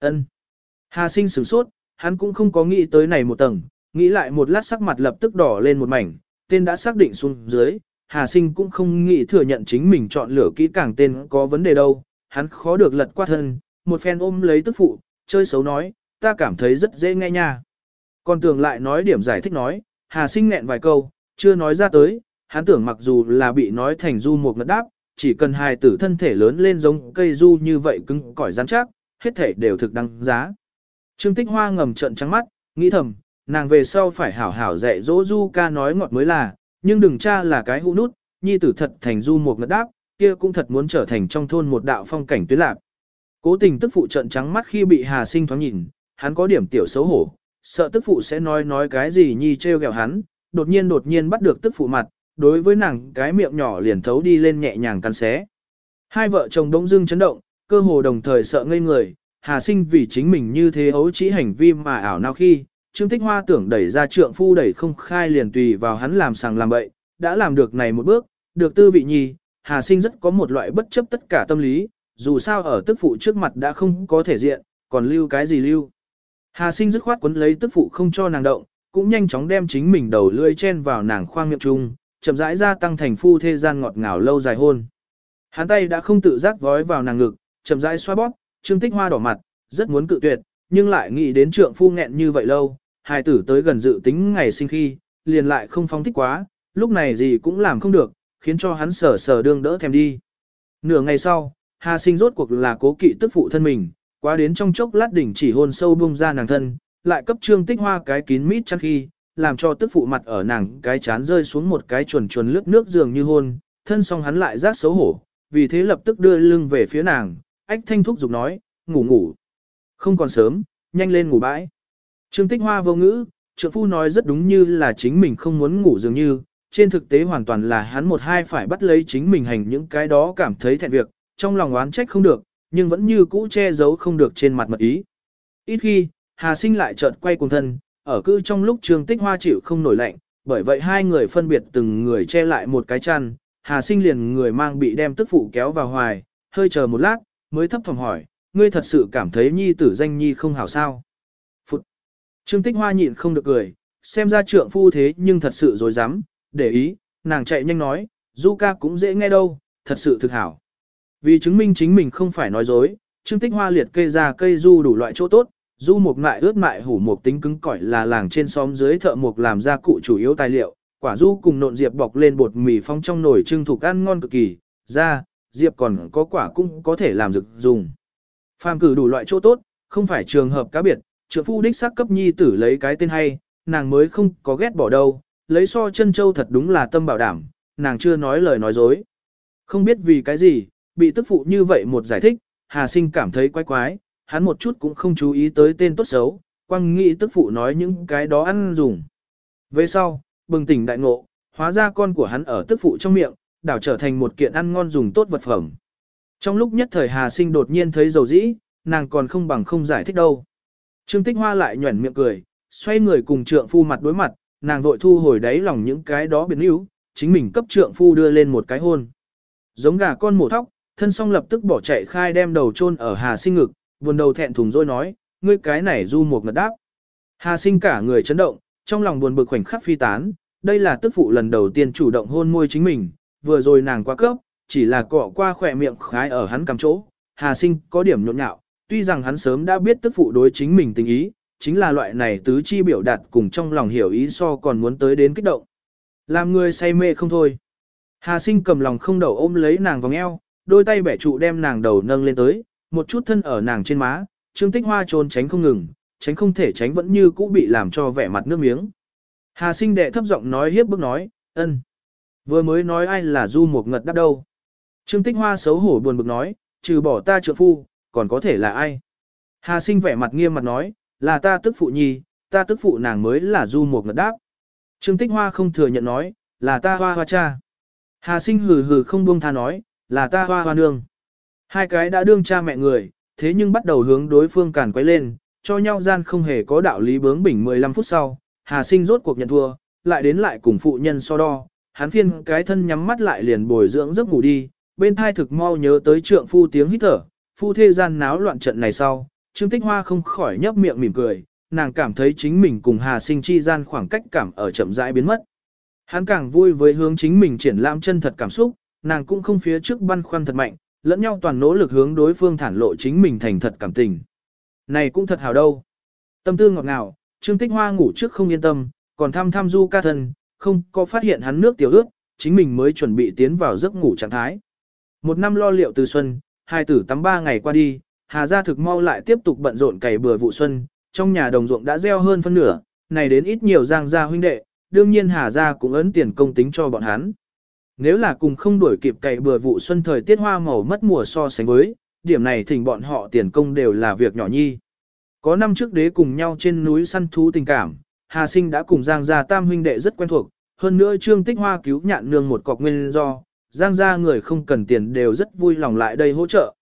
Ân. Hà sinh sửng sốt, hắn cũng không có nghĩ tới này một tầng, nghĩ lại một lát sắc mặt lập tức đỏ lên một mảnh, tên đã xác định xuống dưới, Hà sinh cũng không nghĩ thừa nhận chính mình chọn lựa kỹ càng tên có vấn đề đâu, hắn khó được lật qua thân, một phen ôm lấy tức phụ, chơi xấu nói, ta cảm thấy rất dễ nghe nha. Còn tưởng lại nói điểm giải thích nói, Hà sinh nghẹn vài câu, chưa nói ra tới, hắn tưởng mặc dù là bị nói thành du một ngật đáp, chỉ cần hài tử thân thể lớn lên giống cây du như vậy cứng cỏi rắn chắc, hết thể đều thực đăng giá. Trương Tích Hoa ngầm trận trắng mắt, nghĩ thầm, nàng về sau phải hảo hảo dạy dỗ du ca nói ngọt mới là, nhưng đừng cha là cái hũ nút, nhi tử thật thành du một ngất đáp, kia cũng thật muốn trở thành trong thôn một đạo phong cảnh tuyến lạc. Cố tình tức phụ trận trắng mắt khi bị Hà Sinh thoáng nhìn, hắn có điểm tiểu xấu hổ, sợ tức phụ sẽ nói nói cái gì nhi trêu ghẹo hắn, đột nhiên đột nhiên bắt được tức phụ mặt, đối với nàng cái miệng nhỏ liền thấu đi lên nhẹ nhàng cắn xé. Hai vợ chồng đông dưng chấn động, cơ hồ đồng thời sợ ngây người, Hà Sinh vì chính mình như thế ấu chỉ hành vi mà ảo nào khi, Trương Tích Hoa tưởng đẩy ra trượng phu đẩy không khai liền tùy vào hắn làm sàng làm bậy, đã làm được này một bước, được tư vị nhi, Hà Sinh rất có một loại bất chấp tất cả tâm lý, dù sao ở tức phụ trước mặt đã không có thể diện, còn lưu cái gì lưu. Hà Sinh dứt khoát quấn lấy tức phụ không cho nàng động, cũng nhanh chóng đem chính mình đầu lưỡi chen vào nàng khoang miệng trung, chậm rãi gia tăng thành phu thê gian ngọt ngào lâu dài hôn. Hắn tay đã không tự giác vói vào nàng ngực, chậm rãi xoa bóp, Trương Tích Hoa đỏ mặt, rất muốn cự tuyệt, nhưng lại nghĩ đến trượng phu nghẹn như vậy lâu, hài tử tới gần dự tính ngày sinh khi, liền lại không phong thích quá, lúc này gì cũng làm không được, khiến cho hắn sở sở đương đỡ thèm đi. Nửa ngày sau, Hà Sinh rốt cuộc là cố kỵ tức phụ thân mình, quá đến trong chốc lát đỉnh chỉ hôn sâu bung ra nàng thân, lại cấp Trương Tích Hoa cái kín mít chăn khi, làm cho tức phụ mặt ở nàng cái chán rơi xuống một cái chuồn chuồn lướt nước dường như hôn, thân song hắn lại rác xấu hổ, vì thế lập tức đưa lưng về phía nàng, ách thanh thúc giục nói, ngủ ngủ. Không còn sớm, nhanh lên ngủ bãi. Trương tích hoa vô ngữ, trượng phu nói rất đúng như là chính mình không muốn ngủ dường như, trên thực tế hoàn toàn là hắn một hai phải bắt lấy chính mình hành những cái đó cảm thấy thẹn việc, trong lòng oán trách không được, nhưng vẫn như cũ che giấu không được trên mặt mật ý. Ít khi, Hà sinh lại chợt quay cùng thân, ở cư trong lúc Trương Tích Hoa chịu không nổi lạnh, bởi vậy hai người phân biệt từng người che lại một cái chăn, Hà Sinh liền người mang bị đem tức phụ kéo vào hoài, hơi chờ một lát, mới thấp thỏm hỏi, ngươi thật sự cảm thấy nhi tử danh nhi không hảo sao? Phụt! Trương Tích Hoa nhịn không được cười, xem ra trượng phu thế nhưng thật sự dối dám, để ý, nàng chạy nhanh nói, du ca cũng dễ nghe đâu, thật sự thực hảo. Vì chứng minh chính mình không phải nói dối, Trương Tích Hoa liệt kê ra cây du đủ loại chỗ tốt, Du mục mại ướt mại hủ mục tính cứng cỏi là làng trên xóm dưới thợ mục làm ra cụ chủ yếu tài liệu, quả du cùng nộn diệp bọc lên bột mì phong trong nồi trưng thủ ăn ngon cực kỳ, ra, diệp còn có quả cũng có thể làm dược dùng. Phàm cử đủ loại chỗ tốt, không phải trường hợp cá biệt, trượng phu đích xác cấp nhi tử lấy cái tên hay, nàng mới không có ghét bỏ đâu, lấy so chân châu thật đúng là tâm bảo đảm, nàng chưa nói lời nói dối. Không biết vì cái gì, bị tức phụ như vậy một giải thích, Hà Sinh cảm thấy quái quái, hắn một chút cũng không chú ý tới tên tốt xấu, quăng nghĩ tức phụ nói những cái đó ăn dùng. Về sau, bừng tỉnh đại ngộ, hóa ra con của hắn ở tức phụ trong miệng, đảo trở thành một kiện ăn ngon dùng tốt vật phẩm. Trong lúc nhất thời Hà Sinh đột nhiên thấy dầu dĩ, nàng còn không bằng không giải thích đâu. Trương Tích Hoa lại nhuẩn miệng cười, xoay người cùng trượng phu mặt đối mặt, nàng vội thu hồi đáy lòng những cái đó biến yếu, chính mình cấp trượng phu đưa lên một cái hôn. Giống gà con mổ thóc, thân song lập tức bỏ chạy khai đem đầu chôn ở Hà Sinh ngực, buồn đầu thẹn thùng rồi nói, ngươi cái này du một ngật đáp. Hà sinh cả người chấn động, trong lòng buồn bực khoảnh khắc phi tán, đây là tức phụ lần đầu tiên chủ động hôn môi chính mình, vừa rồi nàng quá cấp, chỉ là cọ qua khỏe miệng khái ở hắn cầm chỗ. Hà sinh có điểm nhộn nhạo, tuy rằng hắn sớm đã biết tức phụ đối chính mình tình ý, chính là loại này tứ chi biểu đạt cùng trong lòng hiểu ý so còn muốn tới đến kích động. Làm người say mê không thôi. Hà sinh cầm lòng không đầu ôm lấy nàng vòng eo, đôi tay bẻ trụ đem nàng đầu nâng lên tới, một chút thân ở nàng trên má, Trương Tích Hoa trốn tránh không ngừng, tránh không thể tránh vẫn như cũ bị làm cho vẻ mặt nước miếng. Hà sinh đệ thấp giọng nói hiếp bước nói, ân. Vừa mới nói ai là du một ngật đáp đâu. Trương Tích Hoa xấu hổ buồn bực nói, trừ bỏ ta trượng phu, còn có thể là ai. Hà sinh vẻ mặt nghiêm mặt nói, là ta tức phụ nhi, ta tức phụ nàng mới là du một ngật đáp. Trương Tích Hoa không thừa nhận nói, là ta hoa hoa cha. Hà sinh hừ hừ không buông tha nói, là ta hoa hoa nương. Hai cái đã đương cha mẹ người, thế nhưng bắt đầu hướng đối phương càn quấy lên, cho nhau gian không hề có đạo lý bướng bỉnh 15 phút sau, Hà Sinh rốt cuộc nhận thua, lại đến lại cùng phụ nhân so đo, hắn phiên cái thân nhắm mắt lại liền bồi dưỡng giấc ngủ đi, bên thai thực mau nhớ tới trượng phu tiếng hít thở, phu thê gian náo loạn trận này sau, Trương Tích Hoa không khỏi nhấp miệng mỉm cười, nàng cảm thấy chính mình cùng Hà Sinh chi gian khoảng cách cảm ở chậm rãi biến mất. Hắn càng vui với hướng chính mình triển lãm chân thật cảm xúc, nàng cũng không phía trước băn khoăn thật mạnh, lẫn nhau toàn nỗ lực hướng đối phương thản lộ chính mình thành thật cảm tình. Này cũng thật hào đâu. Tâm tư ngọt ngào, Trương Tích Hoa ngủ trước không yên tâm, còn thăm thăm du ca thân, không có phát hiện hắn nước tiểu ướt, chính mình mới chuẩn bị tiến vào giấc ngủ trạng thái. Một năm lo liệu từ xuân, hai tử tắm ba ngày qua đi, Hà gia thực mau lại tiếp tục bận rộn cày bừa vụ xuân, trong nhà đồng ruộng đã gieo hơn phân nửa, này đến ít nhiều giang gia huynh đệ, đương nhiên Hà gia cũng ấn tiền công tính cho bọn hắn. Nếu là cùng không đuổi kịp cày bừa vụ xuân thời tiết hoa màu mất mùa so sánh với, điểm này thỉnh bọn họ tiền công đều là việc nhỏ nhi. Có năm trước đế cùng nhau trên núi săn thú tình cảm, Hà Sinh đã cùng Giang gia tam huynh đệ rất quen thuộc, hơn nữa Trương Tích Hoa cứu nhạn nương một cọc nguyên do, Giang gia người không cần tiền đều rất vui lòng lại đây hỗ trợ.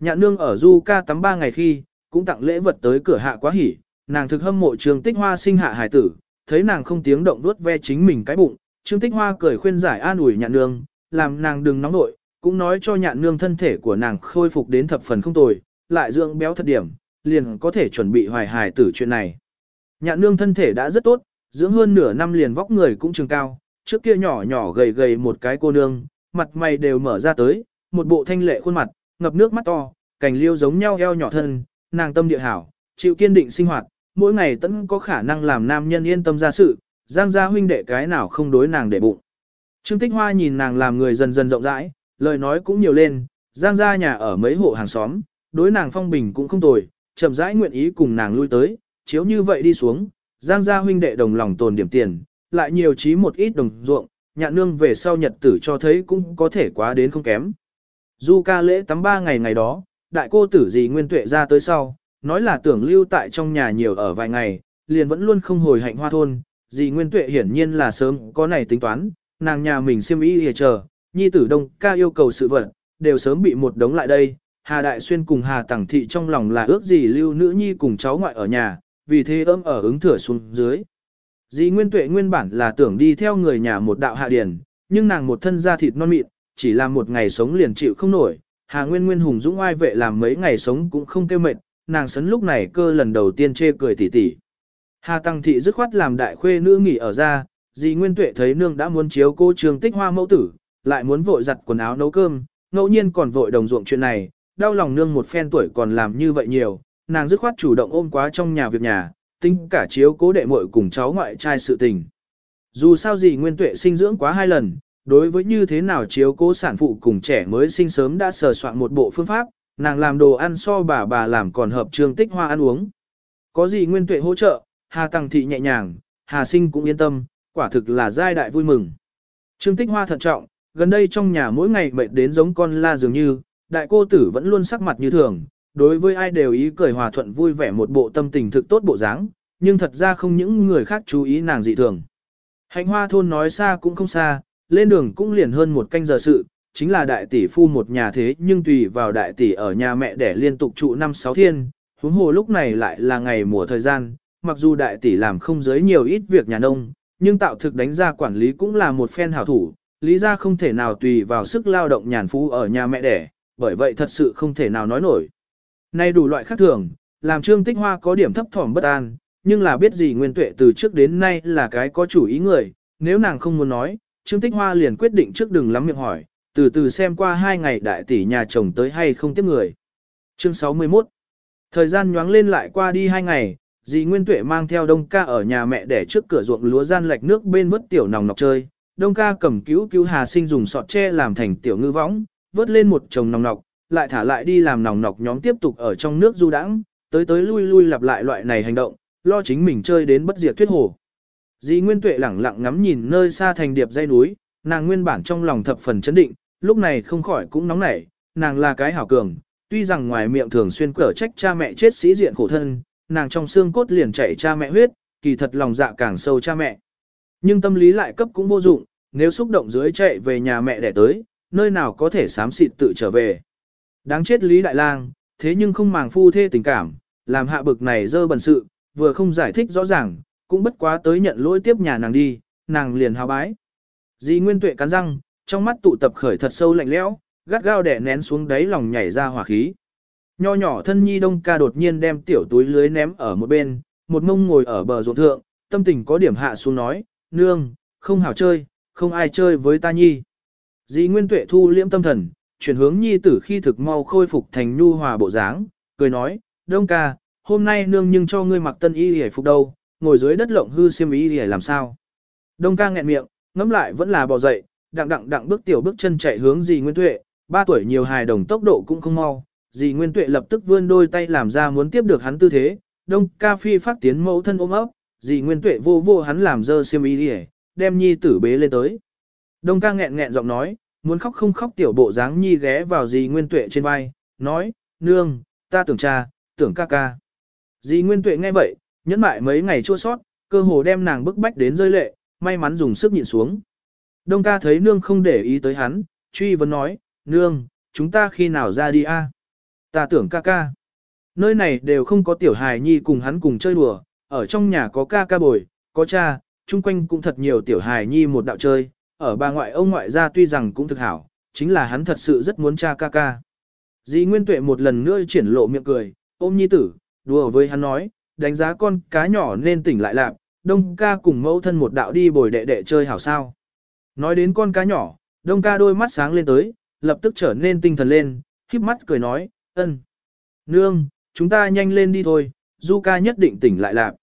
Nhạn nương ở Du ca tắm ba ngày khi, cũng tặng lễ vật tới cửa hạ quá hỉ, nàng thực hâm mộ Trương Tích Hoa sinh hạ hải tử, thấy nàng không tiếng động đuốt ve chính mình cái bụng, Trương Tích Hoa cười khuyên giải an ủi nhạn nương, làm nàng đừng nóng nội, cũng nói cho nhạn nương thân thể của nàng khôi phục đến thập phần không tồi, lại dưỡng béo thật điểm, liền có thể chuẩn bị hoài hài tử chuyện này. Nhạn nương thân thể đã rất tốt, dưỡng hơn nửa năm liền vóc người cũng trường cao, trước kia nhỏ nhỏ gầy gầy một cái cô nương, mặt mày đều mở ra tới, một bộ thanh lệ khuôn mặt, ngập nước mắt to, cành liêu giống nhau eo nhỏ thân, nàng tâm địa hảo, chịu kiên định sinh hoạt, mỗi ngày tẫn có khả năng làm nam nhân yên tâm ra sự, giang gia huynh đệ cái nào không đối nàng để bụng. Trương Tích Hoa nhìn nàng làm người dần dần rộng rãi, lời nói cũng nhiều lên, giang gia nhà ở mấy hộ hàng xóm, đối nàng phong bình cũng không tồi, chậm rãi nguyện ý cùng nàng lui tới, chiếu như vậy đi xuống, giang gia huynh đệ đồng lòng tồn điểm tiền, lại nhiều trí một ít đồng ruộng, nhạn nương về sau nhật tử cho thấy cũng có thể quá đến không kém. Du ca lễ tắm ba ngày ngày đó, đại cô tử gì nguyên tuệ ra tới sau, nói là tưởng lưu tại trong nhà nhiều ở vài ngày, liền vẫn luôn không hồi hạnh hoa thôn, dì nguyên tuệ hiển nhiên là sớm có này tính toán, nàng nhà mình siêm ý hề chờ, nhi tử đông ca yêu cầu sự vật, đều sớm bị một đống lại đây, Hà Đại Xuyên cùng Hà Tẳng Thị trong lòng là ước gì lưu nữ nhi cùng cháu ngoại ở nhà, vì thế ấm ở ứng thửa xuống dưới. Dĩ Nguyên Tuệ nguyên bản là tưởng đi theo người nhà một đạo hạ điển, nhưng nàng một thân da thịt non mịn, chỉ làm một ngày sống liền chịu không nổi. Hà Nguyên Nguyên hùng dũng ai vệ làm mấy ngày sống cũng không kêu mệt, nàng sấn lúc này cơ lần đầu tiên chê cười tỉ tỉ. Hà Tăng Thị dứt khoát làm đại khuê nữ nghỉ ở ra, dì Nguyên Tuệ thấy nương đã muốn chiếu cô trường tích hoa mẫu tử, lại muốn vội giặt quần áo nấu cơm, ngẫu nhiên còn vội đồng ruộng chuyện này, đau lòng nương một phen tuổi còn làm như vậy nhiều, nàng dứt khoát chủ động ôm quá trong nhà việc nhà, tính cả chiếu cố đệ muội cùng cháu ngoại trai sự tình. Dù sao gì nguyên tuệ sinh dưỡng quá hai lần, đối với như thế nào chiếu cố sản phụ cùng trẻ mới sinh sớm đã sờ soạn một bộ phương pháp, nàng làm đồ ăn so bà bà làm còn hợp trương tích hoa ăn uống. Có gì nguyên tuệ hỗ trợ, Hà Tăng Thị nhẹ nhàng, Hà Sinh cũng yên tâm, quả thực là giai đại vui mừng. Trương tích hoa thận trọng, gần đây trong nhà mỗi ngày mệt đến giống con la dường như, đại cô tử vẫn luôn sắc mặt như thường, đối với ai đều ý cười hòa thuận vui vẻ một bộ tâm tình thực tốt bộ dáng, nhưng thật ra không những người khác chú ý nàng dị thường. Hạnh hoa thôn nói xa cũng không xa, lên đường cũng liền hơn một canh giờ sự, chính là đại tỷ phu một nhà thế nhưng tùy vào đại tỷ ở nhà mẹ để liên tục trụ năm sáu thiên, huống hồ lúc này lại là ngày mùa thời gian, mặc dù đại tỷ làm không giới nhiều ít việc nhà nông, nhưng tạo thực đánh ra quản lý cũng là một phen hảo thủ, lý ra không thể nào tùy vào sức lao động nhàn phú ở nhà mẹ đẻ, bởi vậy thật sự không thể nào nói nổi. Nay đủ loại khác thường, làm Trương Tích Hoa có điểm thấp thỏm bất an, nhưng là biết gì Nguyên Tuệ từ trước đến nay là cái có chủ ý người, nếu nàng không muốn nói, Trương Tích Hoa liền quyết định trước đừng lắm miệng hỏi, từ từ xem qua hai ngày đại tỷ nhà chồng tới hay không tiếp người. Chương 61 Thời gian nhoáng lên lại qua đi hai ngày, dì Nguyên Tuệ mang theo Đông Ca ở nhà mẹ để trước cửa ruộng lúa gian lạch nước bên vớt tiểu nòng nọc chơi. Đông Ca cầm cứu cứu Hà Sinh dùng sọt tre làm thành tiểu ngư võng, vớt lên một chồng nòng nọc, lại thả lại đi làm nòng nọc nhóm tiếp tục ở trong nước du đãng, tới tới lui lui lặp lại loại này hành động, lo chính mình chơi đến bất diệt thuyết hồ. Dĩ Nguyên Tuệ lẳng lặng ngắm nhìn nơi xa thành điệp dây núi, nàng nguyên bản trong lòng thập phần chấn định, lúc này không khỏi cũng nóng nảy, nàng là cái hảo cường, tuy rằng ngoài miệng thường xuyên cở trách cha mẹ chết sĩ diện khổ thân, nàng trong xương cốt liền chảy cha mẹ huyết, kỳ thật lòng dạ càng sâu cha mẹ. Nhưng tâm lý lại cấp cũng vô dụng, nếu xúc động dưới chạy về nhà mẹ đẻ tới, nơi nào có thể xám xịt tự trở về. Đáng chết Lý Đại Lang, thế nhưng không màng phu thê tình cảm, làm hạ bực này dơ bẩn sự, vừa không giải thích rõ ràng, cũng bất quá tới nhận lỗi tiếp nhà nàng đi, nàng liền hào bái. Di Nguyên Tuệ cắn răng, trong mắt tụ tập khởi thật sâu lạnh lẽo, gắt gao đè nén xuống đáy lòng nhảy ra hỏa khí. Nho nhỏ thân nhi đông ca đột nhiên đem tiểu túi lưới ném ở một bên, một mông ngồi ở bờ ruộng thượng, tâm tình có điểm hạ xuống nói, nương, không hảo chơi, không ai chơi với ta nhi. Dì Nguyên Tuệ thu liễm tâm thần, chuyển hướng nhi tử khi thực mau khôi phục thành nhu hòa bộ dáng, cười nói, đông ca, hôm nay nương nhưng cho ngươi mặc tân y hề phục đâu, ngồi dưới đất lộng hư xiêm y hề làm sao. Đông ca nghẹn miệng, ngẫm lại vẫn là bò dậy, đặng đặng đặng bước tiểu bước chân chạy hướng dì Nguyên Tuệ, ba tuổi nhiều hài đồng tốc độ cũng không mau, dì Nguyên Tuệ lập tức vươn đôi tay làm ra muốn tiếp được hắn tư thế, đông ca phi phát tiến mẫu thân ôm ấp, dì Nguyên Tuệ vô vô hắn làm dơ xiêm y hề, đem nhi tử bế lên tới. Đông ca nghẹn nghẹn giọng nói, muốn khóc không khóc tiểu bộ dáng nhi ghé vào dì Nguyên Tuệ trên vai, nói, nương, ta tưởng cha, tưởng ca ca. Dì Nguyên Tuệ nghe vậy, nhẫn mại mấy ngày chua sót, cơ hồ đem nàng bức bách đến rơi lệ, may mắn dùng sức nhịn xuống. Đông ca thấy nương không để ý tới hắn, truy vấn nói, nương, chúng ta khi nào ra đi a? Ta tưởng ca ca. Nơi này đều không có tiểu hài nhi cùng hắn cùng chơi đùa, ở trong nhà có ca ca bồi, có cha, chung quanh cũng thật nhiều tiểu hài nhi một đạo chơi, ở bà ngoại ông ngoại gia tuy rằng cũng thực hảo, chính là hắn thật sự rất muốn cha ca ca. Dĩ Nguyên Tuệ một lần nữa triển lộ miệng cười, ôm nhi tử, đùa với hắn nói, đánh giá con cá nhỏ nên tỉnh lại lạc, đông ca cùng mẫu thân một đạo đi bồi đệ đệ chơi hảo sao. Nói đến con cá nhỏ, đông ca đôi mắt sáng lên tới, lập tức trở nên tinh thần lên, híp mắt cười nói, ân. Nương, chúng ta nhanh lên đi thôi, du ca nhất định tỉnh lại lạc.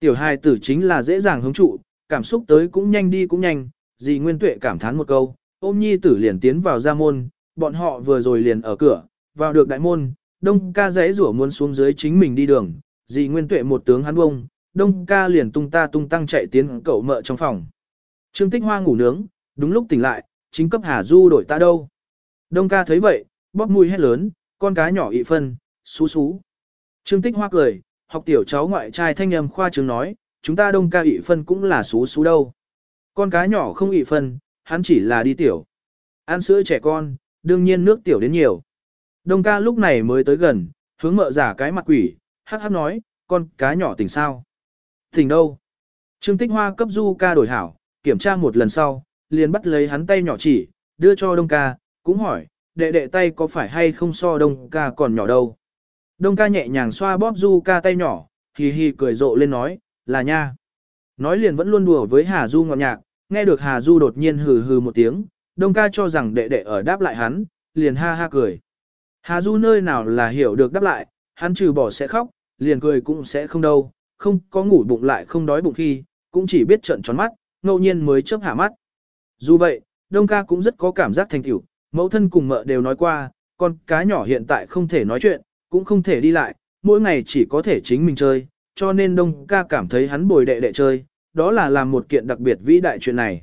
Tiểu hài tử chính là dễ dàng hứng trụ, cảm xúc tới cũng nhanh đi cũng nhanh, dì Nguyên Tuệ cảm thán một câu, ôm nhi tử liền tiến vào ra môn, bọn họ vừa rồi liền ở cửa, vào được đại môn, đông ca giấy rủa muốn xuống dưới chính mình đi đường, dì Nguyên Tuệ một tướng hắn bông, đông ca liền tung ta tung tăng chạy tiến cậu mợ trong phòng. Trương Tích Hoa ngủ nướng, đúng lúc tỉnh lại, chính cấp Hà Du đổi ta đâu. Đông ca thấy vậy, bóp mũi hét lớn, con cá nhỏ ị phân, xú xú. Trương Tích Hoa cười, học tiểu cháu ngoại trai thanh âm khoa trương nói, chúng ta đông ca ị phân cũng là xú xú đâu. Con cá nhỏ không ị phân, hắn chỉ là đi tiểu. Ăn sữa trẻ con, đương nhiên nước tiểu đến nhiều. Đông ca lúc này mới tới gần, hướng mợ giả cái mặt quỷ, hắc hắc nói, con cá nhỏ tỉnh sao? Tỉnh đâu? Trương Tích Hoa cấp du ca đổi hảo, kiểm tra một lần sau, liền bắt lấy hắn tay nhỏ chỉ, đưa cho đông ca, cũng hỏi, đệ đệ tay có phải hay không so đông ca còn nhỏ đâu? Đông ca nhẹ nhàng xoa bóp du ca tay nhỏ, hì hì cười rộ lên nói, là nha. Nói liền vẫn luôn đùa với Hà Du ngọt nhạc, nghe được Hà Du đột nhiên hừ hừ một tiếng, đông ca cho rằng đệ đệ ở đáp lại hắn, liền ha ha cười. Hà Du nơi nào là hiểu được đáp lại, hắn trừ bỏ sẽ khóc, liền cười cũng sẽ không đâu, không có ngủ bụng lại không đói bụng khi, cũng chỉ biết trợn tròn mắt, ngẫu nhiên mới chớp hạ mắt. Dù vậy, Đông ca cũng rất có cảm giác thành tựu, mẫu thân cùng mợ đều nói qua, con cá nhỏ hiện tại không thể nói chuyện, cũng không thể đi lại, mỗi ngày chỉ có thể chính mình chơi, cho nên Đông ca cảm thấy hắn bồi đệ đệ chơi, đó là làm một kiện đặc biệt vĩ đại chuyện này.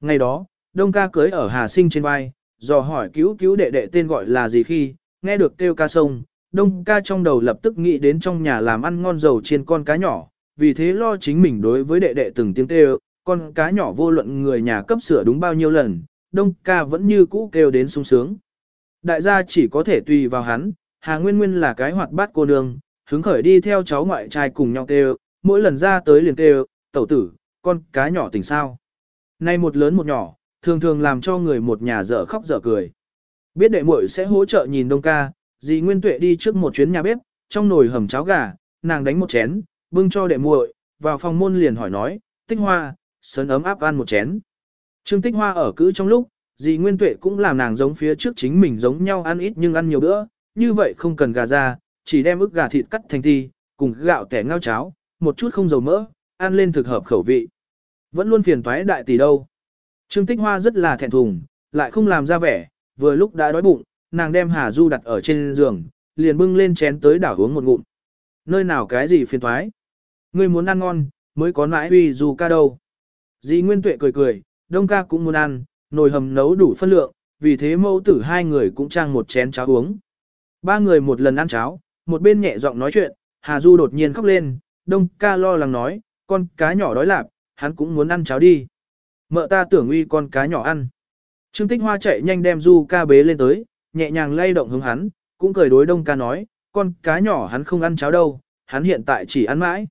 Ngày đó, Đông ca cưới ở Hà Sinh trên vai, dò hỏi cứu cứu đệ đệ tên gọi là gì khi, nghe được kêu ca sông, Đông ca trong đầu lập tức nghĩ đến trong nhà làm ăn ngon dầu chiên con cá nhỏ, vì thế lo chính mình đối với đệ đệ từng tiếng kêu, con cá nhỏ vô luận người nhà cấp sửa đúng bao nhiêu lần, Đông ca vẫn như cũ kêu đến sung sướng. Đại gia chỉ có thể tùy vào hắn, Hà Nguyên Nguyên là cái hoạt bát cô nương, hứng khởi đi theo cháu ngoại trai cùng nhau kêu, mỗi lần ra tới liền kêu, tẩu tử, con cá nhỏ tỉnh sao. Nay một lớn một nhỏ, thường thường làm cho người một nhà dở khóc dở cười. Biết đệ muội sẽ hỗ trợ nhìn Đông ca, dì Nguyên Tuệ đi trước một chuyến nhà bếp, trong nồi hầm cháo gà, nàng đánh một chén, bưng cho đệ muội, vào phòng môn liền hỏi nói, tích hoa, sớn ấm áp ăn một chén. Trương tích hoa ở cữ trong lúc, dì Nguyên Tuệ cũng làm nàng giống phía trước chính mình giống nhau ăn ít nhưng ăn nhiều bữa, như vậy không cần gà ra, chỉ đem ức gà thịt cắt thành thi, cùng gạo tẻ ngao cháo, một chút không dầu mỡ, ăn lên thực hợp khẩu vị. Vẫn luôn phiền toái đại tỷ đâu. Trương Tích Hoa rất là thẹn thùng, lại không làm ra vẻ, vừa lúc đã đói bụng, nàng đem Hà Du đặt ở trên giường, liền bưng lên chén tới đảo uống một ngụm. Nơi nào cái gì phiền thoái? Ngươi muốn ăn ngon, mới có nãi uy Du ca đâu. Dì Nguyên Tuệ cười cười, Đông ca cũng muốn ăn, nồi hầm nấu đủ phân lượng, vì thế mẫu tử hai người cũng trang một chén cháo uống. Ba người một lần ăn cháo, một bên nhẹ giọng nói chuyện, Hà Du đột nhiên khóc lên, Đông ca lo lắng nói, con cá nhỏ đói lạp, hắn cũng muốn ăn cháo đi. Mợ ta tưởng uy con cá nhỏ ăn. Trương Tích Hoa chạy nhanh đem Du ca bế lên tới, nhẹ nhàng lay động hướng hắn, cũng cười đối đông ca nói, con cá nhỏ hắn không ăn cháo đâu, hắn hiện tại chỉ ăn mãi.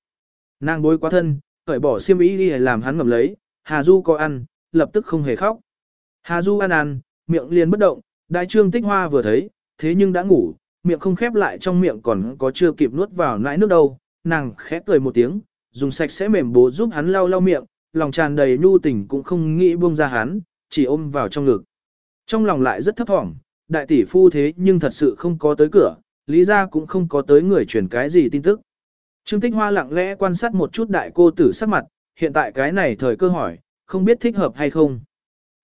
Nàng bối quá thân, cởi bỏ xiêm y đi làm hắn ngầm lấy, Hà Du có ăn, lập tức không hề khóc. Hà Du ăn ăn, miệng liền bất động, đại trương tích hoa vừa thấy, thế nhưng đã ngủ, miệng không khép lại trong miệng còn có chưa kịp nuốt vào nãi nước đâu, nàng khẽ cười một tiếng, dùng sạch sẽ mềm bố giúp hắn lau lau miệng, lòng tràn đầy nhu tình cũng không nghĩ buông ra hắn, chỉ ôm vào trong ngực. Trong lòng lại rất thấp thỏm, đại tỷ phu thế nhưng thật sự không có tới cửa, lý ra cũng không có tới người truyền cái gì tin tức. Trương Tích Hoa lặng lẽ quan sát một chút đại cô tử sắc mặt, hiện tại cái này thời cơ hỏi, không biết thích hợp hay không.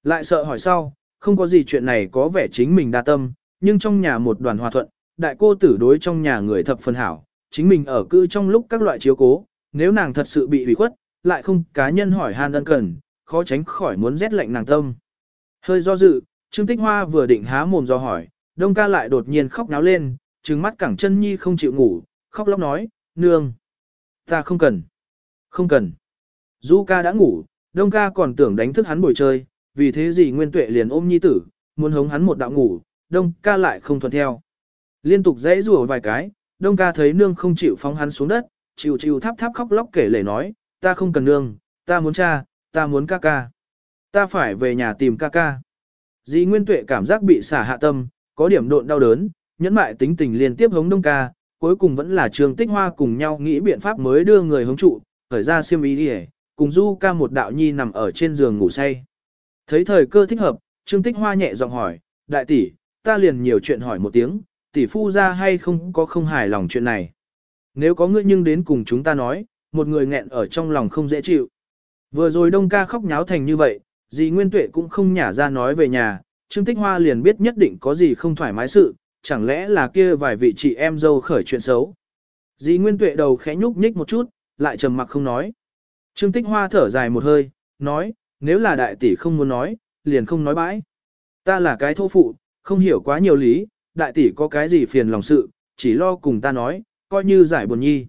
Lại sợ hỏi sau, không có gì chuyện này có vẻ chính mình đa tâm, nhưng trong nhà một đoàn hòa thuận, đại cô tử đối trong nhà người thập phần hảo, chính mình ở cư trong lúc các loại chiếu cố, nếu nàng thật sự bị ủy khuất, lại không cá nhân hỏi han ân cần, khó tránh khỏi muốn rét lạnh nàng tâm. Hơi do dự, Trương Tích Hoa vừa định há mồm do hỏi, Đông ca lại đột nhiên khóc náo lên, trừng mắt cẳng chân nhi không chịu ngủ, khóc lóc nói, nương. Ta không cần. Không cần. Du ca đã ngủ, Đông ca còn tưởng đánh thức hắn buổi chơi, vì thế gì Nguyên Tuệ liền ôm nhi tử, muốn hống hắn một đạo ngủ, Đông ca lại không thuận theo. Liên tục dãy rủa vài cái, Đông ca thấy nương không chịu phóng hắn xuống đất, chịu chịu tháp tháp khóc lóc kể lể nói, ta không cần nương, ta muốn cha, ta muốn ca ca. Ta phải về nhà tìm ca ca. Dì Nguyên Tuệ cảm giác bị xả hạ tâm, có điểm độn đau đớn, nhẫn mại tính tình liên tiếp hống Đông ca, cuối cùng vẫn là trường tích hoa cùng nhau nghĩ biện pháp mới đưa người hống trụ, khởi ra siêm ý đi cùng du ca một đạo nhi nằm ở trên giường ngủ say. Thấy thời cơ thích hợp, Trương Tích Hoa nhẹ giọng hỏi, đại tỷ, ta liền nhiều chuyện hỏi một tiếng, tỷ phu ra hay không có không hài lòng chuyện này. Nếu có ngươi nhưng đến cùng chúng ta nói, một người nghẹn ở trong lòng không dễ chịu. Vừa rồi đông ca khóc nháo thành như vậy, dì Nguyên Tuệ cũng không nhả ra nói về nhà, Trương Tích Hoa liền biết nhất định có gì không thoải mái sự, chẳng lẽ là kia vài vị chị em dâu khởi chuyện xấu. Dì Nguyên Tuệ đầu khẽ nhúc nhích một chút, lại trầm mặc không nói. Trương Tích Hoa thở dài một hơi, nói, nếu là đại tỷ không muốn nói, liền không nói bãi. Ta là cái thô phụ, không hiểu quá nhiều lý, đại tỷ có cái gì phiền lòng sự, chỉ lo cùng ta nói, coi như giải buồn nhi.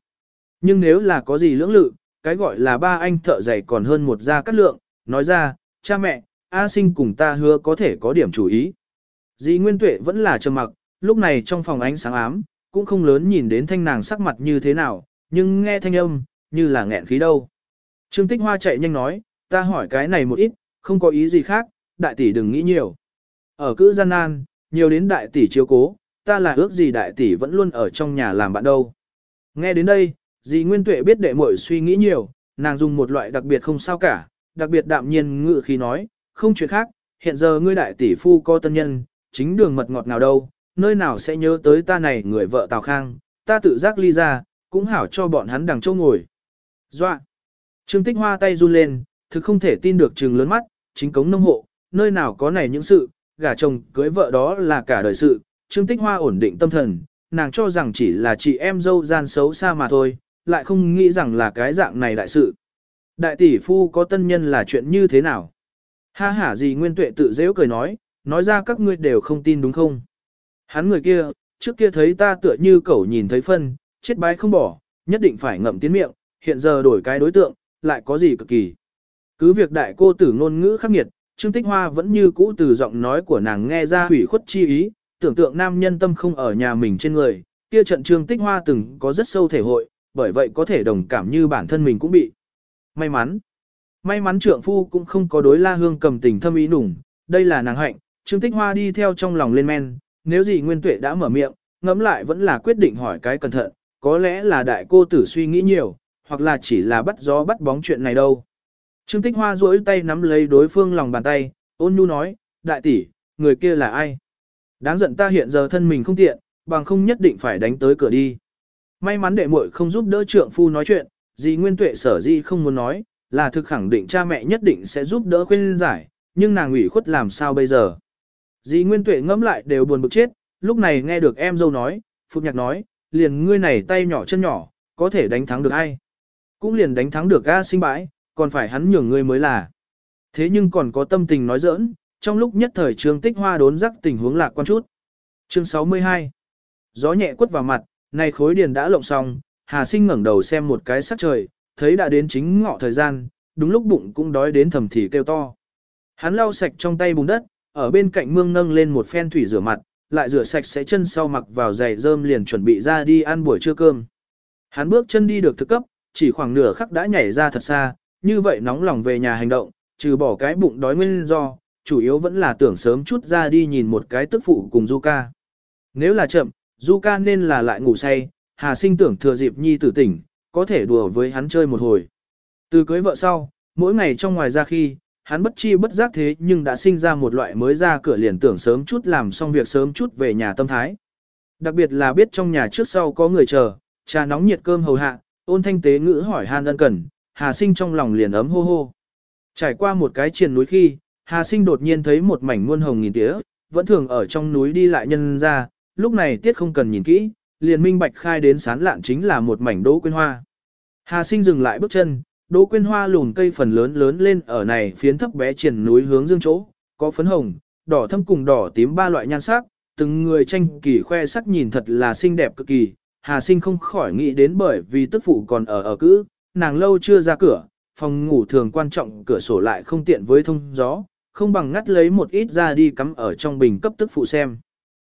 Nhưng nếu là có gì lưỡng lự, cái gọi là ba anh thợ giày còn hơn một gia cắt lượng, nói ra, cha mẹ, A sinh cùng ta hứa có thể có điểm chủ ý. Dì Nguyên Tuệ vẫn là trầm mặc, lúc này trong phòng ánh sáng ám, cũng không lớn nhìn đến thanh nàng sắc mặt như thế nào, nhưng nghe thanh âm, như là nghẹn khí đâu. Trương Tích Hoa chạy nhanh nói, ta hỏi cái này một ít, không có ý gì khác, đại tỷ đừng nghĩ nhiều. Ở cữ gian nan, nhiều đến đại tỷ chiếu cố, ta là ước gì đại tỷ vẫn luôn ở trong nhà làm bạn đâu. Nghe đến đây, dì Nguyên Tuệ biết đệ muội suy nghĩ nhiều, nàng dùng một loại đặc biệt không sao cả, đặc biệt đạm nhiên ngự khi nói, không chuyện khác, hiện giờ ngươi đại tỷ phu có tân nhân, chính đường mật ngọt nào đâu, nơi nào sẽ nhớ tới ta này người vợ Tào Khang, ta tự giác ly ra, cũng hảo cho bọn hắn đằng châu ngồi. Doa! Trương Tích Hoa tay run lên, thực không thể tin được trừng lớn mắt, chính cống nông hộ, nơi nào có này những sự, gả chồng cưới vợ đó là cả đời sự, Trương Tích Hoa ổn định tâm thần, nàng cho rằng chỉ là chị em dâu gian xấu xa mà thôi, lại không nghĩ rằng là cái dạng này đại sự. Đại tỷ phu có tân nhân là chuyện như thế nào? Ha hả gì Nguyên Tuệ tự dễ cười nói, nói ra các ngươi đều không tin đúng không? Hắn người kia, trước kia thấy ta tựa như cẩu nhìn thấy phân, chết bái không bỏ, nhất định phải ngậm tiến miệng, hiện giờ đổi cái đối tượng, lại có gì cực kỳ. Cứ việc đại cô tử ngôn ngữ khắc nghiệt, Trương Tích Hoa vẫn như cũ từ giọng nói của nàng nghe ra hủy khuất chi ý, tưởng tượng nam nhân tâm không ở nhà mình trên người, kia trận Trương Tích Hoa từng có rất sâu thể hội, bởi vậy có thể đồng cảm như bản thân mình cũng bị. May mắn. May mắn trượng phu cũng không có đối la hương cầm tình thâm ý nủng, đây là nàng hạnh, Trương Tích Hoa đi theo trong lòng lên men, nếu gì Nguyên Tuệ đã mở miệng, ngẫm lại vẫn là quyết định hỏi cái cẩn thận, có lẽ là đại cô tử suy nghĩ nhiều, hoặc là chỉ là bắt gió bắt bóng chuyện này đâu. Trương Tích Hoa duỗi tay nắm lấy đối phương lòng bàn tay, ôn nhu nói, đại tỷ, người kia là ai? Đáng giận ta hiện giờ thân mình không tiện, bằng không nhất định phải đánh tới cửa đi. May mắn đệ muội không giúp đỡ trượng phu nói chuyện, gì nguyên tuệ sở di không muốn nói, là thực khẳng định cha mẹ nhất định sẽ giúp đỡ khuyên giải, nhưng nàng ủy khuất làm sao bây giờ. Dì Nguyên Tuệ ngẫm lại đều buồn bực chết, lúc này nghe được em dâu nói, Phục Nhạc nói, liền ngươi này tay nhỏ chân nhỏ, có thể đánh thắng được ai. Cũng liền đánh thắng được A sinh bãi, còn phải hắn nhường ngươi mới là. Thế nhưng còn có tâm tình nói giỡn, trong lúc nhất thời trương tích hoa đốn rắc tình huống lạc quan chút. Chương 62 Gió nhẹ quất vào mặt, này khối điền đã lộng xong, Hà sinh ngẩng đầu xem một cái sắc trời, thấy đã đến chính ngọ thời gian, đúng lúc bụng cũng đói đến thầm thì kêu to. Hắn lau sạch trong tay bùn đất, ở bên cạnh mương nâng lên một phen thủy rửa mặt, lại rửa sạch sẽ chân sau mặc vào giày rơm liền chuẩn bị ra đi ăn buổi trưa cơm. Hắn bước chân đi được thực cấp, chỉ khoảng nửa khắc đã nhảy ra thật xa, như vậy nóng lòng về nhà hành động, trừ bỏ cái bụng đói nguyên do, chủ yếu vẫn là tưởng sớm chút ra đi nhìn một cái tức phụ cùng du ca. Nếu là chậm, Du ca nên là lại ngủ say, Hà sinh tưởng thừa dịp nhi tử tỉnh, có thể đùa với hắn chơi một hồi. Từ cưới vợ sau, mỗi ngày trong ngoài ra khi, hắn bất chi bất giác thế nhưng đã sinh ra một loại mới ra cửa liền tưởng sớm chút làm xong việc sớm chút về nhà tâm thái. Đặc biệt là biết trong nhà trước sau có người chờ, trà nóng nhiệt cơm hầu hạ, ôn thanh tế ngữ hỏi han ân cần, Hà sinh trong lòng liền ấm hô hô. Trải qua một cái triền núi khi, Hà sinh đột nhiên thấy một mảnh muôn hồng nghìn tía, vẫn thường ở trong núi đi lại nhân ra, lúc này tiết không cần nhìn kỹ, liền minh bạch khai đến sán lạn chính là một mảnh đỗ quyên hoa. Hà sinh dừng lại bước chân, đỗ quyên hoa lùn cây phần lớn lớn lên ở này phiến thấp bé triển núi hướng dương chỗ, có phấn hồng, đỏ thâm cùng đỏ tím ba loại nhan sắc, từng người tranh kỳ khoe sắc nhìn thật là xinh đẹp cực kỳ. Hà sinh không khỏi nghĩ đến bởi vì tức phụ còn ở ở cữ, nàng lâu chưa ra cửa, phòng ngủ thường quan trọng cửa sổ lại không tiện với thông gió, không bằng ngắt lấy một ít ra đi cắm ở trong bình cấp tức phụ xem.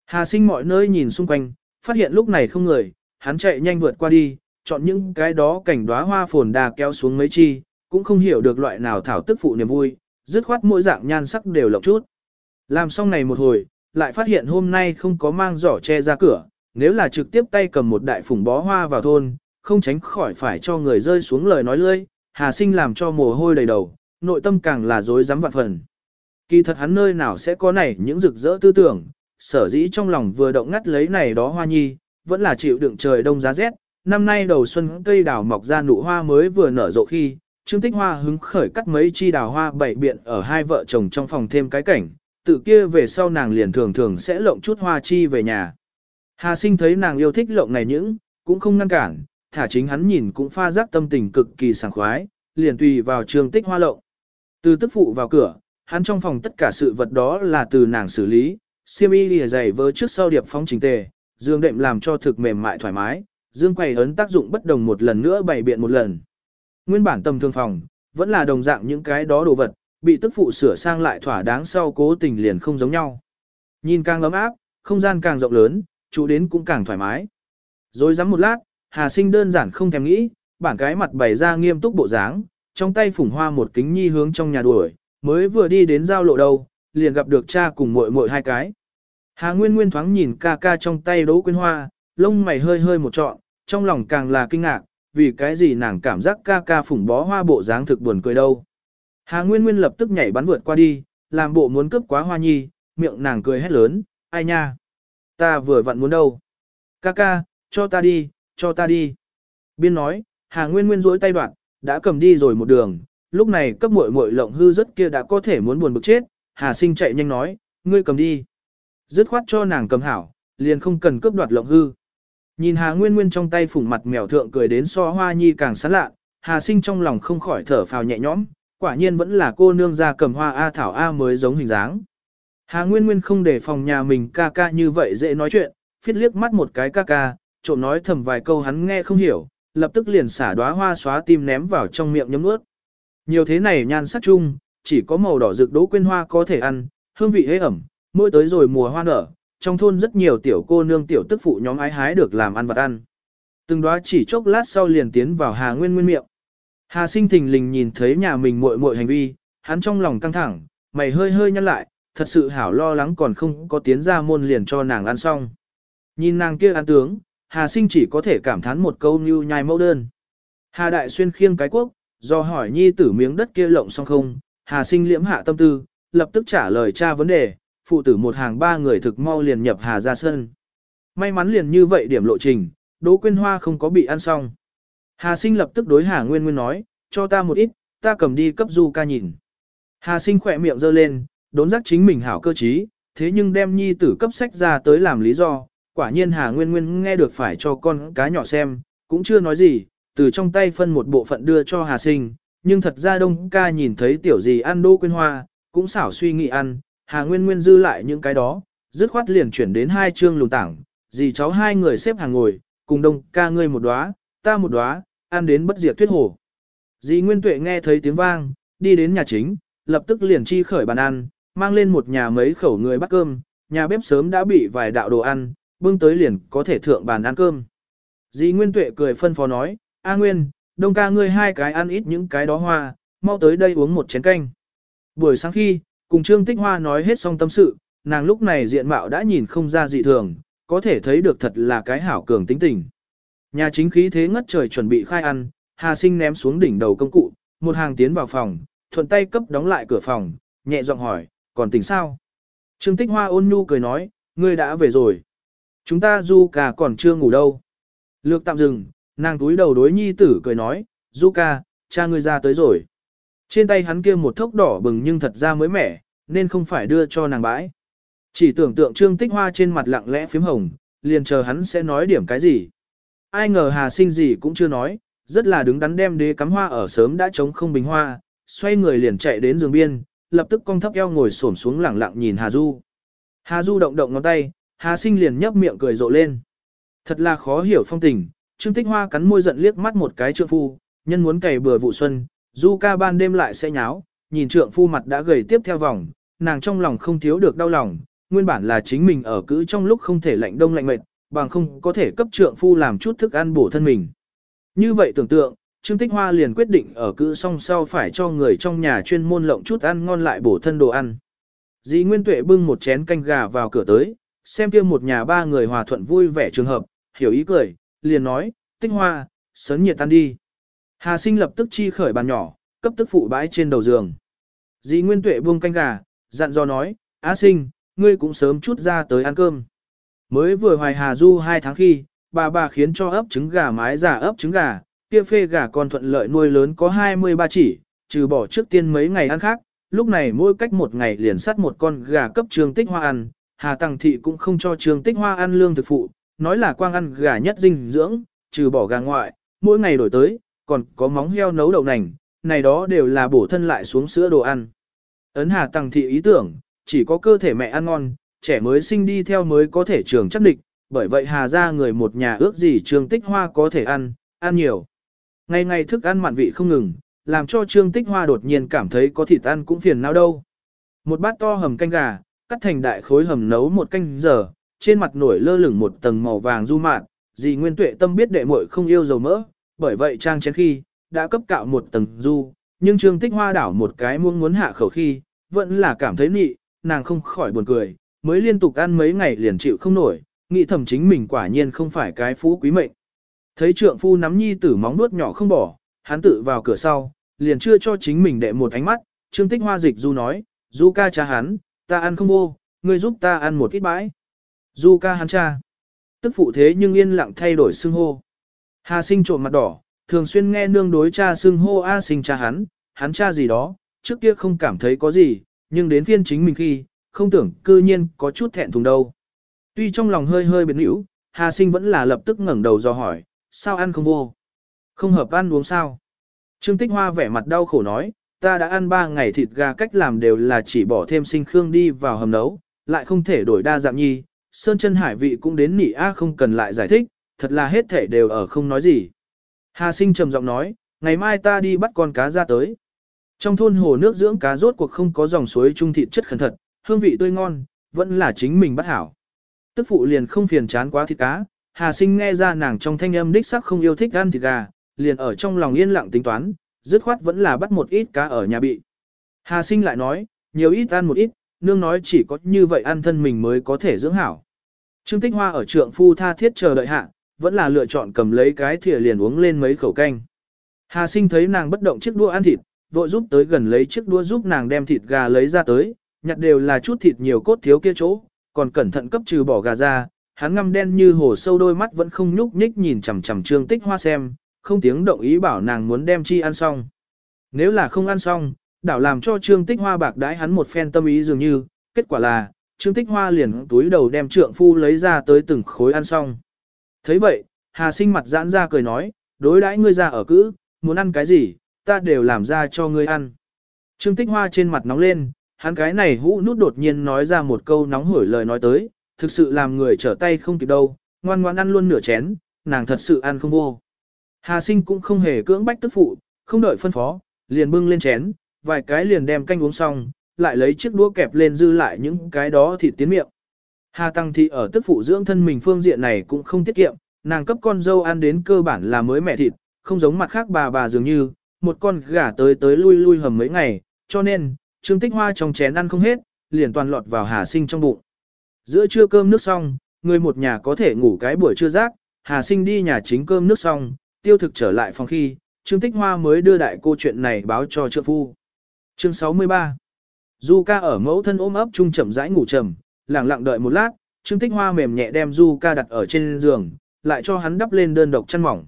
Hà sinh mọi nơi nhìn xung quanh, phát hiện lúc này không người, hắn chạy nhanh vượt qua đi, chọn những cái đó cảnh đóa hoa phồn đà kéo xuống mấy chi, cũng không hiểu được loại nào thảo tức phụ niềm vui, dứt khoát mỗi dạng nhan sắc đều lộng chút. Làm xong này một hồi, lại phát hiện hôm nay không có mang giỏ che ra cửa, nếu là trực tiếp tay cầm một đại phủng bó hoa vào thôn, không tránh khỏi phải cho người rơi xuống lời nói lơi, Hà Sinh làm cho mồ hôi đầy đầu, nội tâm càng là dối dám vạn phần. Kỳ thật hắn nơi nào sẽ có này những rực rỡ tư tưởng, sở dĩ trong lòng vừa động ngắt lấy này đó hoa nhi, vẫn là chịu đựng trời đông giá rét. Năm nay đầu xuân cây đào mọc ra nụ hoa mới vừa nở rộ khi, Trương Tích Hoa hứng khởi cắt mấy chi đào hoa bảy biện ở hai vợ chồng trong phòng thêm cái cảnh, tự kia về sau nàng liền thường thường sẽ lộng chút hoa chi về nhà. Hà sinh thấy nàng yêu thích lộng này những, cũng không ngăn cản, thả chính hắn nhìn cũng pha giác tâm tình cực kỳ sảng khoái, liền tùy vào Trương Tích Hoa lộng. Từ tức phụ vào cửa, hắn trong phòng tất cả sự vật đó là từ nàng xử lý, xiêm y lìa dày vớ trước sau điệp phóng trình tề, dương đệm làm cho thực mềm mại thoải mái, dương quầy ấn tác dụng bất đồng một lần nữa bày biện một lần. Nguyên bản tầm thương phòng, vẫn là đồng dạng những cái đó đồ vật, bị tức phụ sửa sang lại thỏa đáng sau cố tình liền không giống nhau. Nhìn càng ấm áp, không gian càng rộng lớn, chủ đến cũng càng thoải mái. Rồi dám một lát, Hà Sinh đơn giản không thèm nghĩ, bản cái mặt bày ra nghiêm túc bộ dáng, trong tay phủng hoa một kính nhi hướng trong nhà đuổi, mới vừa đi đến giao lộ đâu, liền gặp được cha cùng muội muội hai cái. Hà Nguyên Nguyên thoáng nhìn ca ca trong tay đỗ quyên hoa, lông mày hơi hơi một trọn, trong lòng càng là kinh ngạc, vì cái gì nàng cảm giác ca ca phủng bó hoa bộ dáng thực buồn cười đâu. Hà Nguyên Nguyên lập tức nhảy bắn vượt qua đi, làm bộ muốn cướp quá hoa nhi, miệng nàng cười hét lớn, ai nha, ta vừa vặn muốn đâu. Ca ca, cho ta đi, cho ta đi. Biên nói, Hà Nguyên Nguyên rỗi tay đoạn, đã cầm đi rồi một đường, lúc này cấp muội muội lộng hư rất kia đã có thể muốn buồn bực chết, Hà Sinh chạy nhanh nói, ngươi cầm đi. Dứt khoát cho nàng cầm hảo, liền không cần cướp đoạt lộng hư. Nhìn Hà Nguyên Nguyên trong tay phủng mặt mèo thượng cười đến so hoa nhi càng sán lạ, Hà Sinh trong lòng không khỏi thở phào nhẹ nhõm, quả nhiên vẫn là cô nương ra cầm hoa A thảo A mới giống hình dáng. Hà Nguyên Nguyên không để phòng nhà mình ca ca như vậy dễ nói chuyện, phiết liếc mắt một cái ca ca, trộm nói thầm vài câu hắn nghe không hiểu, lập tức liền xả đóa hoa xóa tim ném vào trong miệng nhấm nuốt. Nhiều thế này nhan sắc chung, chỉ có màu đỏ rực đỗ quyên hoa có thể ăn, hương vị hế ẩm, mỗi tới rồi mùa hoa nở, trong thôn rất nhiều tiểu cô nương tiểu tức phụ nhóm ái hái được làm ăn vật ăn. Từng đóa chỉ chốc lát sau liền tiến vào Hà Nguyên Nguyên miệng. Hà Sinh thình lình nhìn thấy nhà mình muội muội hành vi, hắn trong lòng căng thẳng, mày hơi hơi nhăn lại, thật sự hảo lo lắng còn không có tiến ra môn liền cho nàng ăn xong. Nhìn nàng kia ăn tướng, Hà Sinh chỉ có thể cảm thán một câu như nhai mẫu đơn. Hà Đại Xuyên khiêng cái quốc, do hỏi nhi tử miếng đất kia lộng xong không, Hà Sinh liễm hạ tâm tư, lập tức trả lời cha vấn đề, phụ tử một hàng ba người thực mau liền nhập Hà ra sân. May mắn liền như vậy điểm lộ trình, Đỗ Quyên Hoa không có bị ăn xong. Hà Sinh lập tức đối Hà Nguyên Nguyên nói, cho ta một ít, ta cầm đi cấp du ca nhìn. Hà Sinh khỏe miệng giơ lên, đốn giác chính mình hảo cơ trí, thế nhưng đem nhi tử cấp sách ra tới làm lý do, quả nhiên Hà Nguyên Nguyên nghe được phải cho con cá nhỏ xem, cũng chưa nói gì, từ trong tay phân một bộ phận đưa cho Hà Sinh, nhưng thật ra Đông ca nhìn thấy tiểu gì ăn đô quên hoa, cũng xảo suy nghĩ ăn, Hà Nguyên Nguyên dư lại những cái đó, dứt khoát liền chuyển đến hai chương lùng tảng, dì cháu hai người xếp hàng ngồi, cùng Đông ca ngươi một đóa, ta một đóa, ăn đến bất diệt tuyết hổ. Dì Nguyên Tuệ nghe thấy tiếng vang, đi đến nhà chính, lập tức liền chi khởi bàn ăn, mang lên một nhà mấy khẩu người bắt cơm, nhà bếp sớm đã bị vài đạo đồ ăn, bưng tới liền có thể thượng bàn ăn cơm. Dì Nguyên Tuệ cười phân phó nói, A Nguyên, đông ca ngươi hai cái ăn ít những cái đó hoa, mau tới đây uống một chén canh. Buổi sáng khi, cùng Trương Tích Hoa nói hết xong tâm sự, nàng lúc này diện mạo đã nhìn không ra dị thường, có thể thấy được thật là cái hảo cường tính tình. Nhà chính khí thế ngất trời chuẩn bị khai ăn, Hà Sinh ném xuống đỉnh đầu công cụ, một hàng tiến vào phòng, thuận tay cấp đóng lại cửa phòng, nhẹ giọng hỏi, còn tỉnh sao? Trương Tích Hoa ôn nhu cười nói, ngươi đã về rồi. Chúng ta du cả còn chưa ngủ đâu. Lược tạm dừng, nàng túi đầu đối nhi tử cười nói, du ca, cha ngươi ra tới rồi. Trên tay hắn kia một thốc đỏ bừng nhưng thật ra mới mẻ, nên không phải đưa cho nàng bãi. Chỉ tưởng tượng Trương Tích Hoa trên mặt lặng lẽ phím hồng, liền chờ hắn sẽ nói điểm cái gì. Ai ngờ Hà Sinh gì cũng chưa nói, rất là đứng đắn đem đế cắm hoa ở sớm đã trống không bình hoa, xoay người liền chạy đến giường biên, lập tức cong thấp eo ngồi xổm xuống lẳng lặng nhìn Hà Du. Hà Du động động ngón tay, Hà Sinh liền nhấp miệng cười rộ lên. Thật là khó hiểu phong tình, Trương Tích Hoa cắn môi giận liếc mắt một cái trượng phu, nhân muốn cày bừa vụ xuân, Du ca ban đêm lại sẽ nháo, nhìn trượng phu mặt đã gầy tiếp theo vòng, nàng trong lòng không thiếu được đau lòng, nguyên bản là chính mình ở cữ trong lúc không thể lạnh đông lạnh mệt, bằng không có thể cấp trượng phu làm chút thức ăn bổ thân mình. Như vậy tưởng tượng, Trương Tích Hoa liền quyết định ở cữ song sau phải cho người trong nhà chuyên môn lộng chút ăn ngon lại bổ thân đồ ăn. Dì Nguyên Tuệ bưng một chén canh gà vào cửa tới, xem kia một nhà ba người hòa thuận vui vẻ trường hợp, hiểu ý cười, liền nói, Tích Hoa, sớm nhiệt tan đi. Hà sinh lập tức chi khởi bàn nhỏ, cấp tức phụ bãi trên đầu giường. Dĩ Nguyên Tuệ buông canh gà, dặn dò nói, Á sinh, ngươi cũng sớm chút ra tới ăn cơm. Mới vừa hoài Hà Du hai tháng khi, bà bà khiến cho ấp trứng gà mái giả ấp trứng gà, kia phê gà còn thuận lợi nuôi lớn có 23 chỉ, trừ bỏ trước tiên mấy ngày ăn khác, lúc này mỗi cách một ngày liền sắt một con gà cấp trường tích hoa ăn, Hà Tăng Thị cũng không cho trường tích hoa ăn lương thực phụ, nói là quang ăn gà nhất dinh dưỡng, trừ bỏ gà ngoại, mỗi ngày đổi tới, còn có móng heo nấu đậu nành, này đó đều là bổ thân lại xuống sữa đồ ăn. Ấn Hà Tăng Thị ý tưởng, chỉ có cơ thể mẹ ăn ngon, trẻ mới sinh đi theo mới có thể trường chắc địch, bởi vậy Hà ra người một nhà ước gì trường tích hoa có thể ăn, ăn nhiều. Ngày ngày thức ăn mặn vị không ngừng, làm cho Trương Tích Hoa đột nhiên cảm thấy có thịt ăn cũng phiền não đâu. Một bát to hầm canh gà, cắt thành đại khối hầm nấu một canh giờ, trên mặt nổi lơ lửng một tầng màu vàng du mạn, dì Nguyên Tuệ tâm biết đệ muội không yêu dầu mỡ, bởi vậy trang chén khi, đã cấp cạo một tầng du, nhưng Trương Tích Hoa đảo một cái muông muốn hạ khẩu khi, vẫn là cảm thấy nị, nàng không khỏi buồn cười, mới liên tục ăn mấy ngày liền chịu không nổi, nghĩ thầm chính mình quả nhiên không phải cái phú quý mệnh. Thấy trượng phu nắm nhi tử móng nuốt nhỏ không bỏ, hắn tự vào cửa sau, liền chưa cho chính mình đệ một ánh mắt, Trương Tích Hoa dịch du nói, du ca cha hắn, ta ăn không vô, ngươi giúp ta ăn một ít bãi. Du ca hắn cha. Tức phụ thế nhưng yên lặng thay đổi xưng hô. Hà sinh trộm mặt đỏ, thường xuyên nghe nương đối cha xưng hô A sinh cha hắn, hắn cha gì đó, trước kia không cảm thấy có gì, nhưng đến phiên chính mình khi, không tưởng cư nhiên có chút thẹn thùng đâu. Tuy trong lòng hơi hơi biến hữu, Hà sinh vẫn là lập tức ngẩng đầu do hỏi, sao ăn không vô? Không hợp ăn uống sao? Trương Tích Hoa vẻ mặt đau khổ nói, ta đã ăn 3 ngày thịt gà cách làm đều là chỉ bỏ thêm sinh khương đi vào hầm nấu, lại không thể đổi đa dạng nhi. Sơn chân hải vị cũng đến nỉ a không cần lại giải thích, thật là hết thể đều ở không nói gì. Hà sinh trầm giọng nói, ngày mai ta đi bắt con cá ra tới. Trong thôn hồ nước dưỡng cá rốt cuộc không có dòng suối trung thịt chất khẩn thật, hương vị tươi ngon, vẫn là chính mình bắt hảo. Tức phụ liền không phiền chán quá thịt cá, Hà sinh nghe ra nàng trong thanh âm đích sắc không yêu thích ăn thịt gà, liền ở trong lòng yên lặng tính toán, dứt khoát vẫn là bắt một ít cá ở nhà bị. Hà sinh lại nói, nhiều ít ăn một ít, nương nói chỉ có như vậy ăn thân mình mới có thể dưỡng hảo. Trương Tích Hoa ở trượng phu tha thiết chờ đợi hạ, vẫn là lựa chọn cầm lấy cái thìa liền uống lên mấy khẩu canh. Hà sinh thấy nàng bất động chiếc đũa ăn thịt, vội giúp tới gần lấy chiếc đũa giúp nàng đem thịt gà lấy ra tới, nhặt đều là chút thịt nhiều cốt thiếu kia chỗ, còn cẩn thận cấp trừ bỏ gà ra, hắn ngăm đen như hồ sâu đôi mắt vẫn không nhúc nhích nhìn chằm chằm Trương Tích Hoa xem, không tiếng động ý bảo nàng muốn đem chi ăn xong. Nếu là không ăn xong, đảo làm cho Trương Tích Hoa bạc đãi hắn một phen tâm ý dường như, kết quả là, Trương Tích Hoa liền túi đầu đem trượng phu lấy ra tới từng khối ăn xong. thấy vậy, Hà sinh mặt giãn ra cười nói, đối đãi ngươi ra ở cữ, muốn ăn cái gì, ta đều làm ra cho ngươi ăn. Trương Tích Hoa trên mặt nóng lên, hắn cái này hũ nút đột nhiên nói ra một câu nóng hổi lời nói tới, thực sự làm người trở tay không kịp đâu, ngoan ngoan ăn luôn nửa chén, nàng thật sự ăn không vô. Hà sinh cũng không hề cưỡng bách tức phụ, không đợi phân phó, liền bưng lên chén, vài cái liền đem canh uống xong, lại lấy chiếc đũa kẹp lên dư lại những cái đó thịt tiến miệng. Hà Tăng Thị ở tức phụ dưỡng thân mình phương diện này cũng không tiết kiệm, nàng cấp con dâu ăn đến cơ bản là mới mẹ thịt, không giống mặt khác bà bà dường như, một con gà tới tới lui lui hầm mấy ngày, cho nên, Trương Tích Hoa trong chén ăn không hết, liền toàn lọt vào Hà Sinh trong bụng. Giữa trưa cơm nước xong, người một nhà có thể ngủ cái buổi trưa rác, Hà Sinh đi nhà chính cơm nước xong, tiêu thực trở lại phòng khi, Trương Tích Hoa mới đưa đại cô chuyện này báo cho trượng phu. Chương 63 Du ca ở mẫu thân ôm ấp chung chậm rãi ngủ trầm, lặng lặng đợi một lát, Trương Tích Hoa mềm nhẹ đem Du ca đặt ở trên giường, lại cho hắn đắp lên đơn độc chăn mỏng.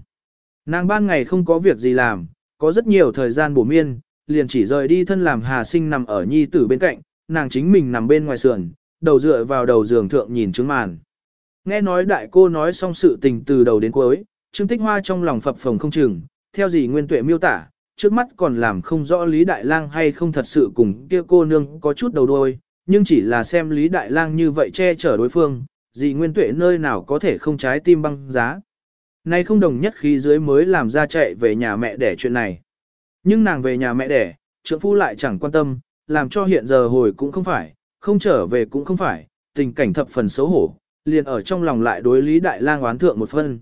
Nàng ban ngày không có việc gì làm, có rất nhiều thời gian bổ miên, liền chỉ rời đi thân làm Hà Sinh nằm ở nhi tử bên cạnh, nàng chính mình nằm bên ngoài sườn, đầu dựa vào đầu giường thượng nhìn trứng màn. Nghe nói đại cô nói xong sự tình từ đầu đến cuối, Trương Tích Hoa trong lòng phập phồng không chừng, theo gì Nguyên Tuệ miêu tả, trước mắt còn làm không rõ Lý Đại Lang hay không thật sự cùng kia cô nương có chút đầu đuôi, nhưng chỉ là xem Lý Đại Lang như vậy che chở đối phương, Dị Nguyên Tuệ nơi nào có thể không trái tim băng giá. Nay không đồng nhất khi dưới mới làm ra chạy về nhà mẹ đẻ chuyện này. Nhưng nàng về nhà mẹ đẻ, trượng phu lại chẳng quan tâm, làm cho hiện giờ hồi cũng không phải, không trở về cũng không phải, tình cảnh thập phần xấu hổ, liền ở trong lòng lại đối Lý Đại Lang oán thượng một phân.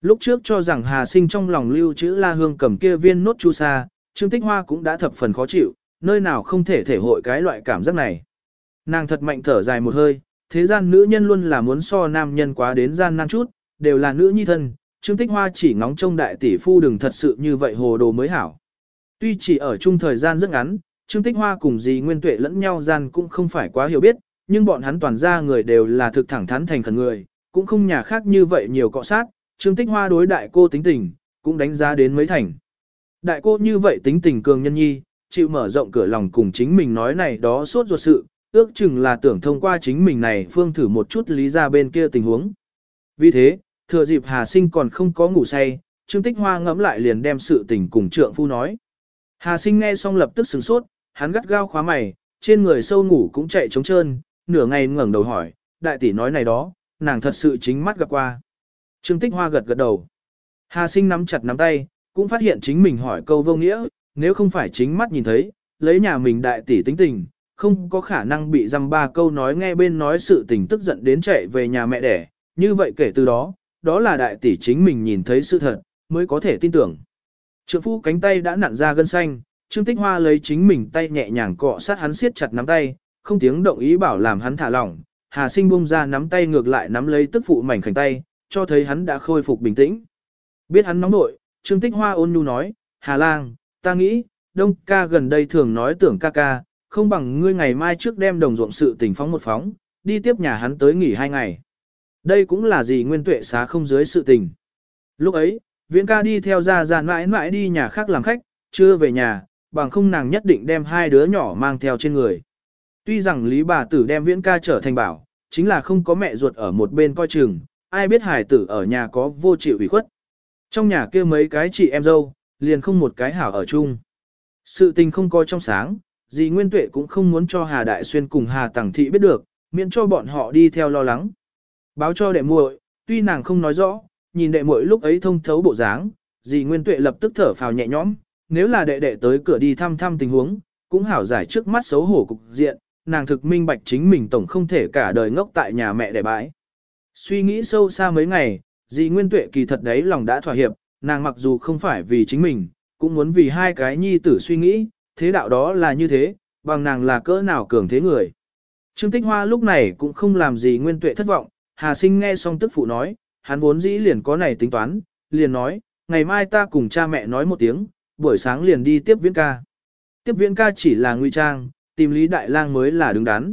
Lúc trước cho rằng Hà Sinh trong lòng lưu chữ La Hương cầm kia viên nốt chu sa, Trương Tích Hoa cũng đã thập phần khó chịu, nơi nào không thể thể hội cái loại cảm giác này. Nàng thật mạnh thở dài một hơi, thế gian nữ nhân luôn là muốn so nam nhân quá đến gian nan chút, đều là nữ nhi thân, Trương Tích Hoa chỉ ngóng trông đại tỷ phu đừng thật sự như vậy hồ đồ mới hảo. Tuy chỉ ở chung thời gian rất ngắn, Trương Tích Hoa cùng dì Nguyên Tuệ lẫn nhau gian cũng không phải quá hiểu biết, nhưng bọn hắn toàn ra người đều là thực thẳng thắn thành khẩn người, cũng không nhà khác như vậy nhiều cọ sát, Trương Tích Hoa đối đại cô tính tình, cũng đánh giá đến mấy thành. Đại cô như vậy tính tình cường nhân nhi, chịu mở rộng cửa lòng cùng chính mình nói này đó suốt ruột sự, ước chừng là tưởng thông qua chính mình này phương thử một chút lý ra bên kia tình huống. Vì thế, thừa dịp Hà Sinh còn không có ngủ say, Trương Tích Hoa ngẫm lại liền đem sự tình cùng trượng phu nói. Hà Sinh nghe xong lập tức sửng sốt, hắn gắt gao khóa mày, trên người sâu ngủ cũng chạy trống trơn, nửa ngày ngẩng đầu hỏi, đại tỷ nói này đó, nàng thật sự chính mắt gặp qua. Trương Tích Hoa gật gật đầu. Hà Sinh nắm chặt nắm tay, cũng phát hiện chính mình hỏi câu vô nghĩa, nếu không phải chính mắt nhìn thấy, lấy nhà mình đại tỷ tính tình, không có khả năng bị dăm ba câu nói nghe bên nói sự tình tức giận đến chạy về nhà mẹ đẻ, như vậy kể từ đó, đó là đại tỷ chính mình nhìn thấy sự thật, mới có thể tin tưởng. Trượng phu cánh tay đã nặn ra gân xanh, Trương Tích Hoa lấy chính mình tay nhẹ nhàng cọ sát hắn siết chặt nắm tay, không tiếng động ý bảo làm hắn thả lỏng. Hà Sinh bung ra nắm tay ngược lại nắm lấy tức phụ mảnh khảnh tay, cho thấy hắn đã khôi phục bình tĩnh. Biết hắn nóng nội, Trương Tích Hoa ôn nhu nói, Hà Lang, ta nghĩ, Đông ca gần đây thường nói tưởng ca ca, không bằng ngươi ngày mai trước đem đồng ruộng sự tình phóng một phóng, đi tiếp nhà hắn tới nghỉ hai ngày. Đây cũng là gì nguyên tuệ xá không dưới sự tình. Lúc ấy, viễn ca đi theo ra ra mãi mãi đi nhà khác làm khách, chưa về nhà, bằng không nàng nhất định đem hai đứa nhỏ mang theo trên người. Tuy rằng lý bà tử đem viễn ca trở thành bảo, chính là không có mẹ ruột ở một bên coi chừng, ai biết hải tử ở nhà có vô chịu ủy khuất. Trong nhà kia mấy cái chị em dâu, liền không một cái hảo ở chung. Sự tình không coi trong sáng, dì Nguyên Tuệ cũng không muốn cho Hà Đại Xuyên cùng Hà Tẳng Thị biết được, miễn cho bọn họ đi theo lo lắng. Báo cho đệ muội, tuy nàng không nói rõ, nhìn đệ muội lúc ấy thông thấu bộ dáng, dì Nguyên Tuệ lập tức thở phào nhẹ nhõm, nếu là đệ đệ tới cửa đi thăm thăm tình huống, cũng hảo giải trước mắt xấu hổ cục diện, nàng thực minh bạch chính mình tổng không thể cả đời ngốc tại nhà mẹ đẻ bãi. Suy nghĩ sâu xa mấy ngày, dì Nguyên Tuệ kỳ thật đấy lòng đã thỏa hiệp, nàng mặc dù không phải vì chính mình, cũng muốn vì hai cái nhi tử suy nghĩ, thế đạo đó là như thế, bằng nàng là cỡ nào cường thế người. Trương Tích Hoa lúc này cũng không làm gì Nguyên Tuệ thất vọng, Hà Sinh nghe xong tức phụ nói, hắn vốn dĩ liền có này tính toán, liền nói, ngày mai ta cùng cha mẹ nói một tiếng, buổi sáng liền đi tiếp viễn ca. Tiếp viễn ca chỉ là nguy trang, tìm Lý Đại Lang mới là đứng đắn.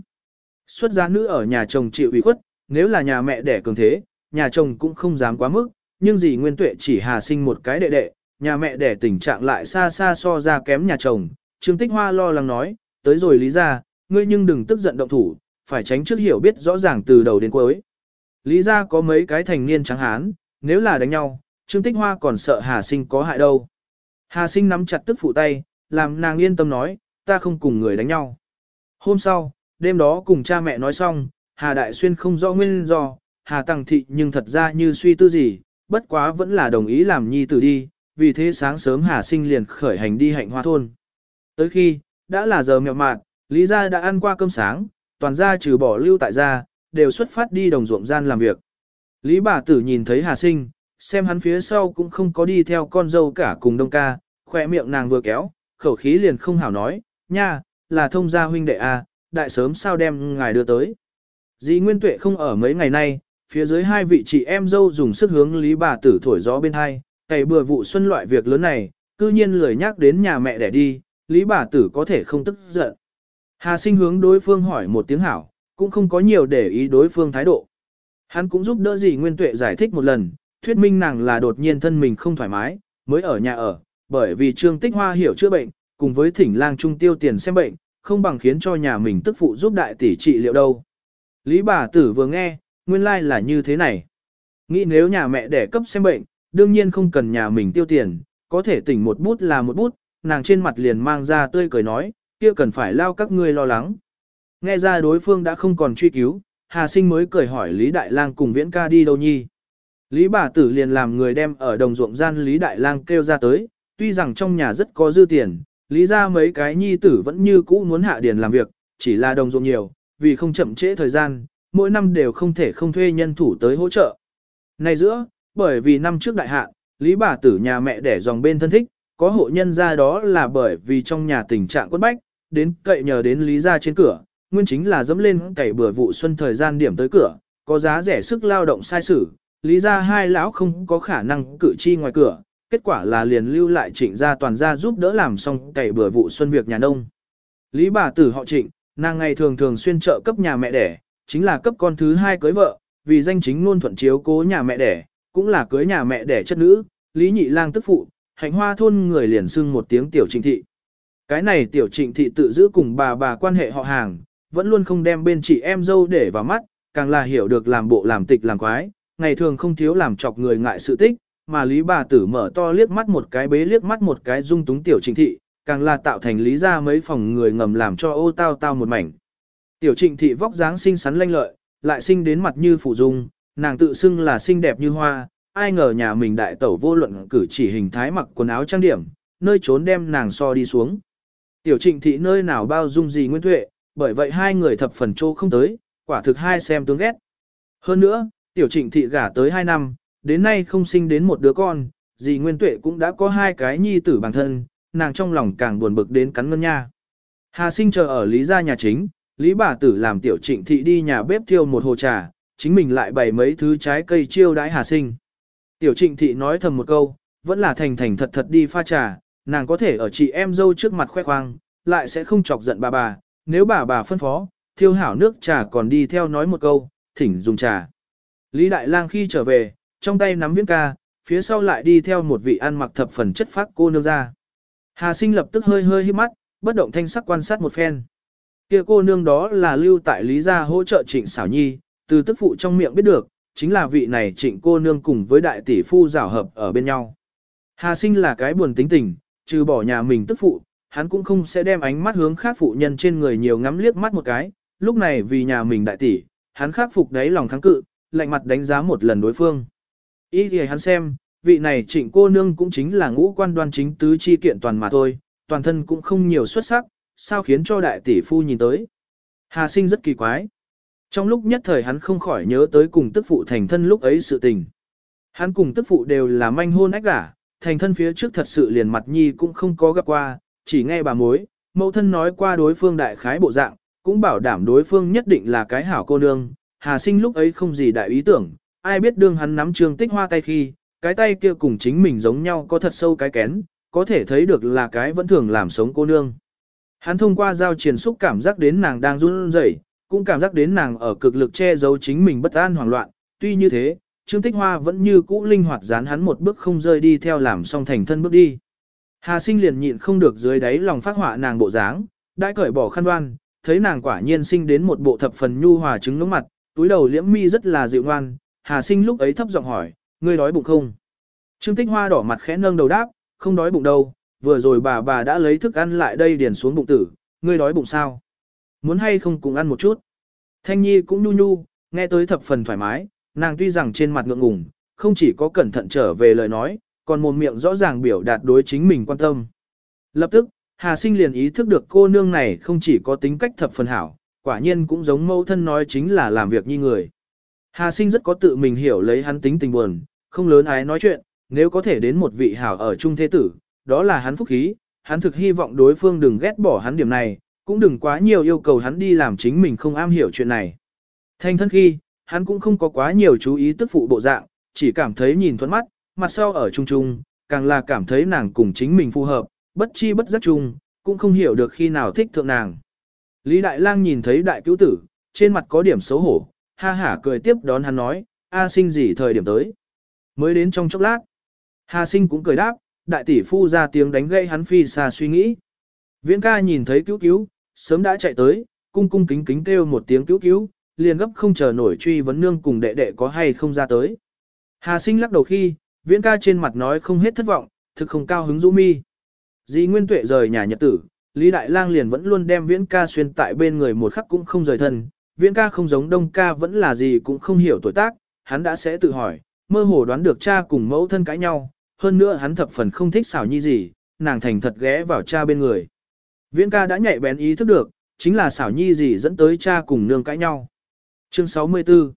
Xuất gia nữ ở nhà chồng chịu ủy khuất, nếu là nhà mẹ đẻ cường thế, nhà chồng cũng không dám quá mức, nhưng gì Nguyên Tuệ chỉ hà sinh một cái đệ đệ, nhà mẹ đẻ tình trạng lại xa xa so ra kém nhà chồng. Trương Tích Hoa lo lắng nói, tới rồi lý ra, ngươi nhưng đừng tức giận động thủ, phải tránh trước hiểu biết rõ ràng từ đầu đến cuối. Lý ra có mấy cái thành niên trắng hán, nếu là đánh nhau, Trương Tích Hoa còn sợ Hà Sinh có hại đâu. Hà Sinh nắm chặt tức phụ tay, làm nàng yên tâm nói, ta không cùng người đánh nhau. Hôm sau, đêm đó cùng cha mẹ nói xong, Hà Đại Xuyên không rõ nguyên do, Hà Tăng Thị nhưng thật ra như suy tư gì, bất quá vẫn là đồng ý làm nhi tử đi, vì thế sáng sớm Hà Sinh liền khởi hành đi hạnh hoa thôn. Tới khi, đã là giờ mẹo mạt, Lý gia đã ăn qua cơm sáng, toàn gia trừ bỏ lưu tại gia, đều xuất phát đi đồng ruộng gian làm việc. Lý bà tử nhìn thấy Hà Sinh, xem hắn phía sau cũng không có đi theo con dâu cả cùng đông ca, khỏe miệng nàng vừa kéo, khẩu khí liền không hảo nói, nha, là thông gia huynh đệ a, đại sớm sao đem ngài đưa tới. Dì Nguyên Tuệ không ở mấy ngày nay, phía dưới hai vị chị em dâu dùng sức hướng Lý bà tử thổi gió bên hai, cày bừa vụ xuân loại việc lớn này, cư nhiên lười nhắc đến nhà mẹ để đi, Lý bà tử có thể không tức giận. Hà sinh hướng đối phương hỏi một tiếng hảo, cũng không có nhiều để ý đối phương thái độ. Hắn cũng giúp đỡ Dì Nguyên Tuệ giải thích một lần, thuyết minh nàng là đột nhiên thân mình không thoải mái, mới ở nhà ở, bởi vì Trương Tích Hoa hiểu chữa bệnh, cùng với thỉnh lang trung tiêu tiền xem bệnh, không bằng khiến cho nhà mình tức phụ giúp đại tỷ trị liệu đâu. Lý bà tử vừa nghe, nguyên lai like là như thế này. Nghĩ nếu nhà mẹ đẻ cấp xem bệnh, đương nhiên không cần nhà mình tiêu tiền, có thể tỉnh một bút là một bút, nàng trên mặt liền mang ra tươi cười nói, kia cần phải lao các ngươi lo lắng. Nghe ra đối phương đã không còn truy cứu, Hà Sinh mới cười hỏi Lý Đại Lang cùng Viễn ca đi đâu nhi. Lý bà tử liền làm người đem ở đồng ruộng gian Lý Đại Lang kêu ra tới, tuy rằng trong nhà rất có dư tiền, Lý ra mấy cái nhi tử vẫn như cũ muốn hạ điền làm việc, chỉ là đồng ruộng nhiều, vì không chậm trễ thời gian, mỗi năm đều không thể không thuê nhân thủ tới hỗ trợ. Này giữa, bởi vì năm trước đại hạn, Lý bà tử nhà mẹ đẻ dòng bên thân thích, có hộ nhân ra đó là bởi vì trong nhà tình trạng quất bách, đến cậy nhờ đến Lý ra trên cửa, nguyên chính là dẫm lên cày bừa vụ xuân thời gian điểm tới cửa, có giá rẻ sức lao động sai sử, Lý ra hai lão không có khả năng cử chi ngoài cửa, kết quả là liền lưu lại trịnh gia toàn gia giúp đỡ làm xong cày bừa vụ xuân việc nhà nông. Lý bà tử họ trịnh, nàng ngày thường thường xuyên trợ cấp nhà mẹ đẻ, chính là cấp con thứ hai cưới vợ, vì danh chính ngôn thuận chiếu cố nhà mẹ đẻ, cũng là cưới nhà mẹ đẻ chất nữ, Lý Nhị Lang tức phụ, hạnh hoa thôn người liền xưng một tiếng tiểu trịnh thị. Cái này tiểu trịnh thị tự giữ cùng bà bà quan hệ họ hàng, vẫn luôn không đem bên chị em dâu để vào mắt, càng là hiểu được làm bộ làm tịch làm quái, ngày thường không thiếu làm chọc người ngại sự tích, mà Lý bà tử mở to liếc mắt một cái bế liếc mắt một cái dung túng tiểu trịnh thị, càng là tạo thành lý ra mấy phòng người ngầm làm cho ô tao tao một mảnh. Tiểu trịnh thị vóc dáng xinh xắn lanh lợi, lại sinh đến mặt như phụ dung, nàng tự xưng là xinh đẹp như hoa, ai ngờ nhà mình đại tẩu vô luận cử chỉ hình thái mặc quần áo trang điểm, nơi trốn đem nàng so đi xuống. Tiểu trịnh thị nơi nào bao dung gì nguyên tuệ, bởi vậy hai người thập phần trô không tới, quả thực hai xem tướng ghét. Hơn nữa, tiểu trịnh thị gả tới hai năm, đến nay không sinh đến một đứa con, dì Nguyên Tuệ cũng đã có hai cái nhi tử bản thân, nàng trong lòng càng buồn bực đến cắn ngân nha. Hà sinh chờ ở Lý gia nhà chính, Lý bà tử làm tiểu trịnh thị đi nhà bếp thiêu một hồ trà, chính mình lại bày mấy thứ trái cây chiêu đãi Hà sinh. Tiểu trịnh thị nói thầm một câu, vẫn là thành thành thật thật đi pha trà, nàng có thể ở chị em dâu trước mặt khoe khoang, lại sẽ không chọc giận bà bà, nếu bà bà phân phó, thiêu hảo nước trà còn đi theo nói một câu, thỉnh dùng trà. Lý Đại Lang khi trở về, trong tay nắm viễn ca, phía sau lại đi theo một vị ăn mặc thập phần chất phác cô nương ra. Hà sinh lập tức hơi hơi hít mắt, bất động thanh sắc quan sát một phen. Kia cô nương đó là lưu tại Lý gia hỗ trợ trịnh xảo nhi, từ tức phụ trong miệng biết được, chính là vị này trịnh cô nương cùng với đại tỷ phu rảo hợp ở bên nhau. Hà sinh là cái buồn tính tình, trừ bỏ nhà mình tức phụ, hắn cũng không sẽ đem ánh mắt hướng khác phụ nhân trên người nhiều ngắm liếc mắt một cái, lúc này vì nhà mình đại tỷ, hắn khắc phục đáy lòng kháng cự, lạnh mặt đánh giá một lần đối phương. Ý thì hắn xem, vị này trịnh cô nương cũng chính là ngũ quan đoan chính tứ chi kiện toàn mà thôi, toàn thân cũng không nhiều xuất sắc, sao khiến cho đại tỷ phu nhìn tới. Hà sinh rất kỳ quái. Trong lúc nhất thời hắn không khỏi nhớ tới cùng tức phụ thành thân lúc ấy sự tình. Hắn cùng tức phụ đều là manh hôn ách gả, thành thân phía trước thật sự liền mặt nhi cũng không có gặp qua, chỉ nghe bà mối, mẫu thân nói qua đối phương đại khái bộ dạng, cũng bảo đảm đối phương nhất định là cái hảo cô nương. Hà sinh lúc ấy không gì đại ý tưởng, ai biết đương hắn nắm trường tích hoa tay khi, cái tay kia cùng chính mình giống nhau có thật sâu cái kén, có thể thấy được là cái vẫn thường làm sống cô nương. Hắn thông qua giao triển xúc cảm giác đến nàng đang run rẩy, cũng cảm giác đến nàng ở cực lực che giấu chính mình bất an hoảng loạn, tuy như thế, Trương Tích Hoa vẫn như cũ linh hoạt dán hắn một bước không rơi đi theo làm xong thành thân bước đi. Hà sinh liền nhịn không được dưới đáy lòng phát họa nàng bộ dáng, đã cởi bỏ khăn đoan, thấy nàng quả nhiên sinh đến một bộ thập phần nhu hòa trứng ngưỡng mặt, túi đầu liễm mi rất là dịu ngoan, Hà sinh lúc ấy thấp giọng hỏi, ngươi đói bụng không? Trương Tích Hoa đỏ mặt khẽ nâng đầu đáp, không đói bụng đâu, vừa rồi bà bà đã lấy thức ăn lại đây điền xuống bụng tử, ngươi đói bụng sao? Muốn hay không cùng ăn một chút? Thanh Nhi cũng nhu nhu, nghe tới thập phần thoải mái, nàng tuy rằng trên mặt ngượng ngùng, không chỉ có cẩn thận trở về lời nói, còn mồm miệng rõ ràng biểu đạt đối chính mình quan tâm. Lập tức, Hà Sinh liền ý thức được cô nương này không chỉ có tính cách thập phần hảo, quả nhiên cũng giống mẫu thân nói chính là làm việc như người. Hà Sinh rất có tự mình hiểu lấy hắn tính tình buồn, không lớn ái nói chuyện, nếu có thể đến một vị hảo ở chung thế tử, đó là hắn phúc khí, hắn thực hy vọng đối phương đừng ghét bỏ hắn điểm này, cũng đừng quá nhiều yêu cầu hắn đi làm chính mình không am hiểu chuyện này. Thanh thân khi, hắn cũng không có quá nhiều chú ý tức phụ bộ dạng, chỉ cảm thấy nhìn thuẫn mắt, mặt sau ở trung trung, càng là cảm thấy nàng cùng chính mình phù hợp, bất chi bất giác chung, cũng không hiểu được khi nào thích thượng nàng. Lý Đại Lang nhìn thấy đại cứu tử, trên mặt có điểm xấu hổ, ha hả cười tiếp đón hắn nói, A sinh gì thời điểm tới. Mới đến trong chốc lát. Hà sinh cũng cười đáp, đại tỷ phu ra tiếng đánh gây hắn phi xa suy nghĩ. Viễn ca nhìn thấy cứu cứu, sớm đã chạy tới, cung cung kính kính kêu một tiếng cứu cứu, liền gấp không chờ nổi truy vấn nương cùng đệ đệ có hay không ra tới. Hà sinh lắc đầu khi, viễn ca trên mặt nói không hết thất vọng, thực không cao hứng rũ mi. Dì Nguyên Tuệ rời nhà nhật tử, Lý Đại Lang liền vẫn luôn đem viễn ca xuyên tại bên người một khắc cũng không rời thân. Viễn ca không giống đông ca vẫn là gì cũng không hiểu tuổi tác, hắn đã sẽ tự hỏi, mơ hồ đoán được cha cùng mẫu thân cãi nhau, hơn nữa hắn thập phần không thích xảo nhi gì, nàng thành thật ghé vào cha bên người. Viễn ca đã nhạy bén ý thức được, chính là xảo nhi gì dẫn tới cha cùng nương cãi nhau. Chương 64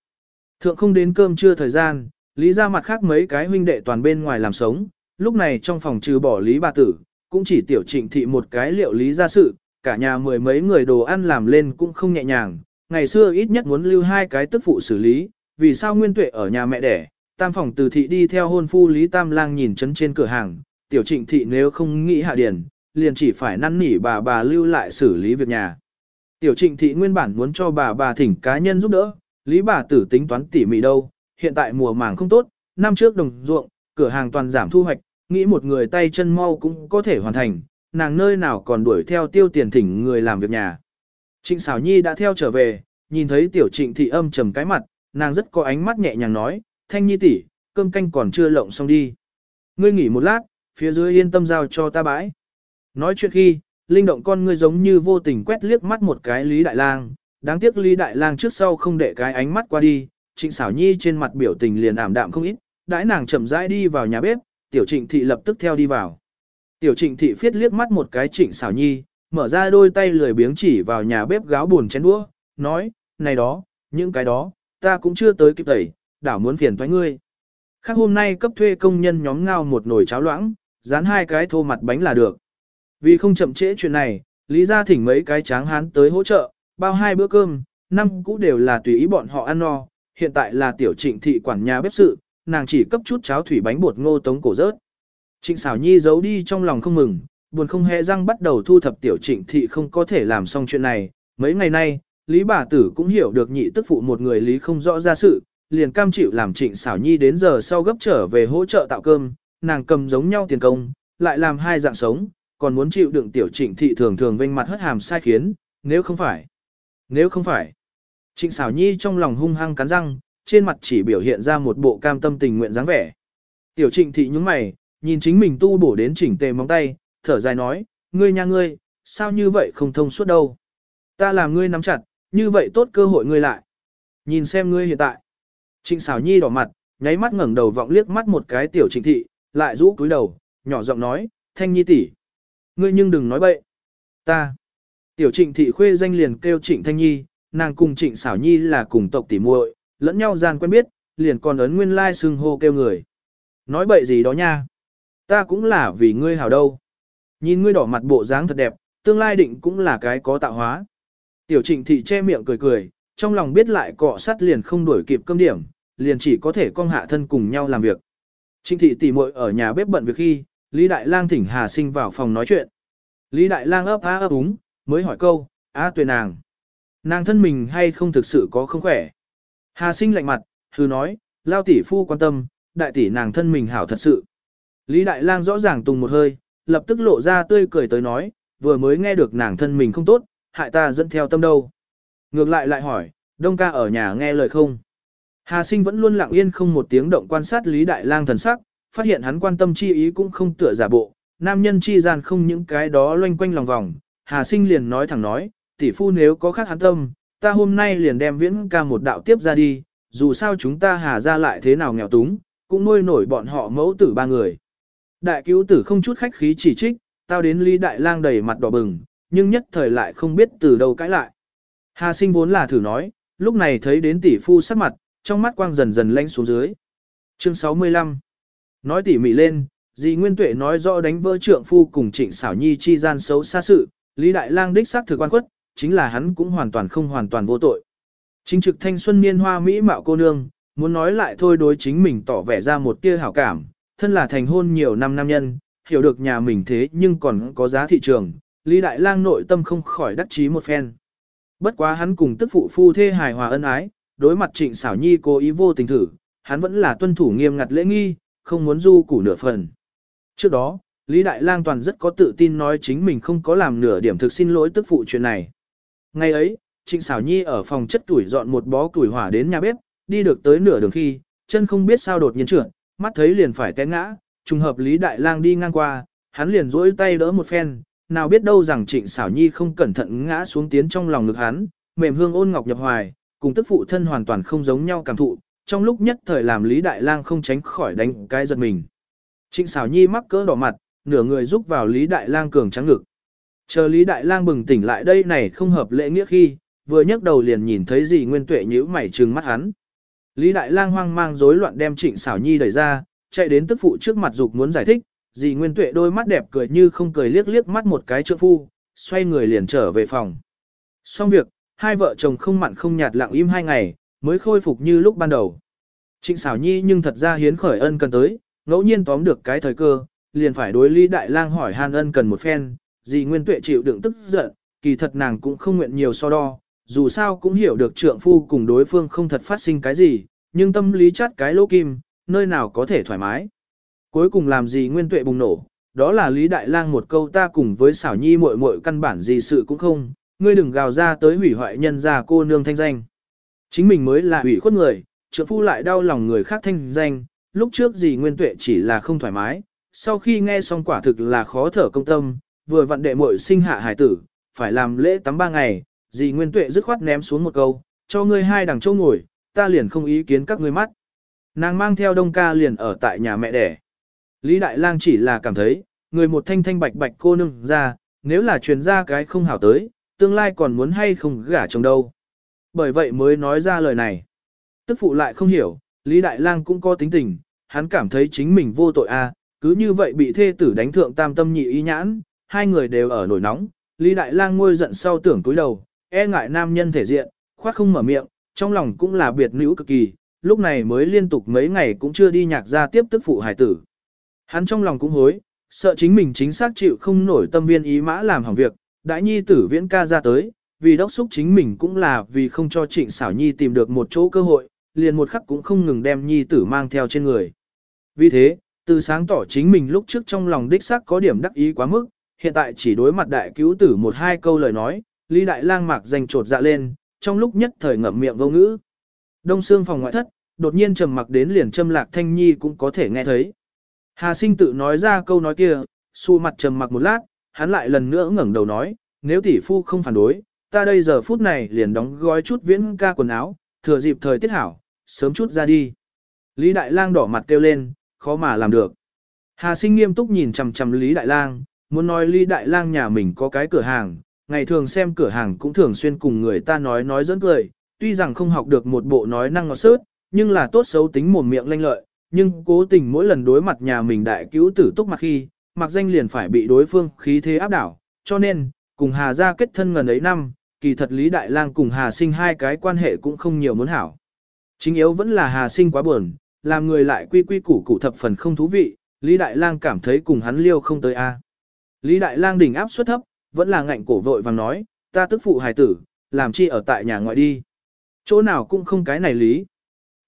Thượng không đến cơm trưa thời gian, Lý ra mặt khác mấy cái huynh đệ toàn bên ngoài làm sống, lúc này trong phòng trừ bỏ Lý bà tử, cũng chỉ tiểu trịnh thị một cái liệu Lý ra sự, cả nhà mười mấy người đồ ăn làm lên cũng không nhẹ nhàng, ngày xưa ít nhất muốn lưu hai cái tức phụ xử lý, vì sao Nguyên Tuệ ở nhà mẹ đẻ, tam phòng từ thị đi theo hôn phu Lý Tam Lang nhìn chấn trên cửa hàng, tiểu trịnh thị nếu không nghĩ hạ điển, liền chỉ phải năn nỉ bà bà lưu lại xử lý việc nhà. Tiểu trịnh thị nguyên bản muốn cho bà bà thỉnh cá nhân giúp đỡ, Lý bà tử tính toán tỉ mỉ đâu, hiện tại mùa màng không tốt, năm trước đồng ruộng, cửa hàng toàn giảm thu hoạch, nghĩ một người tay chân mau cũng có thể hoàn thành, nàng nơi nào còn đuổi theo tiêu tiền thỉnh người làm việc nhà. Trịnh Sảo nhi đã theo trở về, nhìn thấy tiểu trịnh thị âm trầm cái mặt, nàng rất có ánh mắt nhẹ nhàng nói, thanh nhi tỷ, cơm canh còn chưa lộng xong đi. Ngươi nghỉ một lát, phía dưới yên tâm giao cho ta bãi. Nói chuyện khi, linh động con ngươi giống như vô tình quét liếc mắt một cái Lý Đại Lang, đáng tiếc Lý Đại Lang trước sau không để cái ánh mắt qua đi, Trịnh Sảo Nhi trên mặt biểu tình liền ảm đạm không ít, đãi nàng chậm rãi đi vào nhà bếp, Tiểu Trịnh thị lập tức theo đi vào. Tiểu Trịnh thị phiết liếc mắt một cái Trịnh Sảo Nhi, mở ra đôi tay lười biếng chỉ vào nhà bếp gáo buồn chén đũa, nói, "Này đó, những cái đó, ta cũng chưa tới kịp tẩy, đảo muốn phiền thoái ngươi." Khác hôm nay cấp thuê công nhân nhóm ngao một nồi cháo loãng, dán hai cái thô mặt bánh là được. Vì không chậm trễ chuyện này, Lý gia thỉnh mấy cái tráng hán tới hỗ trợ, bao hai bữa cơm, năm cũ đều là tùy ý bọn họ ăn no, hiện tại là tiểu trịnh thị quản nhà bếp sự, nàng chỉ cấp chút cháo thủy bánh bột ngô tống cổ rớt. Trịnh xảo nhi giấu đi trong lòng không mừng, buồn không hề răng bắt đầu thu thập tiểu trịnh thị không có thể làm xong chuyện này. Mấy ngày nay, Lý bà tử cũng hiểu được nhị tức phụ một người Lý không rõ ra sự, liền cam chịu làm trịnh xảo nhi đến giờ sau gấp trở về hỗ trợ tạo cơm, nàng cầm giống nhau tiền công, lại làm hai dạng sống, còn muốn chịu đựng tiểu trịnh thị thường thường vênh mặt hất hàm sai khiến, nếu không phải. Nếu không phải. Trịnh xảo nhi trong lòng hung hăng cắn răng, trên mặt chỉ biểu hiện ra một bộ cam tâm tình nguyện dáng vẻ. Tiểu trịnh thị nhúng mày, nhìn chính mình tu bổ đến chỉnh tề móng tay, thở dài nói, ngươi nha ngươi, sao như vậy không thông suốt đâu. Ta làm ngươi nắm chặt, như vậy tốt cơ hội ngươi lại. Nhìn xem ngươi hiện tại. Trịnh xảo nhi đỏ mặt, nháy mắt ngẩng đầu vọng liếc mắt một cái tiểu trịnh thị, lại rũ cúi đầu, nhỏ giọng nói, thanh nhi tỷ, Ngươi nhưng đừng nói bậy. Ta. Tiểu trịnh thị khuê danh liền kêu trịnh thanh nhi, nàng cùng trịnh xảo nhi là cùng tộc tỉ muội, lẫn nhau gian quen biết, liền còn ấn nguyên lai xưng hô kêu người. Nói bậy gì đó nha. Ta cũng là vì ngươi hảo đâu. Nhìn ngươi đỏ mặt bộ dáng thật đẹp, tương lai định cũng là cái có tạo hóa. Tiểu trịnh thị che miệng cười cười, trong lòng biết lại cọ sắt liền không đuổi kịp cơm điểm, liền chỉ có thể con hạ thân cùng nhau làm việc. Trịnh thị tỉ muội ở nhà bếp bận việc khi, Lý Đại Lang thỉnh Hà Sinh vào phòng nói chuyện. Lý Đại Lang ấp á ấp úng, mới hỏi câu, á tuyệt nàng. Nàng thân mình hay không thực sự có không khỏe. Hà Sinh lạnh mặt, hư nói, lao tỷ phu quan tâm, đại tỷ nàng thân mình hảo thật sự. Lý Đại Lang rõ ràng tùng một hơi, lập tức lộ ra tươi cười tới nói, vừa mới nghe được nàng thân mình không tốt, hại ta dẫn theo tâm đâu. Ngược lại lại hỏi, Đông ca ở nhà nghe lời không? Hà sinh vẫn luôn lặng yên không một tiếng động quan sát Lý Đại Lang thần sắc, phát hiện hắn quan tâm chi ý cũng không tựa giả bộ, nam nhân chi gian không những cái đó loanh quanh lòng vòng, Hà Sinh liền nói thẳng nói, tỷ phu nếu có khác hắn tâm, ta hôm nay liền đem viễn ca một đạo tiếp ra đi, dù sao chúng ta Hà ra lại thế nào nghèo túng, cũng nuôi nổi bọn họ mẫu tử ba người. Đại cứu tử không chút khách khí chỉ trích, tao đến Lý Đại Lang đầy mặt đỏ bừng, nhưng nhất thời lại không biết từ đâu cãi lại. Hà Sinh vốn là thử nói, lúc này thấy đến tỷ phu sắc mặt, trong mắt quang dần dần lanh xuống dưới. Chương 65 Nói tỉ mỉ lên, dì Nguyên Tuệ nói rõ đánh vỡ trượng phu cùng trịnh xảo nhi chi gian xấu xa sự, Lý Đại Lang đích xác thực quan quất, chính là hắn cũng hoàn toàn không hoàn toàn vô tội. Chính trực thanh xuân niên hoa mỹ mạo cô nương, muốn nói lại thôi đối chính mình tỏ vẻ ra một tia hảo cảm, thân là thành hôn nhiều năm nam nhân, hiểu được nhà mình thế nhưng còn có giá thị trường, Lý Đại Lang nội tâm không khỏi đắc chí một phen. Bất quá hắn cùng tức phụ phu thê hài hòa ân ái, đối mặt trịnh xảo nhi cố ý vô tình thử, hắn vẫn là tuân thủ nghiêm ngặt lễ nghi, không muốn du củ nửa phần. Trước đó, Lý Đại Lang toàn rất có tự tin nói chính mình không có làm nửa điểm thực xin lỗi tức phụ chuyện này. Ngày ấy, Trịnh Sảo Nhi ở phòng chất tuổi dọn một bó củi hỏa đến nhà bếp, đi được tới nửa đường khi, chân không biết sao đột nhiên trượt, mắt thấy liền phải té ngã, trùng hợp Lý Đại Lang đi ngang qua, hắn liền duỗi tay đỡ một phen, nào biết đâu rằng Trịnh Sảo Nhi không cẩn thận ngã xuống tiến trong lòng ngực hắn, mềm hương ôn ngọc nhập hoài, cùng tức phụ thân hoàn toàn không giống nhau cảm thụ, trong lúc nhất thời làm Lý Đại Lang không tránh khỏi đánh cái giật mình. Trịnh Sảo Nhi mắc cỡ đỏ mặt, nửa người rúc vào Lý Đại Lang cường trắng ngực. Chờ Lý Đại Lang bừng tỉnh lại đây này không hợp lễ nghĩa khi, vừa nhấc đầu liền nhìn thấy gì Nguyên Tuệ nhíu mày trừng mắt hắn. Lý Đại Lang hoang mang rối loạn đem Trịnh Sảo Nhi đẩy ra, chạy đến tức phụ trước mặt dục muốn giải thích, dì Nguyên Tuệ đôi mắt đẹp cười như không cười liếc liếc mắt một cái trượng phu, xoay người liền trở về phòng. Xong việc, hai vợ chồng không mặn không nhạt lặng im hai ngày, mới khôi phục như lúc ban đầu. Trịnh Sảo Nhi nhưng thật ra hiến khởi ân cần tới, ngẫu nhiên tóm được cái thời cơ, liền phải đối Lý Đại Lang hỏi han ân cần một phen, dì Nguyên Tuệ chịu đựng tức giận, kỳ thật nàng cũng không nguyện nhiều so đo, dù sao cũng hiểu được trượng phu cùng đối phương không thật phát sinh cái gì, nhưng tâm lý chắt cái lỗ kim, nơi nào có thể thoải mái. Cuối cùng làm gì Nguyên Tuệ bùng nổ, đó là Lý Đại Lang một câu ta cùng với xảo nhi muội muội căn bản gì sự cũng không, ngươi đừng gào ra tới hủy hoại nhân gia cô nương thanh danh. Chính mình mới là hủy khuất người, trượng phu lại đau lòng người khác thanh danh, lúc trước gì Nguyên Tuệ chỉ là không thoải mái, sau khi nghe xong quả thực là khó thở công tâm, vừa vặn đệ muội sinh hạ hải tử, phải làm lễ tắm ba ngày, dì Nguyên Tuệ dứt khoát ném xuống một câu, cho ngươi hai đằng châu ngồi, ta liền không ý kiến các ngươi mắt. Nàng mang theo đông ca liền ở tại nhà mẹ đẻ. Lý Đại Lang chỉ là cảm thấy, người một thanh thanh bạch bạch cô nương ra, nếu là truyền ra cái không hảo tới, tương lai còn muốn hay không gả chồng đâu. Bởi vậy mới nói ra lời này. Tức phụ lại không hiểu, Lý Đại Lang cũng có tính tình, hắn cảm thấy chính mình vô tội a, cứ như vậy bị thê tử đánh thượng tam tâm nhị ý nhãn, hai người đều ở nổi nóng, Lý Đại Lang ngôi giận sau tưởng túi đầu, e ngại nam nhân thể diện, khoát không mở miệng, trong lòng cũng là biệt nữ cực kỳ, lúc này mới liên tục mấy ngày cũng chưa đi nhạc ra tiếp tức phụ hải tử. Hắn trong lòng cũng hối, sợ chính mình chính xác chịu không nổi tâm viên ý mã làm hỏng việc, đại nhi tử viễn ca ra tới, vì đốc xúc chính mình cũng là vì không cho trịnh xảo nhi tìm được một chỗ cơ hội, liền một khắc cũng không ngừng đem nhi tử mang theo trên người. Vì thế, từ sáng tỏ chính mình lúc trước trong lòng đích xác có điểm đắc ý quá mức, hiện tại chỉ đối mặt đại cứu tử một hai câu lời nói, Lý Đại Lang mạc danh trột dạ lên, trong lúc nhất thời ngậm miệng vô ngữ. Đông xương phòng ngoại thất, đột nhiên trầm mặc đến liền châm lạc thanh nhi cũng có thể nghe thấy. Hà sinh tự nói ra câu nói kia, su mặt trầm mặc một lát, hắn lại lần nữa ngẩng đầu nói, nếu tỷ phu không phản đối, ta đây giờ phút này liền đóng gói chút viễn ca quần áo, thừa dịp thời tiết hảo, sớm chút ra đi. Lý Đại Lang đỏ mặt kêu lên, khó mà làm được. Hà sinh nghiêm túc nhìn chằm chằm Lý Đại Lang, muốn nói Lý Đại Lang nhà mình có cái cửa hàng, ngày thường xem cửa hàng cũng thường xuyên cùng người ta nói nói dẫn cười, tuy rằng không học được một bộ nói năng ngọt sớt, nhưng là tốt xấu tính mồm miệng lanh lợi, nhưng cố tình mỗi lần đối mặt nhà mình đại cứu tử túc mặt khi, mặc danh liền phải bị đối phương khí thế áp đảo, cho nên, cùng Hà gia kết thân ngần ấy năm, kỳ thật Lý Đại Lang cùng Hà sinh hai cái quan hệ cũng không nhiều muốn hảo. Chính yếu vẫn là Hà sinh quá buồn, làm người lại quy quy củ củ thập phần không thú vị, Lý Đại Lang cảm thấy cùng hắn liêu không tới a. Lý Đại Lang đỉnh áp suất thấp, vẫn là ngạnh cổ vội vàng nói, ta tức phụ hài tử, làm chi ở tại nhà ngoại đi. Chỗ nào cũng không cái này lý.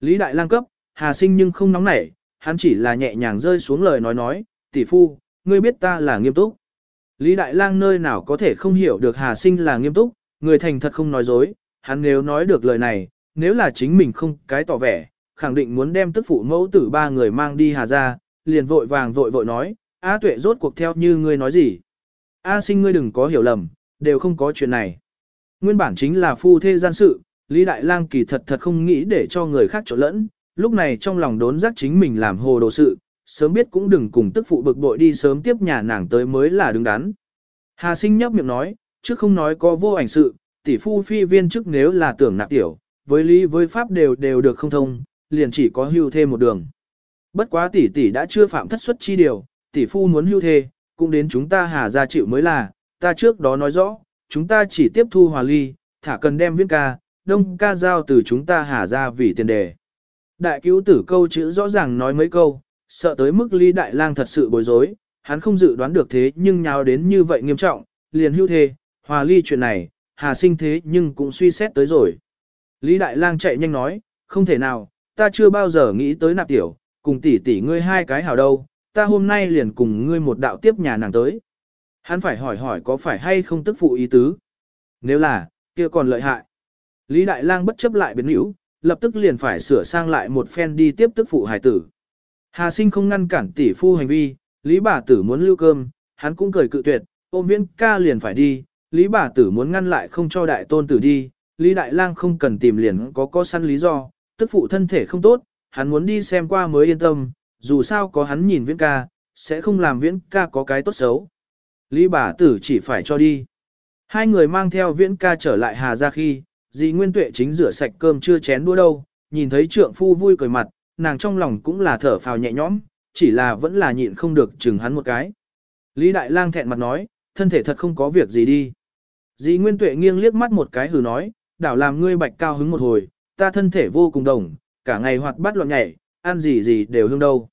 Lý Đại Lang cấp, Hà Sinh nhưng không nóng nảy, hắn chỉ là nhẹ nhàng rơi xuống lời nói nói, tỷ phu, ngươi biết ta là nghiêm túc. Lý Đại Lang nơi nào có thể không hiểu được Hà Sinh là nghiêm túc, người thành thật không nói dối, hắn nếu nói được lời này, nếu là chính mình không cái tỏ vẻ, khẳng định muốn đem tức phụ mẫu tử ba người mang đi Hà ra, liền vội vàng vội vội nói, A tuệ rốt cuộc theo như ngươi nói gì. A sinh ngươi đừng có hiểu lầm, đều không có chuyện này. Nguyên bản chính là phu thê gian sự, Lý Đại Lang kỳ thật thật không nghĩ để cho người khác trộn lẫn, lúc này trong lòng đốn giác chính mình làm hồ đồ sự, sớm biết cũng đừng cùng tức phụ bực bội đi sớm tiếp nhà nàng tới mới là đứng đắn. Hà sinh nhấp miệng nói, chứ không nói có vô ảnh sự, tỷ phu phi viên chức nếu là tưởng nạp tiểu, với lý với pháp đều đều được không thông, liền chỉ có hưu thêm một đường. Bất quá tỷ tỷ đã chưa phạm thất suất chi điều, tỷ phu muốn hưu thê, cũng đến chúng ta hà ra chịu mới là, ta trước đó nói rõ, chúng ta chỉ tiếp thu hòa ly, thả cần đem viên ca, đông ca giao từ chúng ta hà ra vì tiền đề. Đại cứu tử câu chữ rõ ràng nói mấy câu, sợ tới mức Lý Đại Lang thật sự bối rối, hắn không dự đoán được thế nhưng nhào đến như vậy nghiêm trọng, liền hưu thề, hòa ly chuyện này, hà sinh thế nhưng cũng suy xét tới rồi. Lý Đại Lang chạy nhanh nói, không thể nào, ta chưa bao giờ nghĩ tới nạp tiểu, cùng tỷ tỷ ngươi hai cái hảo đâu, ta hôm nay liền cùng ngươi một đạo tiếp nhà nàng tới. Hắn phải hỏi hỏi có phải hay không tức phụ ý tứ. Nếu là, kia còn lợi hại. Lý Đại Lang bất chấp lại biến hữu, lập tức liền phải sửa sang lại một phen đi tiếp tức phụ hài tử. Hà sinh không ngăn cản tỷ phu hành vi, Lý bà tử muốn lưu cơm, hắn cũng cười cự tuyệt, ôm viễn ca liền phải đi, Lý bà tử muốn ngăn lại không cho đại tôn tử đi, Lý Đại Lang không cần tìm liền có có săn lý do, tức phụ thân thể không tốt, hắn muốn đi xem qua mới yên tâm, dù sao có hắn nhìn viễn ca, sẽ không làm viễn ca có cái tốt xấu. Lý bà tử chỉ phải cho đi. Hai người mang theo viễn ca trở lại Hà ra khi, dì Nguyên Tuệ chính rửa sạch cơm chưa chén đua đâu, nhìn thấy trượng phu vui cười mặt, nàng trong lòng cũng là thở phào nhẹ nhõm, chỉ là vẫn là nhịn không được chừng hắn một cái. Lý Đại Lang thẹn mặt nói, thân thể thật không có việc gì đi. Dĩ Nguyên Tuệ nghiêng liếc mắt một cái hừ nói, đảo làm ngươi bạch cao hứng một hồi, ta thân thể vô cùng đồng, cả ngày hoạt bát loạn nhảy, ăn gì gì đều hương đâu.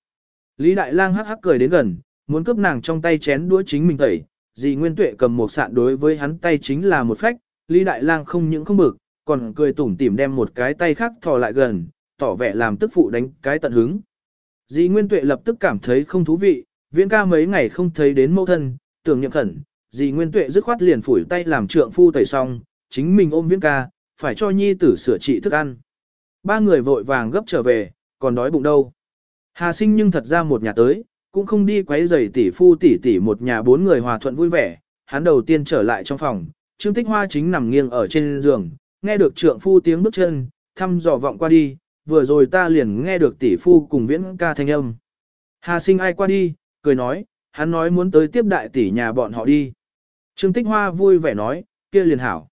Lý Đại Lang hắc hắc cười đến gần, muốn cướp nàng trong tay chén đũa chính mình tẩy, Dĩ Nguyên Tuệ cầm một sạn đối với hắn tay chính là một phách, Lý Đại Lang không những không bực, còn cười tủm tỉm đem một cái tay khác thò lại gần, tỏ vẻ làm tức phụ đánh cái tận hứng. Dì Nguyên Tuệ lập tức cảm thấy không thú vị, viễn ca mấy ngày không thấy đến mẫu thân, tưởng nhậm khẩn, dì Nguyên Tuệ dứt khoát liền phủi tay làm trượng phu tẩy xong, chính mình ôm viễn ca, phải cho nhi tử sửa trị thức ăn. Ba người vội vàng gấp trở về, còn đói bụng đâu. Hà sinh nhưng thật ra một nhà tới, cũng không đi quấy rầy tỷ phu tỷ tỷ một nhà bốn người hòa thuận vui vẻ, hắn đầu tiên trở lại trong phòng, Trương Tích Hoa chính nằm nghiêng ở trên giường, nghe được trượng phu tiếng bước chân, thăm dò vọng qua đi, vừa rồi ta liền nghe được tỷ phu cùng viễn ca thanh âm. Hà sinh ai qua đi, cười nói, hắn nói muốn tới tiếp đại tỷ nhà bọn họ đi. Trương Tích Hoa vui vẻ nói, kia liền hảo.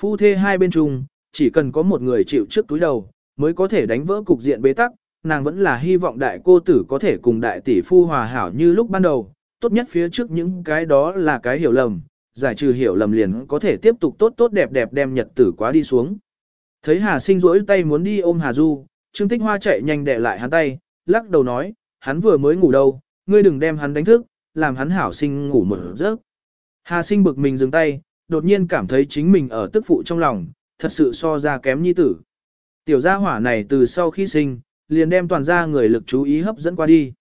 Phu thê hai bên chung, chỉ cần có một người chịu trước túi đầu, mới có thể đánh vỡ cục diện bế tắc, nàng vẫn là hy vọng đại cô tử có thể cùng đại tỷ phu hòa hảo như lúc ban đầu, tốt nhất phía trước những cái đó là cái hiểu lầm, giải trừ hiểu lầm liền có thể tiếp tục tốt tốt đẹp đẹp đem nhật tử quá đi xuống. Thấy Hà Sinh rỗi tay muốn đi ôm Hà Du, Trương Tích Hoa chạy nhanh để lại hắn tay, lắc đầu nói, hắn vừa mới ngủ đâu, ngươi đừng đem hắn đánh thức, làm hắn hảo sinh ngủ một giấc. Hà Sinh bực mình dừng tay, đột nhiên cảm thấy chính mình ở tức phụ trong lòng, thật sự so ra kém nhi tử. Tiểu gia hỏa này từ sau khi sinh, liền đem toàn gia người lực chú ý hấp dẫn qua đi.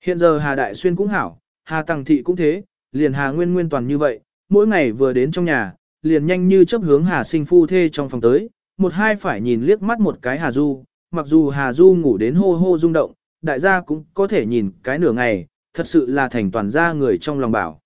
Hiện giờ Hà Đại Xuyên cũng hảo, Hà Tăng Thị cũng thế, liền Hà Nguyên Nguyên toàn như vậy, mỗi ngày vừa đến trong nhà, liền nhanh như chấp hướng Hà sinh phu thê trong phòng tới, một hai phải nhìn liếc mắt một cái Hà Du, mặc dù Hà Du ngủ đến hô hô rung động, đại gia cũng có thể nhìn cái nửa ngày, thật sự là thành toàn gia người trong lòng bảo.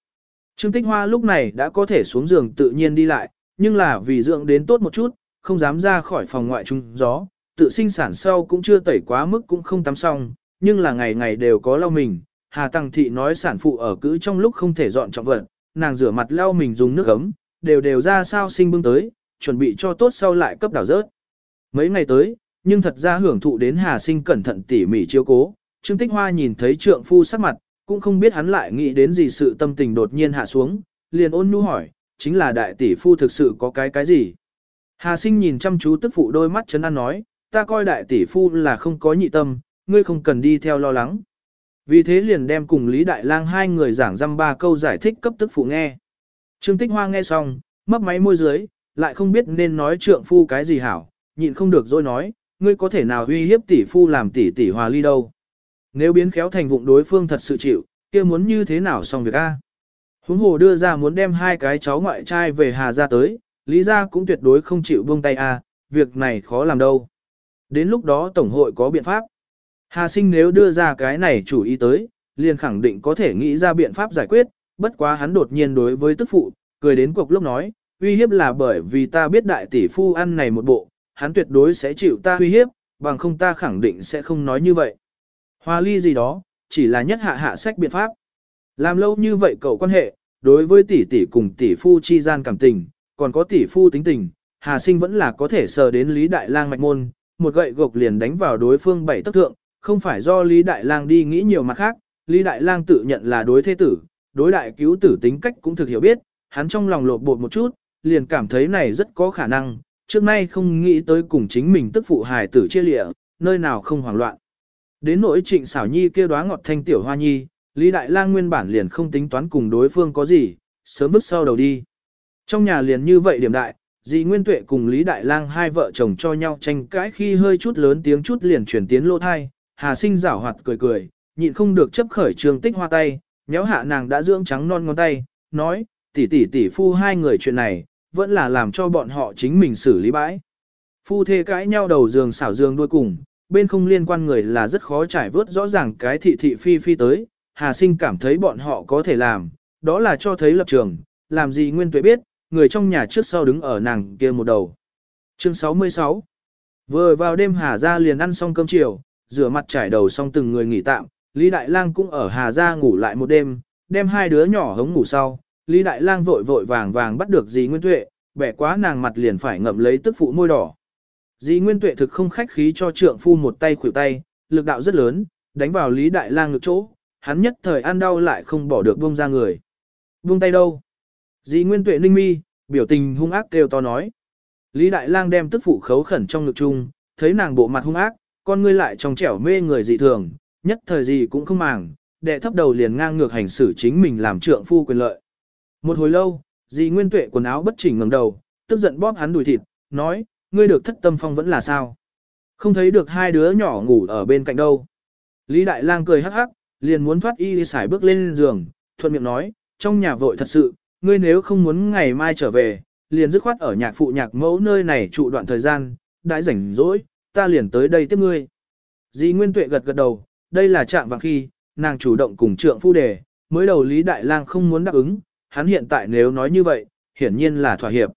Trương Tích Hoa lúc này đã có thể xuống giường tự nhiên đi lại, nhưng là vì dưỡng đến tốt một chút, không dám ra khỏi phòng ngoại trung gió, tự sinh sản sau cũng chưa tẩy quá mức cũng không tắm xong, nhưng là ngày ngày đều có lau mình. Hà Tăng Thị nói sản phụ ở cữ trong lúc không thể dọn trọng vật, nàng rửa mặt lau mình dùng nước ấm, đều đều ra sao sinh bưng tới, chuẩn bị cho tốt sau lại cấp đảo rớt. Mấy ngày tới, nhưng thật ra hưởng thụ đến Hà Sinh cẩn thận tỉ mỉ chiếu cố, Trương Tích Hoa nhìn thấy trượng phu sắc mặt, cũng không biết hắn lại nghĩ đến gì sự tâm tình đột nhiên hạ xuống, liền ôn nhu hỏi, chính là đại tỷ phu thực sự có cái cái gì? Hà Sinh nhìn chăm chú tức phụ đôi mắt chấn an nói, ta coi đại tỷ phu là không có nhị tâm, ngươi không cần đi theo lo lắng. Vì thế liền đem cùng Lý Đại Lang hai người giảng dăm ba câu giải thích cấp tức phụ nghe. Trương Tích Hoa nghe xong, mấp máy môi dưới, lại không biết nên nói trượng phu cái gì hảo, nhịn không được rồi nói, ngươi có thể nào uy hiếp tỷ phu làm tỷ tỷ hòa ly đâu. Nếu biến khéo thành vụng đối phương thật sự chịu, kia muốn như thế nào xong việc a? Huống hồ đưa ra muốn đem hai cái cháu ngoại trai về Hà gia tới, Lý gia cũng tuyệt đối không chịu buông tay a, việc này khó làm đâu. Đến lúc đó Tổng hội có biện pháp. Hà sinh nếu đưa ra cái này chủ ý tới, liền khẳng định có thể nghĩ ra biện pháp giải quyết, bất quá hắn đột nhiên đối với tức phụ, cười đến cuộc lúc nói, uy hiếp là bởi vì ta biết đại tỷ phu ăn này một bộ, hắn tuyệt đối sẽ chịu ta uy hiếp, bằng không ta khẳng định sẽ không nói như vậy. Hoa ly gì đó, chỉ là nhất hạ hạ sách biện pháp. Làm lâu như vậy cậu quan hệ, đối với tỷ tỷ cùng tỷ phu chi gian cảm tình, còn có tỷ phu tính tình, Hà Sinh vẫn là có thể sờ đến Lý Đại Lang mạch môn, một gậy gộc liền đánh vào đối phương bảy tấc thượng, không phải do Lý Đại Lang đi nghĩ nhiều mặt khác, Lý Đại Lang tự nhận là đối thế tử, đối đại cứu tử tính cách cũng thực hiểu biết, hắn trong lòng lột bột một chút, liền cảm thấy này rất có khả năng, trước nay không nghĩ tới cùng chính mình tức phụ hài tử chia lịa, nơi nào không hoảng loạn. Đến nỗi trịnh xảo nhi kia đóa ngọt thanh tiểu hoa nhi, Lý Đại Lang nguyên bản liền không tính toán cùng đối phương có gì, sớm vứt sau đầu đi. Trong nhà liền như vậy điểm đại, dì Nguyên Tuệ cùng Lý Đại Lang hai vợ chồng cho nhau tranh cãi khi hơi chút lớn tiếng chút liền chuyển tiến lô thai, Hà Sinh giảo hoạt cười cười, nhịn không được chấp khởi trường tích hoa tay, nhéo hạ nàng đã dưỡng trắng non ngón tay, nói, tỷ tỷ tỷ phu hai người chuyện này, vẫn là làm cho bọn họ chính mình xử lý bãi. Phu thê cãi nhau đầu giường xảo giường đuôi cùng, bên không liên quan người là rất khó trải vớt rõ ràng cái thị thị phi phi tới, Hà Sinh cảm thấy bọn họ có thể làm, đó là cho thấy lập trường, làm gì Nguyên Tuệ biết, người trong nhà trước sau đứng ở nàng kia một đầu. Chương 66 Vừa vào đêm Hà Gia liền ăn xong cơm chiều, rửa mặt trải đầu xong từng người nghỉ tạm, Lý Đại Lang cũng ở Hà Gia ngủ lại một đêm, đem hai đứa nhỏ hống ngủ sau. Lý Đại Lang vội vội vàng vàng bắt được dì Nguyên Tuệ, bẻ quá nàng mặt liền phải ngậm lấy tức phụ môi đỏ. Dì Nguyên Tuệ thực không khách khí cho trượng phu một tay khuỷu tay, lực đạo rất lớn, đánh vào Lý Đại Lang ngực chỗ, hắn nhất thời ăn đau lại không bỏ được buông ra người. Buông tay đâu? Dì Nguyên Tuệ ninh mi, biểu tình hung ác kêu to nói. Lý Đại Lang đem tức phụ khấu khẩn trong ngực chung, thấy nàng bộ mặt hung ác, con ngươi lại trong trẻo mê người dị thường, nhất thời gì cũng không màng, đệ thấp đầu liền ngang ngược hành xử chính mình làm trượng phu quyền lợi. Một hồi lâu, dì Nguyên Tuệ quần áo bất chỉnh ngẩng đầu, tức giận bóp hắn đùi thịt, nói, ngươi được thất tâm phong vẫn là sao? Không thấy được hai đứa nhỏ ngủ ở bên cạnh đâu. Lý Đại Lang cười hắc hắc, liền muốn thoát y đi xài bước lên giường, thuận miệng nói, trong nhà vội thật sự, ngươi nếu không muốn ngày mai trở về, liền dứt khoát ở nhạc phụ nhạc mẫu nơi này trụ đoạn thời gian, đãi rảnh rỗi, ta liền tới đây tiếp ngươi. Dì Nguyên Tuệ gật gật đầu, đây là trạng vàng khi, nàng chủ động cùng trượng phu đề, mới đầu Lý Đại Lang không muốn đáp ứng, hắn hiện tại nếu nói như vậy, hiển nhiên là thỏa hiệp.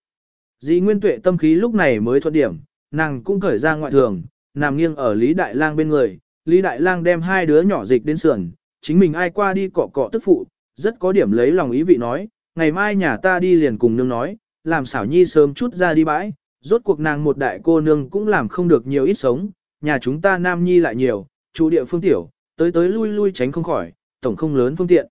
Dĩ Nguyên Tuệ tâm khí lúc này mới thuận điểm, nàng cũng cởi ra ngoại thường, nằm nghiêng ở Lý Đại Lang bên người, Lý Đại Lang đem hai đứa nhỏ dịch đến sườn, chính mình ai qua đi cọ cọ tức phụ, rất có điểm lấy lòng ý vị nói, ngày mai nhà ta đi liền cùng nương nói, làm xảo nhi sớm chút ra đi bãi, rốt cuộc nàng một đại cô nương cũng làm không được nhiều ít sống, nhà chúng ta nam nhi lại nhiều, chủ địa phương tiểu, tới tới lui lui tránh không khỏi, tổng không lớn phương tiện.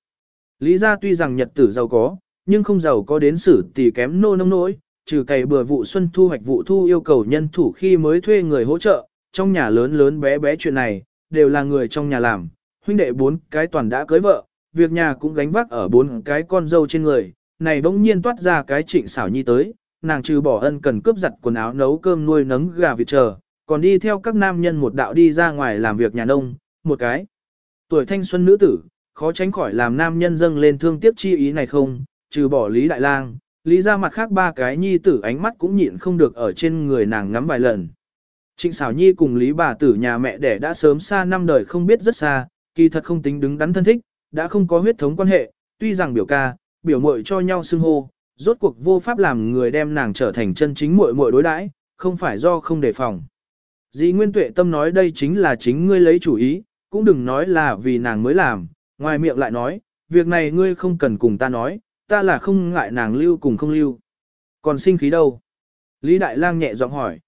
Lý gia tuy rằng nhật tử giàu có, nhưng không giàu có đến xử tỷ kém nô nông nỗi, trừ cày bừa vụ xuân thu hoạch vụ thu yêu cầu nhân thủ khi mới thuê người hỗ trợ, trong nhà lớn lớn bé bé chuyện này, đều là người trong nhà làm, huynh đệ bốn cái toàn đã cưới vợ, việc nhà cũng gánh vác ở bốn cái con dâu trên người, này bỗng nhiên toát ra cái trịnh xảo nhi tới, nàng trừ bỏ ân cần cướp giặt quần áo nấu cơm nuôi nấng gà vịt chờ, còn đi theo các nam nhân một đạo đi ra ngoài làm việc nhà nông, một cái. Tuổi thanh xuân nữ tử, khó tránh khỏi làm nam nhân dâng lên thương tiếc chi ý này không, trừ bỏ Lý Đại Lang, Lý ra mặt khác ba cái nhi tử ánh mắt cũng nhịn không được ở trên người nàng ngắm vài lần. Trịnh xảo nhi cùng Lý bà tử nhà mẹ đẻ đã sớm xa năm đời không biết rất xa, kỳ thật không tính đứng đắn thân thích, đã không có huyết thống quan hệ, tuy rằng biểu ca, biểu muội cho nhau xưng hô, rốt cuộc vô pháp làm người đem nàng trở thành chân chính muội muội đối đãi, không phải do không đề phòng. Dĩ Nguyên Tuệ Tâm nói đây chính là chính ngươi lấy chủ ý, cũng đừng nói là vì nàng mới làm, ngoài miệng lại nói, việc này ngươi không cần cùng ta nói, ta là không ngại nàng lưu cùng không lưu. Còn sinh khí đâu? Lý Đại Lang nhẹ giọng hỏi.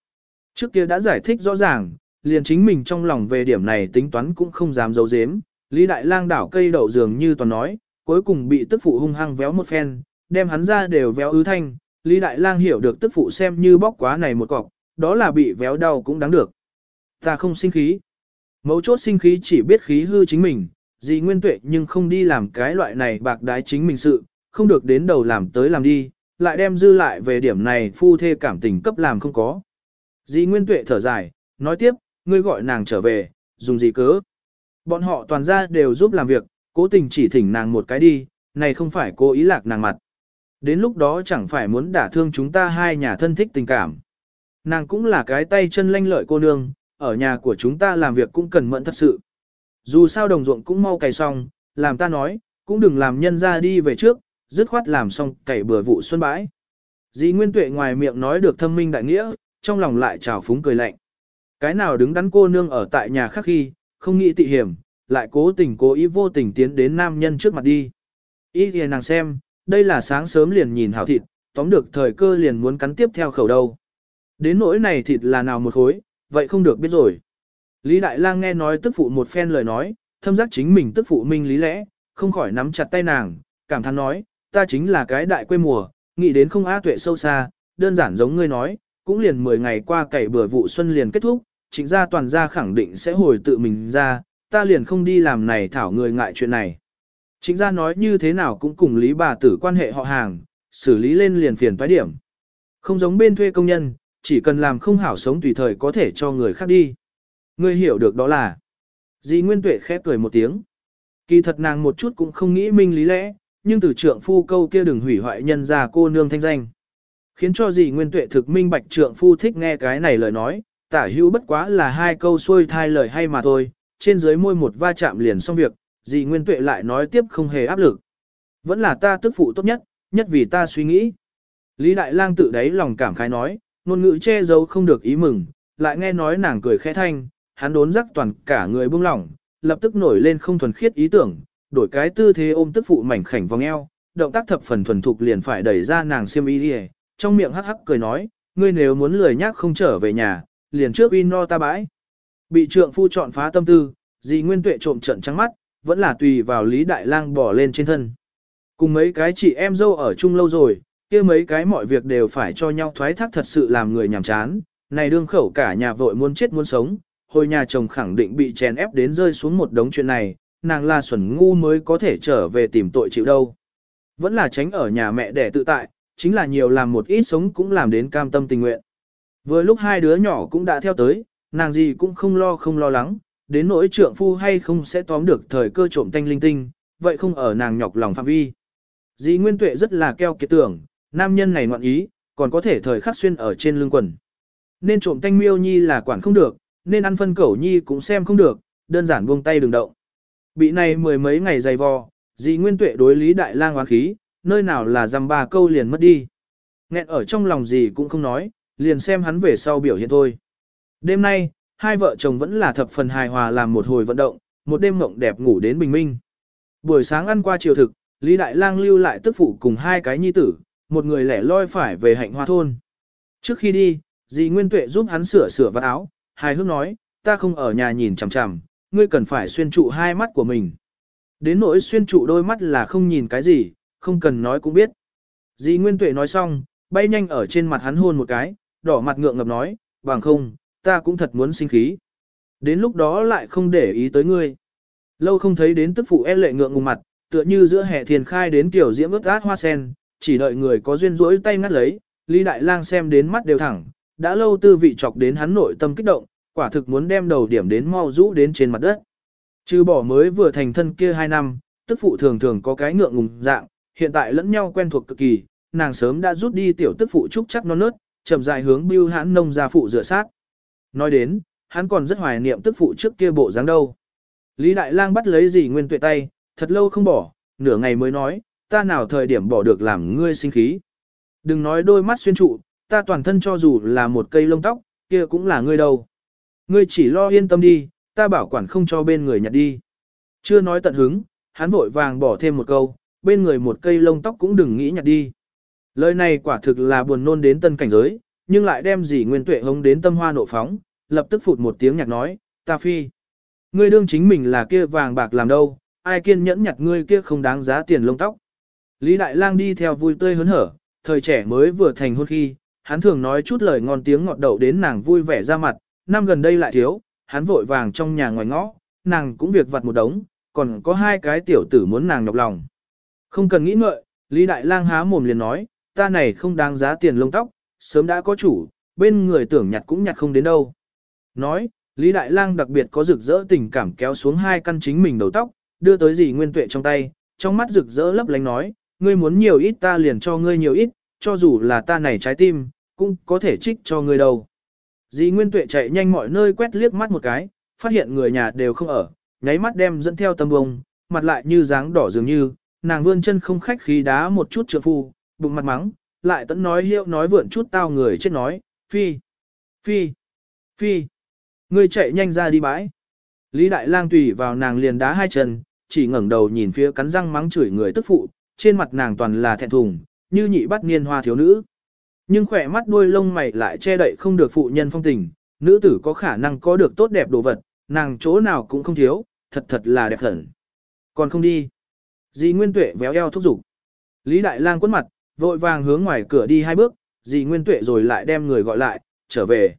Trước kia đã giải thích rõ ràng, liền chính mình trong lòng về điểm này tính toán cũng không dám giấu giếm. Lý Đại Lang đảo cây đậu dường như toàn nói, cuối cùng bị tức phụ hung hăng véo một phen, đem hắn ra đều véo ứ thanh. Lý Đại Lang hiểu được tức phụ xem như bóc quá này một cọc, đó là bị véo đau cũng đáng được. Ta không sinh khí. Mấu chốt sinh khí chỉ biết khí hư chính mình, dì nguyên tuệ nhưng không đi làm cái loại này bạc đái chính mình sự, không được đến đầu làm tới làm đi, lại đem dư lại về điểm này phu thê cảm tình cấp làm không có. Dì Nguyên Tuệ thở dài, nói tiếp, ngươi gọi nàng trở về, dùng gì cớ. Bọn họ toàn ra đều giúp làm việc, cố tình chỉ thỉnh nàng một cái đi, này không phải cố ý lạc nàng mặt. Đến lúc đó chẳng phải muốn đả thương chúng ta hai nhà thân thích tình cảm. Nàng cũng là cái tay chân lanh lợi cô nương, ở nhà của chúng ta làm việc cũng cần mẫn thật sự. Dù sao đồng ruộng cũng mau cày xong, làm ta nói, cũng đừng làm nhân ra đi về trước, dứt khoát làm xong cày bừa vụ xuân bãi. Dì Nguyên Tuệ ngoài miệng nói được thâm minh đại nghĩa, trong lòng lại trào phúng cười lạnh. Cái nào đứng đắn cô nương ở tại nhà khác khi, không nghĩ tị hiểm, lại cố tình cố ý vô tình tiến đến nam nhân trước mặt đi. Ý thì nàng xem, đây là sáng sớm liền nhìn hảo thịt, tóm được thời cơ liền muốn cắn tiếp theo khẩu đâu. Đến nỗi này thịt là nào một khối, vậy không được biết rồi. Lý Đại Lang nghe nói tức phụ một phen lời nói, thâm giác chính mình tức phụ minh lý lẽ, không khỏi nắm chặt tay nàng, cảm thán nói, ta chính là cái đại quê mùa, nghĩ đến không á tuệ sâu xa, đơn giản giống ngươi nói, cũng liền 10 ngày qua cày bừa vụ xuân liền kết thúc, chính gia toàn gia khẳng định sẽ hồi tự mình ra, ta liền không đi làm này thảo người ngại chuyện này. Chính gia nói như thế nào cũng cùng lý bà tử quan hệ họ hàng, xử lý lên liền phiền toái điểm. Không giống bên thuê công nhân, chỉ cần làm không hảo sống tùy thời có thể cho người khác đi. Ngươi hiểu được đó là. Dì Nguyên Tuệ khép cười một tiếng. Kỳ thật nàng một chút cũng không nghĩ minh lý lẽ, nhưng từ trượng phu câu kia đừng hủy hoại nhân ra cô nương thanh danh. Khiến cho dì Nguyên Tuệ thực minh bạch trượng phu thích nghe cái này lời nói, tả hữu bất quá là hai câu xuôi thai lời hay mà thôi, trên dưới môi một va chạm liền xong việc, dì Nguyên Tuệ lại nói tiếp không hề áp lực. Vẫn là ta tức phụ tốt nhất, nhất vì ta suy nghĩ. Lý Đại Lang tự đáy lòng cảm khái nói, ngôn ngữ che giấu không được ý mừng, lại nghe nói nàng cười khẽ thanh, hắn đốn rắc toàn cả người buông lỏng, lập tức nổi lên không thuần khiết ý tưởng, đổi cái tư thế ôm tức phụ mảnh khảnh vòng eo, động tác thập phần thuần thục liền phải đẩy ra nàng xiêm y đi trong miệng hắc hắc cười nói, ngươi nếu muốn lười nhác không trở về nhà, liền trước in no ta bãi. Bị trượng phu chọn phá tâm tư, dì Nguyên Tuệ trộm trận trắng mắt, vẫn là tùy vào Lý Đại Lang bỏ lên trên thân. Cùng mấy cái chị em dâu ở chung lâu rồi, kia mấy cái mọi việc đều phải cho nhau thoái thác thật sự làm người nhàm chán, này đương khẩu cả nhà vội muốn chết muốn sống, hồi nhà chồng khẳng định bị chèn ép đến rơi xuống một đống chuyện này, nàng là xuẩn ngu mới có thể trở về tìm tội chịu đâu. Vẫn là tránh ở nhà mẹ để tự tại, chính là nhiều làm một ít sống cũng làm đến cam tâm tình nguyện. Vừa lúc hai đứa nhỏ cũng đã theo tới, nàng gì cũng không lo không lo lắng, đến nỗi trượng phu hay không sẽ tóm được thời cơ trộm tanh linh tinh, vậy không ở nàng nhọc lòng phạm vi. Dì Nguyên Tuệ rất là keo kiệt tưởng, nam nhân này ngoạn ý, còn có thể thời khắc xuyên ở trên lưng quần. Nên trộm tanh miêu nhi là quản không được, nên ăn phân cẩu nhi cũng xem không được, đơn giản buông tay đừng động. Bị này mười mấy ngày dày vò, dì Nguyên Tuệ đối Lý Đại Lang oán khí, nơi nào là dăm ba câu liền mất đi. Nghẹn ở trong lòng gì cũng không nói, liền xem hắn về sau biểu hiện thôi. Đêm nay, hai vợ chồng vẫn là thập phần hài hòa làm một hồi vận động, một đêm mộng đẹp ngủ đến bình minh. Buổi sáng ăn qua chiều thực, Lý Đại Lang lưu lại tức phụ cùng hai cái nhi tử, một người lẻ loi phải về hạnh hoa thôn. Trước khi đi, dì Nguyên Tuệ giúp hắn sửa sửa vạt áo, hài hước nói, ta không ở nhà nhìn chằm chằm, ngươi cần phải xuyên trụ hai mắt của mình. Đến nỗi xuyên trụ đôi mắt là không nhìn cái gì, không cần nói cũng biết. Dì Nguyên Tuệ nói xong, bay nhanh ở trên mặt hắn hôn một cái, đỏ mặt ngượng ngập nói, bằng không, ta cũng thật muốn sinh khí. Đến lúc đó lại không để ý tới ngươi. Lâu không thấy đến tức phụ e lệ ngượng ngùng mặt, tựa như giữa hè thiền khai đến kiểu diễm ướt át hoa sen, chỉ đợi người có duyên rỗi tay ngắt lấy, Lý Đại Lang xem đến mắt đều thẳng, đã lâu tư vị chọc đến hắn nội tâm kích động, quả thực muốn đem đầu điểm đến mau rũ đến trên mặt đất. Trừ bỏ mới vừa thành thân kia hai năm, tức phụ thường thường có cái ngượng ngùng dạng, hiện tại lẫn nhau quen thuộc cực kỳ, nàng sớm đã rút đi tiểu tức phụ trúc chắc non nớt, chậm dài hướng bưu hãn nông gia phụ rửa sát. Nói đến, hắn còn rất hoài niệm tức phụ trước kia bộ dáng đâu. Lý Đại Lang bắt lấy gì Nguyên Tuệ tay, thật lâu không bỏ, nửa ngày mới nói, ta nào thời điểm bỏ được làm ngươi sinh khí. Đừng nói đôi mắt xuyên trụ, ta toàn thân cho dù là một cây lông tóc, kia cũng là ngươi đâu. Ngươi chỉ lo yên tâm đi, ta bảo quản không cho bên người nhặt đi. Chưa nói tận hứng, hắn vội vàng bỏ thêm một câu, bên người một cây lông tóc cũng đừng nghĩ nhặt đi. Lời này quả thực là buồn nôn đến tân cảnh giới, nhưng lại đem gì nguyên tuệ hống đến tâm hoa nộ phóng, lập tức phụt một tiếng nhạc nói, ta phi. Ngươi đương chính mình là kia vàng bạc làm đâu, ai kiên nhẫn nhặt ngươi kia không đáng giá tiền lông tóc. Lý Đại Lang đi theo vui tươi hớn hở, thời trẻ mới vừa thành hôn khi, hắn thường nói chút lời ngon tiếng ngọt đậu đến nàng vui vẻ ra mặt, năm gần đây lại thiếu, hắn vội vàng trong nhà ngoài ngõ, nàng cũng việc vặt một đống, còn có hai cái tiểu tử muốn nàng nhọc lòng. Không cần nghĩ ngợi, Lý Đại Lang há mồm liền nói, ta này không đáng giá tiền lông tóc, sớm đã có chủ, bên người tưởng nhặt cũng nhặt không đến đâu. Nói, Lý Đại Lang đặc biệt có rực rỡ tình cảm kéo xuống hai căn chính mình đầu tóc, đưa tới dì Nguyên Tuệ trong tay, trong mắt rực rỡ lấp lánh nói, ngươi muốn nhiều ít ta liền cho ngươi nhiều ít, cho dù là ta này trái tim, cũng có thể trích cho ngươi đâu. Dì Nguyên Tuệ chạy nhanh mọi nơi quét liếc mắt một cái, phát hiện người nhà đều không ở, nháy mắt đem dẫn theo tâm bông, mặt lại như dáng đỏ dường như, nàng vươn chân không khách khí đá một chút trượng phu, bụng mặt mắng, lại tẫn nói hiệu nói vượn chút tao người chết nói, phi, phi, phi, ngươi chạy nhanh ra đi bãi. Lý Đại Lang tùy vào nàng liền đá hai chân, chỉ ngẩng đầu nhìn phía cắn răng mắng chửi người tức phụ, trên mặt nàng toàn là thẹn thùng, như nhị bắt niên hoa thiếu nữ. Nhưng khỏe mắt đuôi lông mày lại che đậy không được phụ nhân phong tình, nữ tử có khả năng có được tốt đẹp đồ vật, nàng chỗ nào cũng không thiếu, thật thật là đẹp thần. Còn không đi. Dì Nguyên Tuệ véo eo thúc giục. Lý Đại Lang quấn mặt, vội vàng hướng ngoài cửa đi hai bước, dì Nguyên Tuệ rồi lại đem người gọi lại, trở về.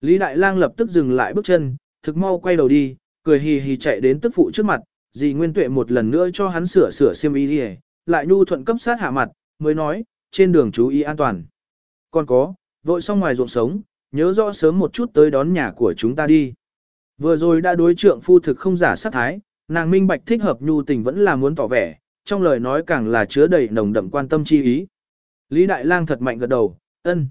Lý Đại Lang lập tức dừng lại bước chân, thực mau quay đầu đi, cười hì hì chạy đến tức phụ trước mặt, dì Nguyên Tuệ một lần nữa cho hắn sửa sửa xiêm y đi lại nhu thuận cấp sát hạ mặt, mới nói, trên đường chú ý an toàn. Còn có, vội xong ngoài ruộng sống, nhớ rõ sớm một chút tới đón nhà của chúng ta đi. Vừa rồi đã đối trượng phu thực không giả sát thái, nàng minh bạch thích hợp nhu tình vẫn là muốn tỏ vẻ, trong lời nói càng là chứa đầy nồng đậm quan tâm chi ý. Lý Đại Lang thật mạnh gật đầu, ân.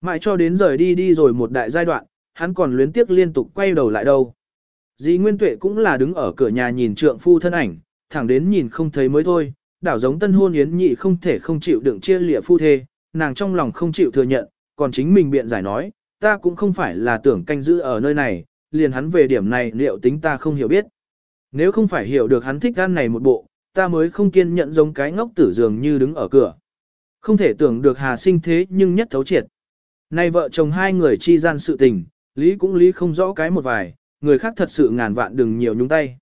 Mãi cho đến rời đi đi rồi một đại giai đoạn, hắn còn luyến tiếc liên tục quay đầu lại đâu. Dĩ Nguyên Tuệ cũng là đứng ở cửa nhà nhìn trượng phu thân ảnh, thẳng đến nhìn không thấy mới thôi, đảo giống tân hôn yến nhị không thể không chịu đựng chia lịa phu thê, nàng trong lòng không chịu thừa nhận, còn chính mình biện giải nói, ta cũng không phải là tưởng canh giữ ở nơi này, liền hắn về điểm này liệu tính ta không hiểu biết. Nếu không phải hiểu được hắn thích gan này một bộ, ta mới không kiên nhận giống cái ngốc tử dường như đứng ở cửa. Không thể tưởng được hà sinh thế nhưng nhất thấu triệt. Nay vợ chồng hai người chi gian sự tình, Lý cũng Lý không rõ cái một vài, người khác thật sự ngàn vạn đừng nhiều nhúng tay.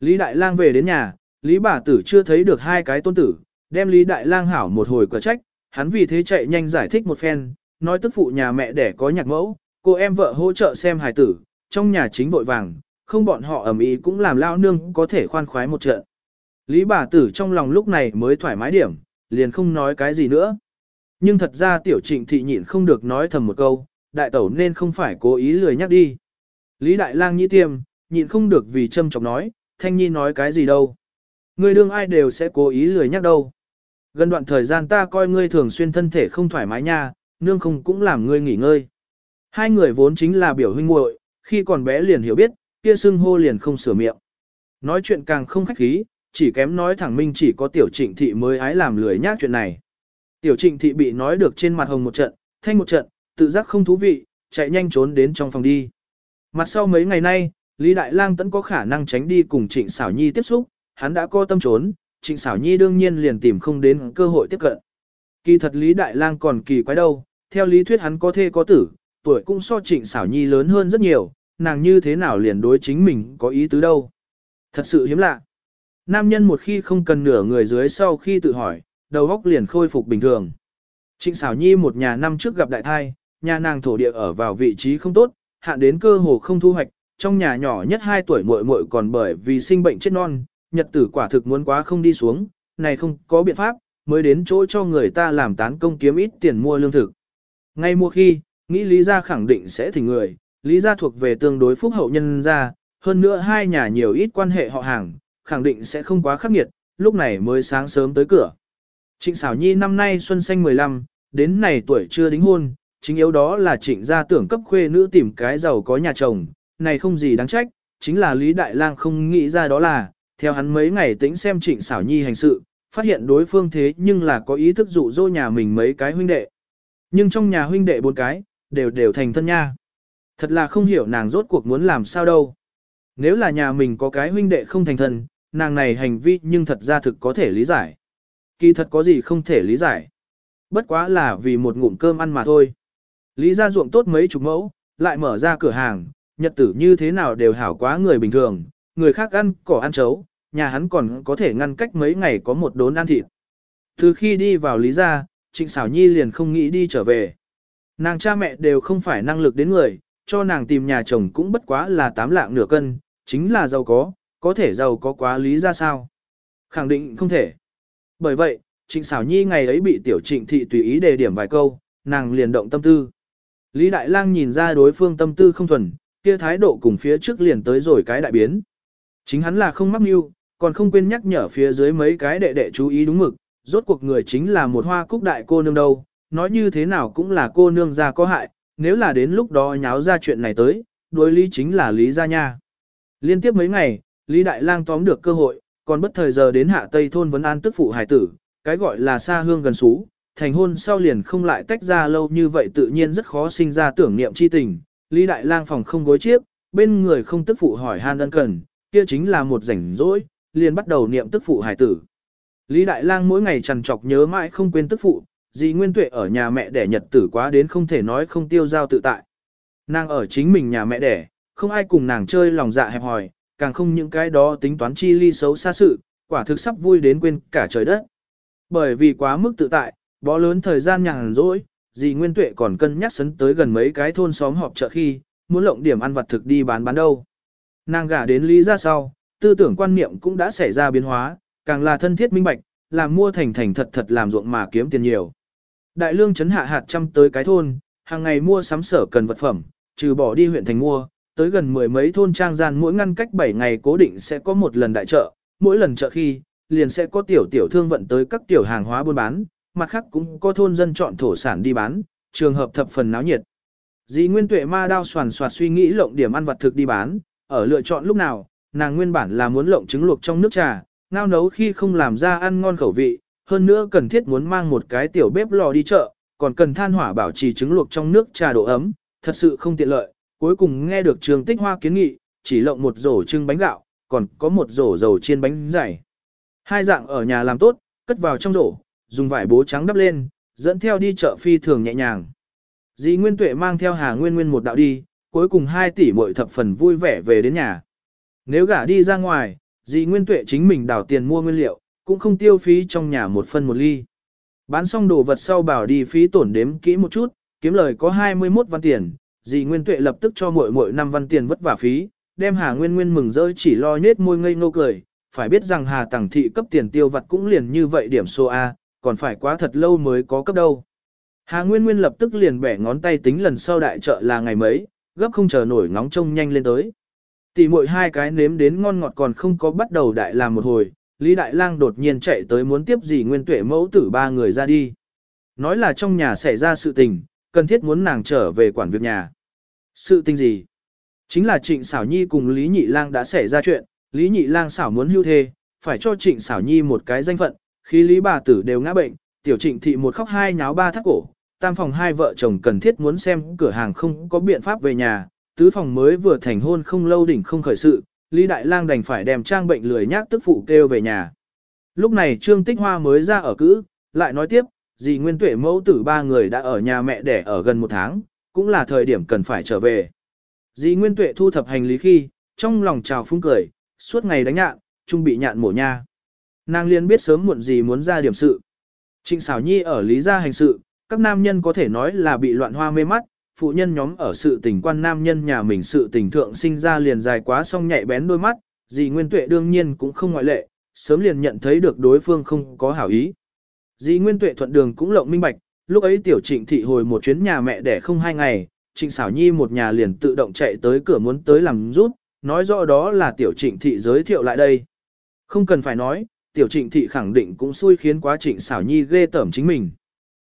Lý Đại Lang về đến nhà, Lý bà tử chưa thấy được hai cái tôn tử, đem Lý Đại Lang hảo một hồi quả trách, hắn vì thế chạy nhanh giải thích một phen, nói tức phụ nhà mẹ đẻ có nhạc mẫu, cô em vợ hỗ trợ xem hài tử, trong nhà chính vội vàng, không bọn họ ầm ĩ cũng làm lao nương có thể khoan khoái một trận. Lý bà tử trong lòng lúc này mới thoải mái điểm, liền không nói cái gì nữa. Nhưng thật ra tiểu trịnh thị nhịn không được nói thầm một câu, đại tẩu nên không phải cố ý lười nhắc đi. Lý đại lang nhĩ tiêm, nhịn không được vì châm chọc nói, thanh nhi nói cái gì đâu. Ngươi đương ai đều sẽ cố ý lười nhắc đâu. Gần đoạn thời gian ta coi ngươi thường xuyên thân thể không thoải mái nha, nương không cũng làm ngươi nghỉ ngơi. Hai người vốn chính là biểu huynh muội, khi còn bé liền hiểu biết, kia xưng hô liền không sửa miệng. Nói chuyện càng không khách khí, chỉ kém nói thẳng minh chỉ có tiểu trịnh thị mới ái làm lười nhác chuyện này. Tiểu trịnh thị bị nói được trên mặt hồng một trận, thanh một trận, tự giác không thú vị, chạy nhanh trốn đến trong phòng đi. Mặt sau mấy ngày nay, Lý Đại Lang tẫn có khả năng tránh đi cùng Trịnh Sảo Nhi tiếp xúc, hắn đã có tâm trốn, Trịnh Sảo Nhi đương nhiên liền tìm không đến cơ hội tiếp cận. Kỳ thật Lý Đại Lang còn kỳ quái đâu, theo lý thuyết hắn có thê có tử, tuổi cũng so Trịnh Sảo Nhi lớn hơn rất nhiều, nàng như thế nào liền đối chính mình có ý tứ đâu. Thật sự hiếm lạ. Nam nhân một khi không cần nửa người dưới sau khi tự hỏi, đầu óc liền khôi phục bình thường. Trịnh Sảo Nhi một nhà năm trước gặp đại thai, nhà nàng thổ địa ở vào vị trí không tốt, hạn đến cơ hồ không thu hoạch, trong nhà nhỏ nhất 2 tuổi muội muội còn bởi vì sinh bệnh chết non, nhật tử quả thực muốn quá không đi xuống, này không có biện pháp, mới đến chỗ cho người ta làm tán công kiếm ít tiền mua lương thực. Ngay mua khi, nghĩ Lý gia khẳng định sẽ thỉnh người, Lý gia thuộc về tương đối phúc hậu nhân gia, hơn nữa hai nhà nhiều ít quan hệ họ hàng, khẳng định sẽ không quá khắc nghiệt, lúc này mới sáng sớm tới cửa. Trịnh Sảo Nhi năm nay xuân xanh 15, đến này tuổi chưa đính hôn, chính yếu đó là trịnh gia tưởng cấp khuê nữ tìm cái giàu có nhà chồng, này không gì đáng trách, chính là Lý Đại Lang không nghĩ ra đó là, theo hắn mấy ngày tính xem trịnh xảo Nhi hành sự, phát hiện đối phương thế nhưng là có ý thức dụ dỗ nhà mình mấy cái huynh đệ. Nhưng trong nhà huynh đệ bốn cái, đều đều thành thân nha. Thật là không hiểu nàng rốt cuộc muốn làm sao đâu. Nếu là nhà mình có cái huynh đệ không thành thân, nàng này hành vi nhưng thật ra thực có thể lý giải. Kỳ thật có gì không thể lý giải. Bất quá là vì một ngụm cơm ăn mà thôi. Lý ra ruộng tốt mấy chục mẫu, lại mở ra cửa hàng, nhật tử như thế nào đều hảo quá người bình thường, người khác ăn cỏ ăn chấu, nhà hắn còn có thể ngăn cách mấy ngày có một đốn ăn thịt. Từ khi đi vào Lý gia, Trịnh Sảo Nhi liền không nghĩ đi trở về. Nàng cha mẹ đều không phải năng lực đến người, cho nàng tìm nhà chồng cũng bất quá là tám lạng nửa cân, chính là giàu có, có thể giàu có quá lý ra sao? Khẳng định không thể. Bởi vậy, Trịnh Sảo Nhi ngày ấy bị tiểu trịnh thị tùy ý đề điểm vài câu, nàng liền động tâm tư. Lý Đại Lang nhìn ra đối phương tâm tư không thuần, kia thái độ cùng phía trước liền tới rồi cái đại biến. Chính hắn là không mắc mưu, còn không quên nhắc nhở phía dưới mấy cái đệ đệ chú ý đúng mực, rốt cuộc người chính là một hoa cúc đại cô nương đâu, nói như thế nào cũng là cô nương ra có hại, nếu là đến lúc đó nháo ra chuyện này tới, đối lý chính là lý gia nha. Liên tiếp mấy ngày, Lý Đại Lang tóm được cơ hội, còn bất thời giờ đến hạ tây thôn vấn an tức phụ hải tử, cái gọi là xa hương gần xú, thành hôn sau liền không lại tách ra lâu như vậy tự nhiên rất khó sinh ra tưởng niệm chi tình. Lý Đại Lang phòng không gối chiếc, bên người không tức phụ hỏi han ân cần, kia chính là một rảnh rỗi, liền bắt đầu niệm tức phụ hải tử. Lý Đại Lang mỗi ngày trằn trọc nhớ mãi không quên tức phụ, dì Nguyên Tuệ ở nhà mẹ đẻ nhật tử quá đến không thể nói không tiêu giao tự tại. Nàng ở chính mình nhà mẹ đẻ, không ai cùng nàng chơi lòng dạ hẹp hòi, càng không những cái đó tính toán chi ly xấu xa sự, quả thực sắp vui đến quên cả trời đất. Bởi vì quá mức tự tại, bó lớn thời gian nhàn rỗi, dì Nguyên Tuệ còn cân nhắc sấn tới gần mấy cái thôn xóm họp chợ khi, muốn lộng điểm ăn vặt thực đi bán bán đâu. Nàng gả đến Lý ra sau, tư tưởng quan niệm cũng đã xảy ra biến hóa, càng là thân thiết minh bạch, làm mua thành thành thật thật làm ruộng mà kiếm tiền nhiều. Đại lương chấn hạ hạt trăm tới cái thôn, hàng ngày mua sắm sở cần vật phẩm, trừ bỏ đi huyện thành mua, tới gần mười mấy thôn trang gian mỗi ngăn cách 7 ngày cố định sẽ có một lần đại chợ, mỗi lần chợ khi, liền sẽ có tiểu tiểu thương vận tới các tiểu hàng hóa buôn bán, mặt khác cũng có thôn dân chọn thổ sản đi bán, trường hợp thập phần náo nhiệt. Dì Nguyên Tuệ ma đao soàn soạt suy nghĩ lộng điểm ăn vật thực đi bán, ở lựa chọn lúc nào, nàng nguyên bản là muốn lộng trứng luộc trong nước trà, ngao nấu khi không làm ra ăn ngon khẩu vị, hơn nữa cần thiết muốn mang một cái tiểu bếp lò đi chợ, còn cần than hỏa bảo trì trứng luộc trong nước trà độ ấm, thật sự không tiện lợi. Cuối cùng nghe được trường tích hoa kiến nghị, chỉ lộng một rổ trưng bánh gạo, còn có một rổ dầu chiên bánh dày. Hai dạng ở nhà làm tốt, cất vào trong rổ, dùng vải bố trắng đắp lên, dẫn theo đi chợ phi thường nhẹ nhàng. Dì Nguyên Tuệ mang theo Hà Nguyên Nguyên một đạo đi, cuối cùng hai tỷ muội thập phần vui vẻ về đến nhà. Nếu gả đi ra ngoài, dì Nguyên Tuệ chính mình đảo tiền mua nguyên liệu, cũng không tiêu phí trong nhà một phân một ly. Bán xong đồ vật sau bảo đi phí tổn đếm kỹ một chút, kiếm lời có 21 văn tiền, dì Nguyên Tuệ lập tức cho muội muội 5 văn tiền vất vả phí, đem Hà Nguyên Nguyên mừng rỡ chỉ lo nết môi ngây ngô cười, phải biết rằng Hà Tằng Thị cấp tiền tiêu vặt cũng liền như vậy điểm số A, còn phải quá thật lâu mới có cấp đâu. Hà Nguyên Nguyên lập tức liền bẻ ngón tay tính lần sau đại chợ là ngày mấy, gấp không chờ nổi ngóng trông nhanh lên tới. Tỷ muội hai cái nếm đến ngon ngọt còn không có bắt đầu đại làm một hồi, Lý Đại Lang đột nhiên chạy tới muốn tiếp dì Nguyên Tuệ mẫu tử ba người ra đi. Nói là trong nhà xảy ra sự tình, cần thiết muốn nàng trở về quản việc nhà. Sự tình gì? Chính là Trịnh Sảo Nhi cùng Lý Nhị Lang đã xảy ra chuyện, Lý Nhị Lang xảo muốn hưu thê, phải cho Trịnh Sảo Nhi một cái danh phận, khi Lý bà tử đều ngã bệnh, tiểu Trịnh thị một khóc hai nháo ba thắt cổ, tam phòng hai vợ chồng cần thiết muốn xem cửa hàng không có biện pháp về nhà, tứ phòng mới vừa thành hôn không lâu đỉnh không khởi sự, Lý Đại Lang đành phải đem trang bệnh lười nhác tức phụ kêu về nhà. Lúc này Trương Tích Hoa mới ra ở cữ, lại nói tiếp, dì Nguyên Tuệ mẫu tử ba người đã ở nhà mẹ đẻ ở gần một tháng, cũng là thời điểm cần phải trở về. Dì Nguyên Tuệ thu thập hành lý khi, trong lòng trào phúng cười, suốt ngày đánh nhạn, trung bị nhạn mổ nha. Nàng liên biết sớm muộn gì muốn ra điểm sự. Trịnh xảo nhi ở lý gia hành sự, các nam nhân có thể nói là bị loạn hoa mê mắt, phụ nhân nhóm ở sự tình quan nam nhân nhà mình sự tình thượng sinh ra liền dài quá xong nhạy bén đôi mắt, dì Nguyên Tuệ đương nhiên cũng không ngoại lệ, sớm liền nhận thấy được đối phương không có hảo ý. Dì Nguyên Tuệ thuận đường cũng lộng minh bạch, lúc ấy tiểu trịnh thị hồi một chuyến nhà mẹ đẻ không hai ngày, trịnh xảo nhi một nhà liền tự động chạy tới cửa muốn tới làm rút, nói rõ đó là tiểu trịnh thị giới thiệu lại đây. Không cần phải nói, tiểu trịnh thị khẳng định cũng xui khiến quá trịnh xảo nhi ghê tởm chính mình.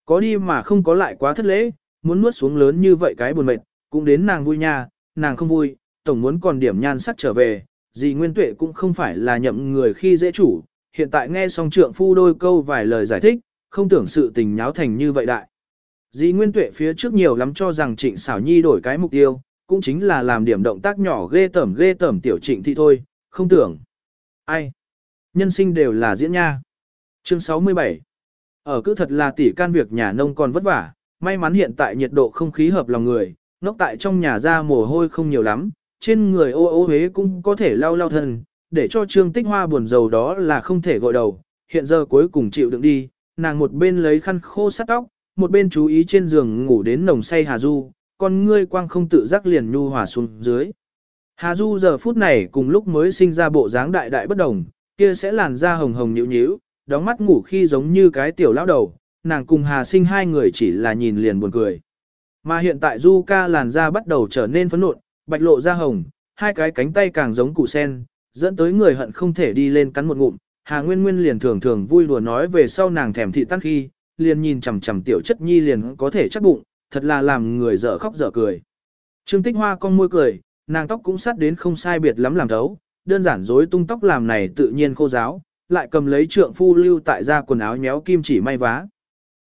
Có đi mà không có lại quá thất lễ, muốn nuốt xuống lớn như vậy cái buồn mệt, cũng đến nàng vui nha, nàng không vui, tổng muốn còn điểm nhan sắc trở về, gì nguyên tuệ cũng không phải là nhậm người khi dễ chủ, hiện tại nghe xong trượng phu đôi câu vài lời giải thích, không tưởng sự tình nháo thành như vậy đại. Dì Nguyên Tuệ phía trước nhiều lắm cho rằng Trịnh Sảo Nhi đổi cái mục tiêu, cũng chính là làm điểm động tác nhỏ ghê tởm ghê tởm tiểu Trịnh thị thôi, không tưởng. Ai? Nhân sinh đều là diễn nha. Chương 67 Ở cứ thật là tỷ can việc nhà nông còn vất vả, may mắn hiện tại nhiệt độ không khí hợp lòng người, nóc tại trong nhà ra mồ hôi không nhiều lắm, trên người ô ô hế cũng có thể lau lau thân, để cho Trương Tích Hoa buồn rầu đó là không thể gội đầu, hiện giờ cuối cùng chịu đựng đi, nàng một bên lấy khăn khô sát tóc, một bên chú ý trên giường ngủ đến nồng say Hà Du, con ngươi quang không tự giác liền nhu hòa xuống dưới. Hà Du giờ phút này cùng lúc mới sinh ra bộ dáng đại đại bất đồng, kia sẽ làn da hồng hồng nhịu nhịu, đóng mắt ngủ khi giống như cái tiểu lão đầu, nàng cùng Hà Sinh hai người chỉ là nhìn liền buồn cười. Mà hiện tại Du ca làn da bắt đầu trở nên phấn nộn, bạch lộ da hồng, hai cái cánh tay càng giống củ sen, dẫn tới người hận không thể đi lên cắn một ngụm. Hà Nguyên Nguyên liền thường thường vui đùa nói về sau nàng thèm thị tắc khi, liền nhìn chằm chằm tiểu chất nhi liền có thể chắc bụng, thật là làm người dở khóc dở cười. Trương Tích Hoa con môi cười, nàng tóc cũng sát đến không sai biệt lắm làm thấu, đơn giản rối tung tóc làm này tự nhiên khô giáo, lại cầm lấy trượng phu lưu tại ra quần áo nhéo kim chỉ may vá.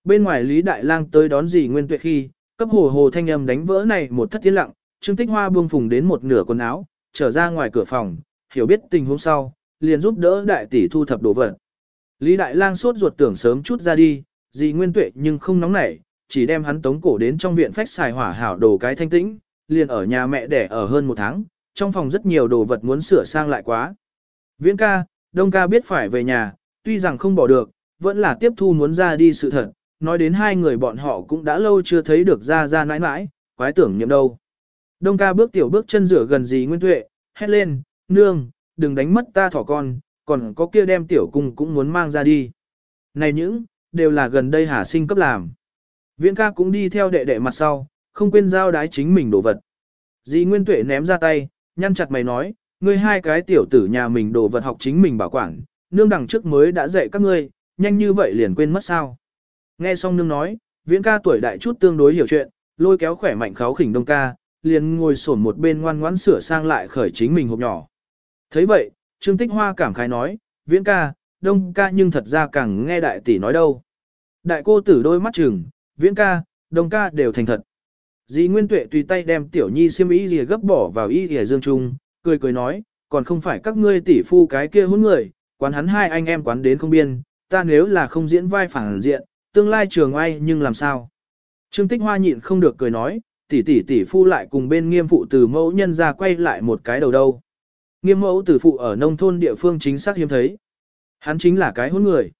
Bên ngoài Lý Đại Lang tới đón dì Nguyên Tuệ khi, cấp hồ hồ thanh âm đánh vỡ này một thất tiến lặng, Trương Tích Hoa buông phùng đến một nửa quần áo, trở ra ngoài cửa phòng, hiểu biết tình huống sau, liền giúp đỡ đại tỷ thu thập đồ vật. Lý Đại Lang sốt ruột tưởng sớm chút ra đi, dì Nguyên Tuệ nhưng không nóng nảy, chỉ đem hắn tống cổ đến trong viện phách xài hỏa hảo đồ cái thanh tĩnh, liền ở nhà mẹ đẻ ở hơn một tháng, trong phòng rất nhiều đồ vật muốn sửa sang lại quá. Viễn ca, Đông ca biết phải về nhà, tuy rằng không bỏ được, vẫn là tiếp thu muốn ra đi sự thật, nói đến hai người bọn họ cũng đã lâu chưa thấy được ra ra nãi nãi, quái tưởng niệm đâu. Đông ca bước tiểu bước chân rửa gần gì Nguyên Tuệ, hét lên, nương, đừng đánh mất ta thỏ con, còn có kia đem tiểu cung cũng muốn mang ra đi. Này những, đều là gần đây hà sinh cấp làm. Viễn ca cũng đi theo đệ đệ mặt sau, không quên giao đái chính mình đồ vật. Dì Nguyên Tuệ ném ra tay, nhăn chặt mày nói, ngươi hai cái tiểu tử nhà mình đồ vật học chính mình bảo quản, nương đằng trước mới đã dạy các ngươi, nhanh như vậy liền quên mất sao. Nghe xong nương nói, viễn ca tuổi đại chút tương đối hiểu chuyện, lôi kéo khỏe mạnh kháo khỉnh đông ca, liền ngồi sổn một bên ngoan ngoãn sửa sang lại khởi chính mình hộp nhỏ. thấy vậy, Trương Tích Hoa cảm khái nói, viễn ca, đông ca nhưng thật ra càng nghe đại tỷ nói đâu. Đại cô tử đôi mắt chừng, viễn ca, đông ca đều thành thật. Dì Nguyên Tuệ tùy tay đem tiểu nhi xiêm y lìa gấp bỏ vào y lìa dương trung, cười cười nói, còn không phải các ngươi tỷ phu cái kia hôn người, quán hắn hai anh em quán đến không biên, ta nếu là không diễn vai phản diện, tương lai trường ai nhưng làm sao. Trương Tích Hoa nhịn không được cười nói, tỷ tỷ tỷ phu lại cùng bên nghiêm phụ từ mẫu nhân ra quay lại một cái đầu đâu. Nghiêm mẫu tử phụ ở nông thôn địa phương chính xác hiếm thấy. Hắn chính là cái hôn người.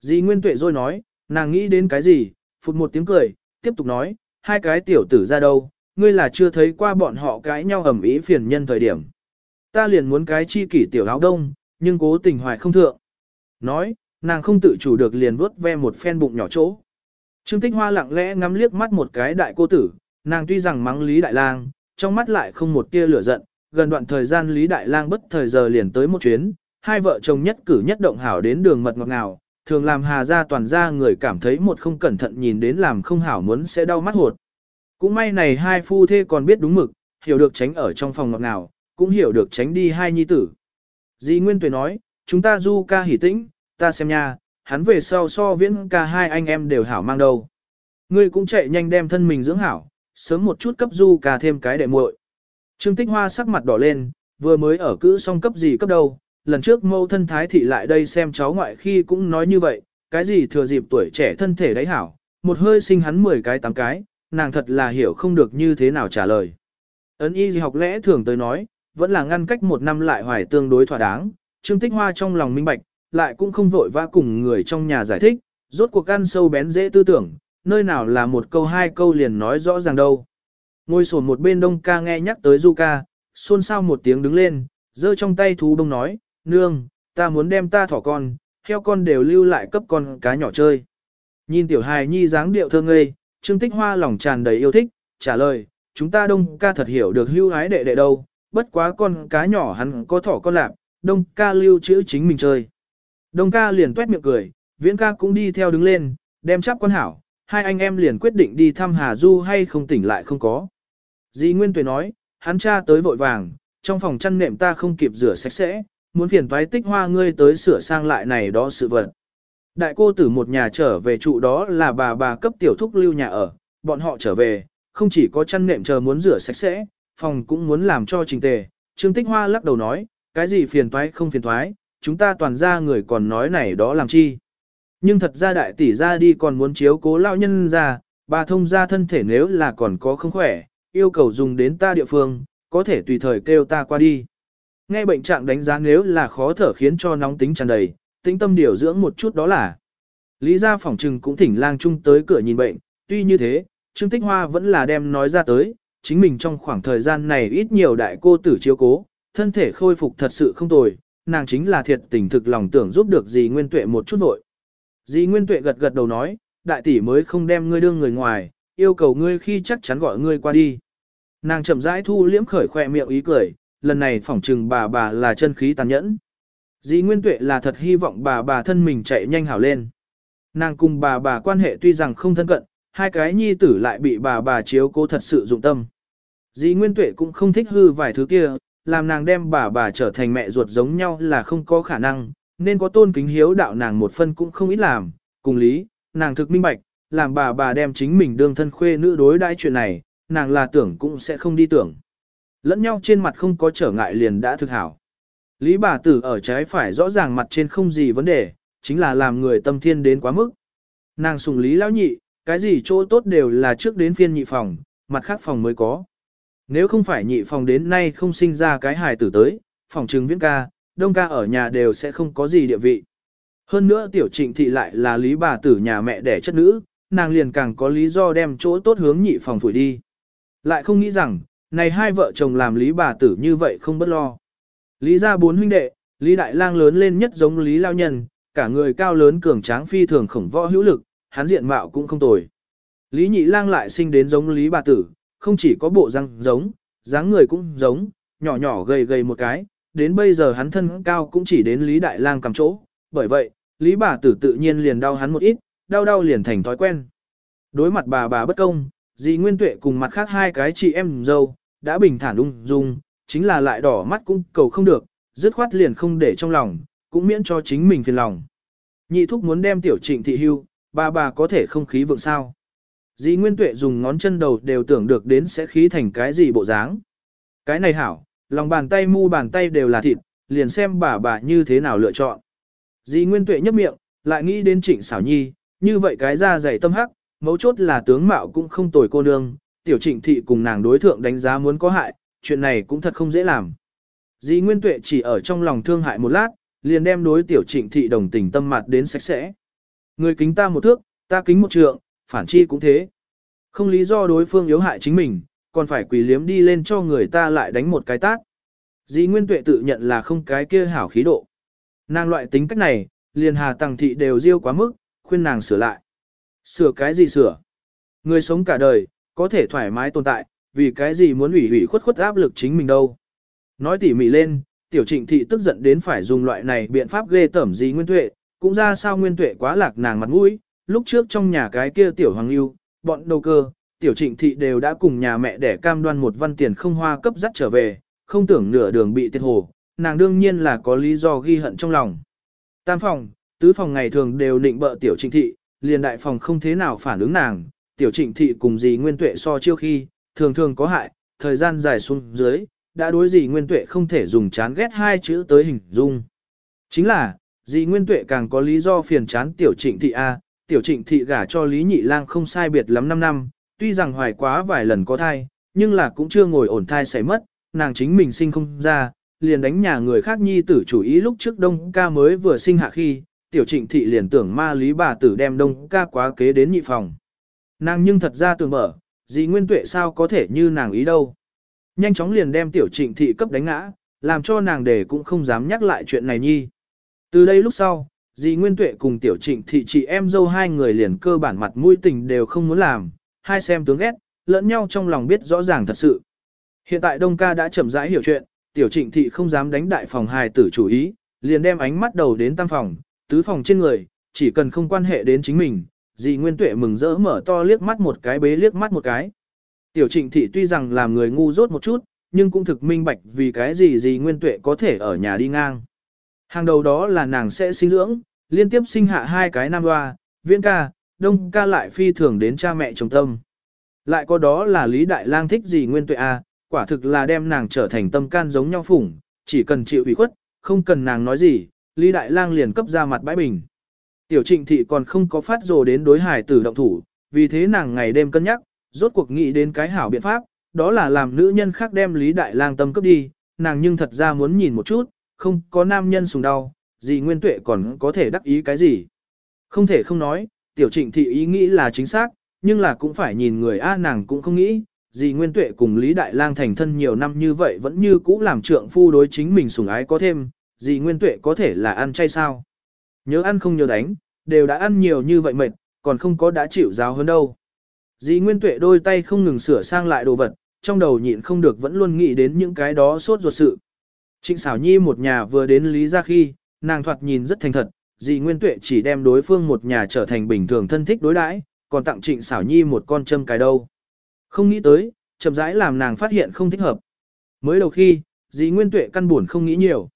Dì Nguyên Tuệ rồi nói, nàng nghĩ đến cái gì, phụt một tiếng cười, tiếp tục nói, hai cái tiểu tử ra đâu, ngươi là chưa thấy qua bọn họ cãi nhau ầm ĩ phiền nhân thời điểm. Ta liền muốn cái chi kỷ tiểu áo đông, nhưng cố tình hoài không thượng. Nói, nàng không tự chủ được liền vuốt ve một phen bụng nhỏ chỗ. Trương Tích Hoa lặng lẽ ngắm liếc mắt một cái đại cô tử, nàng tuy rằng mắng Lý Đại Lang, trong mắt lại không một tia lửa giận, gần đoạn thời gian Lý Đại Lang bất thời giờ liền tới một chuyến, hai vợ chồng nhất cử nhất động hảo đến đường mật ngọt ngào, thường làm hà ra toàn ra người cảm thấy một không cẩn thận nhìn đến làm không hảo muốn sẽ đau mắt hột. Cũng may này hai phu thê còn biết đúng mực, hiểu được tránh ở trong phòng ngọt ngào, cũng hiểu được tránh đi hai nhi tử. Di Nguyên Tuệ nói, chúng ta du ca hỉ tĩnh, ta xem nha, hắn về sau so viễn ca hai anh em đều hảo mang đâu. Ngươi cũng chạy nhanh đem thân mình dưỡng hảo, sớm một chút cấp du ca thêm cái đệ muội. Trương Tích Hoa sắc mặt đỏ lên, vừa mới ở cữ xong cấp gì cấp đâu, lần trước mâu thân thái thị lại đây xem cháu ngoại khi cũng nói như vậy, cái gì thừa dịp tuổi trẻ thân thể đấy hảo, một hơi sinh hắn 10 cái 8 cái, nàng thật là hiểu không được như thế nào trả lời. Ấn y gì học lẽ thường tới nói, vẫn là ngăn cách một năm lại hoài tương đối thỏa đáng, Trương Tích Hoa trong lòng minh bạch, lại cũng không vội vã cùng người trong nhà giải thích, rốt cuộc ăn sâu bén dễ tư tưởng, nơi nào là một câu hai câu liền nói rõ ràng đâu. Ngồi sổn một bên đông ca nghe nhắc tới du ca, xôn xao một tiếng đứng lên, giơ trong tay thú đông nói, nương, ta muốn đem ta thỏ con, heo con đều lưu lại cấp con cá nhỏ chơi. Nhìn tiểu hài nhi dáng điệu thơ ngây, Trương Tích Hoa lòng tràn đầy yêu thích, trả lời, chúng ta đông ca thật hiểu được hưu hái đệ đệ đâu, bất quá con cá nhỏ hắn có thỏ con lạp, đông ca lưu chữ chính mình chơi. Đông ca liền tuét miệng cười, viễn ca cũng đi theo đứng lên, đem chắp Quan hảo, hai anh em liền quyết định đi thăm Hà Du hay không tỉnh lại không có. Dì Nguyên Tuệ nói, hắn cha tới vội vàng, trong phòng chăn nệm ta không kịp rửa sạch sẽ, muốn phiền toái tích hoa ngươi tới sửa sang lại này đó sự vật. Đại cô tử một nhà trở về trụ đó là bà bà cấp tiểu thúc lưu nhà ở, bọn họ trở về, không chỉ có chăn nệm chờ muốn rửa sạch sẽ, phòng cũng muốn làm cho trình tề. Trương Tích Hoa lắc đầu nói, cái gì phiền toái không phiền toái, chúng ta toàn ra người còn nói này đó làm chi. Nhưng thật ra đại tỷ ra đi còn muốn chiếu cố lao nhân ra, bà thông ra thân thể nếu là còn có không khỏe, yêu cầu dùng đến ta địa phương, có thể tùy thời kêu ta qua đi. Nghe bệnh trạng đánh giá nếu là khó thở khiến cho nóng tính tràn đầy, tĩnh tâm điều dưỡng một chút đó là. Lý gia phòng trừng cũng thỉnh lang chung tới cửa nhìn bệnh, tuy như thế, Trương Tích Hoa vẫn là đem nói ra tới, chính mình trong khoảng thời gian này ít nhiều đại cô tử chiếu cố, thân thể khôi phục thật sự không tồi, nàng chính là thiệt tình thực lòng tưởng giúp được dì Nguyên Tuệ một chút vội. Dì Nguyên Tuệ gật gật đầu nói, đại tỷ mới không đem ngươi đương người ngoài, yêu cầu ngươi khi chắc chắn gọi ngươi qua đi. Nàng chậm rãi thu liễm khởi khoe miệng ý cười, lần này phỏng trừng bà bà là chân khí tàn nhẫn. Dì Nguyên Tuệ là thật hy vọng bà bà thân mình chạy nhanh hảo lên. Nàng cùng bà bà quan hệ tuy rằng không thân cận, hai cái nhi tử lại bị bà bà chiếu cố thật sự dụng tâm. Dì Nguyên Tuệ cũng không thích hư vài thứ kia, làm nàng đem bà bà trở thành mẹ ruột giống nhau là không có khả năng, nên có tôn kính hiếu đạo nàng một phân cũng không ít làm, cùng lý, nàng thực minh bạch, làm bà bà đem chính mình đương thân khuê nữ đối đãi chuyện này, nàng là tưởng cũng sẽ không đi tưởng. Lẫn nhau trên mặt không có trở ngại liền đã thực hảo. Lý bà tử ở trái phải rõ ràng mặt trên không gì vấn đề, chính là làm người tâm thiên đến quá mức. Nàng sùng lý lão nhị, cái gì chỗ tốt đều là trước đến phiên nhị phòng, mặt khác phòng mới có. Nếu không phải nhị phòng đến nay không sinh ra cái hài tử tới, phòng trừng viễn ca, đông ca ở nhà đều sẽ không có gì địa vị. Hơn nữa tiểu trịnh thị lại là lý bà tử nhà mẹ đẻ chất nữ, nàng liền càng có lý do đem chỗ tốt hướng nhị phòng phủi đi. Lại không nghĩ rằng, này hai vợ chồng làm lý bà tử như vậy không bất lo. Lý ra bốn huynh đệ, Lý Đại Lang lớn lên nhất giống Lý Lao Nhân, cả người cao lớn cường tráng phi thường khổng võ hữu lực, hắn diện mạo cũng không tồi. Lý Nhị Lang lại sinh đến giống Lý bà tử, không chỉ có bộ răng giống, dáng người cũng giống, nhỏ nhỏ gầy gầy một cái, đến bây giờ hắn thân cao cũng chỉ đến Lý Đại Lang cầm chỗ, bởi vậy, Lý bà tử tự nhiên liền đau hắn một ít, đau đau liền thành thói quen. Đối mặt bà bà bất công, dì Nguyên Tuệ cùng mặt khác hai cái chị em dâu, đã bình thản ung dung, chính là lại đỏ mắt cũng cầu không được, dứt khoát liền không để trong lòng, cũng miễn cho chính mình phiền lòng. Nhị thúc muốn đem tiểu trịnh thị hưu, bà bà có thể không khí vượng sao. Dì Nguyên Tuệ dùng ngón chân đầu đều tưởng được đến sẽ khí thành cái gì bộ dáng. Cái này hảo, lòng bàn tay mu bàn tay đều là thịt, liền xem bà bà như thế nào lựa chọn. Dì Nguyên Tuệ nhấp miệng, lại nghĩ đến trịnh xảo nhi, như vậy cái da dày tâm hắc, mấu chốt là tướng mạo cũng không tồi cô nương, tiểu trịnh thị cùng nàng đối thượng đánh giá muốn có hại, chuyện này cũng thật không dễ làm. Dì Nguyên Tuệ chỉ ở trong lòng thương hại một lát, liền đem đối tiểu trịnh thị đồng tình tâm mặt đến sạch sẽ. Người kính ta một thước, ta kính một trượng, phản chi cũng thế. Không lý do đối phương yếu hại chính mình, còn phải quỳ liếm đi lên cho người ta lại đánh một cái tát. Dĩ Nguyên Tuệ tự nhận là không cái kia hảo khí độ. Nàng loại tính cách này, liền hà tăng thị đều riêu quá mức, khuyên nàng sửa lại. Sửa cái gì sửa? Người sống cả đời, có thể thoải mái tồn tại, vì cái gì muốn ủy ủy khuất khuất áp lực chính mình đâu. Nói tỉ mỉ lên, tiểu trịnh thị tức giận đến phải dùng loại này biện pháp ghê tẩm gì nguyên tuệ, cũng ra sao nguyên tuệ quá lạc nàng mặt mũi, lúc trước trong nhà cái kia tiểu hoàng lưu, bọn đầu cơ, tiểu trịnh thị đều đã cùng nhà mẹ để cam đoan một văn tiền không hoa cấp dắt trở về, không tưởng nửa đường bị tiệt hồ, nàng đương nhiên là có lý do ghi hận trong lòng. Tam phòng, tứ phòng ngày thường đều định bợ tiểu trịnh thị, liền đại phòng không thế nào phản ứng nàng, tiểu trịnh thị cùng dì nguyên tuệ so chiêu khi, thường thường có hại, thời gian dài xuống dưới, đã đối dì nguyên tuệ không thể dùng chán ghét hai chữ tới hình dung. Chính là, dì nguyên tuệ càng có lý do phiền chán tiểu trịnh thị A, tiểu trịnh thị gả cho Lý Nhị Lang không sai biệt lắm 5 năm, tuy rằng hoài quá vài lần có thai, nhưng là cũng chưa ngồi ổn thai xảy mất, nàng chính mình sinh không ra, liền đánh nhà người khác nhi tử chủ ý lúc trước đông ca mới vừa sinh hạ khi, tiểu trịnh thị liền tưởng ma lý bà tử đem đông ca quá kế đến nhị phòng. Nàng nhưng thật ra tưởng mở, gì nguyên tuệ sao có thể như nàng ý đâu. Nhanh chóng liền đem tiểu trịnh thị cấp đánh ngã, làm cho nàng để cũng không dám nhắc lại chuyện này nhi. Từ đây lúc sau, dì Nguyên Tuệ cùng tiểu trịnh thị chị em dâu hai người liền cơ bản mặt mũi tình đều không muốn làm, hai xem tướng ghét, lẫn nhau trong lòng biết rõ ràng thật sự. Hiện tại Đông ca đã chậm rãi hiểu chuyện, tiểu trịnh thị không dám đánh đại phòng hài tử chủ ý, liền đem ánh mắt đầu đến tam phòng, tứ phòng trên người, chỉ cần không quan hệ đến chính mình, dì Nguyên Tuệ mừng rỡ mở to liếc mắt một cái bế liếc mắt một cái. Tiểu trịnh thị tuy rằng làm người ngu dốt một chút, nhưng cũng thực minh bạch vì cái gì dì Nguyên Tuệ có thể ở nhà đi ngang. Hàng đầu đó là nàng sẽ sinh dưỡng, liên tiếp sinh hạ hai cái nam hoa, viễn ca, đông ca lại phi thường đến cha mẹ chồng tâm. Lại có đó là Lý Đại Lang thích gì Nguyên Tuệ A, quả thực là đem nàng trở thành tâm can giống nhau phủng, chỉ cần chịu ủy khuất, không cần nàng nói gì, Lý Đại Lang liền cấp ra mặt bãi bình. Tiểu trịnh thị còn không có phát rồ đến đối hải tử động thủ, vì thế nàng ngày đêm cân nhắc, rốt cuộc nghĩ đến cái hảo biện pháp, đó là làm nữ nhân khác đem Lý Đại Lang tâm cấp đi, nàng nhưng thật ra muốn nhìn một chút, không có nam nhân sùng đau, gì nguyên tuệ còn có thể đắc ý cái gì. Không thể không nói, tiểu trịnh thị ý nghĩ là chính xác, nhưng là cũng phải nhìn người A nàng cũng không nghĩ, gì nguyên tuệ cùng Lý Đại Lang thành thân nhiều năm như vậy vẫn như cũ làm trượng phu đối chính mình sủng ái có thêm, gì nguyên tuệ có thể là ăn chay sao. Nhớ ăn không nhớ đánh, đều đã ăn nhiều như vậy mệt, còn không có đã chịu giáo hơn đâu. Dì Nguyên Tuệ đôi tay không ngừng sửa sang lại đồ vật, trong đầu nhịn không được vẫn luôn nghĩ đến những cái đó sốt ruột sự. Trịnh xảo nhi một nhà vừa đến Lý gia khi, nàng thoạt nhìn rất thành thật, dì Nguyên Tuệ chỉ đem đối phương một nhà trở thành bình thường thân thích đối đãi, còn tặng trịnh xảo nhi một con châm cài đâu. Không nghĩ tới, chậm rãi làm nàng phát hiện không thích hợp. Mới đầu khi, dì Nguyên Tuệ căn buồn không nghĩ nhiều.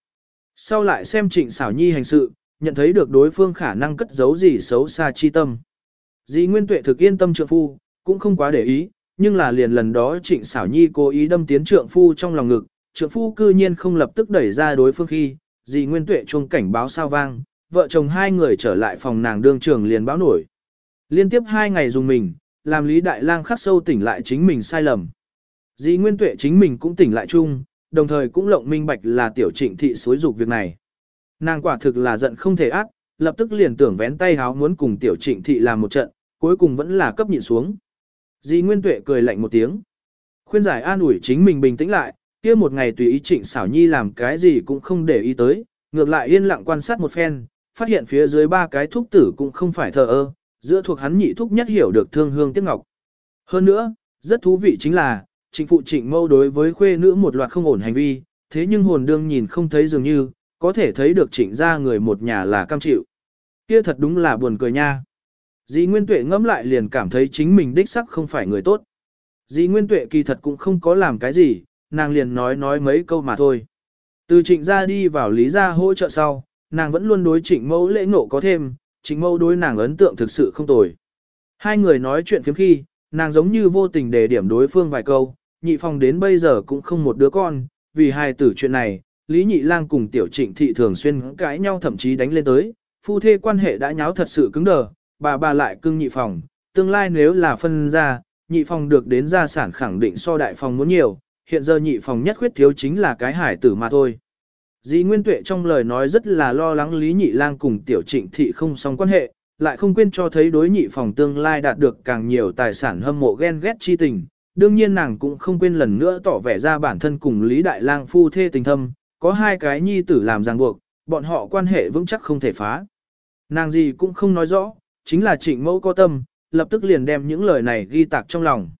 Sau lại xem trịnh xảo nhi hành sự, nhận thấy được đối phương khả năng cất giấu gì xấu xa chi tâm. Dì Nguyên Tuệ thực yên tâm trượng phu, cũng không quá để ý, nhưng là liền lần đó trịnh xảo nhi cố ý đâm tiến trượng phu trong lòng ngực, trượng phu cư nhiên không lập tức đẩy ra đối phương khi, dì Nguyên Tuệ chuông cảnh báo sao vang, vợ chồng hai người trở lại phòng nàng đương trường liền báo nổi. Liên tiếp hai ngày dùng mình, làm Lý Đại Lang khắc sâu tỉnh lại chính mình sai lầm. Dì Nguyên Tuệ chính mình cũng tỉnh lại chung, đồng thời cũng lộng minh bạch là tiểu trịnh thị xối dục việc này. Nàng quả thực là giận không thể ác, lập tức liền tưởng vén tay háo muốn cùng tiểu trịnh thị làm một trận, cuối cùng vẫn là cấp nhịn xuống. Dì Nguyên Tuệ cười lạnh một tiếng. Khuyên giải an ủi chính mình bình tĩnh lại, kia một ngày tùy ý trịnh xảo nhi làm cái gì cũng không để ý tới, ngược lại yên lặng quan sát một phen, phát hiện phía dưới ba cái thúc tử cũng không phải thờ ơ, giữa thuộc hắn nhị thúc nhất hiểu được thương hương tiếc ngọc. Hơn nữa, rất thú vị chính là, trịnh phụ trịnh mâu đối với khuê nữ một loạt không ổn hành vi, thế nhưng hồn đương nhìn không thấy dường như, có thể thấy được trịnh ra người một nhà là cam chịu. Kia thật đúng là buồn cười nha. Dĩ Nguyên Tuệ ngẫm lại liền cảm thấy chính mình đích sắc không phải người tốt. Dĩ Nguyên Tuệ kỳ thật cũng không có làm cái gì, nàng liền nói nói mấy câu mà thôi. Từ trịnh ra đi vào lý gia hỗ trợ sau, nàng vẫn luôn đối trịnh mẫu lễ ngộ có thêm, trịnh mẫu đối nàng ấn tượng thực sự không tồi. Hai người nói chuyện phiếm khi, nàng giống như vô tình để điểm đối phương vài câu, nhị phòng đến bây giờ cũng không một đứa con, vì hai tử chuyện này, Lý Nhị Lang cùng Tiểu Trịnh Thị thường xuyên cãi nhau thậm chí đánh lên tới, phu thê quan hệ đã nháo thật sự cứng đờ, bà bà lại cưng nhị phòng, tương lai nếu là phân ra, nhị phòng được đến gia sản khẳng định so đại phòng muốn nhiều, hiện giờ nhị phòng nhất khuyết thiếu chính là cái hải tử mà thôi. Dĩ Nguyên Tuệ trong lời nói rất là lo lắng Lý Nhị Lang cùng Tiểu Trịnh Thị không song quan hệ, lại không quên cho thấy đối nhị phòng tương lai đạt được càng nhiều tài sản hâm mộ ghen ghét chi tình. Đương nhiên nàng cũng không quên lần nữa tỏ vẻ ra bản thân cùng Lý Đại Lang phu thê tình thâm, có hai cái nhi tử làm ràng buộc, bọn họ quan hệ vững chắc không thể phá. Nàng gì cũng không nói rõ, chính là trịnh mẫu có tâm, lập tức liền đem những lời này ghi tạc trong lòng.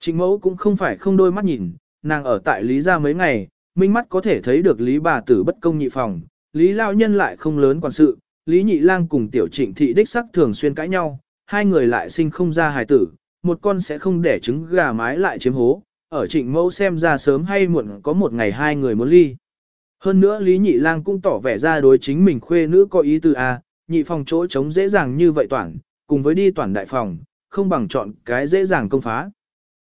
Trịnh mẫu cũng không phải không đôi mắt nhìn, nàng ở tại Lý gia mấy ngày, minh mắt có thể thấy được Lý bà tử bất công nhị phòng, Lý lao nhân lại không lớn quản sự, Lý nhị lang cùng tiểu trịnh thị đích sắc thường xuyên cãi nhau, hai người lại sinh không ra hài tử, một con sẽ không để trứng gà mái lại chiếm hố, ở trịnh mẫu xem ra sớm hay muộn có một ngày hai người muốn ly. Hơn nữa Lý Nhị Lang cũng tỏ vẻ ra đối chính mình khuê nữ có ý từ A, nhị phòng chỗ trống dễ dàng như vậy toàn, cùng với đi toàn đại phòng, không bằng chọn cái dễ dàng công phá.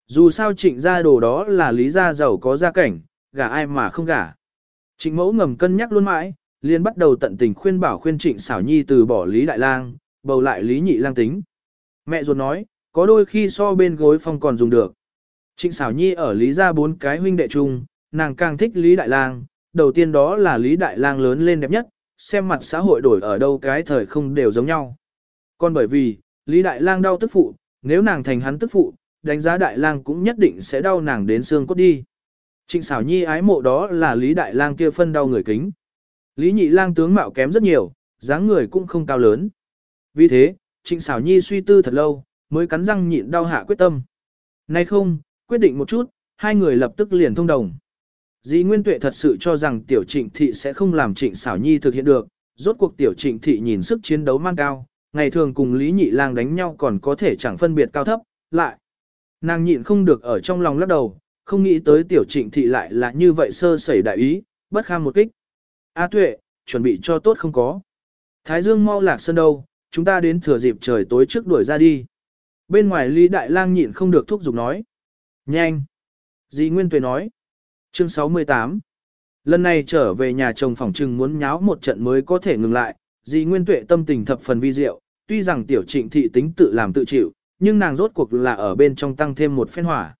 Dù sao trịnh gia đồ đó là lý gia giàu có gia cảnh, gả ai mà không gả. Trịnh mẫu ngầm cân nhắc luôn mãi, liền bắt đầu tận tình khuyên bảo khuyên trịnh xảo nhi từ bỏ lý đại lang, bầu lại lý nhị lang tính. Mẹ ruột nói, có đôi khi so bên gối phong còn dùng được. Trịnh xảo nhi ở lý gia bốn cái huynh đệ chung, nàng càng thích lý đại lang, đầu tiên đó là lý đại lang lớn lên đẹp nhất, xem mặt xã hội đổi ở đâu cái thời không đều giống nhau. Còn bởi vì, lý đại lang đau tức phụ, nếu nàng thành hắn tức phụ, đánh giá đại lang cũng nhất định sẽ đau nàng đến xương cốt đi. Trịnh xảo nhi ái mộ đó là lý đại lang kia phân đau người kính. Lý nhị lang tướng mạo kém rất nhiều, dáng người cũng không cao lớn. Vì thế, trịnh xảo nhi suy tư thật lâu, mới cắn răng nhịn đau hạ quyết tâm. Nay không, quyết định một chút, hai người lập tức liền thông đồng. Dĩ Nguyên Tuệ thật sự cho rằng tiểu trịnh thị sẽ không làm trịnh xảo nhi thực hiện được, rốt cuộc tiểu trịnh thị nhìn sức chiến đấu mang cao, ngày thường cùng Lý Nhị Lang đánh nhau còn có thể chẳng phân biệt cao thấp, lại. Nàng nhịn không được ở trong lòng lắc đầu, không nghĩ tới tiểu trịnh thị lại là như vậy sơ sẩy đại ý, bất kham một kích. A tuệ, chuẩn bị cho tốt không có. Thái dương mau lạc sân đâu, chúng ta đến thừa dịp trời tối trước đuổi ra đi. Bên ngoài Lý Đại Lang nhịn không được thúc giục nói. Nhanh. Dì Nguyên Tuệ nói. Chương 68 Lần này trở về nhà chồng phòng trừng muốn nháo một trận mới có thể ngừng lại, dì Nguyên Tuệ tâm tình thập phần vi diệu, tuy rằng tiểu trịnh thị tính tự làm tự chịu, nhưng nàng rốt cuộc là ở bên trong tăng thêm một phen hỏa.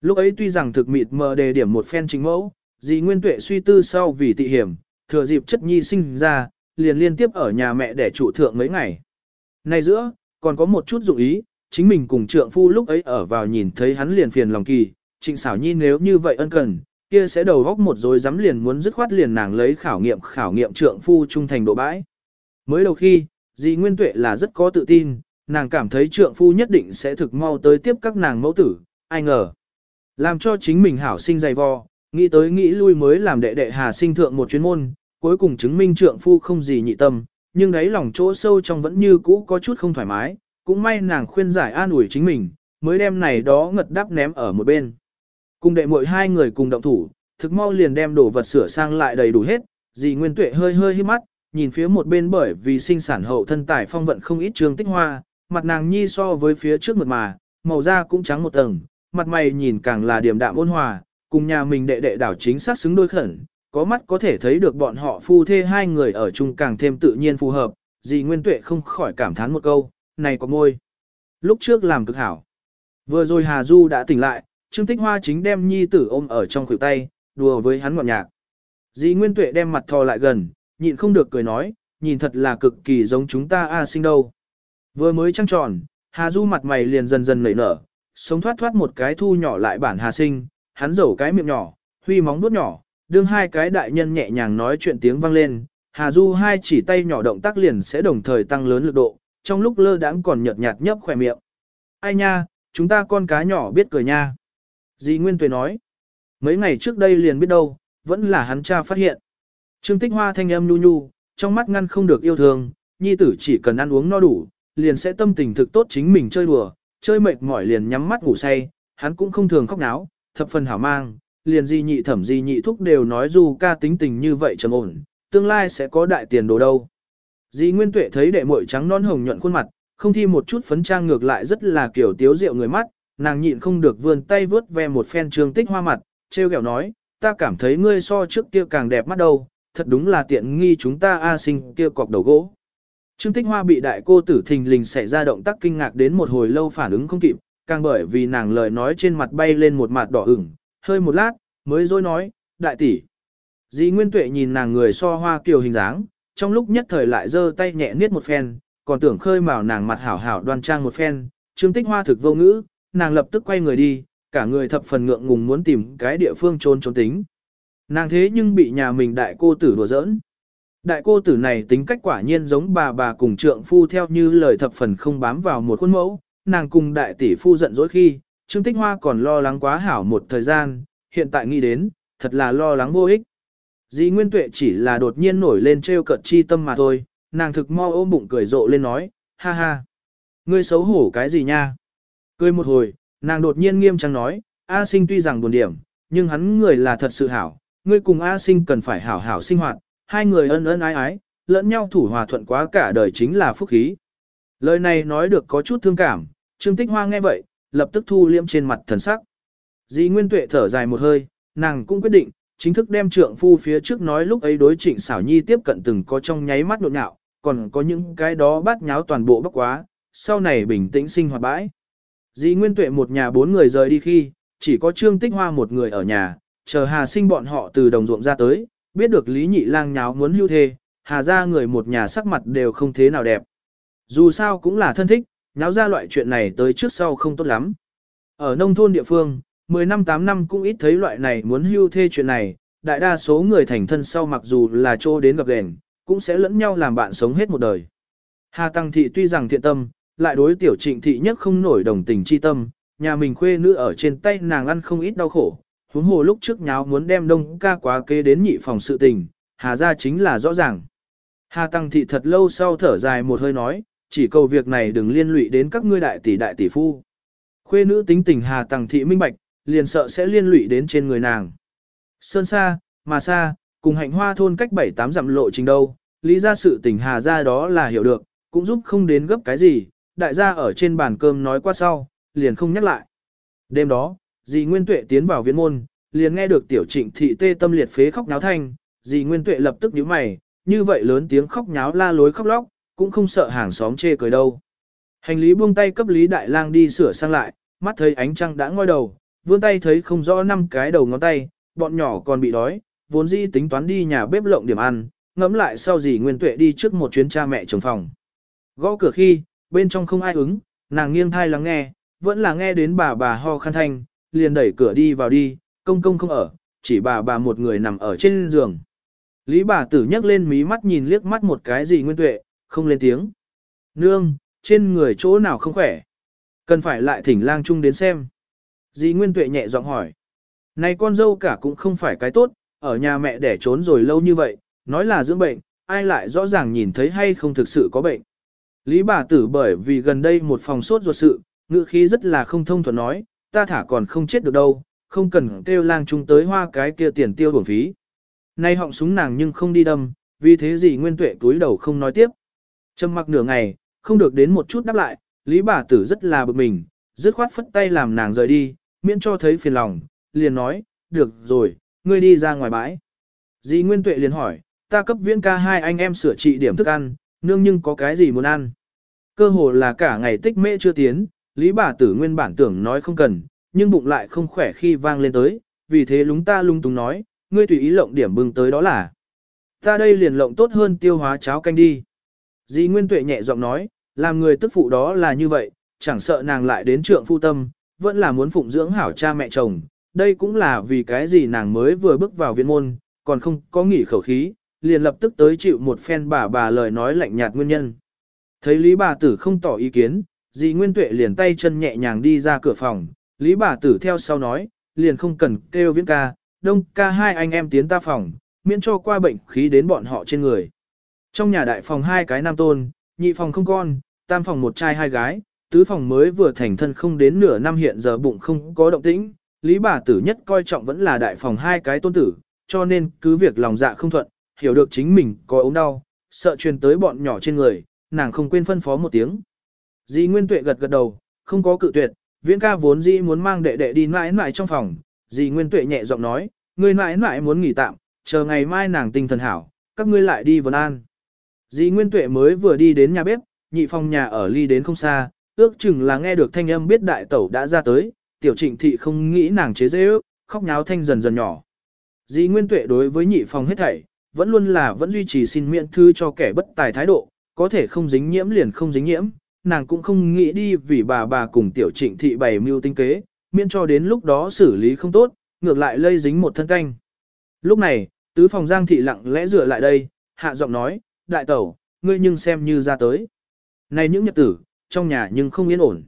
Lúc ấy tuy rằng thực mịt mờ đề điểm một phen chính mẫu, dì Nguyên Tuệ suy tư sau vì tị hiểm, thừa dịp chất nhi sinh ra, liền liên tiếp ở nhà mẹ để trụ thượng mấy ngày. Nay giữa, còn có một chút dụng ý, chính mình cùng trượng phu lúc ấy ở vào nhìn thấy hắn liền phiền lòng kỳ, trịnh xảo nhi nếu như vậy ân cần, kia sẽ đầu góc một rồi dám liền muốn dứt khoát liền nàng lấy khảo nghiệm khảo nghiệm trượng phu trung thành độ bãi. Mới đầu khi, dì Nguyên Tuệ là rất có tự tin, nàng cảm thấy trượng phu nhất định sẽ thực mau tới tiếp các nàng mẫu tử, ai ngờ. Làm cho chính mình hảo sinh dày vò, nghĩ tới nghĩ lui mới làm đệ đệ hà sinh thượng một chuyên môn, cuối cùng chứng minh trượng phu không gì nhị tâm, nhưng đấy lòng chỗ sâu trong vẫn như cũ có chút không thoải mái, cũng may nàng khuyên giải an ủi chính mình, mới đem này đó ngật đắp ném ở một bên. Cùng đệ muội hai người cùng động thủ, thực mau liền đem đồ vật sửa sang lại đầy đủ hết, dì Nguyên Tuệ hơi hơi hí mắt, nhìn phía một bên bởi vì sinh sản hậu thân tài phong vận không ít trường tích hoa, mặt nàng nhi so với phía trước mượt mà, màu da cũng trắng một tầng, mặt mày nhìn càng là điềm đạm ôn hòa, cùng nhà mình đệ đệ đảo chính xác xứng đôi khẩn, có mắt có thể thấy được bọn họ phu thê hai người ở chung càng thêm tự nhiên phù hợp, dì Nguyên Tuệ không khỏi cảm thán một câu, này có môi. Lúc trước làm cực hảo. Vừa rồi Hà Du đã tỉnh lại, Trương Tích Hoa chính đem nhi tử ôm ở trong khuỷu tay, đùa với hắn ngọt nhạc. Dì Nguyên Tuệ đem mặt thò lại gần, nhịn không được cười nói, nhìn thật là cực kỳ giống chúng ta A sinh đâu. Vừa mới trăng tròn, Hà Du mặt mày liền dần dần nảy nở, sống thoát thoát một cái thu nhỏ lại bản Hà Sinh, hắn rầu cái miệng nhỏ, huy móng vuốt nhỏ, đương hai cái đại nhân nhẹ nhàng nói chuyện tiếng vang lên, Hà Du hai chỉ tay nhỏ động tác liền sẽ đồng thời tăng lớn lực độ, trong lúc lơ đãng còn nhợt nhạt nhấp khỏe miệng. Ai nha, chúng ta con cá nhỏ biết cười nha. Dì Nguyên Tuệ nói, mấy ngày trước đây liền biết đâu, vẫn là hắn cha phát hiện. Trương Tích Hoa thanh âm nhu nhu, trong mắt ngăn không được yêu thương, nhi tử chỉ cần ăn uống no đủ, liền sẽ tâm tình thực tốt chính mình chơi đùa, chơi mệt mỏi liền nhắm mắt ngủ say, hắn cũng không thường khóc náo, thập phần hảo mang, liền di nhị thẩm di nhị thúc đều nói dù ca tính tình như vậy trầm ổn, tương lai sẽ có đại tiền đồ đâu. Di Nguyên Tuệ thấy đệ muội trắng non hồng nhuận khuôn mặt, không thi một chút phấn trang ngược lại rất là kiểu tiếu rượu người mắt, nàng nhịn không được vươn tay vớt ve một phen trương tích hoa mặt, treo kẹo nói, ta cảm thấy ngươi so trước kia càng đẹp mắt đâu, thật đúng là tiện nghi chúng ta A sinh kia cọc đầu gỗ. Trương Tích Hoa bị đại cô tử thình lình xảy ra động tác kinh ngạc đến một hồi lâu phản ứng không kịp, càng bởi vì nàng lời nói trên mặt bay lên một mặt đỏ ửng, hơi một lát, mới dối nói, đại tỷ. Dĩ Nguyên Tuệ nhìn nàng người so hoa kiều hình dáng, trong lúc nhất thời lại giơ tay nhẹ niết một phen, còn tưởng khơi mào nàng mặt hảo hảo đoan trang một phen, Trương Tích Hoa thực vô ngữ, nàng lập tức quay người đi, cả người thập phần ngượng ngùng muốn tìm cái địa phương trốn trốn tính. Nàng thế nhưng bị nhà mình đại cô tử đùa giỡn. Đại cô tử này tính cách quả nhiên giống bà bà cùng trượng phu theo như lời thập phần không bám vào một khuôn mẫu, nàng cùng đại tỷ phu giận dỗi khi, Trương Tích Hoa còn lo lắng quá hảo một thời gian, hiện tại nghĩ đến, thật là lo lắng vô ích. Dĩ Nguyên Tuệ chỉ là đột nhiên nổi lên trêu cợt chi tâm mà thôi, nàng thực mo ôm bụng cười rộ lên nói, ha ha, ngươi xấu hổ cái gì nha? Cười một hồi, nàng đột nhiên nghiêm trang nói, A sinh tuy rằng buồn điểm, nhưng hắn người là thật sự hảo, ngươi cùng A sinh cần phải hảo hảo sinh hoạt, hai người ân ân ái ái, lẫn nhau thủ hòa thuận quá cả đời chính là phúc khí. Lời này nói được có chút thương cảm, Trương Tích Hoa nghe vậy, lập tức thu liêm trên mặt thần sắc. Dĩ Nguyên Tuệ thở dài một hơi, nàng cũng quyết định, chính thức đem trượng phu phía trước nói lúc ấy đối trịnh xảo nhi tiếp cận từng có trong nháy mắt nhộn nhạo, còn có những cái đó bát nháo toàn bộ bắc quá, sau này bình tĩnh sinh hoạt bãi. Dĩ Nguyên Tuệ một nhà bốn người rời đi khi, chỉ có Trương Tích Hoa một người ở nhà, chờ Hà sinh bọn họ từ đồng ruộng ra tới, biết được Lý Nhị Lang nháo muốn hưu thê, Hà ra người một nhà sắc mặt đều không thế nào đẹp. Dù sao cũng là thân thích, nháo ra loại chuyện này tới trước sau không tốt lắm. Ở nông thôn địa phương, 10 năm 8 năm cũng ít thấy loại này muốn hưu thê chuyện này, đại đa số người thành thân sau mặc dù là trô đến gặp đèn, cũng sẽ lẫn nhau làm bạn sống hết một đời. Hà Tăng Thị tuy rằng thiện tâm, lại đối tiểu trịnh thị nhất không nổi đồng tình chi tâm, nhà mình khuê nữ ở trên tay nàng ăn không ít đau khổ, huống hồ lúc trước nháo muốn đem đông ca quá kế đến nhị phòng sự tình, Hà ra chính là rõ ràng. Hà Tăng Thị thật lâu sau thở dài một hơi nói, chỉ cầu việc này đừng liên lụy đến các ngươi đại tỷ đại tỷ phu. Khuê nữ tính tình Hà Tăng Thị minh bạch, liền sợ sẽ liên lụy đến trên người nàng. Sơn xa, mà xa, cùng hạnh hoa thôn cách bảy tám dặm lộ trình đâu, lý ra sự tình Hà ra đó là hiểu được, cũng giúp không đến gấp cái gì, đại gia ở trên bàn cơm nói qua sau, liền không nhắc lại. Đêm đó, dì Nguyên Tuệ tiến vào viện môn, liền nghe được tiểu trịnh thị tê tâm liệt phế khóc náo thanh, dì Nguyên Tuệ lập tức nhíu mày, như vậy lớn tiếng khóc nháo la lối khóc lóc, cũng không sợ hàng xóm chê cười đâu. Hành lý buông tay cấp Lý Đại Lang đi sửa sang lại, mắt thấy ánh trăng đã ngoi đầu, vươn tay thấy không rõ năm cái đầu ngón tay, bọn nhỏ còn bị đói, vốn dĩ tính toán đi nhà bếp lộng điểm ăn, ngẫm lại sau dì Nguyên Tuệ đi trước một chuyến cha mẹ chồng phòng. Gõ cửa khi, bên trong không ai ứng, nàng nghiêng thai lắng nghe, vẫn là nghe đến bà bà ho khăn thanh, liền đẩy cửa đi vào đi, công công không ở, chỉ bà bà một người nằm ở trên giường. Lý bà tử nhấc lên mí mắt nhìn liếc mắt một cái gì nguyên tuệ, không lên tiếng. Nương, trên người chỗ nào không khỏe? Cần phải lại thỉnh lang chung đến xem. Dì Nguyên Tuệ nhẹ giọng hỏi. Này con dâu cả cũng không phải cái tốt, ở nhà mẹ đẻ trốn rồi lâu như vậy, nói là dưỡng bệnh, ai lại rõ ràng nhìn thấy hay không thực sự có bệnh. Lý bà tử bởi vì gần đây một phòng sốt ruột sự, ngữ khí rất là không thông thuận nói, ta thả còn không chết được đâu, không cần kêu lang trung tới hoa cái kia tiền tiêu bổng phí. Nay họng súng nàng nhưng không đi đâm, vì thế gì nguyên tuệ túi đầu không nói tiếp. Trầm mặc nửa ngày, không được đến một chút đáp lại, Lý bà tử rất là bực mình, dứt khoát phất tay làm nàng rời đi, miễn cho thấy phiền lòng, liền nói, được rồi, ngươi đi ra ngoài bãi. Dì Nguyên Tuệ liền hỏi, ta cấp viên ca hai anh em sửa trị điểm thức ăn, nương nhưng có cái gì muốn ăn. Cơ hồ là cả ngày tích mễ chưa tiến, Lý bà tử nguyên bản tưởng nói không cần, nhưng bụng lại không khỏe khi vang lên tới, vì thế lúng ta lung tung nói, ngươi tùy ý lộng điểm bưng tới đó là. Ta đây liền lộng tốt hơn tiêu hóa cháo canh đi. Dì Nguyên Tuệ nhẹ giọng nói, làm người tức phụ đó là như vậy, chẳng sợ nàng lại đến trượng phu tâm, vẫn là muốn phụng dưỡng hảo cha mẹ chồng, đây cũng là vì cái gì nàng mới vừa bước vào viện môn, còn không có nghỉ khẩu khí, liền lập tức tới chịu một phen bà bà lời nói lạnh nhạt nguyên nhân. Thấy Lý bà tử không tỏ ý kiến, dì Nguyên Tuệ liền tay chân nhẹ nhàng đi ra cửa phòng, Lý bà tử theo sau nói, liền không cần kêu viễn ca, đông ca hai anh em tiến ta phòng, miễn cho qua bệnh khí đến bọn họ trên người. Trong nhà đại phòng hai cái nam tôn, nhị phòng không con, tam phòng một trai hai gái, tứ phòng mới vừa thành thân không đến nửa năm hiện giờ bụng không có động tĩnh, Lý bà tử nhất coi trọng vẫn là đại phòng hai cái tôn tử, cho nên cứ việc lòng dạ không thuận, hiểu được chính mình có ốm đau, sợ truyền tới bọn nhỏ trên người, nàng không quên phân phó một tiếng. Dì Nguyên Tuệ gật gật đầu, không có cự tuyệt, viễn ca vốn dĩ muốn mang đệ đệ đi mãi mãi trong phòng, dì Nguyên Tuệ nhẹ giọng nói, người mãi mãi muốn nghỉ tạm, chờ ngày mai nàng tinh thần hảo, các ngươi lại đi vân an. Dì Nguyên Tuệ mới vừa đi đến nhà bếp, nhị phòng nhà ở ly đến không xa, ước chừng là nghe được thanh âm biết đại tẩu đã ra tới, tiểu trịnh thị không nghĩ nàng chế dễ ước, khóc nháo thanh dần dần nhỏ. Dì Nguyên Tuệ đối với nhị phòng hết thảy, vẫn luôn là vẫn duy trì xin miễn thư cho kẻ bất tài thái độ, có thể không dính nhiễm liền không dính nhiễm, nàng cũng không nghĩ đi vì bà bà cùng tiểu trịnh thị bày mưu tinh kế, miễn cho đến lúc đó xử lý không tốt, ngược lại lây dính một thân canh. Lúc này, tứ phòng giang thị lặng lẽ dựa lại đây, hạ giọng nói, đại tẩu, ngươi nhưng xem như ra tới. Này những nhật tử, trong nhà nhưng không yên ổn.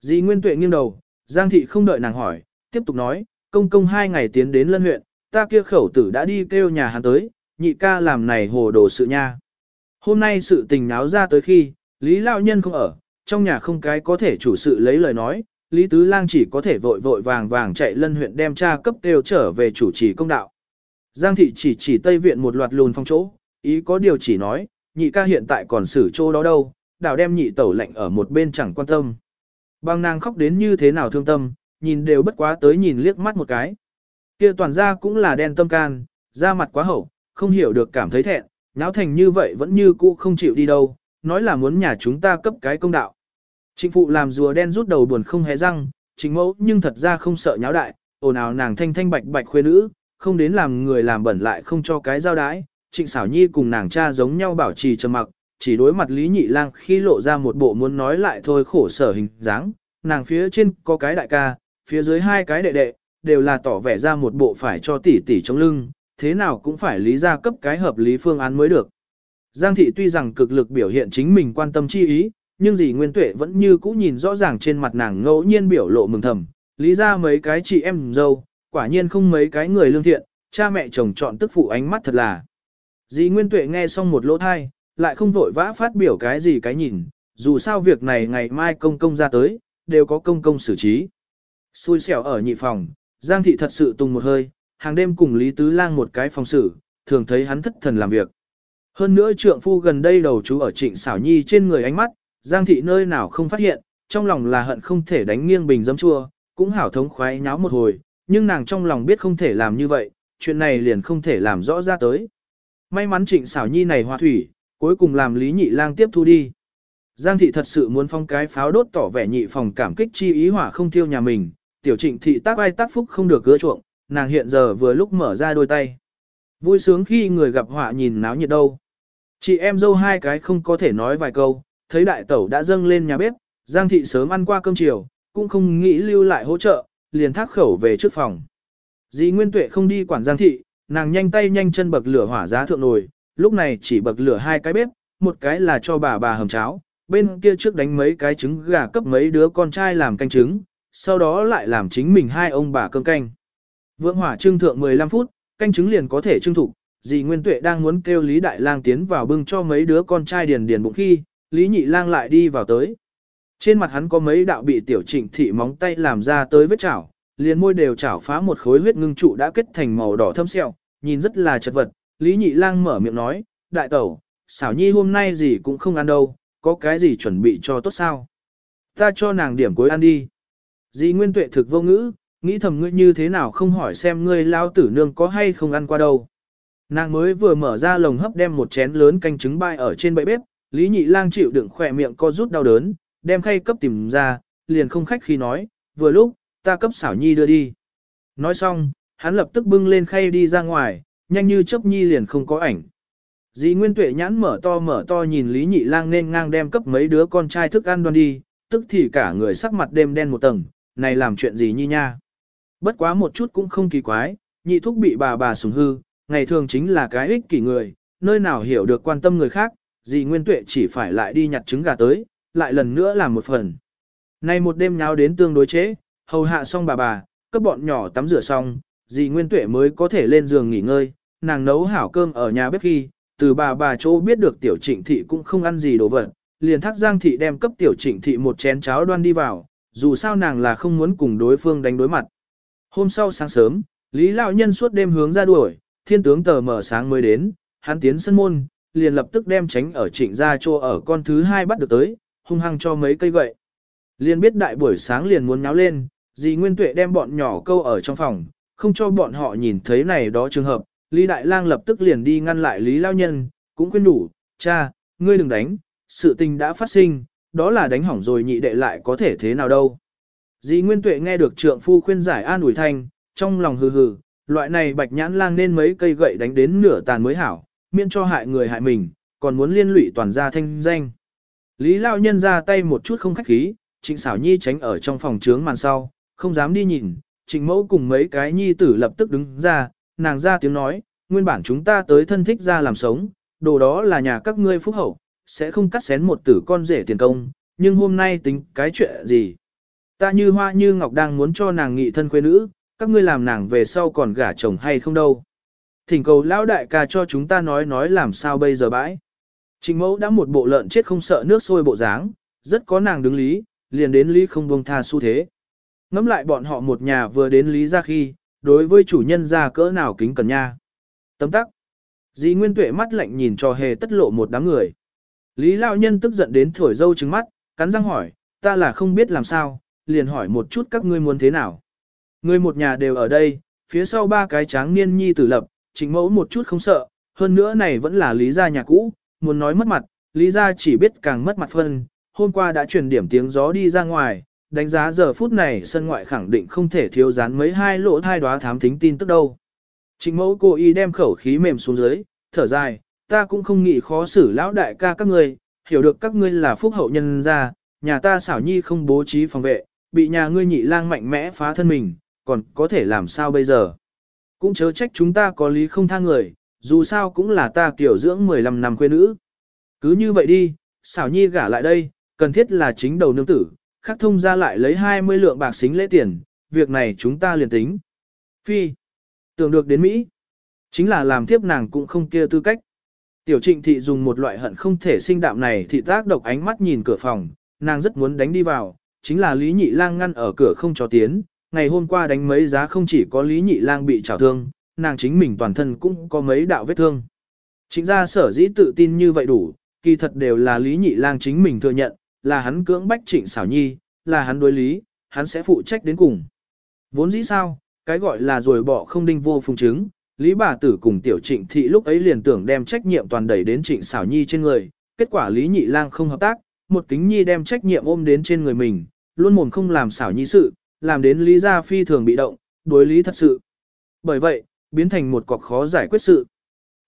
Dì Nguyên Tuệ nghiêng đầu, Giang thị không đợi nàng hỏi, tiếp tục nói, công công hai ngày tiến đến lân huyện, ta kia khẩu tử đã đi kêu nhà hắn tới, nhị ca làm này hồ đồ sự nha. Hôm nay sự tình náo ra tới khi, Lý Lão Nhân không ở, trong nhà không cái có thể chủ sự lấy lời nói, Lý Tứ Lang chỉ có thể vội vội vàng vàng chạy lân huyện đem cha cấp đều trở về chủ trì công đạo. Giang thị chỉ chỉ Tây Viện một loạt lùn phong chỗ, ý có điều chỉ nói, nhị ca hiện tại còn xử chỗ đó đâu, đảo đem nhị tẩu lệnh ở một bên chẳng quan tâm. Bang nàng khóc đến như thế nào thương tâm, nhìn đều bất quá tới nhìn liếc mắt một cái. Kia toàn ra cũng là đen tâm can, da mặt quá hậu, không hiểu được cảm thấy thẹn, náo thành như vậy vẫn như cũ không chịu đi đâu, nói là muốn nhà chúng ta cấp cái công đạo. Trịnh phụ làm rùa đen rút đầu buồn không hé răng, chính mẫu nhưng thật ra không sợ nháo đại, ồn ào nàng thanh thanh bạch bạch khuê nữ, không đến làm người làm bẩn lại không cho cái giao đái. Trịnh xảo nhi cùng nàng cha giống nhau bảo trì trầm mặc, chỉ đối mặt Lý Nhị Lang khi lộ ra một bộ muốn nói lại thôi khổ sở hình dáng, nàng phía trên có cái đại ca, phía dưới hai cái đệ đệ, đều là tỏ vẻ ra một bộ phải cho tỷ tỷ chống lưng, thế nào cũng phải lý ra cấp cái hợp lý phương án mới được. Giang thị tuy rằng cực lực biểu hiện chính mình quan tâm chi ý, nhưng dì Nguyên Tuệ vẫn như cũ nhìn rõ ràng trên mặt nàng ngẫu nhiên biểu lộ mừng thầm, lý ra mấy cái chị em dâu, quả nhiên không mấy cái người lương thiện, cha mẹ chồng chọn tức phụ ánh mắt thật là. Dì Nguyên Tuệ nghe xong một lỗ thai, lại không vội vã phát biểu cái gì cái nhìn, dù sao việc này ngày mai công công ra tới, đều có công công xử trí. Xui xẻo ở nhị phòng, Giang thị thật sự tung một hơi, hàng đêm cùng Lý Tứ Lang một cái phòng xử, thường thấy hắn thất thần làm việc. Hơn nữa trượng phu gần đây đầu chú ở trịnh xảo nhi trên người ánh mắt, Giang thị nơi nào không phát hiện, trong lòng là hận không thể đánh nghiêng bình dấm chua, cũng hảo thống khoái nháo một hồi, nhưng nàng trong lòng biết không thể làm như vậy, chuyện này liền không thể làm rõ ra tới. May mắn trịnh xảo nhi này hòa thủy, cuối cùng làm Lý Nhị Lang tiếp thu đi. Giang thị thật sự muốn phong cái pháo đốt tỏ vẻ nhị phòng cảm kích chi ý hỏa không tiêu nhà mình, tiểu trịnh thị tác ai tác phúc không được gỡ chuộng, nàng hiện giờ vừa lúc mở ra đôi tay. Vui sướng khi người gặp họa nhìn náo nhiệt đâu. Chị em dâu hai cái không có thể nói vài câu, thấy đại tẩu đã dâng lên nhà bếp, Giang thị sớm ăn qua cơm chiều, cũng không nghĩ lưu lại hỗ trợ, liền thác khẩu về trước phòng. Dĩ Nguyên Tuệ không đi quản Giang thị, nàng nhanh tay nhanh chân bậc lửa hỏa giá thượng nồi, lúc này chỉ bậc lửa hai cái bếp, một cái là cho bà bà hầm cháo, bên kia trước đánh mấy cái trứng gà cấp mấy đứa con trai làm canh trứng, sau đó lại làm chính mình hai ông bà cơm canh. Vượng hỏa trưng thượng 15 phút, canh trứng liền có thể trưng thủ dì Nguyên Tuệ đang muốn kêu Lý Đại Lang tiến vào bưng cho mấy đứa con trai điền điền bụng khi, Lý Nhị Lang lại đi vào tới. Trên mặt hắn có mấy đạo bị tiểu trịnh thị móng tay làm ra tới vết chảo, liền môi đều chảo phá một khối huyết ngưng trụ đã kết thành màu đỏ thâm sẹo, nhìn rất là chật vật. Lý Nhị Lang mở miệng nói, đại tẩu, xảo nhi hôm nay gì cũng không ăn đâu, có cái gì chuẩn bị cho tốt sao? Ta cho nàng điểm cuối ăn đi. Dì Nguyên Tuệ thực vô ngữ, nghĩ thầm ngươi như thế nào không hỏi xem ngươi lao tử nương có hay không ăn qua đâu. Nàng mới vừa mở ra lồng hấp đem một chén lớn canh trứng bay ở trên bệ bếp, Lý Nhị Lang chịu đựng khỏe miệng co rút đau đớn, đem khay cấp tìm ra, liền không khách khi nói, vừa lúc, ta cấp xảo nhi đưa đi. Nói xong, hắn lập tức bưng lên khay đi ra ngoài, nhanh như chớp nhi liền không có ảnh. Dĩ Nguyên Tuệ nhãn mở to mở to nhìn Lý Nhị Lang nên ngang đem cấp mấy đứa con trai thức ăn đoan đi, tức thì cả người sắc mặt đêm đen một tầng, này làm chuyện gì nhi nha. Bất quá một chút cũng không kỳ quái, nhị thúc bị bà bà sủng hư, ngày thường chính là cái ích kỷ người, nơi nào hiểu được quan tâm người khác, Dì nguyên tuệ chỉ phải lại đi nhặt trứng gà tới, lại lần nữa làm một phần. Nay một đêm nháo đến tương đối chế, hầu hạ xong bà bà, cấp bọn nhỏ tắm rửa xong, dì Nguyên Tuệ mới có thể lên giường nghỉ ngơi, nàng nấu hảo cơm ở nhà bếp khi, từ bà bà chỗ biết được tiểu trịnh thị cũng không ăn gì đồ vật, liền thác giang thị đem cấp tiểu trịnh thị một chén cháo đoan đi vào, dù sao nàng là không muốn cùng đối phương đánh đối mặt. Hôm sau sáng sớm, Lý Lão Nhân suốt đêm hướng ra đuổi, thiên tướng tờ mở sáng mới đến, hắn tiến sân môn, liền lập tức đem tránh ở trịnh gia chỗ ở con thứ hai bắt được tới, hung hăng cho mấy cây gậy. Liền biết đại buổi sáng liền muốn nháo lên, dì Nguyên Tuệ đem bọn nhỏ câu ở trong phòng, không cho bọn họ nhìn thấy này đó trường hợp, Lý Đại Lang lập tức liền đi ngăn lại Lý Lao Nhân, cũng khuyên đủ, cha, ngươi đừng đánh, sự tình đã phát sinh, đó là đánh hỏng rồi nhị đệ lại có thể thế nào đâu. Dì Nguyên Tuệ nghe được trượng phu khuyên giải an ủi thanh, trong lòng hừ hừ, loại này bạch nhãn lang nên mấy cây gậy đánh đến nửa tàn mới hảo, miễn cho hại người hại mình, còn muốn liên lụy toàn gia thanh danh. Lý Lao Nhân ra tay một chút không khách khí, Trịnh Sảo Nhi tránh ở trong phòng trướng màn sau, không dám đi nhìn, Trịnh Mẫu cùng mấy cái nhi tử lập tức đứng ra, nàng ra tiếng nói, nguyên bản chúng ta tới thân thích ra làm sống, đồ đó là nhà các ngươi phúc hậu, sẽ không cắt xén một tử con rể tiền công, nhưng hôm nay tính cái chuyện gì? Ta như hoa như ngọc đang muốn cho nàng nghị thân quê nữ, các ngươi làm nàng về sau còn gả chồng hay không đâu. Thỉnh cầu lão đại ca cho chúng ta nói nói làm sao bây giờ bãi. Trịnh mẫu đã một bộ lợn chết không sợ nước sôi bộ dáng, rất có nàng đứng lý, liền đến lý không buông tha xu thế. Ngắm lại bọn họ một nhà vừa đến lý ra khi, đối với chủ nhân ra cỡ nào kính cần nha. Tấm tắc. Dì Nguyên Tuệ mắt lạnh nhìn cho hề tất lộ một đám người. Lý Lao Nhân tức giận đến thổi dâu trứng mắt, cắn răng hỏi, ta là không biết làm sao, liền hỏi một chút các ngươi muốn thế nào. Người một nhà đều ở đây, phía sau ba cái tráng niên nhi tử lập, trịnh mẫu một chút không sợ, hơn nữa này vẫn là lý gia nhà cũ, muốn nói mất mặt, lý gia chỉ biết càng mất mặt phân, hôm qua đã truyền điểm tiếng gió đi ra ngoài, đánh giá giờ phút này sân ngoại khẳng định không thể thiếu dán mấy hai lỗ thai đoá thám thính tin tức đâu. Trịnh mẫu cô y đem khẩu khí mềm xuống dưới, thở dài, ta cũng không nghĩ khó xử lão đại ca các ngươi, hiểu được các ngươi là phúc hậu nhân gia, nhà ta xảo nhi không bố trí phòng vệ, bị nhà ngươi nhị lang mạnh mẽ phá thân mình, còn có thể làm sao bây giờ. Cũng chớ trách chúng ta có lý không tha người, dù sao cũng là ta kiểu dưỡng 15 năm quê nữ. Cứ như vậy đi, xảo nhi gả lại đây, cần thiết là chính đầu nương tử, khắc thông ra lại lấy 20 lượng bạc xính lễ tiền, việc này chúng ta liền tính. Phi, tưởng được đến Mỹ, chính là làm tiếp nàng cũng không kia tư cách. Tiểu trịnh thị dùng một loại hận không thể sinh đạm này thị tác độc ánh mắt nhìn cửa phòng, nàng rất muốn đánh đi vào, chính là Lý Nhị Lang ngăn ở cửa không cho tiến, ngày hôm qua đánh mấy giá không chỉ có Lý Nhị Lang bị trảo thương, nàng chính mình toàn thân cũng có mấy đạo vết thương. Chính ra sở dĩ tự tin như vậy đủ, kỳ thật đều là Lý Nhị Lang chính mình thừa nhận, là hắn cưỡng bách trịnh xảo nhi, là hắn đối lý, hắn sẽ phụ trách đến cùng. Vốn dĩ sao, cái gọi là rồi bỏ không đinh vô phùng chứng, Lý bà tử cùng tiểu trịnh thị lúc ấy liền tưởng đem trách nhiệm toàn đẩy đến trịnh xảo nhi trên người, kết quả Lý Nhị Lang không hợp tác, một kính nhi đem trách nhiệm ôm đến trên người mình, luôn mồm không làm xảo nhi sự, làm đến Lý Gia Phi thường bị động, đối lý thật sự. Bởi vậy, biến thành một cọc khó giải quyết sự.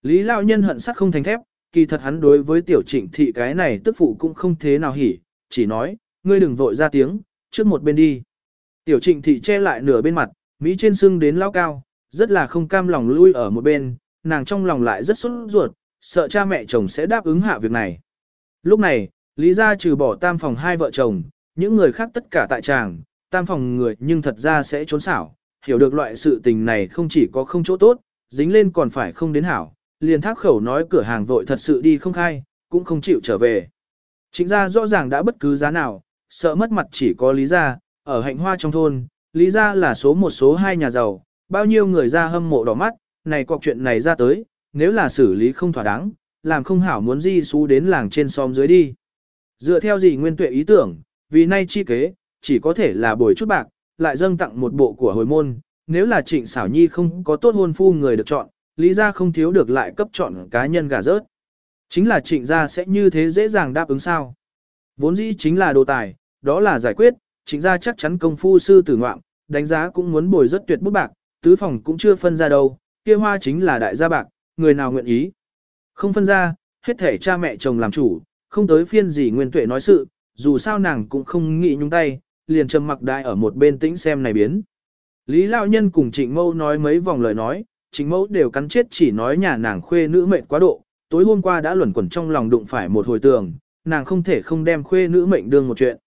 Lý Lão Nhân hận sắt không thành thép, kỳ thật hắn đối với tiểu trịnh thị cái này tức phụ cũng không thế nào hỉ, chỉ nói, ngươi đừng vội ra tiếng, trước một bên đi. Tiểu trịnh thị che lại nửa bên mặt, Mỹ trên sưng đến lao cao, rất là không cam lòng lui ở một bên, nàng trong lòng lại rất sốt ruột, sợ cha mẹ chồng sẽ đáp ứng hạ việc này. Lúc này, Lý gia trừ bỏ tam phòng hai vợ chồng, những người khác tất cả tại tràng, tam phòng người nhưng thật ra sẽ trốn xảo, hiểu được loại sự tình này không chỉ có không chỗ tốt, dính lên còn phải không đến hảo, liền thác khẩu nói cửa hàng vội thật sự đi không khai, cũng không chịu trở về. Chính ra rõ ràng đã bất cứ giá nào, sợ mất mặt chỉ có Lý Gia, ở hạnh hoa trong thôn, Lý Gia là số một số hai nhà giàu, bao nhiêu người ra hâm mộ đỏ mắt, này cọc chuyện này ra tới, nếu là xử lý không thỏa đáng, làm không hảo muốn di xú đến làng trên xóm dưới đi. Dựa theo gì nguyên tuệ ý tưởng, vì nay chi kế, chỉ có thể là bồi chút bạc, lại dâng tặng một bộ của hồi môn, nếu là trịnh xảo nhi không có tốt hôn phu người được chọn, lý ra không thiếu được lại cấp chọn cá nhân gà rớt. Chính là trịnh gia sẽ như thế dễ dàng đáp ứng sao. Vốn dĩ chính là đồ tài, đó là giải quyết, trịnh gia chắc chắn công phu sư tử ngoạm, đánh giá cũng muốn bồi rất tuyệt bút bạc, tứ phòng cũng chưa phân ra đâu, kia hoa chính là đại gia bạc, người nào nguyện ý. Không phân ra, hết thể cha mẹ chồng làm chủ, không tới phiên gì nguyên tuệ nói sự, dù sao nàng cũng không nghĩ nhúng tay, liền trầm mặc đại ở một bên tĩnh xem này biến. Lý Lão Nhân cùng Trịnh Mẫu nói mấy vòng lời nói, Trịnh Mẫu đều cắn chết chỉ nói nhà nàng khuê nữ mệnh quá độ, tối hôm qua đã luẩn quẩn trong lòng đụng phải một hồi tường, nàng không thể không đem khuê nữ mệnh đương một chuyện.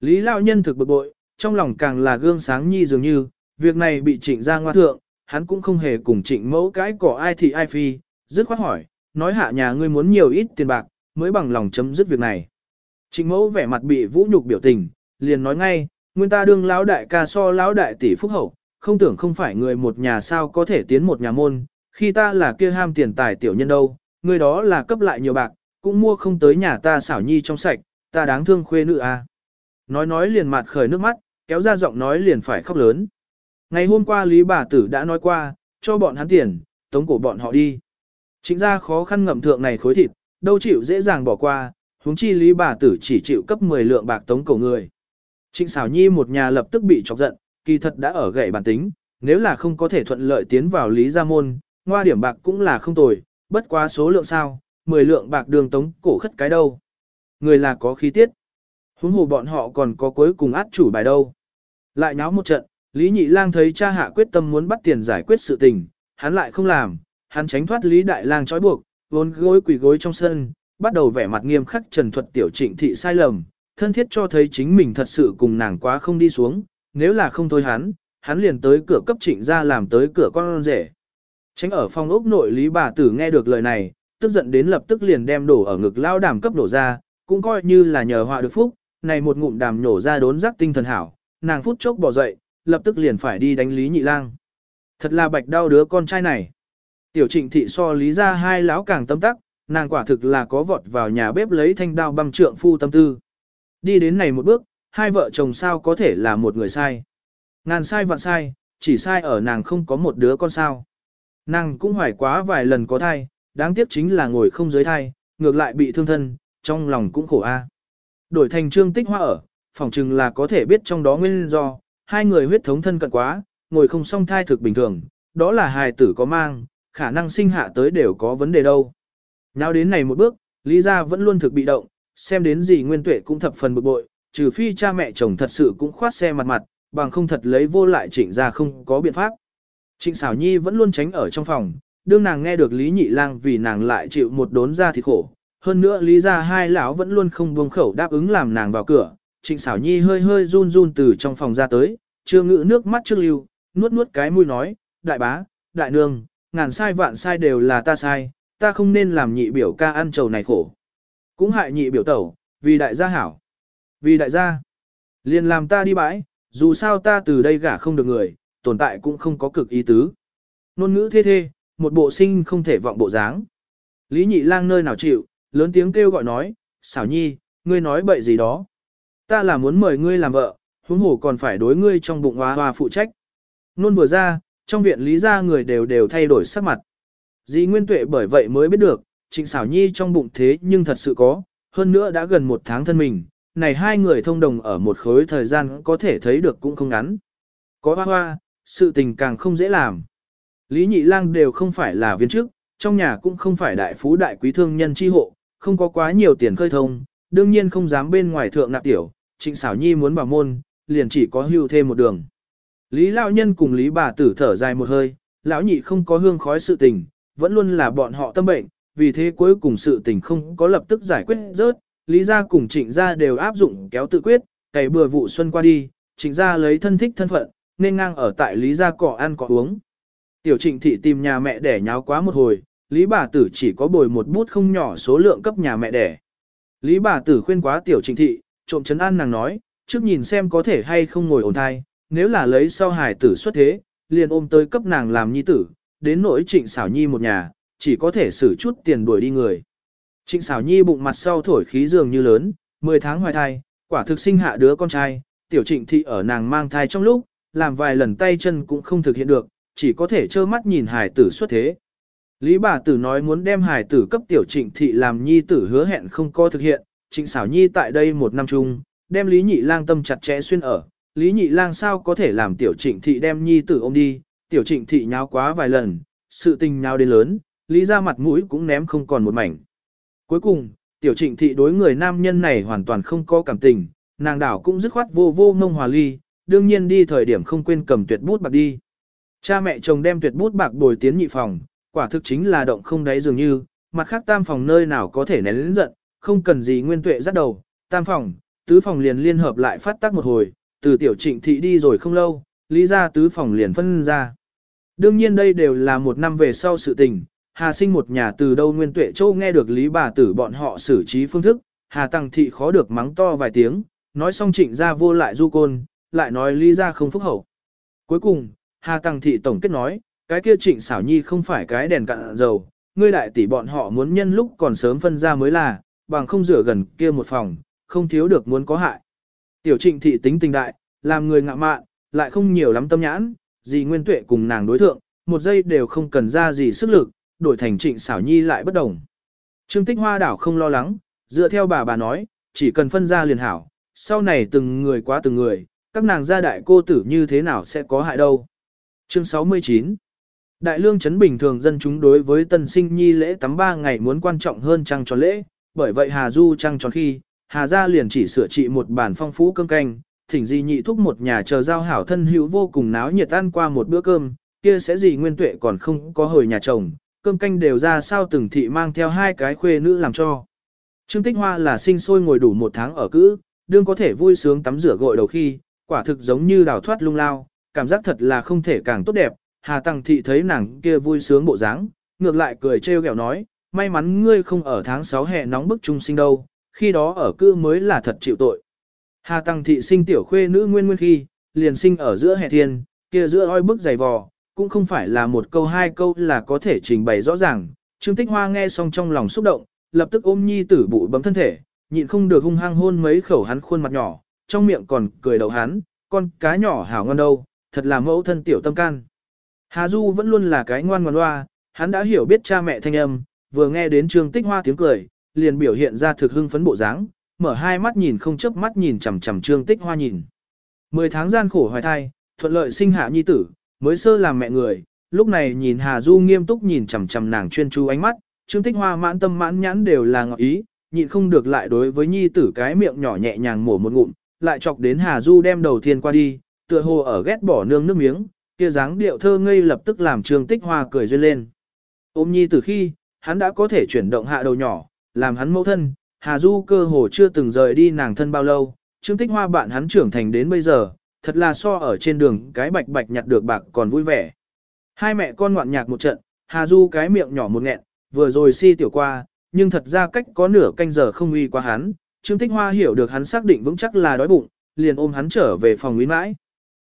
Lý Lão Nhân thực bực bội, trong lòng càng là gương sáng nhi dường như, việc này bị trịnh ra ngoa thượng, hắn cũng không hề cùng trịnh mẫu cái cỏ ai thì ai phi, dứt khoát hỏi, nói hạ nhà ngươi muốn nhiều ít tiền bạc, mới bằng lòng chấm dứt việc này. Trịnh mẫu vẻ mặt bị vũ nhục biểu tình, liền nói ngay, nguyên ta đương lão đại ca so lão đại tỷ phúc hậu, không tưởng không phải người một nhà sao có thể tiến một nhà môn, khi ta là kia ham tiền tài tiểu nhân đâu, người đó là cấp lại nhiều bạc, cũng mua không tới nhà ta xảo nhi trong sạch, ta đáng thương khuê nữ à. Nói nói liền mặt khởi nước mắt, kéo ra giọng nói liền phải khóc lớn. Ngày hôm qua Lý bà tử đã nói qua, cho bọn hắn tiền, tống cổ bọn họ đi. Chính ra khó khăn ngậm thượng này khối thịt, đâu chịu dễ dàng bỏ qua, huống chi Lý bà tử chỉ chịu cấp 10 lượng bạc tống cổ người. Trịnh xảo nhi một nhà lập tức bị chọc giận, kỳ thật đã ở gậy bản tính, nếu là không có thể thuận lợi tiến vào Lý gia môn, ngoa điểm bạc cũng là không tồi, bất quá số lượng sao, 10 lượng bạc đường tống cổ khất cái đâu. Người là có khí tiết. Huống hồ bọn họ còn có cuối cùng át chủ bài đâu. Lại nháo một trận, Lý Nhị Lang thấy cha hạ quyết tâm muốn bắt tiền giải quyết sự tình, hắn lại không làm, hắn tránh thoát Lý Đại Lang trói buộc, vốn gối quỳ gối trong sân, bắt đầu vẻ mặt nghiêm khắc trần thuật tiểu trịnh thị sai lầm, thân thiết cho thấy chính mình thật sự cùng nàng quá không đi xuống, nếu là không thôi hắn, hắn liền tới cửa cấp trịnh ra làm tới cửa con rể. Tránh ở phòng ốc nội Lý bà tử nghe được lời này, tức giận đến lập tức liền đem đổ ở ngực lao đàm cấp đổ ra, cũng coi như là nhờ họa được phúc, này một ngụm đàm nhổ ra đốn giác tinh thần hảo, nàng phút chốc bỏ dậy, lập tức liền phải đi đánh Lý Nhị Lang. Thật là bạch đau đứa con trai này. Tiểu trịnh thị so lý ra hai lão càng tâm tắc, nàng quả thực là có vọt vào nhà bếp lấy thanh đao băm trượng phu tâm tư. Đi đến này một bước, hai vợ chồng sao có thể là một người sai. Ngàn sai vạn sai, chỉ sai ở nàng không có một đứa con sao. Nàng cũng hoài quá vài lần có thai, đáng tiếc chính là ngồi không dưới thai, ngược lại bị thương thân, trong lòng cũng khổ a. Đổi thành trương tích hoa ở, phỏng chừng là có thể biết trong đó nguyên do, hai người huyết thống thân cận quá, ngồi không song thai thực bình thường, đó là hài tử có mang, khả năng sinh hạ tới đều có vấn đề đâu. Nào đến này một bước, Lý gia vẫn luôn thực bị động, xem đến gì nguyên tuệ cũng thập phần bực bội, trừ phi cha mẹ chồng thật sự cũng khoát xe mặt mặt, bằng không thật lấy vô lại trịnh ra không có biện pháp. Trịnh xảo nhi vẫn luôn tránh ở trong phòng, đương nàng nghe được Lý Nhị Lang vì nàng lại chịu một đốn ra thịt khổ. Hơn nữa Lý gia hai lão vẫn luôn không buông khẩu đáp ứng làm nàng vào cửa, Trịnh xảo nhi hơi hơi run run từ trong phòng ra tới, chưa ngự nước mắt trước lưu, nuốt nuốt cái mũi nói, đại bá, đại nương, ngàn sai vạn sai đều là ta sai, ta không nên làm nhị biểu ca ăn trầu này khổ. Cũng hại nhị biểu tẩu, vì đại gia hảo. Vì đại gia, liền làm ta đi bãi, dù sao ta từ đây gả không được người, tồn tại cũng không có cực ý tứ. Nôn ngữ thê thê, một bộ sinh không thể vọng bộ dáng. Lý nhị lang nơi nào chịu, lớn tiếng kêu gọi nói, xảo nhi, ngươi nói bậy gì đó. Ta là muốn mời ngươi làm vợ, huống hồ còn phải đối ngươi trong bụng hoa hoa phụ trách. Nôn vừa ra, trong viện lý gia người đều đều thay đổi sắc mặt. Dĩ Nguyên Tuệ bởi vậy mới biết được, Trịnh Sảo Nhi trong bụng thế nhưng thật sự có, hơn nữa đã gần một tháng thân mình, này hai người thông đồng ở một khối thời gian có thể thấy được cũng không ngắn. Có hoa hoa, sự tình càng không dễ làm. Lý Nhị Lang đều không phải là viên chức, trong nhà cũng không phải đại phú đại quý thương nhân chi hộ, không có quá nhiều tiền khơi thông, đương nhiên không dám bên ngoài thượng nạp tiểu, Trịnh Sảo Nhi muốn bảo môn, liền chỉ có hưu thêm một đường. Lý lão nhân cùng Lý bà tử thở dài một hơi, lão nhị không có hương khói sự tình, vẫn luôn là bọn họ tâm bệnh, vì thế cuối cùng sự tình không có lập tức giải quyết rớt, Lý gia cùng Trịnh gia đều áp dụng kéo tự quyết, cày bừa vụ xuân qua đi, Trịnh gia lấy thân thích thân phận, nên ngang ở tại Lý gia cỏ ăn cỏ uống. Tiểu Trịnh thị tìm nhà mẹ đẻ nháo quá một hồi, Lý bà tử chỉ có bồi một bút không nhỏ số lượng cấp nhà mẹ đẻ. Lý bà tử khuyên quá Tiểu Trịnh thị, trộm chấn an nàng nói, trước nhìn xem có thể hay không ngồi ổn thai, nếu là lấy sau Hải tử xuất thế, liền ôm tới cấp nàng làm nhi tử, đến nỗi trịnh xảo nhi một nhà, chỉ có thể xử chút tiền đuổi đi người. Trịnh xảo nhi bụng mặt sau thổi khí dường như lớn, 10 tháng hoài thai, quả thực sinh hạ đứa con trai, tiểu trịnh thị ở nàng mang thai trong lúc, làm vài lần tay chân cũng không thực hiện được, chỉ có thể trơ mắt nhìn hài tử xuất thế. Lý bà tử nói muốn đem hài tử cấp tiểu trịnh thị làm nhi tử hứa hẹn không có thực hiện, trịnh xảo nhi tại đây một năm chung, đem Lý Nhị Lang tâm chặt chẽ xuyên ở, Lý Nhị Lang sao có thể làm tiểu trịnh thị đem nhi tử ôm đi, tiểu trịnh thị nháo quá vài lần, sự tình nháo đến lớn, Lý ra mặt mũi cũng ném không còn một mảnh. Cuối cùng, tiểu trịnh thị đối người nam nhân này hoàn toàn không có cảm tình, nàng đảo cũng dứt khoát vô vô ngông hòa ly, đương nhiên đi thời điểm không quên cầm tuyệt bút bạc đi. Cha mẹ chồng đem tuyệt bút bạc bồi tiến nhị phòng, quả thực chính là động không đáy dường như, mặt khác tam phòng nơi nào có thể nén lĩnh giận, không cần gì nguyên tuệ dắt đầu, tam phòng, tứ phòng liền liên hợp lại phát tác một hồi, từ tiểu trịnh thị đi rồi không lâu, lý ra tứ phòng liền phân ra. Đương nhiên đây đều là một năm về sau sự tình, Hà sinh một nhà từ đâu nguyên tuệ châu nghe được lý bà tử bọn họ xử trí phương thức, Hà tăng thị khó được mắng to vài tiếng, nói xong trịnh ra vô lại du côn, lại nói lý ra không phúc hậu. Cuối cùng, Hà tăng thị tổng kết nói, cái kia trịnh xảo nhi không phải cái đèn cạn dầu, ngươi đại tỷ bọn họ muốn nhân lúc còn sớm phân ra mới là, bằng không rửa gần kia một phòng, không thiếu được muốn có hại. Tiểu trịnh thị tính tình đại, làm người ngạ mạn, lại không nhiều lắm tâm nhãn, gì nguyên tuệ cùng nàng đối thượng, một giây đều không cần ra gì sức lực, đổi thành trịnh xảo nhi lại bất đồng. Trương tích hoa đảo không lo lắng, dựa theo bà bà nói, chỉ cần phân ra liền hảo, sau này từng người quá từng người, các nàng gia đại cô tử như thế nào sẽ có hại đâu. Chương 69 Đại lương chấn bình thường dân chúng đối với tân sinh nhi lễ tắm ba ngày muốn quan trọng hơn trăng tròn lễ, bởi vậy Hà Du trăng tròn khi, Hà gia liền chỉ sửa trị một bản phong phú cơm canh, thỉnh di nhị thúc một nhà chờ giao hảo thân hữu vô cùng náo nhiệt ăn qua một bữa cơm, kia sẽ gì nguyên tuệ còn không có hồi nhà chồng, cơm canh đều ra sao từng thị mang theo hai cái khuê nữ làm cho. Trương Tích Hoa là sinh sôi ngồi đủ một tháng ở cữ, đương có thể vui sướng tắm rửa gội đầu khi, quả thực giống như đào thoát lung lao, cảm giác thật là không thể càng tốt đẹp, Hà Tăng Thị thấy nàng kia vui sướng bộ dáng, ngược lại cười trêu ghẹo nói, may mắn ngươi không ở tháng 6 hè nóng bức trung sinh đâu, khi đó ở cư mới là thật chịu tội. Hà Tăng Thị sinh tiểu khuê nữ nguyên nguyên khi, liền sinh ở giữa hè thiên, kia giữa oi bức dày vò, cũng không phải là một câu hai câu là có thể trình bày rõ ràng. Trương Tích Hoa nghe xong trong lòng xúc động, lập tức ôm nhi tử bụi bấm thân thể, nhịn không được hung hăng hôn mấy khẩu hắn khuôn mặt nhỏ, trong miệng còn cười đầu hắn, con cá nhỏ hảo ngon đâu, thật là mẫu thân tiểu tâm can. Hà Du vẫn luôn là cái ngoan ngoan loa, hắn đã hiểu biết cha mẹ thanh âm, vừa nghe đến Trương Tích Hoa tiếng cười, liền biểu hiện ra thực hưng phấn bộ dáng, mở hai mắt nhìn không chớp mắt nhìn chằm chằm Trương Tích Hoa nhìn. Mười tháng gian khổ hoài thai, thuận lợi sinh hạ nhi tử, mới sơ làm mẹ người, lúc này nhìn Hà Du nghiêm túc nhìn chằm chằm nàng chuyên chú ánh mắt, Trương Tích Hoa mãn tâm mãn nhãn đều là ngọ ý, nhịn không được lại đối với nhi tử cái miệng nhỏ nhẹ nhàng mổ một ngụm, lại chọc đến Hà Du đem đầu Thiên qua đi, tựa hồ ở ghét bỏ nương nước miếng, kia dáng điệu thơ ngây lập tức làm Trương Tích Hoa cười duyên lên. Ôm nhi từ khi, hắn đã có thể chuyển động hạ đầu nhỏ, làm hắn mẫu thân, Hà Du cơ hồ chưa từng rời đi nàng thân bao lâu, Trương Tích Hoa bạn hắn trưởng thành đến bây giờ, thật là so ở trên đường cái bạch bạch nhặt được bạc còn vui vẻ. Hai mẹ con ngoạn nhạc một trận, Hà Du cái miệng nhỏ một nghẹn, vừa rồi si tiểu qua, nhưng thật ra cách có nửa canh giờ không uy qua hắn, Trương Tích Hoa hiểu được hắn xác định vững chắc là đói bụng, liền ôm hắn trở về phòng uy mãi.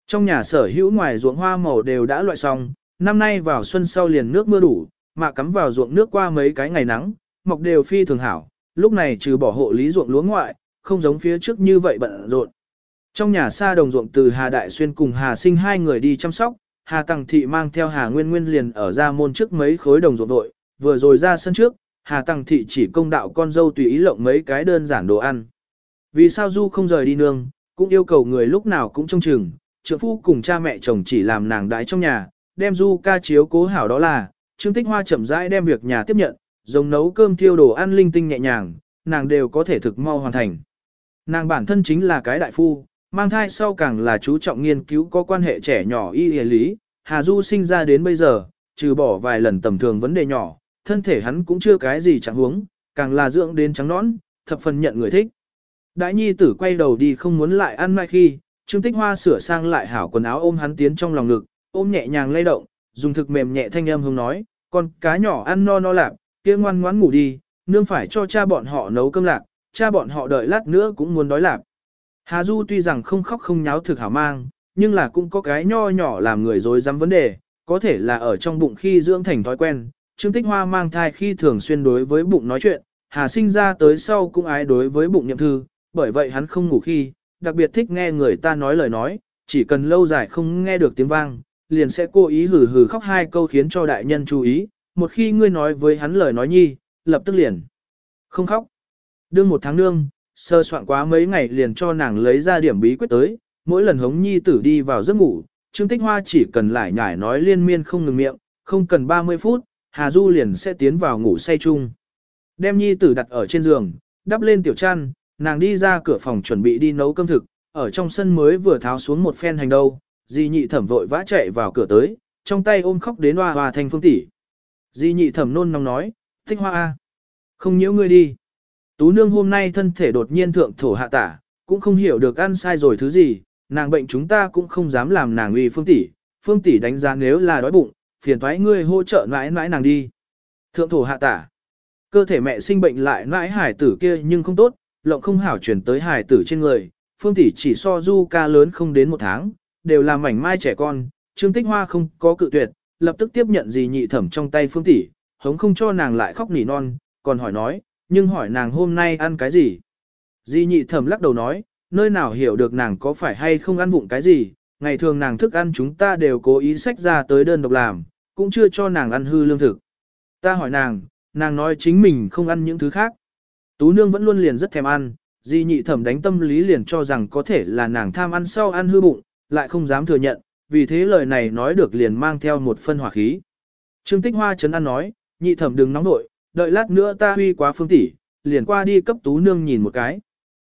Trong nhà sở hữu ngoài ruộng hoa màu đều đã loại xong, năm nay vào xuân sau liền nước mưa đủ, mà cắm vào ruộng nước qua mấy cái ngày nắng, mọc đều phi thường hảo, lúc này trừ bỏ hộ lý ruộng lúa ngoại, không giống phía trước như vậy bận rộn. Trong nhà xa đồng ruộng từ Hà Đại Xuyên cùng Hà Sinh hai người đi chăm sóc, Hà Tăng Thị mang theo Hà Nguyên Nguyên liền ở ra môn trước mấy khối đồng ruộng đội, vừa rồi ra sân trước, Hà Tăng Thị chỉ công đạo con dâu tùy ý lộng mấy cái đơn giản đồ ăn. Vì sao Du không rời đi nương, cũng yêu cầu người lúc nào cũng trông chừng, trượng phu cùng cha mẹ chồng chỉ làm nàng đái trong nhà, đem Du ca chiếu cố hảo đó là, Trương Tích Hoa chậm rãi đem việc nhà tiếp nhận, giống nấu cơm thiêu đồ ăn linh tinh nhẹ nhàng, nàng đều có thể thực mau hoàn thành. Nàng bản thân chính là cái đại phu, mang thai sau càng là chú trọng nghiên cứu có quan hệ trẻ nhỏ y y lý, Hà Du sinh ra đến bây giờ, trừ bỏ vài lần tầm thường vấn đề nhỏ, thân thể hắn cũng chưa cái gì chẳng huống, càng là dưỡng đến trắng nõn, thập phần nhận người thích. Đại nhi tử quay đầu đi không muốn lại ăn mai khi, Trương Tích Hoa sửa sang lại hảo quần áo ôm hắn tiến trong lòng ngực, ôm nhẹ nhàng lay động, dùng thực mềm nhẹ thanh âm hùng nói, con cá nhỏ ăn no no lạc, kia ngoan ngoãn ngủ đi, nương phải cho cha bọn họ nấu cơm lạc, cha bọn họ đợi lát nữa cũng muốn đói lạc. Hà Du tuy rằng không khóc không nháo thực hảo mang, nhưng là cũng có cái nho nhỏ làm người dối dám vấn đề, có thể là ở trong bụng khi dưỡng thành thói quen. Trương Tích Hoa mang thai khi thường xuyên đối với bụng nói chuyện, Hà sinh ra tới sau cũng ái đối với bụng nhậm thư, bởi vậy hắn không ngủ khi, đặc biệt thích nghe người ta nói lời nói, chỉ cần lâu dài không nghe được tiếng vang, liền sẽ cố ý hừ hừ khóc hai câu khiến cho đại nhân chú ý, một khi ngươi nói với hắn lời nói nhi, lập tức liền không khóc. Đương một tháng nương, sơ soạn quá mấy ngày liền cho nàng lấy ra điểm bí quyết tới, mỗi lần hống nhi tử đi vào giấc ngủ, Trương Tích Hoa chỉ cần lại nhải nói liên miên không ngừng miệng, không cần 30 phút, Hà Du liền sẽ tiến vào ngủ say chung. Đem nhi tử đặt ở trên giường, đắp lên tiểu chăn, nàng đi ra cửa phòng chuẩn bị đi nấu cơm thực, ở trong sân mới vừa tháo xuống một phen hành đâu, di nhị thẩm vội vã chạy vào cửa tới, trong tay ôm khóc đến hoa hoa thành phương tỷ. Di nhị thẩm nôn nóng nói, Tích hoa a, không nhiễu ngươi đi. Tú nương hôm nay thân thể đột nhiên thượng thổ hạ tả, cũng không hiểu được ăn sai rồi thứ gì, nàng bệnh chúng ta cũng không dám làm nàng uy phương tỷ, phương tỷ đánh giá nếu là đói bụng, phiền thoái ngươi hỗ trợ mãi mãi nàng đi. Thượng thổ hạ tả, cơ thể mẹ sinh bệnh lại mãi hải tử kia nhưng không tốt, lộng không hảo chuyển tới hải tử trên người, phương tỷ chỉ so du ca lớn không đến một tháng, đều là mảnh mai trẻ con, trương tích hoa không có cự tuyệt, lập tức tiếp nhận gì nhị thẩm trong tay phương tỷ, hống không cho nàng lại khóc nỉ non, còn hỏi nói, nhưng hỏi nàng hôm nay ăn cái gì. Di nhị thẩm lắc đầu nói, nơi nào hiểu được nàng có phải hay không ăn vụng cái gì, ngày thường nàng thức ăn chúng ta đều cố ý sách ra tới đơn độc làm, cũng chưa cho nàng ăn hư lương thực. Ta hỏi nàng, nàng nói chính mình không ăn những thứ khác. Tú nương vẫn luôn liền rất thèm ăn, di nhị thẩm đánh tâm lý liền cho rằng có thể là nàng tham ăn sau ăn hư bụng, lại không dám thừa nhận, vì thế lời này nói được liền mang theo một phân hỏa khí. Trương Tích Hoa chấn ăn nói, nhị thẩm đừng nóng nội, đợi lát nữa ta huy quá phương tỷ, liền qua đi cấp tú nương nhìn một cái.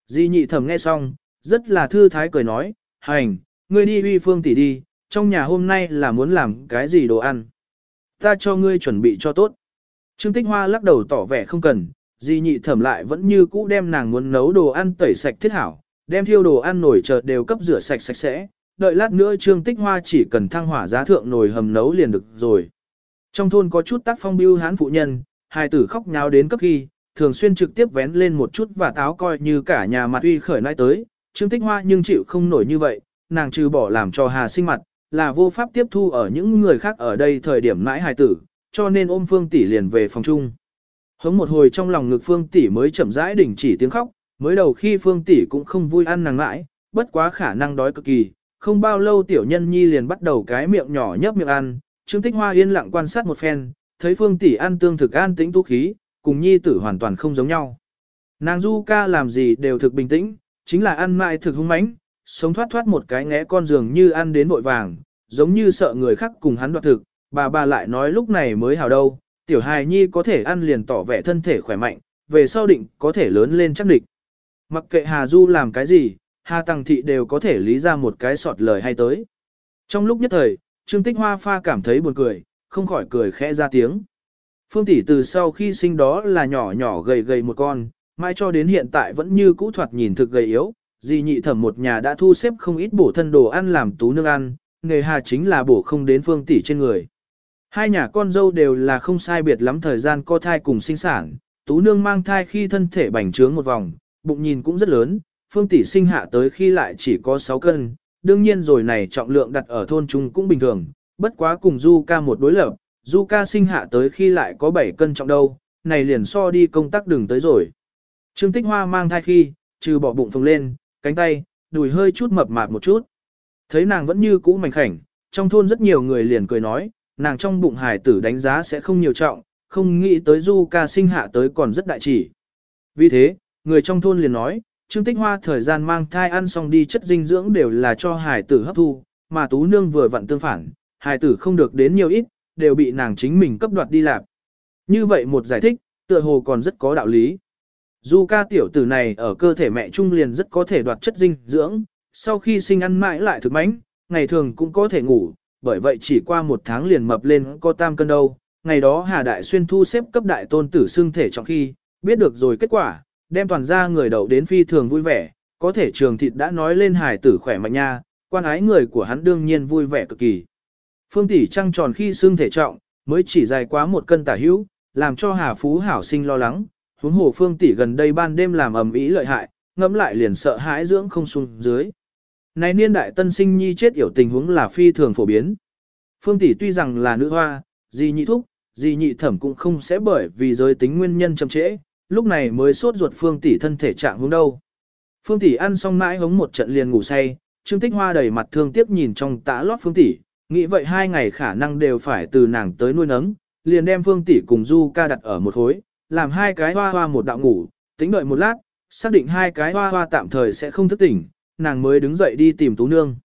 Di nhị thẩm nghe xong, rất là thư thái cười nói, hành, ngươi đi huy phương tỷ đi, trong nhà hôm nay là muốn làm cái gì đồ ăn. Ta cho ngươi chuẩn bị cho tốt. Trương Tích Hoa lắc đầu tỏ vẻ không cần, di nhị thẩm lại vẫn như cũ đem nàng muốn nấu đồ ăn tẩy sạch thiết hảo, đem thiêu đồ ăn nổi chợt đều cấp rửa sạch sạch sẽ, đợi lát nữa Trương Tích Hoa chỉ cần thăng hỏa giá thượng nồi hầm nấu liền được rồi. Trong thôn có chút tác phong biêu hán phụ nhân, hai tử khóc nháo đến cấp khi, thường xuyên trực tiếp vén lên một chút và táo coi như cả nhà mặt uy khởi nãi tới, Trương Tích Hoa nhưng chịu không nổi như vậy, nàng trừ bỏ làm cho Hà sinh mặt, là vô pháp tiếp thu ở những người khác ở đây thời điểm mãi hài tử, cho nên ôm Phương tỷ liền về phòng chung. Hống một hồi trong lòng ngực Phương tỷ mới chậm rãi đình chỉ tiếng khóc, mới đầu khi Phương tỷ cũng không vui ăn nàng mãi, bất quá khả năng đói cực kỳ, không bao lâu tiểu nhân nhi liền bắt đầu cái miệng nhỏ nhấp miệng ăn, Trương Tích Hoa yên lặng quan sát một phen, thấy Phương tỷ ăn tương thực an tĩnh tu khí, cùng nhi tử hoàn toàn không giống nhau. Nàng Du ca làm gì đều thực bình tĩnh, chính là ăn mãi thực hung mãnh, sống thoát thoát một cái ngẽ con giường như ăn đến vội vàng, giống như sợ người khác cùng hắn đoạt thực, bà bà lại nói lúc này mới hào đâu, tiểu hài nhi có thể ăn liền tỏ vẻ thân thể khỏe mạnh, về sau định có thể lớn lên chắc địch. Mặc kệ Hà Du làm cái gì, Hà Tăng Thị đều có thể lý ra một cái sọt lời hay tới. Trong lúc nhất thời, Trương Tích Hoa pha cảm thấy buồn cười, không khỏi cười khẽ ra tiếng. Phương tỷ từ sau khi sinh đó là nhỏ nhỏ gầy gầy một con, mai cho đến hiện tại vẫn như cũ thoạt nhìn thực gầy yếu, dì nhị thẩm một nhà đã thu xếp không ít bổ thân đồ ăn làm tú nương ăn, nghề hà chính là bổ không đến phương tỷ trên người. Hai nhà con dâu đều là không sai biệt lắm thời gian co thai cùng sinh sản, tú nương mang thai khi thân thể bành trướng một vòng, bụng nhìn cũng rất lớn, phương tỷ sinh hạ tới khi lại chỉ có 6 cân, đương nhiên rồi này trọng lượng đặt ở thôn trung cũng bình thường, bất quá cùng du ca một đối lập, du ca sinh hạ tới khi lại có 7 cân trọng đâu, này liền so đi công tác đường tới rồi. Trương Tích Hoa mang thai khi, trừ bỏ bụng phồng lên, cánh tay, đùi hơi chút mập mạp một chút. Thấy nàng vẫn như cũ mảnh khảnh, trong thôn rất nhiều người liền cười nói, nàng trong bụng hải tử đánh giá sẽ không nhiều trọng, không nghĩ tới du ca sinh hạ tới còn rất đại chỉ. Vì thế, người trong thôn liền nói, Trương Tích Hoa thời gian mang thai ăn xong đi chất dinh dưỡng đều là cho hải tử hấp thu, mà Tú Nương vừa vặn tương phản, hài tử không được đến nhiều ít, đều bị nàng chính mình cấp đoạt đi làm. Như vậy một giải thích, tựa hồ còn rất có đạo lý. Dù ca tiểu tử này ở cơ thể mẹ trung liền rất có thể đoạt chất dinh dưỡng, sau khi sinh ăn mãi lại thực mánh, ngày thường cũng có thể ngủ, bởi vậy chỉ qua một tháng liền mập lên có tam cân đâu. Ngày đó Hà Đại Xuyên thu xếp cấp đại tôn tử xưng thể trong khi, biết được rồi kết quả, đem toàn ra người đậu đến phi thường vui vẻ, có thể trường thịt đã nói lên hài tử khỏe mạnh nha, quan ái người của hắn đương nhiên vui vẻ cực kỳ. Phương tỷ trăng tròn khi xương thể trọng, mới chỉ dài quá một cân tả hữu, làm cho Hà Phú hảo sinh lo lắng, huống hồ Phương tỷ gần đây ban đêm làm ầm ĩ lợi hại, ngẫm lại liền sợ hãi dưỡng không xuống dưới. Này niên đại tân sinh nhi chết yểu tình huống là phi thường phổ biến. Phương tỷ tuy rằng là nữ hoa, gì nhị thúc, gì nhị thẩm cũng không sẽ bởi vì giới tính nguyên nhân chậm trễ, lúc này mới sốt ruột Phương tỷ thân thể trạng hướng đâu. Phương tỷ ăn xong mãi hống một trận liền ngủ say, Trương Tích Hoa đầy mặt thương tiếc nhìn trong tã lót Phương tỷ, nghĩ vậy hai ngày khả năng đều phải từ nàng tới nuôi nấng, liền đem Phương tỷ cùng Du ca đặt ở một hối, làm hai cái hoa hoa một đạo ngủ, tính đợi một lát, xác định hai cái hoa hoa tạm thời sẽ không thức tỉnh, nàng mới đứng dậy đi tìm Tú Nương.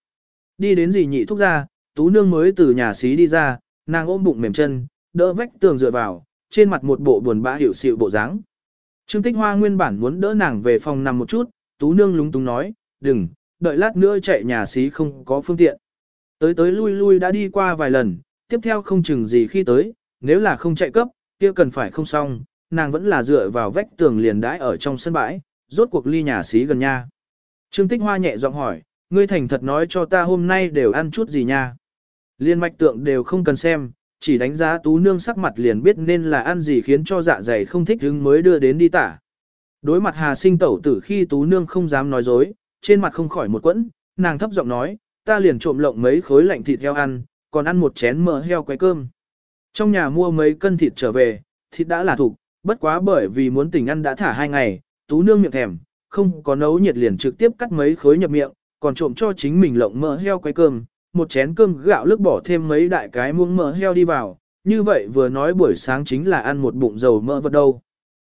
Đi đến gì nhị thúc ra, Tú Nương mới từ nhà xí đi ra, nàng ôm bụng mềm chân, đỡ vách tường dựa vào, trên mặt một bộ buồn bã hiểu xịu bộ dáng. Trương Tích Hoa nguyên bản muốn đỡ nàng về phòng nằm một chút, Tú Nương lúng túng nói, đừng, đợi lát nữa chạy nhà xí không có phương tiện. Tới tới lui lui đã đi qua vài lần, tiếp theo không chừng gì khi tới, nếu là không chạy cấp, kia cần phải không xong, nàng vẫn là dựa vào vách tường liền đãi ở trong sân bãi, rốt cuộc ly nhà xí gần nha. Trương Tích Hoa nhẹ giọng hỏi, ngươi thành thật nói cho ta hôm nay đều ăn chút gì nha. Liên mạch tượng đều không cần xem, chỉ đánh giá tú nương sắc mặt liền biết nên là ăn gì khiến cho dạ dày không thích hứng mới đưa đến đi tả. Đối mặt hà sinh tẩu tử khi tú nương không dám nói dối, trên mặt không khỏi một quẫn, nàng thấp giọng nói, ta liền trộm lộng mấy khối lạnh thịt heo ăn, còn ăn một chén mỡ heo quay cơm. Trong nhà mua mấy cân thịt trở về, thịt đã là thục, bất quá bởi vì muốn tỉnh ăn đã thả hai ngày, tú nương miệng thèm, không có nấu nhiệt liền trực tiếp cắt mấy khối nhập miệng, còn trộm cho chính mình lộng mỡ heo quay cơm, một chén cơm gạo lức bỏ thêm mấy đại cái muỗng mỡ heo đi vào, như vậy vừa nói buổi sáng chính là ăn một bụng dầu mỡ vật đâu.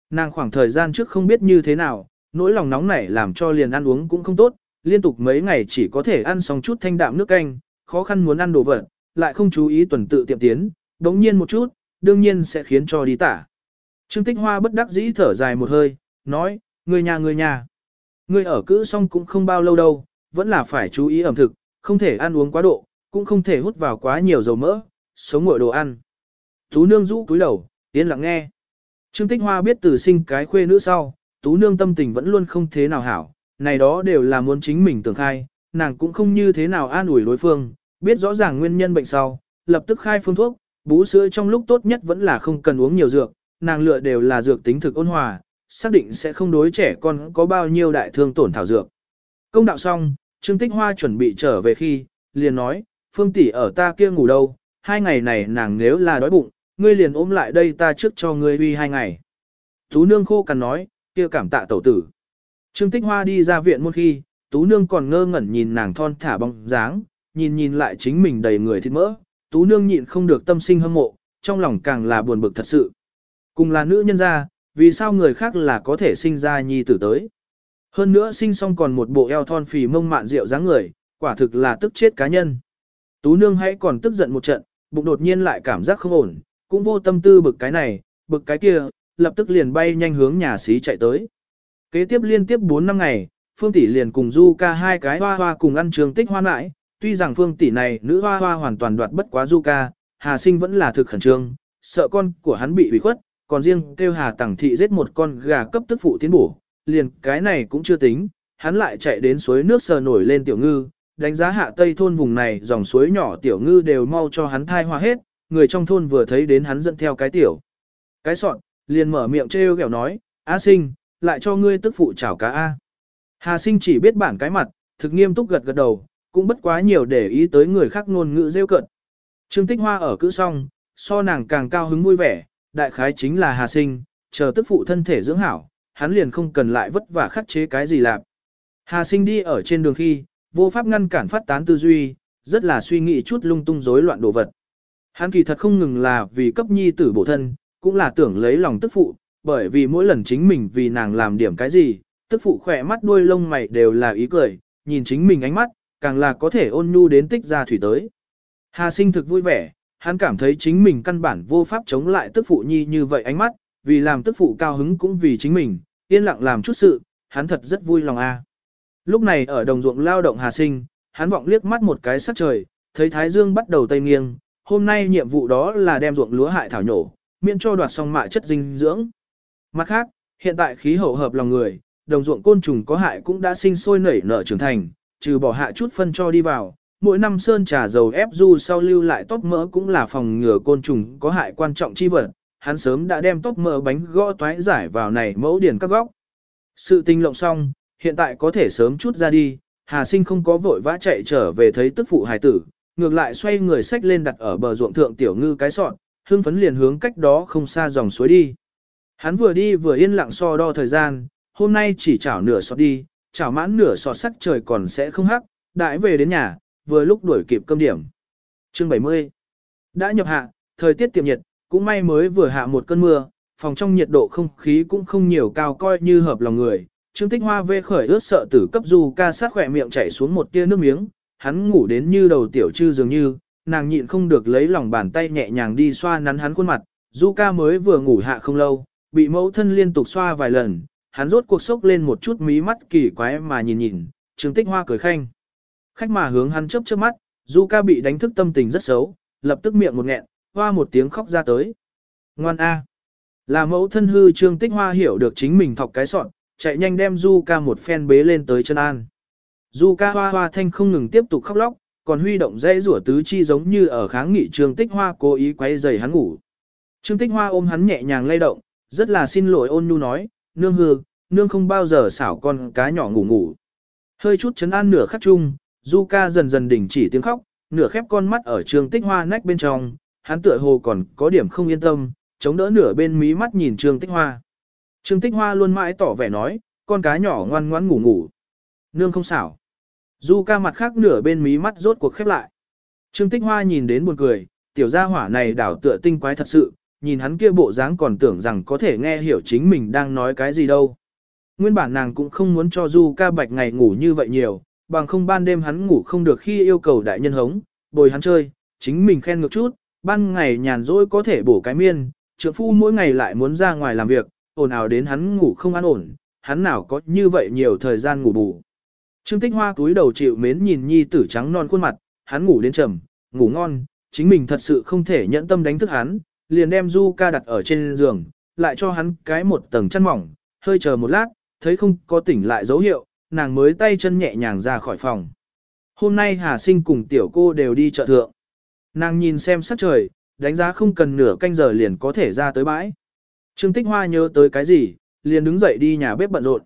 Nàng khoảng thời gian trước không biết như thế nào, nỗi lòng nóng nảy làm cho liền ăn uống cũng không tốt, liên tục mấy ngày chỉ có thể ăn xong chút thanh đạm nước canh, khó khăn muốn ăn đồ vật, lại không chú ý tuần tự tiệm tiến, đống nhiên một chút, đương nhiên sẽ khiến cho đi tả. Trương Tích Hoa bất đắc dĩ thở dài một hơi, nói, người nhà người nhà. Người ở cữ xong cũng không bao lâu đâu, vẫn là phải chú ý ẩm thực, không thể ăn uống quá độ, cũng không thể hút vào quá nhiều dầu mỡ, sống ngội đồ ăn. Tú nương rũ cúi đầu, tiến lặng nghe. Trương Tích Hoa biết từ sinh cái khuê nữ sau, tú nương tâm tình vẫn luôn không thế nào hảo, này đó đều là muốn chính mình tưởng khai, nàng cũng không như thế nào an ủi đối phương, biết rõ ràng nguyên nhân bệnh sau, lập tức khai phương thuốc, bú sữa trong lúc tốt nhất vẫn là không cần uống nhiều dược, nàng lựa đều là dược tính thực ôn hòa, xác định sẽ không đối trẻ con có bao nhiêu đại thương tổn thảo dược. Công đạo xong, Trương Tích Hoa chuẩn bị trở về khi, liền nói, Phương tỷ ở ta kia ngủ đâu, hai ngày này nàng nếu là đói bụng, ngươi liền ôm lại đây ta trước cho ngươi uy hai ngày. Tú nương khô cằn nói, kia cảm tạ tẩu tử. Trương Tích Hoa đi ra viện môn khi, Tú nương còn ngơ ngẩn nhìn nàng thon thả bóng dáng, nhìn nhìn lại chính mình đầy người thịt mỡ, Tú nương nhịn không được tâm sinh hâm mộ, trong lòng càng là buồn bực thật sự. Cùng là nữ nhân gia, vì sao người khác là có thể sinh ra nhi tử tới. Hơn nữa sinh xong còn một bộ eo thon phì mông mạn rượu dáng người, quả thực là tức chết cá nhân. Tú nương hãy còn tức giận một trận, bụng đột nhiên lại cảm giác không ổn, cũng vô tâm tư bực cái này, bực cái kia, lập tức liền bay nhanh hướng nhà xí chạy tới. Kế tiếp liên tiếp 4 năm ngày, Phương tỷ liền cùng Du ca hai cái hoa hoa cùng ăn trường tích hoa mãi, tuy rằng Phương tỷ này nữ hoa hoa hoàn toàn đoạt bất quá Du ca, Hà Sinh vẫn là thực khẩn trương, sợ con của hắn bị ủy khuất, còn riêng kêu Hà Tẳng Thị giết một con gà cấp tức phụ tiến bổ, liền cái này cũng chưa tính, hắn lại chạy đến suối nước sờ nổi lên tiểu ngư, đánh giá hạ tây thôn vùng này dòng suối nhỏ tiểu ngư đều mau cho hắn thai hoa hết, người trong thôn vừa thấy đến hắn dẫn theo cái tiểu. Cái sọn, liền mở miệng trêu ghẹo nói, A sinh, lại cho ngươi tức phụ chảo cá A. Hà sinh chỉ biết bản cái mặt, thực nghiêm túc gật gật đầu, cũng bất quá nhiều để ý tới người khác ngôn ngữ rêu cận. Trương Tích Hoa ở cữ xong, so nàng càng cao hứng vui vẻ, đại khái chính là Hà sinh, chờ tức phụ thân thể dưỡng hảo, hắn liền không cần lại vất vả khắc chế cái gì làm. Hà sinh đi ở trên đường khi, vô pháp ngăn cản phát tán tư duy, rất là suy nghĩ chút lung tung rối loạn đồ vật. Hắn kỳ thật không ngừng là vì cấp nhi tử bổ thân, cũng là tưởng lấy lòng tức phụ, bởi vì mỗi lần chính mình vì nàng làm điểm cái gì, tức phụ khỏe mắt đuôi lông mày đều là ý cười, nhìn chính mình ánh mắt, càng là có thể ôn nhu đến tích ra thủy tới. Hà sinh thực vui vẻ, hắn cảm thấy chính mình căn bản vô pháp chống lại tức phụ nhi như vậy ánh mắt, vì làm tức phụ cao hứng cũng vì chính mình, yên lặng làm chút sự, hắn thật rất vui lòng a. Lúc này ở đồng ruộng lao động Hà Sinh, hắn vọng liếc mắt một cái sắc trời, thấy Thái Dương bắt đầu tây nghiêng, hôm nay nhiệm vụ đó là đem ruộng lúa hại thảo nhổ, miễn cho đoạt xong mạ chất dinh dưỡng. Mặt khác, hiện tại khí hậu hợp lòng người, đồng ruộng côn trùng có hại cũng đã sinh sôi nảy nở trưởng thành, trừ bỏ hạ chút phân cho đi vào. Mỗi năm sơn trà dầu ép du sau lưu lại tóc mỡ cũng là phòng ngừa côn trùng có hại quan trọng chi vật, hắn sớm đã đem tóc mỡ bánh gõ toái giải vào này mẫu điển các góc. Sự tinh lộng xong, hiện tại có thể sớm chút ra đi, Hà Sinh không có vội vã chạy trở về thấy tức phụ hài tử, ngược lại xoay người sách lên đặt ở bờ ruộng thượng tiểu ngư cái sọn, hương phấn liền hướng cách đó không xa dòng suối đi. Hắn vừa đi vừa yên lặng so đo thời gian, hôm nay chỉ chảo nửa sọt đi, chảo mãn nửa sọt sắc trời còn sẽ không hắc, đãi về đến nhà, vừa lúc đuổi kịp cơm điểm. Chương 70 Đã nhập hạ, thời tiết tiệm nhiệt, cũng may mới vừa hạ một cơn mưa, phòng trong nhiệt độ không khí cũng không nhiều cao coi như hợp lòng người. Trương Tích Hoa vê khởi ướt sợ tử cấp du ca sát khỏe miệng chảy xuống một tia nước miếng, hắn ngủ đến như đầu tiểu trư dường như, nàng nhịn không được lấy lòng bàn tay nhẹ nhàng đi xoa nắn hắn khuôn mặt, Du ca mới vừa ngủ hạ không lâu, bị mẫu thân liên tục xoa vài lần, hắn rốt cuộc sốc lên một chút mí mắt kỳ quái mà nhìn nhìn, Trương Tích Hoa cười khanh. Khách mà hướng hắn chớp chớp mắt, Du ca bị đánh thức tâm tình rất xấu, lập tức miệng một nghẹn, hoa một tiếng khóc ra tới. Ngoan A. Là mẫu thân hư Trương Tích Hoa hiểu được chính mình thọc cái sọn, chạy nhanh đem Du ca một phen bế lên tới chân an. Du ca hoa hoa thanh không ngừng tiếp tục khóc lóc, còn huy động dây rủa tứ chi giống như ở kháng nghị Trương Tích Hoa cố ý quay giày hắn ngủ. Trương Tích Hoa ôm hắn nhẹ nhàng lay động, rất là xin lỗi ôn nhu nói, nương hư, nương không bao giờ xảo con cá nhỏ ngủ ngủ. Hơi chút chấn an nửa khắc chung, Du ca dần dần đình chỉ tiếng khóc, nửa khép con mắt ở Trương Tích Hoa nách bên trong, hắn tựa hồ còn có điểm không yên tâm, chống đỡ nửa bên mí mắt nhìn Trương Tích Hoa. Trương Tích Hoa luôn mãi tỏ vẻ nói, con cá nhỏ ngoan ngoãn ngủ ngủ. Nương không xảo. Du ca mặt khác nửa bên mí mắt rốt cuộc khép lại. Trương Tích Hoa nhìn đến buồn cười, tiểu gia hỏa này đảo tựa tinh quái thật sự, nhìn hắn kia bộ dáng còn tưởng rằng có thể nghe hiểu chính mình đang nói cái gì đâu. Nguyên bản nàng cũng không muốn cho Du ca bạch ngày ngủ như vậy nhiều, bằng không ban đêm hắn ngủ không được khi yêu cầu đại nhân hống, bồi hắn chơi, chính mình khen ngược chút, ban ngày nhàn rỗi có thể bổ cái miên, trượng phu mỗi ngày lại muốn ra ngoài làm việc, ồn ào đến hắn ngủ không an ổn, hắn nào có như vậy nhiều thời gian ngủ bù. Trương Tích Hoa túi đầu chịu mến nhìn nhi tử trắng non khuôn mặt, hắn ngủ đến trầm, ngủ ngon, chính mình thật sự không thể nhẫn tâm đánh thức hắn, liền đem Du ca đặt ở trên giường, lại cho hắn cái một tầng chăn mỏng, hơi chờ một lát, thấy không có tỉnh lại dấu hiệu, nàng mới tay chân nhẹ nhàng ra khỏi phòng. Hôm nay Hà Sinh cùng tiểu cô đều đi chợ thượng. Nàng nhìn xem sắc trời, đánh giá không cần nửa canh giờ liền có thể ra tới bãi. Trương Tích Hoa nhớ tới cái gì, liền đứng dậy đi nhà bếp bận rộn.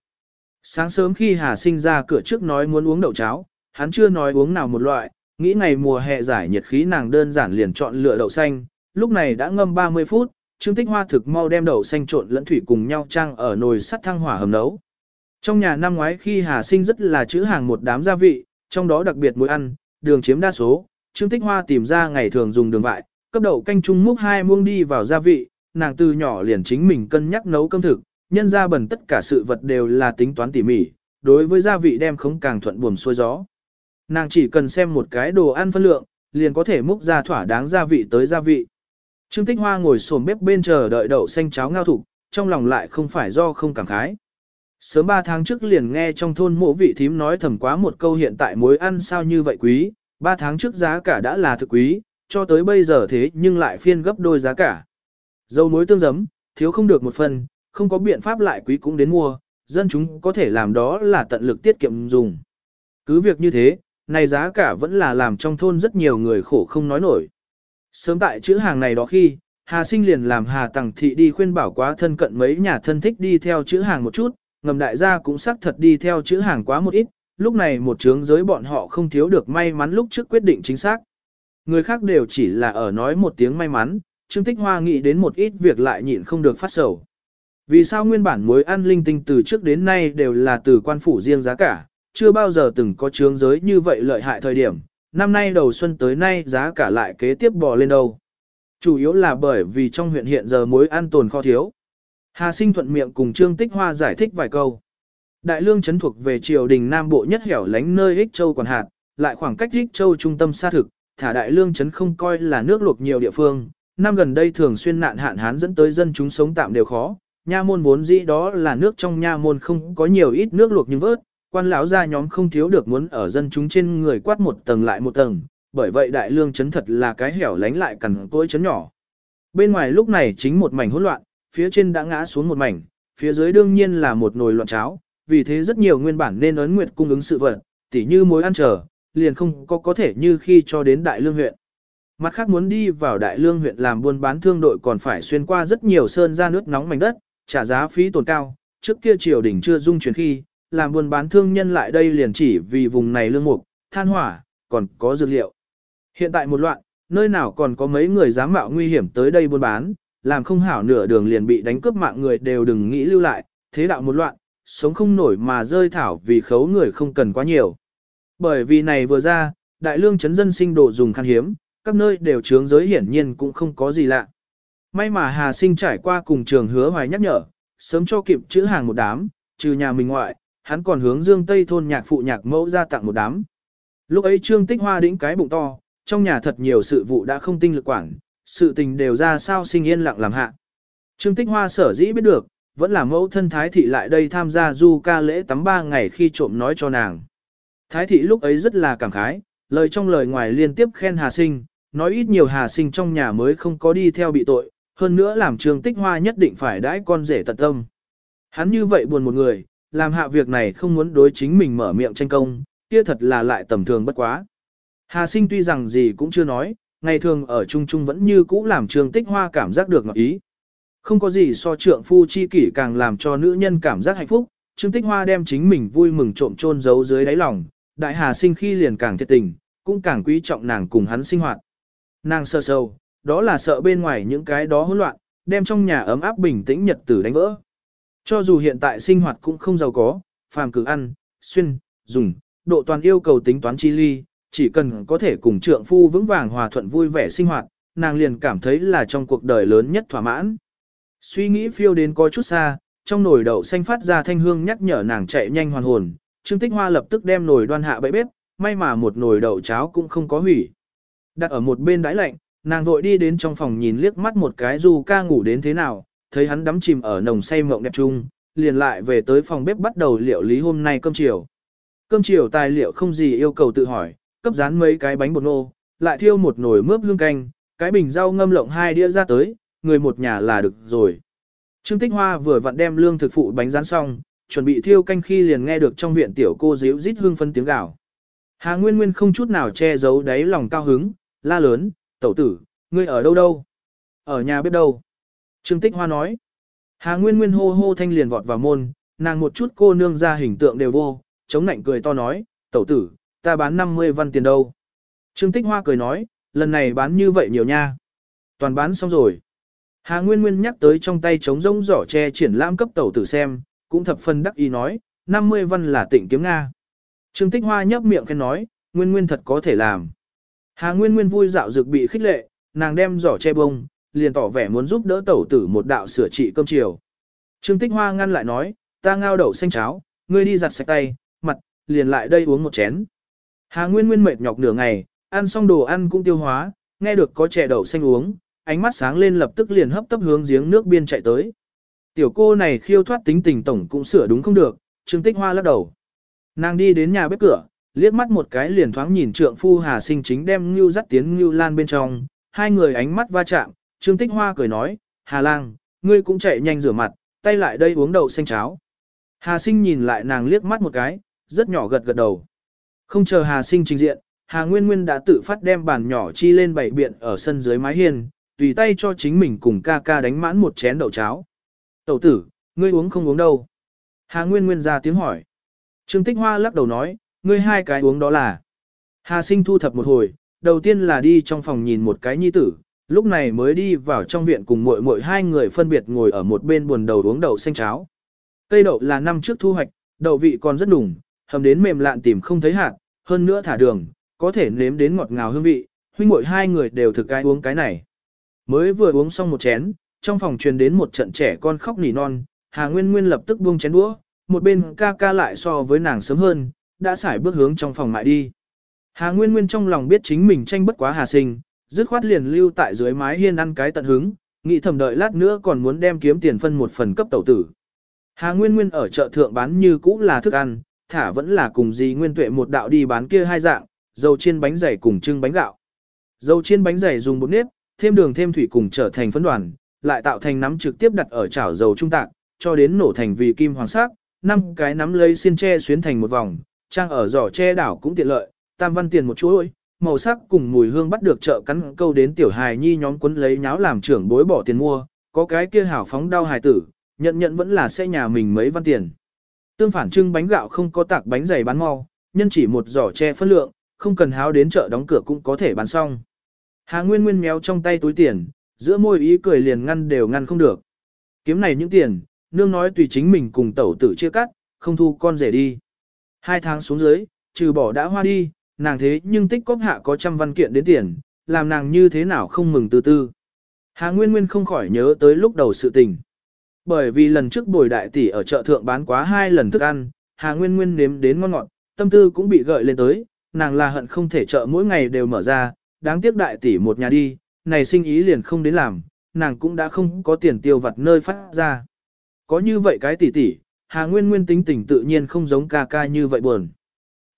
Sáng sớm khi Hà Sinh ra cửa trước nói muốn uống đậu cháo, hắn chưa nói uống nào một loại, nghĩ ngày mùa hè giải nhiệt khí nàng đơn giản liền chọn lựa đậu xanh, lúc này đã ngâm 30 phút, Trương Tích Hoa thực mau đem đậu xanh trộn lẫn thủy cùng nhau trang ở nồi sắt thăng hỏa hầm nấu. Trong nhà năm ngoái khi Hà Sinh rất là chữ hàng một đám gia vị, trong đó đặc biệt muối ăn, đường chiếm đa số, Trương Tích Hoa tìm ra ngày thường dùng đường vại, cấp đậu canh trung múc hai muông đi vào gia vị, nàng từ nhỏ liền chính mình cân nhắc nấu cơm thực, nhân ra bẩn tất cả sự vật đều là tính toán tỉ mỉ, đối với gia vị đem không càng thuận buồm xuôi gió. Nàng chỉ cần xem một cái đồ ăn phân lượng, liền có thể múc ra thỏa đáng gia vị tới gia vị. Trương Tích Hoa ngồi xổm bếp bên chờ đợi đậu xanh cháo ngao thủ, trong lòng lại không phải do không cảm khái. Sớm 3 tháng trước liền nghe trong thôn mộ vị thím nói thầm quá một câu hiện tại muối ăn sao như vậy quý, 3 tháng trước giá cả đã là thực quý, cho tới bây giờ thế nhưng lại phiên gấp đôi giá cả. Dầu muối tương giấm, thiếu không được một phần, không có biện pháp lại quý cũng đến mua, dân chúng có thể làm đó là tận lực tiết kiệm dùng. Cứ việc như thế, này giá cả vẫn là làm trong thôn rất nhiều người khổ không nói nổi. Sớm tại chữ hàng này đó khi, Hà Sinh liền làm Hà Tằng Thị đi khuyên bảo quá thân cận mấy nhà thân thích đi theo chữ hàng một chút, ngầm đại gia cũng xác thật đi theo chữ hàng quá một ít, lúc này một chướng giới bọn họ không thiếu được may mắn lúc trước quyết định chính xác. Người khác đều chỉ là ở nói một tiếng may mắn, Trương Tích Hoa nghĩ đến một ít việc lại nhịn không được phát sầu. Vì sao nguyên bản mối ăn linh tinh từ trước đến nay đều là từ quan phủ riêng giá cả, chưa bao giờ từng có chướng giới như vậy lợi hại thời điểm, năm nay đầu xuân tới nay giá cả lại kế tiếp bò lên đâu. Chủ yếu là bởi vì trong huyện hiện giờ muối ăn tồn kho thiếu. Hà sinh thuận miệng cùng Trương Tích Hoa giải thích vài câu. Đại lương chấn thuộc về triều đình Nam Bộ nhất hẻo lánh nơi Ích Châu còn hạt, lại khoảng cách Ích Châu trung tâm xa thực, thả đại lương chấn không coi là nước luộc nhiều địa phương. Năm gần đây thường xuyên nạn hạn hán dẫn tới dân chúng sống tạm đều khó, nha môn vốn dĩ đó là nước trong nha môn không có nhiều ít nước luộc nhưng vớt, quan lão gia nhóm không thiếu được muốn ở dân chúng trên người quát một tầng lại một tầng, bởi vậy đại lương chấn thật là cái hẻo lánh lại cằn cỗi chấn nhỏ. Bên ngoài lúc này chính một mảnh hỗn loạn, phía trên đã ngã xuống một mảnh, phía dưới đương nhiên là một nồi loạn cháo, vì thế rất nhiều nguyên bản nên ấn nguyệt cung ứng sự vật, tỉ như mối ăn trở, liền không có có thể như khi cho đến đại lương huyện. Mặt khác muốn đi vào đại lương huyện làm buôn bán thương đội còn phải xuyên qua rất nhiều sơn ra nước nóng mảnh đất, trả giá phí tồn cao, trước kia triều đình chưa dung chuyển khi, làm buôn bán thương nhân lại đây liền chỉ vì vùng này lương mục, than hỏa, còn có dược liệu. Hiện tại một loạn, nơi nào còn có mấy người dám mạo nguy hiểm tới đây buôn bán, làm không hảo nửa đường liền bị đánh cướp mạng người đều đừng nghĩ lưu lại, thế đạo một loạn, sống không nổi mà rơi thảo vì khấu người không cần quá nhiều. Bởi vì này vừa ra, đại lương chấn dân sinh đồ dùng khan hiếm, các nơi đều trướng giới hiển nhiên cũng không có gì lạ. May mà Hà Sinh trải qua cùng trường hứa hoài nhắc nhở, sớm cho kịp chữ hàng một đám, trừ nhà mình ngoại, hắn còn hướng dương tây thôn nhạc phụ nhạc mẫu ra tặng một đám. Lúc ấy Trương Tích Hoa đĩnh cái bụng to, trong nhà thật nhiều sự vụ đã không tinh lực quản, sự tình đều ra sao sinh yên lặng làm hạ. Trương Tích Hoa sở dĩ biết được, vẫn là mẫu thân Thái Thị lại đây tham gia du ca lễ tắm ba ngày khi trộm nói cho nàng. Thái Thị lúc ấy rất là cảm khái, lời trong lời ngoài liên tiếp khen Hà Sinh, nói ít nhiều Hà Sinh trong nhà mới không có đi theo bị tội, hơn nữa làm Trương Tích Hoa nhất định phải đãi con rể tận tâm. Hắn như vậy buồn một người, làm hạ việc này không muốn đối chính mình mở miệng tranh công, kia thật là lại tầm thường bất quá. Hà sinh tuy rằng gì cũng chưa nói, ngày thường ở chung chung vẫn như cũ làm Trương Tích Hoa cảm giác được ngọt ý. Không có gì so trượng phu chi kỷ càng làm cho nữ nhân cảm giác hạnh phúc, Trương Tích Hoa đem chính mình vui mừng trộm chôn giấu dưới đáy lòng, đại hà sinh khi liền càng thiệt tình, cũng càng quý trọng nàng cùng hắn sinh hoạt. Nàng sơ sâu, đó là sợ bên ngoài những cái đó hỗn loạn, đem trong nhà ấm áp bình tĩnh nhật tử đánh vỡ. Cho dù hiện tại sinh hoạt cũng không giàu có, phàm cử ăn, xuyên, dùng, độ toàn yêu cầu tính toán chi ly, chỉ cần có thể cùng trượng phu vững vàng hòa thuận vui vẻ sinh hoạt, nàng liền cảm thấy là trong cuộc đời lớn nhất thỏa mãn. Suy nghĩ phiêu đến có chút xa, trong nồi đậu xanh phát ra thanh hương nhắc nhở nàng chạy nhanh hoàn hồn, Trương Tích Hoa lập tức đem nồi đoan hạ bẫy bếp, may mà một nồi đậu cháo cũng không có hủy. Đặt ở một bên đáy lạnh, nàng vội đi đến trong phòng nhìn liếc mắt một cái dù ca ngủ đến thế nào, thấy hắn đắm chìm ở nồng say mộng đẹp chung, liền lại về tới phòng bếp bắt đầu liệu lý hôm nay cơm chiều. Cơm chiều tài liệu không gì yêu cầu tự hỏi, cấp dán mấy cái bánh bột nô, lại thiêu một nồi mướp lương canh, cái bình rau ngâm lộng hai đĩa ra tới, người một nhà là được rồi. Trương Tích Hoa vừa vặn đem lương thực phụ bánh rán xong, chuẩn bị thiêu canh khi liền nghe được trong viện tiểu cô díu rít hương phân tiếng gào. Hà Nguyên Nguyên không chút nào che giấu đáy lòng cao hứng, la lớn, tẩu tử, ngươi ở đâu đâu? Ở nhà bếp đâu? Trương Tích Hoa nói. Hà Nguyên Nguyên hô hô thanh liền vọt vào môn, nàng một chút cô nương ra hình tượng đều vô, chống nạnh cười to nói, tẩu tử, ta bán 50 văn tiền đâu. Trương Tích Hoa cười nói, lần này bán như vậy nhiều nha. Toàn bán xong rồi. Hà Nguyên Nguyên nhắc tới trong tay trống rỗng giỏ che triển lãm cấp tẩu tử xem, cũng thập phần đắc ý nói, 50 văn là tỉnh kiếm Nga. Trương Tích Hoa nhấp miệng khen nói, Nguyên Nguyên thật có thể làm. Hà Nguyên Nguyên vui dạo dược bị khích lệ, nàng đem giỏ che bông, liền tỏ vẻ muốn giúp đỡ tẩu tử một đạo sửa trị cơm chiều. Trương Tích Hoa ngăn lại nói, ta ngao đậu xanh cháo, ngươi đi giặt sạch tay, mặt, liền lại đây uống một chén. Hà Nguyên Nguyên mệt nhọc nửa ngày, ăn xong đồ ăn cũng tiêu hóa, nghe được có chè đậu xanh uống, ánh mắt sáng lên lập tức liền hấp tấp hướng giếng nước biên chạy tới. Tiểu cô này khiêu thoát tính tình tổng cũng sửa đúng không được, Trương Tích Hoa lắc đầu. Nàng đi đến nhà bếp cửa, liếc mắt một cái liền thoáng nhìn trượng phu Hà Sinh chính đem Ngưu dắt tiến Ngưu Lan bên trong, hai người ánh mắt va chạm, Trương Tích Hoa cười nói, Hà Lang, ngươi cũng chạy nhanh rửa mặt, tay lại đây uống đậu xanh cháo. Hà Sinh nhìn lại nàng liếc mắt một cái, rất nhỏ gật gật đầu. Không chờ Hà Sinh trình diện, Hà Nguyên Nguyên đã tự phát đem bàn nhỏ chi lên bảy biện ở sân dưới mái hiên, tùy tay cho chính mình cùng ca ca đánh mãn một chén đậu cháo. Tẩu tử, ngươi uống không uống đâu? Hà Nguyên Nguyên ra tiếng hỏi. Trương Tích Hoa lắc đầu nói, ngươi hai cái uống đó là. Hà Sinh thu thập một hồi, đầu tiên là đi trong phòng nhìn một cái nhi tử, lúc này mới đi vào trong viện cùng muội muội hai người phân biệt ngồi ở một bên buồn đầu uống đậu xanh cháo. Cây đậu là năm trước thu hoạch, đậu vị còn rất đủng, hầm đến mềm lạn tìm không thấy hạt, hơn nữa thả đường, có thể nếm đến ngọt ngào hương vị, huynh muội hai người đều thực ai uống cái này. Mới vừa uống xong một chén, trong phòng truyền đến một trận trẻ con khóc nỉ non, Hà Nguyên Nguyên lập tức buông chén đũa, một bên ca ca lại so với nàng sớm hơn, đã xải bước hướng trong phòng mại đi. Hà Nguyên Nguyên trong lòng biết chính mình tranh bất quá Hà Sinh, dứt khoát liền lưu tại dưới mái hiên ăn cái tận hứng, nghĩ thầm đợi lát nữa còn muốn đem kiếm tiền phân một phần cấp tẩu tử. Hà Nguyên Nguyên ở chợ thượng bán như cũ là thức ăn, thả vẫn là cùng gì Nguyên Tuệ một đạo đi bán kia hai dạng, dầu chiên bánh dày cùng trưng bánh gạo. Dầu chiên bánh dày dùng bột nếp, thêm đường thêm thủy cùng trở thành phấn đoàn, lại tạo thành nắm trực tiếp đặt ở chảo dầu trung tạc, cho đến nổ thành vì kim hoàng sắc, năm cái nắm lấy xiên tre xuyến thành một vòng, trang ở giỏ tre đảo cũng tiện lợi, tam văn tiền một chuỗi, màu sắc cùng mùi hương bắt được chợ cắn câu đến tiểu hài nhi nhóm quấn lấy nháo làm trưởng bối bỏ tiền mua, có cái kia hảo phóng đau hài tử, nhận nhận vẫn là xe nhà mình mấy văn tiền. Tương phản trưng bánh gạo không có tạc bánh dày bán mau, nhân chỉ một giỏ che phân lượng, không cần háo đến chợ đóng cửa cũng có thể bán xong. Hà Nguyên Nguyên méo trong tay túi tiền, giữa môi ý cười liền ngăn đều ngăn không được. Kiếm này những tiền, nương nói tùy chính mình cùng tẩu tử chia cắt, không thu con rể đi. Hai tháng xuống dưới, trừ bỏ đã hoa đi, nàng thế nhưng tích cóp hạ có trăm văn kiện đến tiền, làm nàng như thế nào không mừng từ tư. Hà Nguyên Nguyên không khỏi nhớ tới lúc đầu sự tình. Bởi vì lần trước bồi đại tỷ ở chợ thượng bán quá hai lần thức ăn, Hà Nguyên Nguyên nếm đến ngon ngọt, tâm tư cũng bị gợi lên tới, nàng là hận không thể chợ mỗi ngày đều mở ra, đáng tiếc đại tỷ một nhà đi, này sinh ý liền không đến làm, nàng cũng đã không có tiền tiêu vặt nơi phát ra. Có như vậy cái tỷ tỷ, Hà Nguyên Nguyên tính tình tự nhiên không giống ca ca như vậy buồn.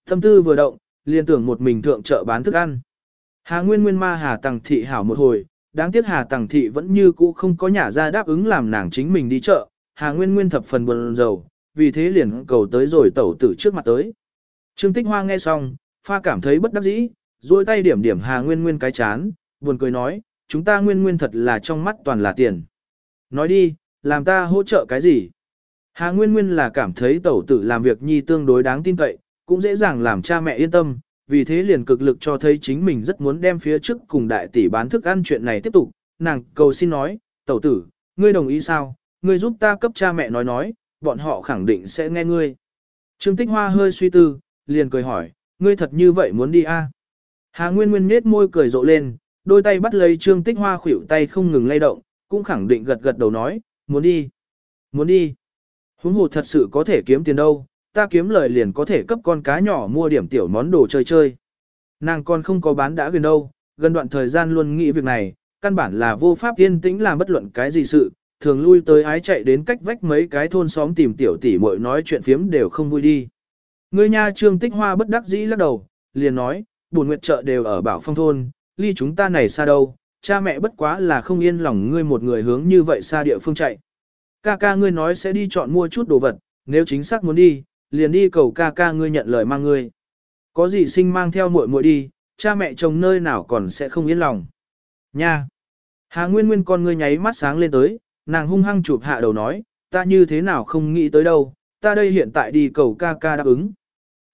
Tâm tư vừa động, liền tưởng một mình thượng chợ bán thức ăn. Hà Nguyên Nguyên ma Hà Tằng Thị hảo một hồi, đáng tiếc Hà Tằng Thị vẫn như cũ không có nhả ra đáp ứng làm nàng chính mình đi chợ. Hà Nguyên Nguyên thập phần buồn rầu, vì thế liền cầu tới rồi tẩu tử trước mặt tới. Trương Tích Hoa nghe xong, pha cảm thấy bất đắc dĩ, duỗi tay điểm điểm Hà Nguyên Nguyên cái chán, buồn cười nói, chúng ta Nguyên Nguyên thật là trong mắt toàn là tiền. Nói đi, làm ta hỗ trợ cái gì? Hà Nguyên Nguyên là cảm thấy tẩu tử làm việc nhi tương đối đáng tin cậy, cũng dễ dàng làm cha mẹ yên tâm, vì thế liền cực lực cho thấy chính mình rất muốn đem phía trước cùng đại tỷ bán thức ăn chuyện này tiếp tục, nàng cầu xin nói, tẩu tử, ngươi đồng ý sao, ngươi giúp ta cấp cha mẹ nói nói, bọn họ khẳng định sẽ nghe ngươi. Trương Tích Hoa hơi suy tư, liền cười hỏi, ngươi thật như vậy muốn đi a? À? Hà Nguyên Nguyên nết môi cười rộ lên, đôi tay bắt lấy Trương Tích Hoa khuỷu tay không ngừng lay động, cũng khẳng định gật gật đầu nói, muốn đi, muốn đi. Huống hồ thật sự có thể kiếm tiền đâu, ta kiếm lời liền có thể cấp con cá nhỏ mua điểm tiểu món đồ chơi chơi. Nàng còn không có bán đã gần đâu, gần đoạn thời gian luôn nghĩ việc này, căn bản là vô pháp yên tĩnh làm bất luận cái gì sự, thường lui tới ái chạy đến cách vách mấy cái thôn xóm tìm tiểu tỷ muội nói chuyện phiếm đều không vui đi. Ngươi nha trương tích hoa bất đắc dĩ lắc đầu, liền nói, buồn nguyệt chợ đều ở bảo phong thôn, ly chúng ta này xa đâu, cha mẹ bất quá là không yên lòng ngươi một người hướng như vậy xa địa phương chạy. Ca ca ngươi nói sẽ đi chọn mua chút đồ vật, nếu chính xác muốn đi, liền đi cầu ca ca ngươi nhận lời mang ngươi. Có gì sinh mang theo muội muội đi, cha mẹ chồng nơi nào còn sẽ không yên lòng. Nha! Hà Nguyên Nguyên con ngươi nháy mắt sáng lên tới, nàng hung hăng chụp hạ đầu nói, ta như thế nào không nghĩ tới đâu, ta đây hiện tại đi cầu ca ca đáp ứng.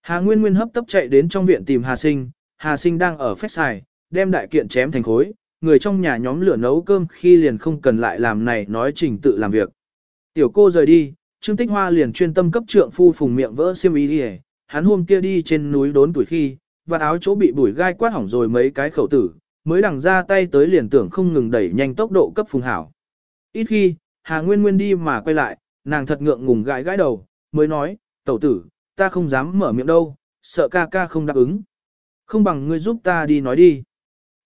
Hà Nguyên Nguyên hấp tấp chạy đến trong viện tìm Hà Sinh, Hà Sinh đang ở phép xài, đem đại kiện chém thành khối, người trong nhà nhóm lửa nấu cơm khi liền không cần lại làm này nói trình tự làm việc. Tiểu cô rời đi, Trương Tích Hoa liền chuyên tâm cấp trượng phu phùng miệng vỡ xiêm y đi hắn hôm kia đi trên núi đốn tuổi khi, và áo chỗ bị bùi gai quát hỏng rồi mấy cái khẩu tử, mới đằng ra tay tới liền tưởng không ngừng đẩy nhanh tốc độ cấp phùng hảo. Ít khi, Hà Nguyên Nguyên đi mà quay lại, nàng thật ngượng ngùng gãi gãi đầu, mới nói, tẩu tử, ta không dám mở miệng đâu, sợ ca ca không đáp ứng. Không bằng ngươi giúp ta đi nói đi.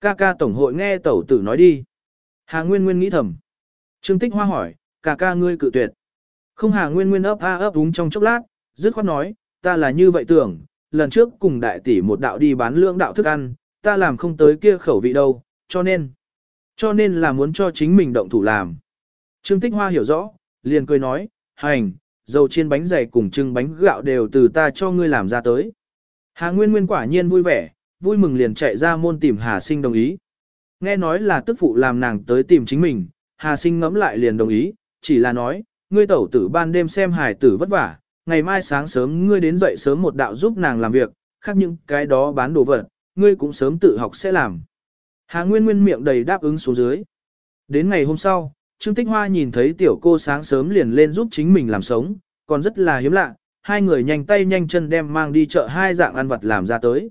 Ca ca tổng hội nghe tẩu tử nói đi. Hà Nguyên Nguyên nghĩ thầm. Trương Tích Hoa hỏi, ca ca ngươi cự tuyệt. Không Hà Nguyên Nguyên ấp a ấp đúng trong chốc lát, dứt khoát nói, ta là như vậy tưởng, lần trước cùng đại tỷ một đạo đi bán lương đạo thức ăn, ta làm không tới kia khẩu vị đâu, cho nên, cho nên là muốn cho chính mình động thủ làm. Trương Tích Hoa hiểu rõ, liền cười nói, hành, dầu chiên bánh dày cùng trưng bánh gạo đều từ ta cho ngươi làm ra tới. Hà Nguyên Nguyên quả nhiên vui vẻ, vui mừng liền chạy ra môn tìm Hà Sinh đồng ý. Nghe nói là tức phụ làm nàng tới tìm chính mình, Hà Sinh ngẫm lại liền đồng ý, chỉ là nói, ngươi tẩu tử ban đêm xem hài tử vất vả, ngày mai sáng sớm ngươi đến dậy sớm một đạo giúp nàng làm việc, khác những cái đó bán đồ vật, ngươi cũng sớm tự học sẽ làm. Hà Nguyên Nguyên miệng đầy đáp ứng xuống dưới. Đến ngày hôm sau, Trương Tích Hoa nhìn thấy tiểu cô sáng sớm liền lên giúp chính mình làm sống, còn rất là hiếm lạ, hai người nhanh tay nhanh chân đem mang đi chợ hai dạng ăn vật làm ra tới.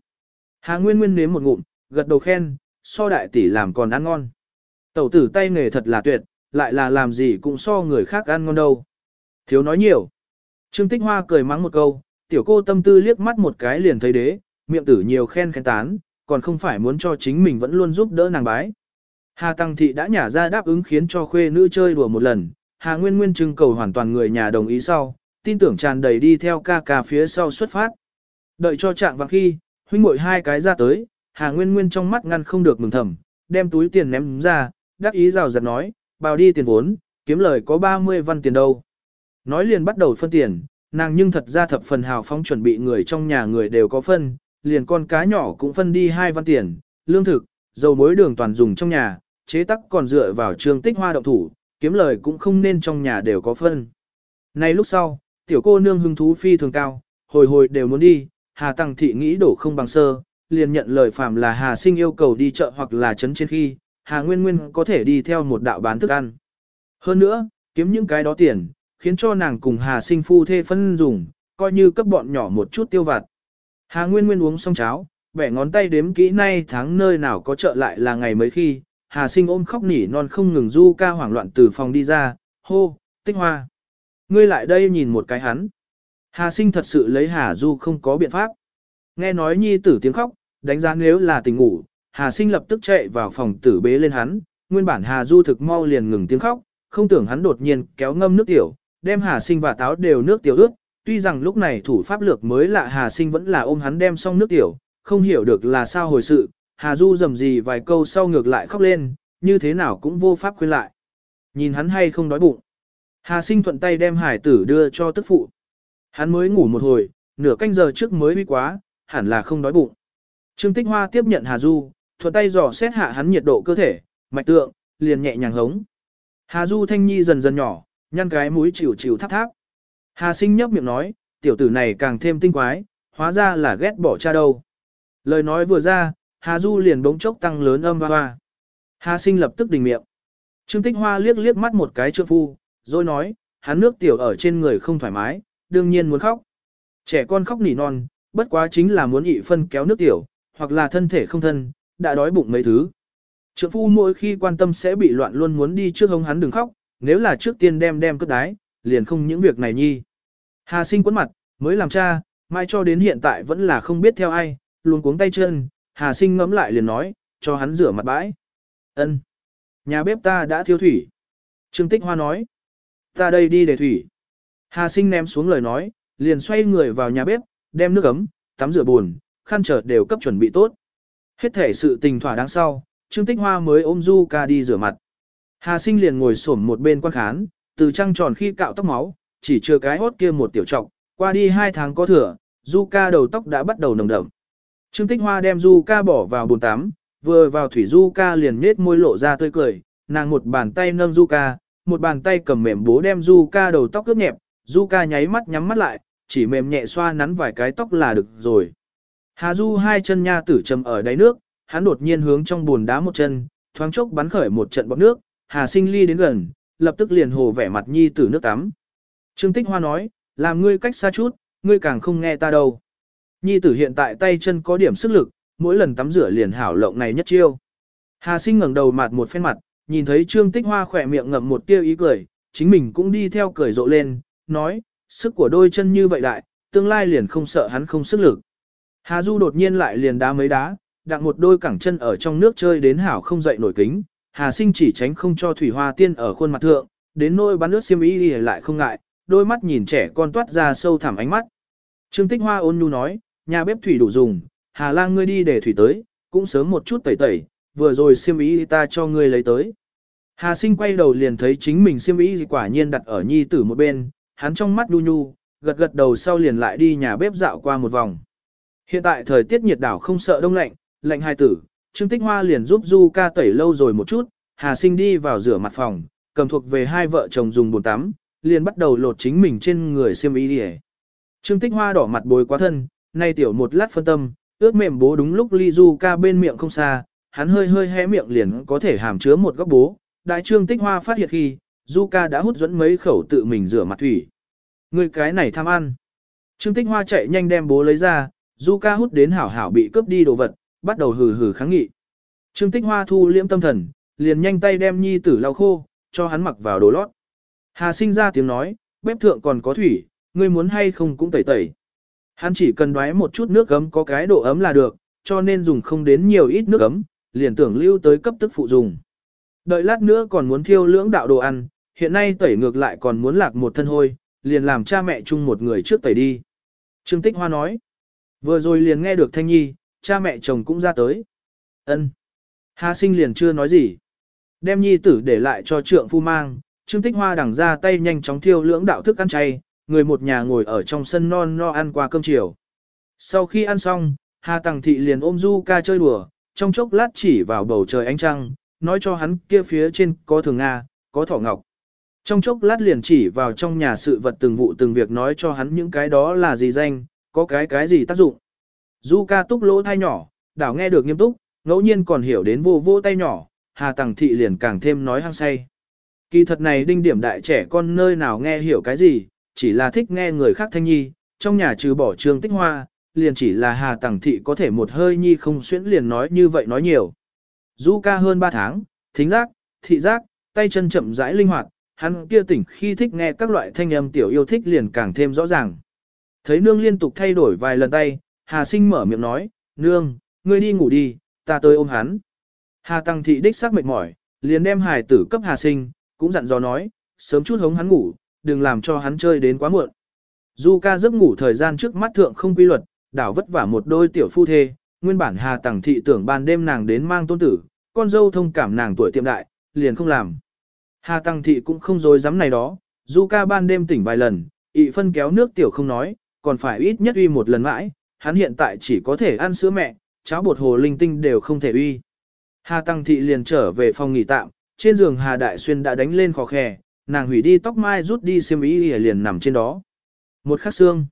Hà Nguyên Nguyên nếm một ngụm, gật đầu khen, so đại tỷ làm còn ăn ngon. Tẩu tử tay nghề thật là tuyệt, lại là làm gì cũng so người khác ăn ngon đâu. Thiếu nói nhiều. Trương Tích Hoa cười mắng một câu, tiểu cô tâm tư liếc mắt một cái liền thấy đế, miệng tử nhiều khen khen tán, còn không phải muốn cho chính mình vẫn luôn giúp đỡ nàng bái. Hà Tăng Thị đã nhả ra đáp ứng khiến cho khuê nữ chơi đùa một lần, Hà Nguyên Nguyên trưng cầu hoàn toàn người nhà đồng ý sau, tin tưởng tràn đầy đi theo ca ca phía sau xuất phát. Đợi cho trạng vàng khi, huynh muội hai cái ra tới, Hà Nguyên Nguyên trong mắt ngăn không được mừng thầm, đem túi tiền ném ra, đắc ý rào rạt nói, bào đi tiền vốn, kiếm lời có 30 văn tiền đâu. Nói liền bắt đầu phân tiền, nàng nhưng thật ra thập phần hào phóng chuẩn bị người trong nhà người đều có phân, liền con cá nhỏ cũng phân đi hai văn tiền, lương thực, dầu mối đường toàn dùng trong nhà, chế tắc còn dựa vào trường tích hoa động thủ, kiếm lời cũng không nên trong nhà đều có phân. nay lúc sau, tiểu cô nương hứng thú phi thường cao, hồi hồi đều muốn đi, Hà Tăng Thị nghĩ đổ không bằng sơ, liền nhận lời phạm là Hà Sinh yêu cầu đi chợ hoặc là trấn trên khi, Hà Nguyên Nguyên có thể đi theo một đạo bán thức ăn. Hơn nữa, kiếm những cái đó tiền, khiến cho nàng cùng Hà Sinh phu thê phân dùng, coi như cấp bọn nhỏ một chút tiêu vặt. Hà Nguyên Nguyên uống xong cháo, bẻ ngón tay đếm kỹ nay tháng nơi nào có chợ lại là ngày mấy khi, Hà Sinh ôm khóc nỉ non không ngừng du ca hoảng loạn từ phòng đi ra, hô, tích hoa. Ngươi lại đây nhìn một cái hắn. Hà Sinh thật sự lấy Hà Du không có biện pháp. Nghe nói nhi tử tiếng khóc, đánh giá nếu là tình ngủ, Hà Sinh lập tức chạy vào phòng tử bế lên hắn, nguyên bản Hà Du thực mau liền ngừng tiếng khóc, không tưởng hắn đột nhiên kéo ngâm nước tiểu, đem Hà Sinh và táo đều nước tiểu ướt, tuy rằng lúc này thủ pháp lược mới lạ Hà Sinh vẫn là ôm hắn đem xong nước tiểu, không hiểu được là sao hồi sự, Hà Du dầm gì vài câu sau ngược lại khóc lên, như thế nào cũng vô pháp khuyên lại. Nhìn hắn hay không đói bụng. Hà Sinh thuận tay đem hải tử đưa cho tức phụ. Hắn mới ngủ một hồi, nửa canh giờ trước mới uy quá, hẳn là không đói bụng. Trương Tích Hoa tiếp nhận Hà Du, thuận tay dò xét hạ hắn nhiệt độ cơ thể, mạch tượng, liền nhẹ nhàng hống. Hà Du thanh nhi dần dần nhỏ, nhăn cái mũi chịu chịu thắp tháp. Hà sinh nhấp miệng nói, tiểu tử này càng thêm tinh quái, hóa ra là ghét bỏ cha đâu. Lời nói vừa ra, Hà Du liền bỗng chốc tăng lớn âm ba ba. Hà sinh lập tức đình miệng. Trương Tích Hoa liếc liếc mắt một cái trượng phu, rồi nói, hắn nước tiểu ở trên người không thoải mái, đương nhiên muốn khóc. Trẻ con khóc nỉ non, bất quá chính là muốn ị phân kéo nước tiểu, hoặc là thân thể không thân, đã đói bụng mấy thứ. Trượng phu mỗi khi quan tâm sẽ bị loạn luôn muốn đi trước hông hắn đừng khóc, nếu là trước tiên đem đem cất đái, liền không những việc này nhi. Hà sinh quấn mặt, mới làm cha, mai cho đến hiện tại vẫn là không biết theo ai, luôn cuống tay chân, Hà sinh ngẫm lại liền nói, cho hắn rửa mặt bãi. Ân, Nhà bếp ta đã thiêu thủy. Trương Tích Hoa nói. Ta đây đi để thủy. Hà sinh ném xuống lời nói, liền xoay người vào nhà bếp, đem nước ấm, tắm rửa buồn, khăn trở đều cấp chuẩn bị tốt. Hết thể sự tình thỏa đáng sau, Trương Tích Hoa mới ôm Du ca đi rửa mặt. Hà sinh liền ngồi xổm một bên quan khán, từ trăng tròn khi cạo tóc máu, chỉ chưa cái hốt kia một tiểu trọng, qua đi hai tháng có thừa, Du ca đầu tóc đã bắt đầu nồng đậm. Trương Tích Hoa đem Du ca bỏ vào bồn tắm, vừa vào thủy Du ca liền nết môi lộ ra tươi cười, nàng một bàn tay nâng Du ca, một bàn tay cầm mềm bố đem Du ca đầu tóc ướt nhẹp, Du ca nháy mắt nhắm mắt lại, chỉ mềm nhẹ xoa nắn vài cái tóc là được rồi. Hà Du hai chân nha tử trầm ở đáy nước, hắn đột nhiên hướng trong bùn đá một chân, thoáng chốc bắn khởi một trận bọt nước, Hà Sinh Ly đến gần, lập tức liền hồ vẻ mặt nhi tử nước tắm. Trương Tích Hoa nói, làm ngươi cách xa chút, ngươi càng không nghe ta đâu. Nhi tử hiện tại tay chân có điểm sức lực, mỗi lần tắm rửa liền hảo lộng này nhất chiêu. Hà Sinh ngẩng đầu mặt một phen mặt, nhìn thấy Trương Tích Hoa khỏe miệng ngậm một tia ý cười, chính mình cũng đi theo cười rộ lên, nói, sức của đôi chân như vậy đại, tương lai liền không sợ hắn không sức lực. Hà Du đột nhiên lại liền đá mấy đá, đặng một đôi cẳng chân ở trong nước chơi đến hảo không dậy nổi kính, Hà Sinh chỉ tránh không cho thủy hoa tiên ở khuôn mặt thượng, đến nôi bắn nước xiêm y đi lại không ngại, đôi mắt nhìn trẻ con toát ra sâu thẳm ánh mắt. Trương Tích Hoa ôn nhu nói, nhà bếp thủy đủ dùng, Hà Lang ngươi đi để thủy tới, cũng sớm một chút tẩy tẩy, vừa rồi xiêm y ta cho ngươi lấy tới. Hà Sinh quay đầu liền thấy chính mình xiêm y quả nhiên đặt ở nhi tử một bên, hắn trong mắt nhu nhu, gật gật đầu sau liền lại đi nhà bếp dạo qua một vòng. Hiện tại thời tiết nhiệt đảo không sợ đông lạnh, lạnh hai tử, Trương Tích Hoa liền giúp Du ca tẩy lâu rồi một chút, Hà Sinh đi vào rửa mặt phòng, cầm thuộc về hai vợ chồng dùng bồn tắm, liền bắt đầu lột chính mình trên người xiêm y đi Trương Tích Hoa đỏ mặt bồi quá thân, nay tiểu một lát phân tâm, ướt mềm bố đúng lúc ly Du ca bên miệng không xa, hắn hơi hơi hé miệng liền có thể hàm chứa một góc bố. Đại Trương Tích Hoa phát hiện khi, Du ca đã hút dẫn mấy khẩu tự mình rửa mặt thủy. Người cái này tham ăn. Trương Tích Hoa chạy nhanh đem bố lấy ra, Du ca hút đến hảo hảo bị cướp đi đồ vật, bắt đầu hừ hừ kháng nghị. Trương Tích Hoa thu liễm tâm thần, liền nhanh tay đem nhi tử lau khô, cho hắn mặc vào đồ lót. Hà sinh ra tiếng nói, bếp thượng còn có thủy, ngươi muốn hay không cũng tẩy tẩy. Hắn chỉ cần đoái một chút nước ấm có cái độ ấm là được, cho nên dùng không đến nhiều ít nước ấm, liền tưởng lưu tới cấp tức phụ dùng. Đợi lát nữa còn muốn thiêu lưỡng đạo đồ ăn, hiện nay tẩy ngược lại còn muốn lạc một thân hôi, liền làm cha mẹ chung một người trước tẩy đi. Trương Tích Hoa nói, vừa rồi liền nghe được Thanh Nhi, cha mẹ chồng cũng ra tới. Ân. Hà sinh liền chưa nói gì. Đem nhi tử để lại cho trượng phu mang, Trương Tích Hoa đằng ra tay nhanh chóng thiêu lưỡng đạo thức ăn chay, người một nhà ngồi ở trong sân non no ăn qua cơm chiều. Sau khi ăn xong, Hà Tằng Thị liền ôm Du ca chơi đùa, trong chốc lát chỉ vào bầu trời ánh trăng, nói cho hắn kia phía trên có thường Nga, có thỏ ngọc. Trong chốc lát liền chỉ vào trong nhà sự vật từng vụ từng việc nói cho hắn những cái đó là gì danh, có cái cái gì tác dụng. Du ca túc lỗ thai nhỏ, đảo nghe được nghiêm túc, ngẫu nhiên còn hiểu đến vô vô tay nhỏ, Hà Tằng Thị liền càng thêm nói hăng say. Kỳ thật này đinh điểm đại trẻ con nơi nào nghe hiểu cái gì, chỉ là thích nghe người khác thanh nhi, trong nhà trừ bỏ trương tích hoa, liền chỉ là Hà Tằng Thị có thể một hơi nhi không xuyễn liền nói như vậy nói nhiều. Du ca hơn 3 tháng, thính giác, thị giác, tay chân chậm rãi linh hoạt, hắn kia tỉnh khi thích nghe các loại thanh âm tiểu yêu thích liền càng thêm rõ ràng. Thấy nương liên tục thay đổi vài lần tay, Hà Sinh mở miệng nói, nương, ngươi đi ngủ đi, ta tới ôm hắn. Hà Tăng Thị đích xác mệt mỏi, liền đem hài tử cấp Hà Sinh, cũng dặn dò nói, sớm chút hống hắn ngủ, đừng làm cho hắn chơi đến quá muộn. Du ca giấc ngủ thời gian trước mắt thượng không quy luật, đảo vất vả một đôi tiểu phu thê, nguyên bản Hà Tăng Thị tưởng ban đêm nàng đến mang tôn tử, con dâu thông cảm nàng tuổi tiệm đại, liền không làm. Hà Tăng Thị cũng không dối dám này đó, Du ca ban đêm tỉnh vài lần, ị phân kéo nước tiểu không nói, còn phải ít nhất uy một lần mãi, hắn hiện tại chỉ có thể ăn sữa mẹ, cháo bột hồ linh tinh đều không thể uy. Hà Tăng Thị liền trở về phòng nghỉ tạm, trên giường Hà Đại Xuyên đã đánh lên khó khè, nàng hủy đi tóc mai rút đi xiêm y liền nằm trên đó. Một khắc xương.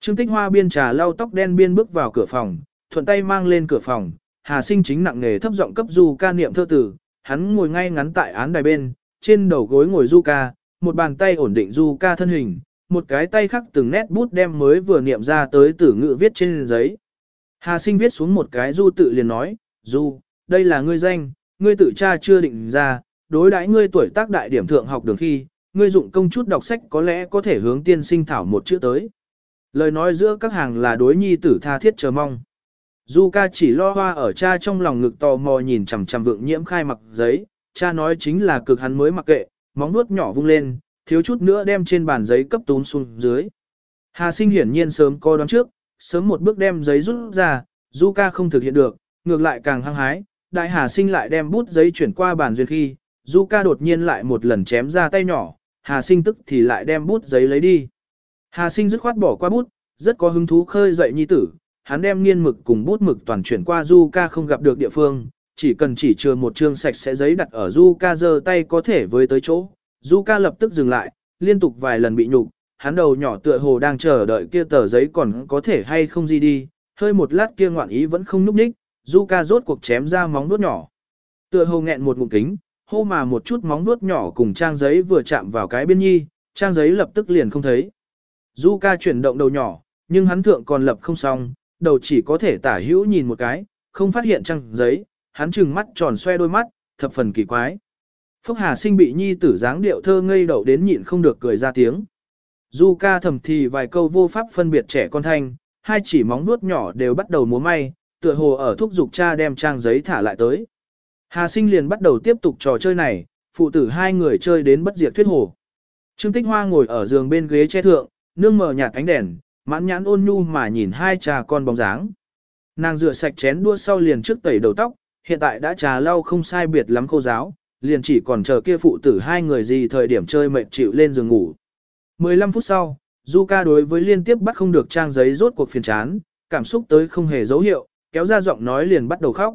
Trương Tích Hoa biên trà lau tóc đen biên bước vào cửa phòng, thuận tay mang lên cửa phòng, Hà Sinh chính nặng nghề thấp giọng cấp du ca niệm thơ tử, hắn ngồi ngay ngắn tại án đài bên, trên đầu gối ngồi du ca, một bàn tay ổn định du ca thân hình, một cái tay khác từng nét bút đem mới vừa niệm ra tới tử ngữ viết trên giấy. Hà sinh viết xuống một cái du tự liền nói, du, đây là ngươi danh, ngươi tự cha chưa định ra, đối đãi ngươi tuổi tác đại điểm thượng học đường khi, ngươi dụng công chút đọc sách có lẽ có thể hướng tiên sinh thảo một chữ tới. Lời nói giữa các hàng là đối nhi tử tha thiết chờ mong. Du ca chỉ lo hoa ở cha trong lòng ngực tò mò nhìn chằm chằm vượng nhiễm khai mặc giấy, cha nói chính là cực hắn mới mặc kệ, móng nuốt nhỏ vung lên, thiếu chút nữa đem trên bàn giấy cấp tún xuống dưới. Hà sinh hiển nhiên sớm coi đoán trước, sớm một bước đem giấy rút ra, Du ca không thực hiện được, ngược lại càng hăng hái, đại hà sinh lại đem bút giấy chuyển qua bàn duyên khi, Du ca đột nhiên lại một lần chém ra tay nhỏ, hà sinh tức thì lại đem bút giấy lấy đi. Hà sinh dứt khoát bỏ qua bút, rất có hứng thú khơi dậy nhi tử, hắn đem nghiên mực cùng bút mực toàn chuyển qua Du ca không gặp được địa phương, chỉ cần chỉ chừa một chương sạch sẽ giấy đặt ở Du ca giơ tay có thể với tới chỗ, Du ca lập tức dừng lại, liên tục vài lần bị nhục, hắn đầu nhỏ tựa hồ đang chờ đợi kia tờ giấy còn có thể hay không gì đi, hơi một lát kia ngoạn ý vẫn không núp ních, Du ca rốt cuộc chém ra móng nuốt nhỏ. Tựa hồ nghẹn một ngụm kính, hô mà một chút móng nuốt nhỏ cùng trang giấy vừa chạm vào cái biên nhi, trang giấy lập tức liền không thấy. Du ca chuyển động đầu nhỏ, nhưng hắn thượng còn lập không xong, đầu chỉ có thể tả hữu nhìn một cái, không phát hiện trang giấy, hắn trừng mắt tròn xoe đôi mắt, thập phần kỳ quái. Phúc Hà sinh bị nhi tử dáng điệu thơ ngây đậu đến nhịn không được cười ra tiếng. Du ca thầm thì vài câu vô pháp phân biệt trẻ con thanh, hai chỉ móng nuốt nhỏ đều bắt đầu múa may, tựa hồ ở thúc dục cha đem trang giấy thả lại tới. Hà sinh liền bắt đầu tiếp tục trò chơi này, phụ tử hai người chơi đến bất diệt thuyết hồ. Trương Tích Hoa ngồi ở giường bên ghế che thượng, nương mờ nhạt ánh đèn, mãn nhãn ôn nhu mà nhìn hai cha con bóng dáng. Nàng rửa sạch chén đua sau liền trước tẩy đầu tóc, hiện tại đã trà lau không sai biệt lắm khô giáo, liền chỉ còn chờ kia phụ tử hai người gì thời điểm chơi mệt chịu lên giường ngủ. 15 phút sau, Du ca đối với liên tiếp bắt không được trang giấy rốt cuộc phiền chán, cảm xúc tới không hề dấu hiệu, kéo ra giọng nói liền bắt đầu khóc.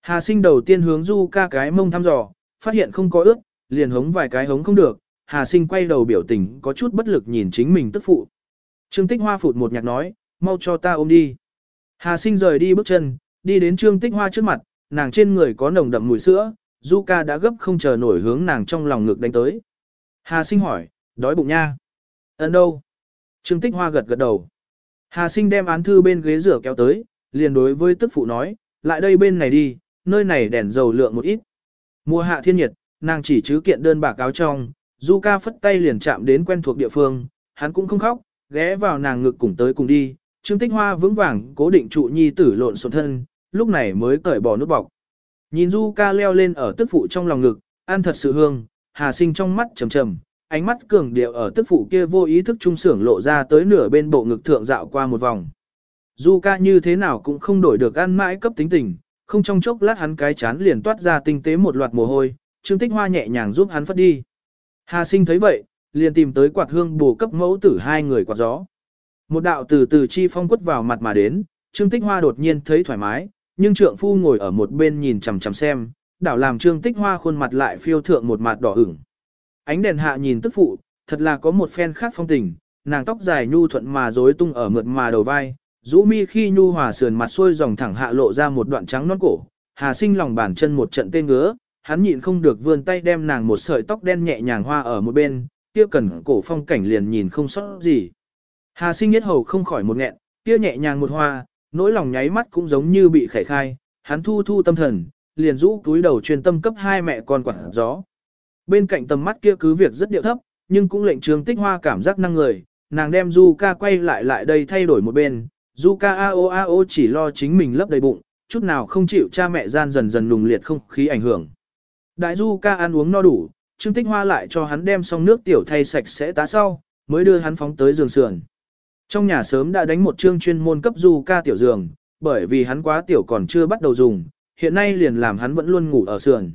Hà sinh đầu tiên hướng Du ca cái mông thăm dò, phát hiện không có ướt, liền hống vài cái hống không được, Hà sinh quay đầu biểu tình có chút bất lực nhìn chính mình tức phụ. Trương Tích Hoa phụt một nhạc nói, mau cho ta ôm đi. Hà sinh rời đi bước chân, đi đến Trương Tích Hoa trước mặt, nàng trên người có nồng đậm mùi sữa, Du ca đã gấp không chờ nổi hướng nàng trong lòng ngực đánh tới. Hà sinh hỏi, đói bụng nha. Ấn đâu? Trương Tích Hoa gật gật đầu. Hà sinh đem án thư bên ghế rửa kéo tới, liền đối với tức phụ nói, lại đây bên này đi, nơi này đèn dầu lượng một ít. Mùa hạ thiên nhiệt, nàng chỉ chứ kiện đơn bạc áo trong, Du ca phất tay liền chạm đến quen thuộc địa phương, hắn cũng không khóc, ghé vào nàng ngực cùng tới cùng đi. Trương Tích Hoa vững vàng cố định trụ nhi tử lộn xộn thân, lúc này mới cởi bỏ nút bọc. Nhìn Du ca leo lên ở tức phụ trong lòng ngực, ăn thật sự hương, Hà sinh trong mắt trầm trầm, ánh mắt cường điệu ở tức phụ kia vô ý thức trung sưởng lộ ra tới nửa bên bộ ngực thượng dạo qua một vòng. Du ca như thế nào cũng không đổi được ăn mãi cấp tính tình, không trong chốc lát hắn cái chán liền toát ra tinh tế một loạt mồ hôi, Trương Tích Hoa nhẹ nhàng giúp hắn phất đi. Hà sinh thấy vậy, liền tìm tới quạt hương bổ cấp mẫu tử hai người quạt gió. Một đạo từ từ chi phong quất vào mặt mà đến, Trương Tích Hoa đột nhiên thấy thoải mái, nhưng trượng phu ngồi ở một bên nhìn chằm chằm xem, đảo làm Trương Tích Hoa khuôn mặt lại phiêu thượng một mặt đỏ ửng. Ánh đèn hạ nhìn tức phụ, thật là có một phen khác phong tình, nàng tóc dài nhu thuận mà rối tung ở mượt mà đầu vai, rũ mi khi nhu hòa sườn mặt xuôi dòng thẳng hạ lộ ra một đoạn trắng non cổ, Hà Sinh lòng bàn chân một trận tên ngứa, hắn nhịn không được vươn tay đem nàng một sợi tóc đen nhẹ nhàng hoa ở một bên, kia cần cổ phong cảnh liền nhìn không sót gì. Hà Sinh nhất hầu không khỏi một nghẹn, kia nhẹ nhàng một hoa, nỗi lòng nháy mắt cũng giống như bị khải khai, hắn thu thu tâm thần, liền rũ túi đầu truyền tâm cấp hai mẹ con quản gió. Bên cạnh tầm mắt kia cứ việc rất điệu thấp, nhưng cũng lệnh trường Tích Hoa cảm giác năng người, nàng đem Du Ca quay lại lại đây thay đổi một bên, Du Ca ao ao chỉ lo chính mình lấp đầy bụng, chút nào không chịu cha mẹ gian dần dần nùng liệt không khí ảnh hưởng. Đại du ca ăn uống no đủ, Trương Tích Hoa lại cho hắn đem xong nước tiểu thay sạch sẽ tá sau, mới đưa hắn phóng tới giường sườn. Trong nhà sớm đã đánh một chương chuyên môn cấp du ca tiểu giường, bởi vì hắn quá tiểu còn chưa bắt đầu dùng, hiện nay liền làm hắn vẫn luôn ngủ ở sườn.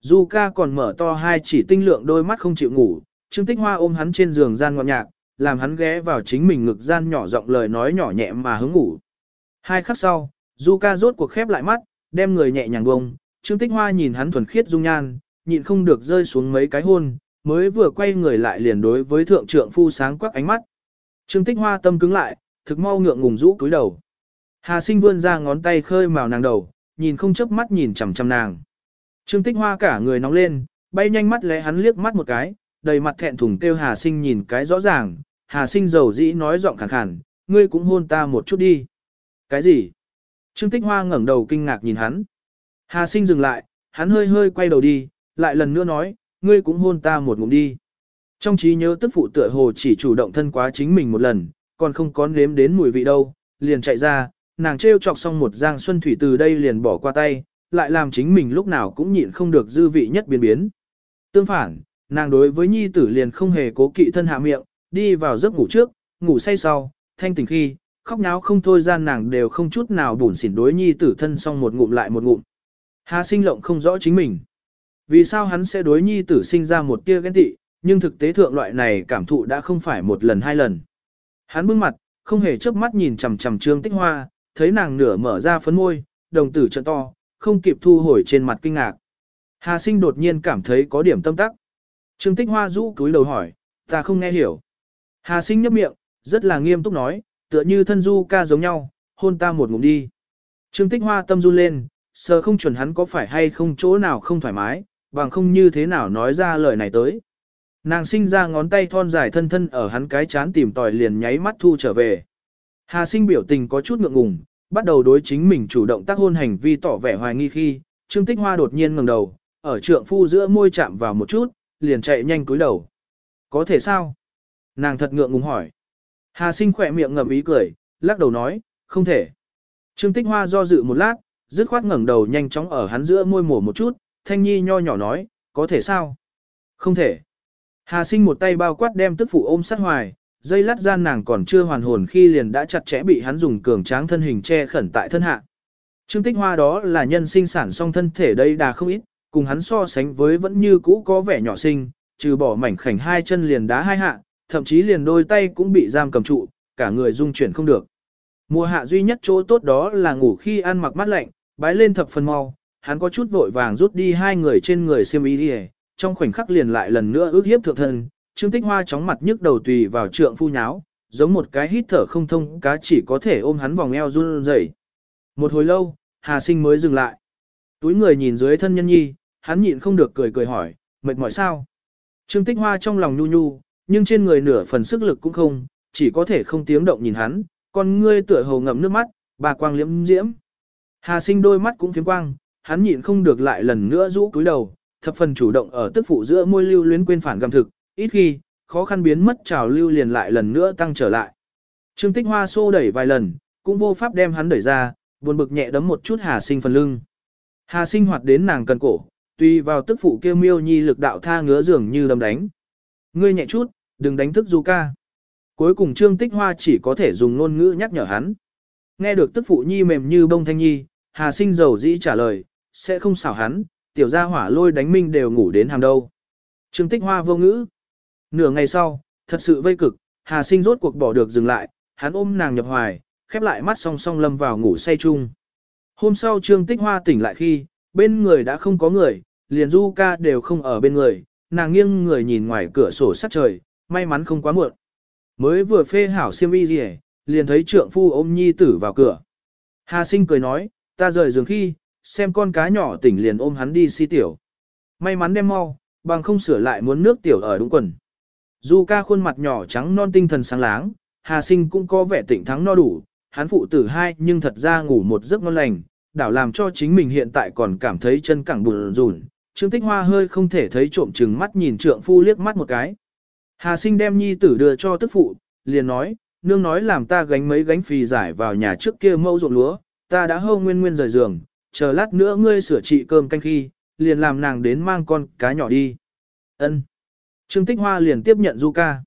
Du ca còn mở to hai chỉ tinh lượng đôi mắt không chịu ngủ, Trương Tích Hoa ôm hắn trên giường gian ngọt nhạc, làm hắn ghé vào chính mình ngực gian nhỏ giọng lời nói nhỏ nhẹ mà hứng ngủ. Hai khắc sau, Du ca rốt cuộc khép lại mắt, đem người nhẹ nhàng bông, Trương Tích Hoa nhìn hắn thuần khiết dung nhan, nhịn không được rơi xuống mấy cái hôn, mới vừa quay người lại liền đối với thượng trượng phu sáng quắc ánh mắt. Trương Tích Hoa tâm cứng lại, thực mau ngượng ngùng rũ cúi đầu. Hà Sinh vươn ra ngón tay khơi màu nàng đầu, nhìn không chớp mắt nhìn chằm chằm nàng. Trương Tích Hoa cả người nóng lên, bay nhanh mắt lẽ hắn liếc mắt một cái, đầy mặt thẹn thùng kêu Hà Sinh nhìn cái rõ ràng, Hà Sinh dầu dĩ nói giọng khàn khàn, ngươi cũng hôn ta một chút đi. Cái gì? Trương Tích Hoa ngẩng đầu kinh ngạc nhìn hắn. Hà Sinh dừng lại, hắn hơi hơi quay đầu đi, lại lần nữa nói, ngươi cũng hôn ta một ngụm đi. Trong trí nhớ tức phụ tựa hồ chỉ chủ động thân quá chính mình một lần, còn không có nếm đến mùi vị đâu, liền chạy ra, nàng trêu chọc xong một giang xuân thủy từ đây liền bỏ qua tay, lại làm chính mình lúc nào cũng nhịn không được dư vị nhất biến biến. Tương phản, nàng đối với nhi tử liền không hề cố kỵ thân hạ miệng, đi vào giấc ngủ trước, ngủ say sau, thanh tỉnh khi, khóc nháo không thôi gian nàng đều không chút nào bùn xỉn đối nhi tử thân xong một ngụm lại một ngụm. Hà sinh lộng không rõ chính mình. Vì sao hắn sẽ đối nhi tử sinh ra một tia ghen tị, nhưng thực tế thượng loại này cảm thụ đã không phải một lần hai lần. Hắn bưng mặt, không hề chớp mắt nhìn chằm chằm Trương Tích Hoa, thấy nàng nửa mở ra phấn môi, đồng tử trợn to, không kịp thu hồi trên mặt kinh ngạc. Hà sinh đột nhiên cảm thấy có điểm tâm tắc. Trương Tích Hoa rũ túi đầu hỏi, ta không nghe hiểu. Hà sinh nhấp miệng, rất là nghiêm túc nói, tựa như thân du ca giống nhau, hôn ta một ngụm đi. Trương Tích Hoa tâm run lên, sợ không chuẩn hắn có phải hay không chỗ nào không thoải mái, bằng không như thế nào nói ra lời này tới. Nàng sinh ra ngón tay thon dài thân thân ở hắn cái chán tìm tòi liền nháy mắt thu trở về. Hà sinh biểu tình có chút ngượng ngùng, bắt đầu đối chính mình chủ động tác hôn hành vi tỏ vẻ hoài nghi khi, Trương Tích Hoa đột nhiên ngẩng đầu, ở trượng phu giữa môi chạm vào một chút, liền chạy nhanh cúi đầu. Có thể sao? Nàng thật ngượng ngùng hỏi. Hà sinh khỏe miệng ngậm ý cười, lắc đầu nói, không thể. Trương Tích Hoa do dự một lát, dứt khoát ngẩng đầu nhanh chóng ở hắn giữa môi mổ một chút, Thanh Nhi nho nhỏ nói, có thể sao? Không thể. Hà sinh một tay bao quát đem tức phụ ôm sát hoài, dây lát gian nàng còn chưa hoàn hồn khi liền đã chặt chẽ bị hắn dùng cường tráng thân hình che khẩn tại thân hạ. Trương Tích Hoa đó là nhân sinh sản song thân thể đây đà không ít, cùng hắn so sánh với vẫn như cũ có vẻ nhỏ sinh, trừ bỏ mảnh khảnh hai chân liền đá hai hạ, thậm chí liền đôi tay cũng bị giam cầm trụ, cả người dung chuyển không được. Mùa hạ duy nhất chỗ tốt đó là ngủ khi ăn mặc mát lạnh, bái lên thập phần mau, hắn có chút vội vàng rút đi hai người trên người xiêm y đi trong khoảnh khắc liền lại lần nữa ước hiếp thượng thân, Trương Tích Hoa chóng mặt nhức đầu tùy vào trượng phu nháo, giống một cái hít thở không thông cá chỉ có thể ôm hắn vòng eo run rẩy. Một hồi lâu, Hà Sinh mới dừng lại. Túi người nhìn dưới thân nhân nhi, hắn nhịn không được cười cười hỏi, mệt mỏi sao? Trương Tích Hoa trong lòng nhu nhu, nhưng trên người nửa phần sức lực cũng không, chỉ có thể không tiếng động nhìn hắn, con ngươi tựa hồ ngậm nước mắt, bà quang liễm diễm. Hà Sinh đôi mắt cũng phiếm quang, hắn nhịn không được lại lần nữa rũ cúi đầu, thập phần chủ động ở tức phụ giữa môi lưu luyến quên phản gầm thực, ít khi, khó khăn biến mất trào lưu liền lại lần nữa tăng trở lại. Trương Tích Hoa xô đẩy vài lần, cũng vô pháp đem hắn đẩy ra, buồn bực nhẹ đấm một chút Hà Sinh phần lưng. Hà Sinh hoạt đến nàng cần cổ, tùy vào tức phụ kêu miêu nhi lực đạo tha ngứa dường như đâm đánh. Ngươi nhẹ chút, đừng đánh thức Du ca. Cuối cùng Trương Tích Hoa chỉ có thể dùng ngôn ngữ nhắc nhở hắn. Nghe được tức phụ nhi mềm như bông thanh nhi, Hà Sinh dầu dĩ trả lời, sẽ không xảo hắn, tiểu gia hỏa lôi đánh minh đều ngủ đến hàng đâu. Trương Tích Hoa vô ngữ. Nửa ngày sau, thật sự vây cực, Hà Sinh rốt cuộc bỏ được dừng lại, hắn ôm nàng nhập hoài, khép lại mắt song song lâm vào ngủ say chung. Hôm sau Trương Tích Hoa tỉnh lại khi, bên người đã không có người, liền Du ca đều không ở bên người, nàng nghiêng người nhìn ngoài cửa sổ sát trời, may mắn không quá muộn. Mới vừa phê hảo siêm y gì liền thấy trượng phu ôm nhi tử vào cửa. Hà Sinh cười nói, ta rời giường khi, xem con cá nhỏ tỉnh liền ôm hắn đi si tiểu. May mắn đem mau, bằng không sửa lại muốn nước tiểu ở đúng quần. Du ca khuôn mặt nhỏ trắng non tinh thần sáng láng, Hà Sinh cũng có vẻ tỉnh thắng no đủ, hắn phụ tử hai nhưng thật ra ngủ một giấc ngon lành, đảo làm cho chính mình hiện tại còn cảm thấy chân cẳng bùn rùn. Trương Tích Hoa hơi không thể thấy trộm chừng mắt nhìn trượng phu liếc mắt một cái. Hà Sinh đem nhi tử đưa cho tức phụ, liền nói, nương nói làm ta gánh mấy gánh phì giải vào nhà trước kia mâu ruộng lúa, ta đã hâu nguyên nguyên rời giường, chờ lát nữa ngươi sửa trị cơm canh khi, liền làm nàng đến mang con cá nhỏ đi. Ân. Trương Tích Hoa liền tiếp nhận Du ca.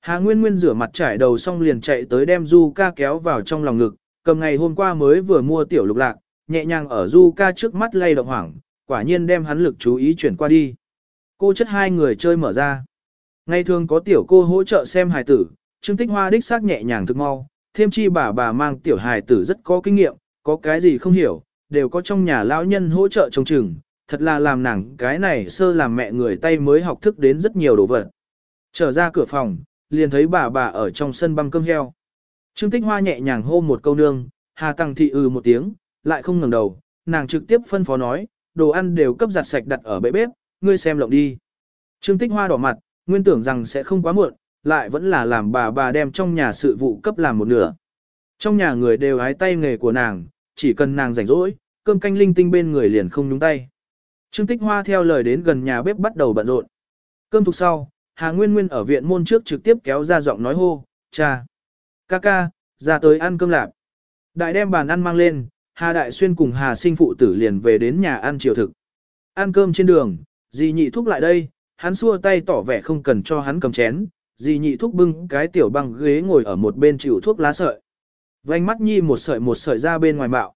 Hà Nguyên Nguyên rửa mặt trải đầu xong liền chạy tới đem Du ca kéo vào trong lòng ngực, cầm ngày hôm qua mới vừa mua tiểu lục lạc, nhẹ nhàng ở Du ca trước mắt lay động hoảng, quả nhiên đem hắn lực chú ý chuyển qua đi. Cô chất hai người chơi mở ra. Ngày thường có tiểu cô hỗ trợ xem hài tử, Trương Tích Hoa đích xác nhẹ nhàng thực mau, thêm chi bà bà mang tiểu hài tử rất có kinh nghiệm, có cái gì không hiểu, đều có trong nhà lão nhân hỗ trợ trông chừng, thật là làm nàng cái này sơ làm mẹ người tay mới học thức đến rất nhiều đồ vật. Trở ra cửa phòng, liền thấy bà bà ở trong sân băm cơm heo. Trương Tích Hoa nhẹ nhàng hô một câu nương, Hà Tăng Thị ừ một tiếng, lại không ngẩng đầu, nàng trực tiếp phân phó nói, đồ ăn đều cấp giặt sạch đặt ở bệ bếp, ngươi xem lộng đi. Trương Tích Hoa đỏ mặt, nguyên tưởng rằng sẽ không quá muộn, lại vẫn là làm bà bà đem trong nhà sự vụ cấp làm một nửa. Trong nhà người đều hái tay nghề của nàng, chỉ cần nàng rảnh rỗi, cơm canh linh tinh bên người liền không nhúng tay. Trương Tích Hoa theo lời đến gần nhà bếp bắt đầu bận rộn. Cơm thuộc sau, Hà Nguyên Nguyên ở viện môn trước trực tiếp kéo ra giọng nói hô, cha, ca ca, ra tới ăn cơm lạp. Đại đem bàn ăn mang lên, Hà Đại Xuyên cùng Hà sinh phụ tử liền về đến nhà ăn chiều thực. Ăn cơm trên đường, dì nhị thúc lại đây, hắn xua tay tỏ vẻ không cần cho hắn cầm chén, dì nhị thúc bưng cái tiểu băng ghế ngồi ở một bên chịu thuốc lá sợi. Vành mắt nhi một sợi một sợi ra bên ngoài bạo.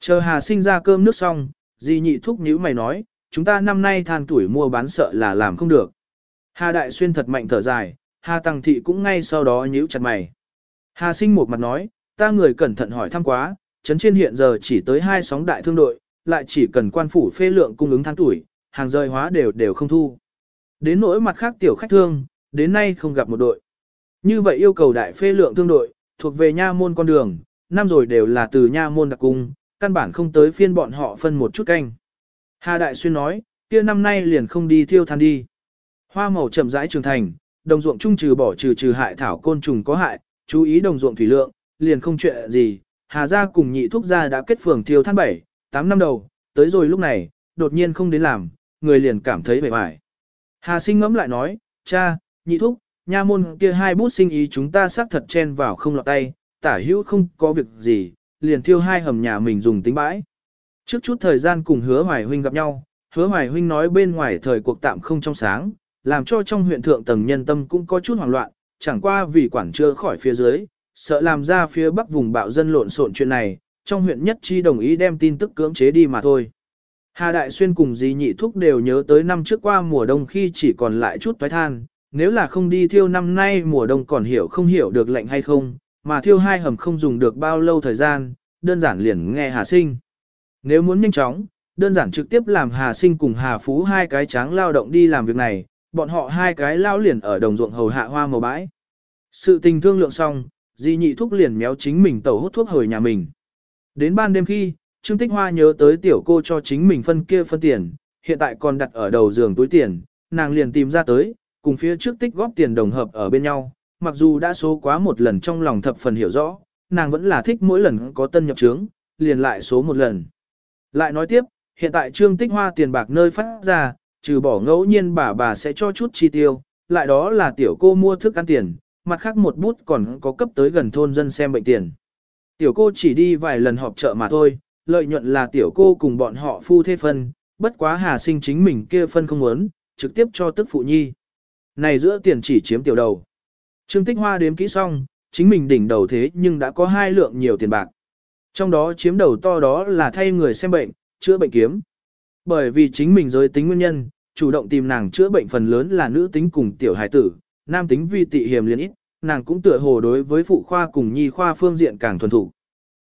Chờ Hà sinh ra cơm nước xong, Di nhị thúc nhữ mày nói, chúng ta năm nay than tuổi mua bán sợ là làm không được. Hà Đại Xuyên thật mạnh thở dài, Hà Tăng Thị cũng ngay sau đó nhíu chặt mày. Hà sinh một mặt nói, ta người cẩn thận hỏi thăm quá, chấn trên hiện giờ chỉ tới hai sóng đại thương đội, lại chỉ cần quan phủ phê lượng cung ứng than tuổi, hàng rời hóa đều đều không thu. Đến nỗi mặt khác tiểu khách thương, đến nay không gặp một đội. Như vậy yêu cầu đại phê lượng thương đội, thuộc về nha môn con đường, năm rồi đều là từ nha môn đặc cung, căn bản không tới phiên bọn họ phân một chút canh. Hà Đại Xuyên nói, kia năm nay liền không đi thiêu than đi. Hoa màu chậm rãi trưởng thành, đồng ruộng trung trừ bỏ trừ trừ hại thảo côn trùng có hại, chú ý đồng ruộng thủy lượng, liền không chuyện gì. Hà gia cùng nhị thuốc gia đã kết phường thiêu than 7, 8 năm đầu, tới rồi lúc này, đột nhiên không đến làm, người liền cảm thấy vẻ vải. Hà sinh ngẫm lại nói, cha, nhị thúc, nha môn kia hai bút sinh ý chúng ta xác thật chen vào không lọt tay, tả hữu không có việc gì, liền thiêu hai hầm nhà mình dùng tính bãi. Trước chút thời gian cùng hứa hoài huynh gặp nhau, hứa hoài huynh nói bên ngoài thời cuộc tạm không trong sáng, làm cho trong huyện thượng tầng nhân tâm cũng có chút hoảng loạn, chẳng qua vì quản chưa khỏi phía dưới, sợ làm ra phía bắc vùng bạo dân lộn xộn chuyện này, trong huyện nhất chi đồng ý đem tin tức cưỡng chế đi mà thôi. Hà Đại Xuyên cùng dì nhị thúc đều nhớ tới năm trước qua mùa đông khi chỉ còn lại chút toái than, nếu là không đi thiêu năm nay mùa đông còn hiểu không hiểu được lệnh hay không, mà thiêu hai hầm không dùng được bao lâu thời gian, đơn giản liền nghe Hà Sinh. Nếu muốn nhanh chóng, đơn giản trực tiếp làm Hà Sinh cùng Hà Phú hai cái tráng lao động đi làm việc này, bọn họ hai cái lao liền ở đồng ruộng hầu hạ hoa màu bãi. Sự tình thương lượng xong, di nhị thúc liền méo chính mình tẩu hút thuốc hồi nhà mình. Đến ban đêm khi, Trương Tích Hoa nhớ tới tiểu cô cho chính mình phân kia phân tiền, hiện tại còn đặt ở đầu giường túi tiền, nàng liền tìm ra tới, cùng phía trước tích góp tiền đồng hợp ở bên nhau, mặc dù đã số quá một lần trong lòng thập phần hiểu rõ, nàng vẫn là thích mỗi lần có tân nhập trướng, liền lại số một lần. Lại nói tiếp, hiện tại Trương Tích Hoa tiền bạc nơi phát ra, trừ bỏ ngẫu nhiên bà bà sẽ cho chút chi tiêu, lại đó là tiểu cô mua thức ăn tiền, mặt khác một bút còn có cấp tới gần thôn dân xem bệnh tiền. Tiểu cô chỉ đi vài lần họp chợ mà thôi, lợi nhuận là tiểu cô cùng bọn họ phu thê phân, bất quá hà sinh chính mình kia phân không muốn, trực tiếp cho tức phụ nhi. Này giữa tiền chỉ chiếm tiểu đầu. Trương Tích Hoa đếm kỹ xong, chính mình đỉnh đầu thế nhưng đã có hai lượng nhiều tiền bạc. Trong đó chiếm đầu to đó là thay người xem bệnh, chữa bệnh kiếm. Bởi vì chính mình giới tính nguyên nhân, chủ động tìm nàng chữa bệnh phần lớn là nữ tính cùng tiểu hài tử, nam tính vì tị hiểm liên ít, nàng cũng tựa hồ đối với phụ khoa cùng nhi khoa phương diện càng thuần thủ.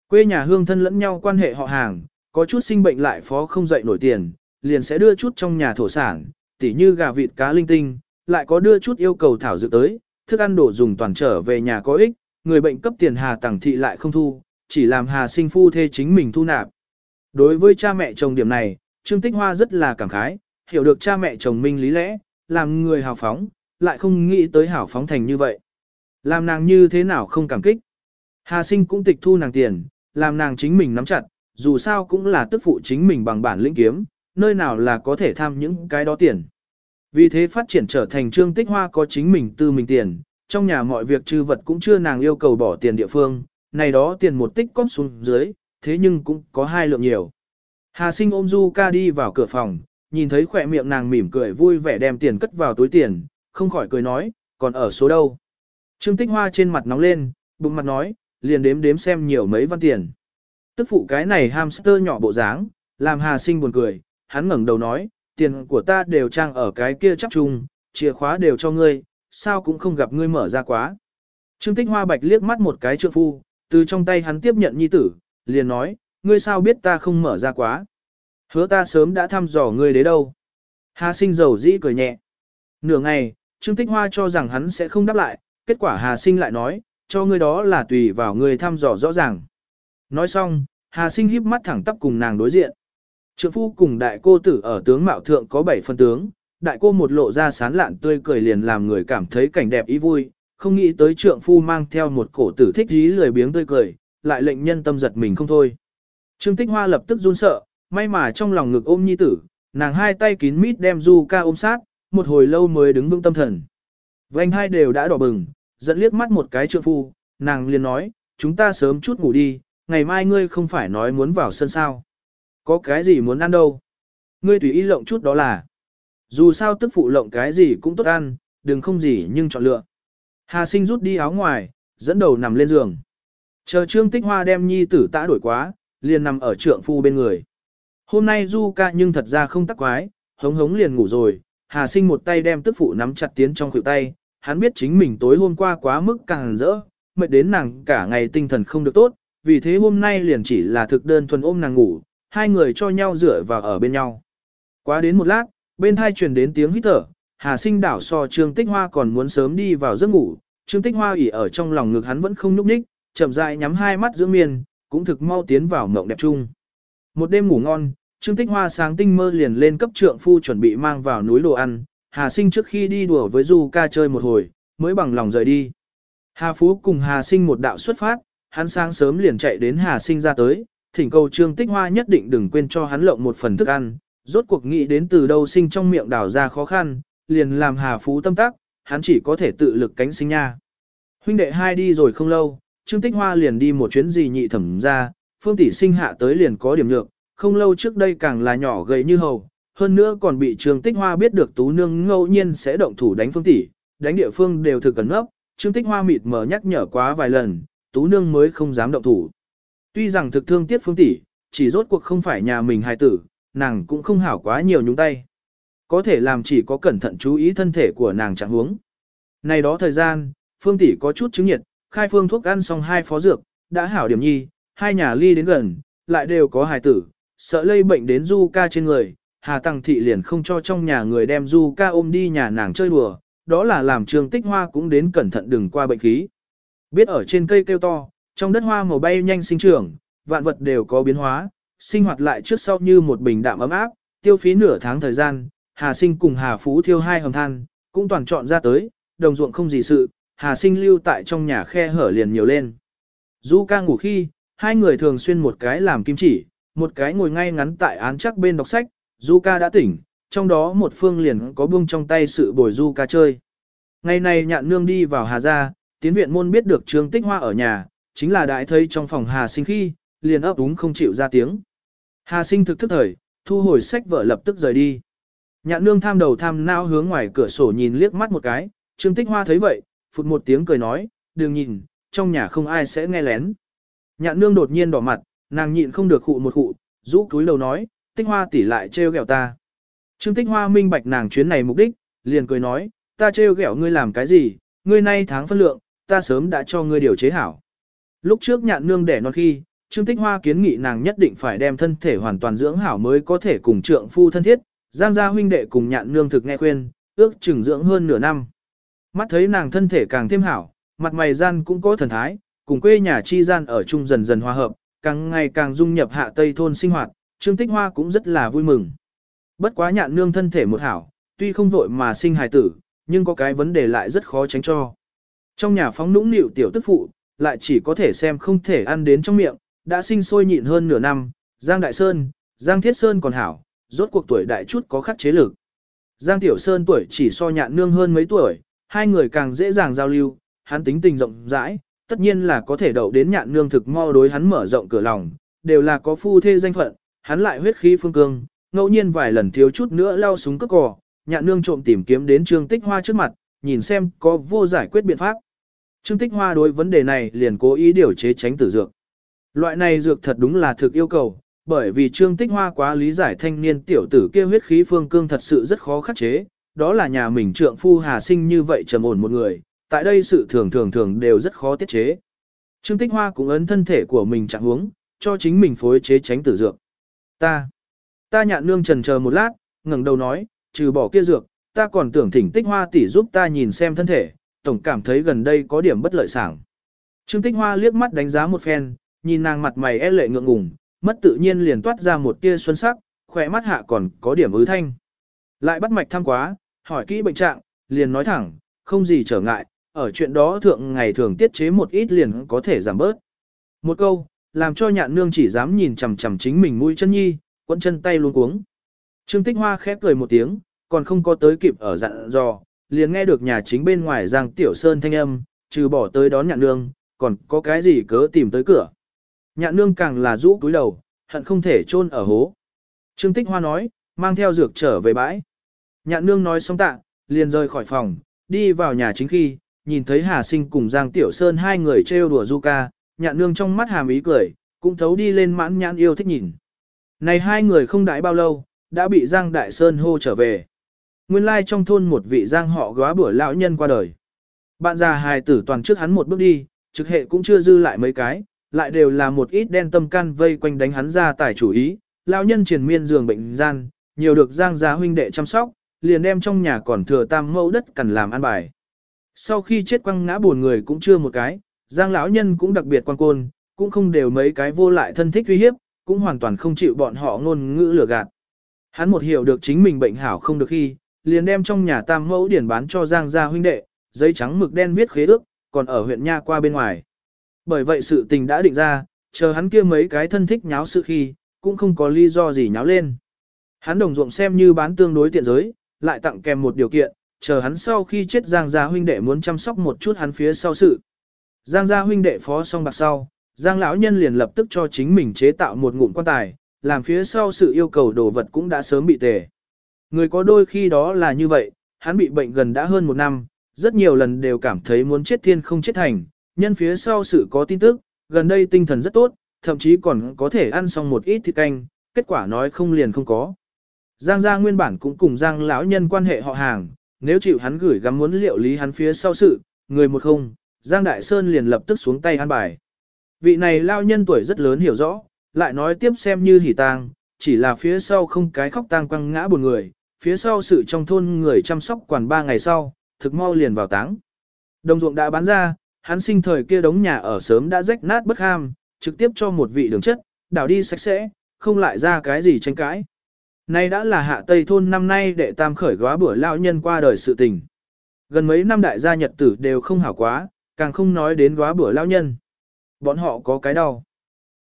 Quê nhà hương thân lẫn nhau quan hệ họ hàng, có chút sinh bệnh lại phó không dậy nổi tiền, liền sẽ đưa chút trong nhà thổ sản, tỉ như gà vịt cá linh tinh, lại có đưa chút yêu cầu thảo dự tới, thức ăn đồ dùng toàn trở về nhà có ích, người bệnh cấp tiền hà tằng thị lại không thu, chỉ làm hà sinh phu thê chính mình thu nạp. Đối với cha mẹ chồng điểm này, Trương Tích Hoa rất là cảm khái, hiểu được cha mẹ chồng minh lý lẽ, làm người hào phóng, lại không nghĩ tới hào phóng thành như vậy. Làm nàng như thế nào không cảm kích. Hà sinh cũng tịch thu nàng tiền, làm nàng chính mình nắm chặt, dù sao cũng là tức phụ chính mình bằng bản lĩnh kiếm, nơi nào là có thể tham những cái đó tiền. Vì thế phát triển trở thành trương tích hoa có chính mình tư mình tiền, trong nhà mọi việc trư vật cũng chưa nàng yêu cầu bỏ tiền địa phương, này đó tiền một tích cóp xuống dưới, thế nhưng cũng có hai lượng nhiều. Hà sinh ôm Du ca đi vào cửa phòng, nhìn thấy khỏe miệng nàng mỉm cười vui vẻ đem tiền cất vào túi tiền, không khỏi cười nói, còn ở số đâu. Trương Tích Hoa trên mặt nóng lên, bụng mặt nói, liền đếm đếm xem nhiều mấy văn tiền. Tức phụ cái này hamster nhỏ bộ dáng, làm Hà Sinh buồn cười, hắn ngẩng đầu nói, tiền của ta đều trang ở cái kia chắc chung, chìa khóa đều cho ngươi, sao cũng không gặp ngươi mở ra quá. Trương Tích Hoa bạch liếc mắt một cái trượng phu, từ trong tay hắn tiếp nhận nhi tử, liền nói, ngươi sao biết ta không mở ra quá. Hứa ta sớm đã thăm dò ngươi đấy đâu. Hà sinh dầu dĩ cười nhẹ. Nửa ngày, Trương Tích Hoa cho rằng hắn sẽ không đáp lại, kết quả Hà sinh lại nói, cho ngươi đó là tùy vào ngươi thăm dò rõ ràng. Nói xong, Hà sinh híp mắt thẳng tắp cùng nàng đối diện. Trượng phu cùng đại cô tử ở tướng mạo thượng có bảy phân tướng, đại cô một lộ ra sán lạn tươi cười liền làm người cảm thấy cảnh đẹp ý vui, không nghĩ tới trượng phu mang theo một cổ tử thích dí lười biếng tươi cười, lại lệnh nhân tâm giật mình không thôi. Trương Tích Hoa lập tức run sợ, may mà trong lòng ngực ôm nhi tử, nàng hai tay kín mít đem Du ca ôm sát, một hồi lâu mới đứng vững tâm thần. Vành hai đều đã đỏ bừng, dẫn liếc mắt một cái trượng phu, nàng liền nói, chúng ta sớm chút ngủ đi, ngày mai ngươi không phải nói muốn vào sân sao. Có cái gì muốn ăn đâu. Ngươi tùy ý lộng chút đó là. Dù sao tức phụ lộng cái gì cũng tốt ăn, đừng không gì nhưng chọn lựa. Hà sinh rút đi áo ngoài, dẫn đầu nằm lên giường. Chờ trương tích hoa đem nhi tử tã đổi quá, liền nằm ở trượng phu bên người. Hôm nay du ca nhưng thật ra không tắc quái, hống hống liền ngủ rồi, Hà sinh một tay đem tức phụ nắm chặt tiến trong khuỷu tay, hắn biết chính mình tối hôm qua quá mức càng rỡ, mệt đến nàng cả ngày tinh thần không được tốt, vì thế hôm nay liền chỉ là thực đơn thuần ôm nàng ngủ, hai người cho nhau dựa vào ở bên nhau. Quá đến một lát, bên hai truyền đến tiếng hít thở, Hà sinh đảo so Trương Tích Hoa còn muốn sớm đi vào giấc ngủ, Trương Tích Hoa ỉ ở trong lòng ngực hắn vẫn không nhúc nhích, chậm rãi nhắm hai mắt dưỡng miên, cũng thực mau tiến vào mộng đẹp chung. Một đêm ngủ ngon, Trương Tích Hoa sáng tinh mơ liền lên cấp trượng phu chuẩn bị mang vào núi đồ ăn, Hà Sinh trước khi đi đùa với Du ca chơi một hồi, mới bằng lòng rời đi. Hà Phú cùng Hà Sinh một đạo xuất phát, hắn sáng sớm liền chạy đến Hà Sinh ra tới, thỉnh cầu Trương Tích Hoa nhất định đừng quên cho hắn lộng một phần thức ăn, rốt cuộc nghĩ đến từ đâu sinh trong miệng đảo ra khó khăn, liền làm Hà Phú tâm tác, hắn chỉ có thể tự lực cánh sinh nha. Huynh đệ hai đi rồi không lâu, Trương Tích Hoa liền đi một chuyến gì nhị thẩm ra, Phương Tỷ sinh hạ tới liền có điểm nhược, không lâu trước đây càng là nhỏ gầy như hầu, hơn nữa còn bị Trương Tích Hoa biết được Tú Nương ngẫu nhiên sẽ động thủ đánh Phương Tỷ, đánh địa phương đều thực cẩn ngốc, Trương Tích Hoa mịt mờ nhắc nhở quá vài lần, Tú Nương mới không dám động thủ. Tuy rằng thực thương tiếc Phương Tỷ, chỉ rốt cuộc không phải nhà mình hài tử, nàng cũng không hảo quá nhiều nhúng tay. Có thể làm chỉ có cẩn thận chú ý thân thể của nàng chẳng huống. Này đó thời gian, Phương Tỷ có chút chứng nhiệt, khai phương thuốc ăn xong hai phó dược, đã hảo điểm nhi, hai nhà ly đến gần, lại đều có hài tử, sợ lây bệnh đến Du ca trên người, Hà Tăng Thị liền không cho trong nhà người đem Du ca ôm đi nhà nàng chơi đùa, đó là làm trường tích hoa cũng đến cẩn thận đừng qua bệnh khí. Biết ở trên cây kêu to, trong đất hoa màu bay nhanh sinh trưởng, vạn vật đều có biến hóa, sinh hoạt lại trước sau như một bình đạm ấm áp, tiêu phí nửa tháng thời gian, Hà Sinh cùng Hà Phú thiêu hai hầm than, cũng toàn chọn ra tới, đồng ruộng không gì sự, Hà Sinh lưu tại trong nhà khe hở liền nhiều lên. Du ca ngủ khi, hai người thường xuyên một cái làm kim chỉ, một cái ngồi ngay ngắn tại án chắc bên đọc sách, Du ca đã tỉnh, trong đó một phương liền có buông trong tay sự bồi Du ca chơi. Ngày này nhạn nương đi vào Hà gia, tiến viện môn biết được Trương Tích Hoa ở nhà, chính là đại thấy trong phòng Hà Sinh khi, liền ấp úng không chịu ra tiếng. Hà Sinh thực thức thời, thu hồi sách vợ lập tức rời đi. Nhạn nương tham đầu tham nao hướng ngoài cửa sổ nhìn liếc mắt một cái, Trương Tích Hoa thấy vậy, phụt một tiếng cười nói, đừng nhìn, trong nhà không ai sẽ nghe lén. Nhạn nương đột nhiên đỏ mặt, nàng nhịn không được khụ một khụ, rũ túi đầu nói, Tích Hoa tỉ lại trêu ghẹo ta. Trương Tích Hoa minh bạch nàng chuyến này mục đích, liền cười nói, ta trêu ghẹo ngươi làm cái gì, ngươi nay tháng phân lượng, ta sớm đã cho ngươi điều chế hảo. Lúc trước nhạn nương đẻ non khi, Trương Tích Hoa kiến nghị nàng nhất định phải đem thân thể hoàn toàn dưỡng hảo mới có thể cùng trượng phu thân thiết, Giang gia huynh đệ cùng nhạn nương thực nghe khuyên, ước chừng dưỡng hơn nửa năm. Mắt thấy nàng thân thể càng thêm hảo, mặt mày gian cũng có thần thái, cùng quê nhà chi gian ở chung dần dần hòa hợp, càng ngày càng dung nhập hạ tây thôn sinh hoạt, Trương Tích Hoa cũng rất là vui mừng. Bất quá nhạn nương thân thể một hảo, tuy không vội mà sinh hài tử, nhưng có cái vấn đề lại rất khó tránh cho. Trong nhà phóng nũng nịu tiểu tức phụ, lại chỉ có thể xem không thể ăn đến trong miệng, đã sinh sôi nhịn hơn nửa năm, Giang Đại Sơn, Giang Thiết Sơn còn hảo, rốt cuộc tuổi đại chút có khắc chế lực. Giang Tiểu Sơn tuổi chỉ so nhạn nương hơn mấy tuổi, hai người càng dễ dàng giao lưu, hắn tính tình rộng rãi, tất nhiên là có thể đậu đến nhạn nương thực mo đối hắn mở rộng cửa lòng, đều là có phu thê danh phận, hắn lại huyết khí phương cương, ngẫu nhiên vài lần thiếu chút nữa lao súng cướp cỏ, nhạn nương trộm tìm kiếm đến Trương Tích Hoa trước mặt, nhìn xem có vô giải quyết biện pháp. Trương Tích Hoa đối vấn đề này liền cố ý điều chế tránh tử dược. Loại này dược thật đúng là thực yêu cầu, bởi vì Trương Tích Hoa quá lý giải thanh niên tiểu tử kia huyết khí phương cương thật sự rất khó khắc chế, đó là nhà mình trượng phu Hà Sinh như vậy trầm ổn một người, tại đây sự thường thường thường đều rất khó tiết chế. Trương Tích Hoa cũng ấn thân thể của mình trạng huống, cho chính mình phối chế tránh tử dược. Ta, ta nhạn nương trần chờ một lát, ngẩng đầu nói, trừ bỏ kia dược, ta còn tưởng thỉnh Tích Hoa tỷ giúp ta nhìn xem thân thể, tổng cảm thấy gần đây có điểm bất lợi sảng. Trương Tích Hoa liếc mắt đánh giá một phen, nhìn nàng mặt mày e lệ ngượng ngùng, mất tự nhiên liền toát ra một tia xuân sắc, khỏe mắt hạ còn có điểm ứ thanh. Lại bắt mạch thăm quá, hỏi kỹ bệnh trạng, liền nói thẳng, không gì trở ngại, ở chuyện đó thượng ngày thường tiết chế một ít liền có thể giảm bớt. Một câu, làm cho nhạn nương chỉ dám nhìn chằm chằm chính mình mũi chân nhi, quấn chân tay luôn cuống. Trương Tích Hoa khép cười một tiếng, còn không có tới kịp ở dặn dò, liền nghe được nhà chính bên ngoài Giang Tiểu Sơn thanh âm, trừ bỏ tới đón nhạn nương, còn có cái gì cớ tìm tới cửa. Nhạn nương càng là rũ cúi đầu, hận không thể chôn ở hố. Trương Tích Hoa nói, mang theo dược trở về bãi. Nhạn nương nói xong tạ, liền rời khỏi phòng, đi vào nhà chính khi, nhìn thấy Hà Sinh cùng Giang Tiểu Sơn hai người trêu đùa du ca, nhạn nương trong mắt hàm ý cười, cũng thấu đi lên mãn nhãn yêu thích nhìn. Này hai người không đãi bao lâu, đã bị Giang Đại Sơn hô trở về. Nguyên lai trong thôn một vị Giang họ góa bữa lão nhân qua đời. Bạn già hài tử toàn trước hắn một bước đi, trực hệ cũng chưa dư lại mấy cái, lại đều là một ít đen tâm can vây quanh đánh hắn ra tài chủ ý. Lão nhân triền miên giường bệnh gian, nhiều được Giang gia huynh đệ chăm sóc, liền đem trong nhà còn thừa tam mẫu đất cần làm ăn bài. Sau khi chết quăng ngã buồn người cũng chưa một cái, Giang lão nhân cũng đặc biệt quan côn, cũng không đều mấy cái vô lại thân thích uy hiếp, cũng hoàn toàn không chịu bọn họ ngôn ngữ lừa gạt. Hắn một hiểu được chính mình bệnh hảo không được khi, liền đem trong nhà tam mẫu điển bán cho Giang gia huynh đệ, giấy trắng mực đen viết khế ước, còn ở huyện nha qua bên ngoài. Bởi vậy sự tình đã định ra, chờ hắn kia mấy cái thân thích nháo sự khi, cũng không có lý do gì nháo lên. Hắn đồng ruộng xem như bán tương đối tiện giới, lại tặng kèm một điều kiện, chờ hắn sau khi chết Giang gia huynh đệ muốn chăm sóc một chút hắn phía sau sự. Giang gia huynh đệ phó xong bạc sau, Giang lão nhân liền lập tức cho chính mình chế tạo một ngụm quan tài, làm phía sau sự yêu cầu đồ vật cũng đã sớm bị tề. Người có đôi khi đó là như vậy, hắn bị bệnh gần đã hơn một năm, rất nhiều lần đều cảm thấy muốn chết thiên không chết thành, nhân phía sau sự có tin tức, gần đây tinh thần rất tốt, thậm chí còn có thể ăn xong một ít thịt canh, kết quả nói không liền không có. Giang gia nguyên bản cũng cùng Giang lão nhân quan hệ họ hàng, nếu chịu hắn gửi gắm muốn liệu lý hắn phía sau sự, người một không, Giang Đại Sơn liền lập tức xuống tay an bài. Vị này lao nhân tuổi rất lớn hiểu rõ, lại nói tiếp xem như hỉ tang, chỉ là phía sau không cái khóc tang quăng ngã buồn người, phía sau sự trong thôn người chăm sóc quản ba ngày sau, thực mau liền vào táng. Đồng ruộng đã bán ra, hắn sinh thời kia đống nhà ở sớm đã rách nát bất ham, trực tiếp cho một vị đường chất, đảo đi sạch sẽ, không lại ra cái gì tranh cãi. Nay đã là hạ tây thôn năm nay để tam khởi góa bữa lão nhân qua đời sự tình. Gần mấy năm đại gia nhật tử đều không hảo quá, càng không nói đến góa bữa lão nhân. Bọn họ có cái đau.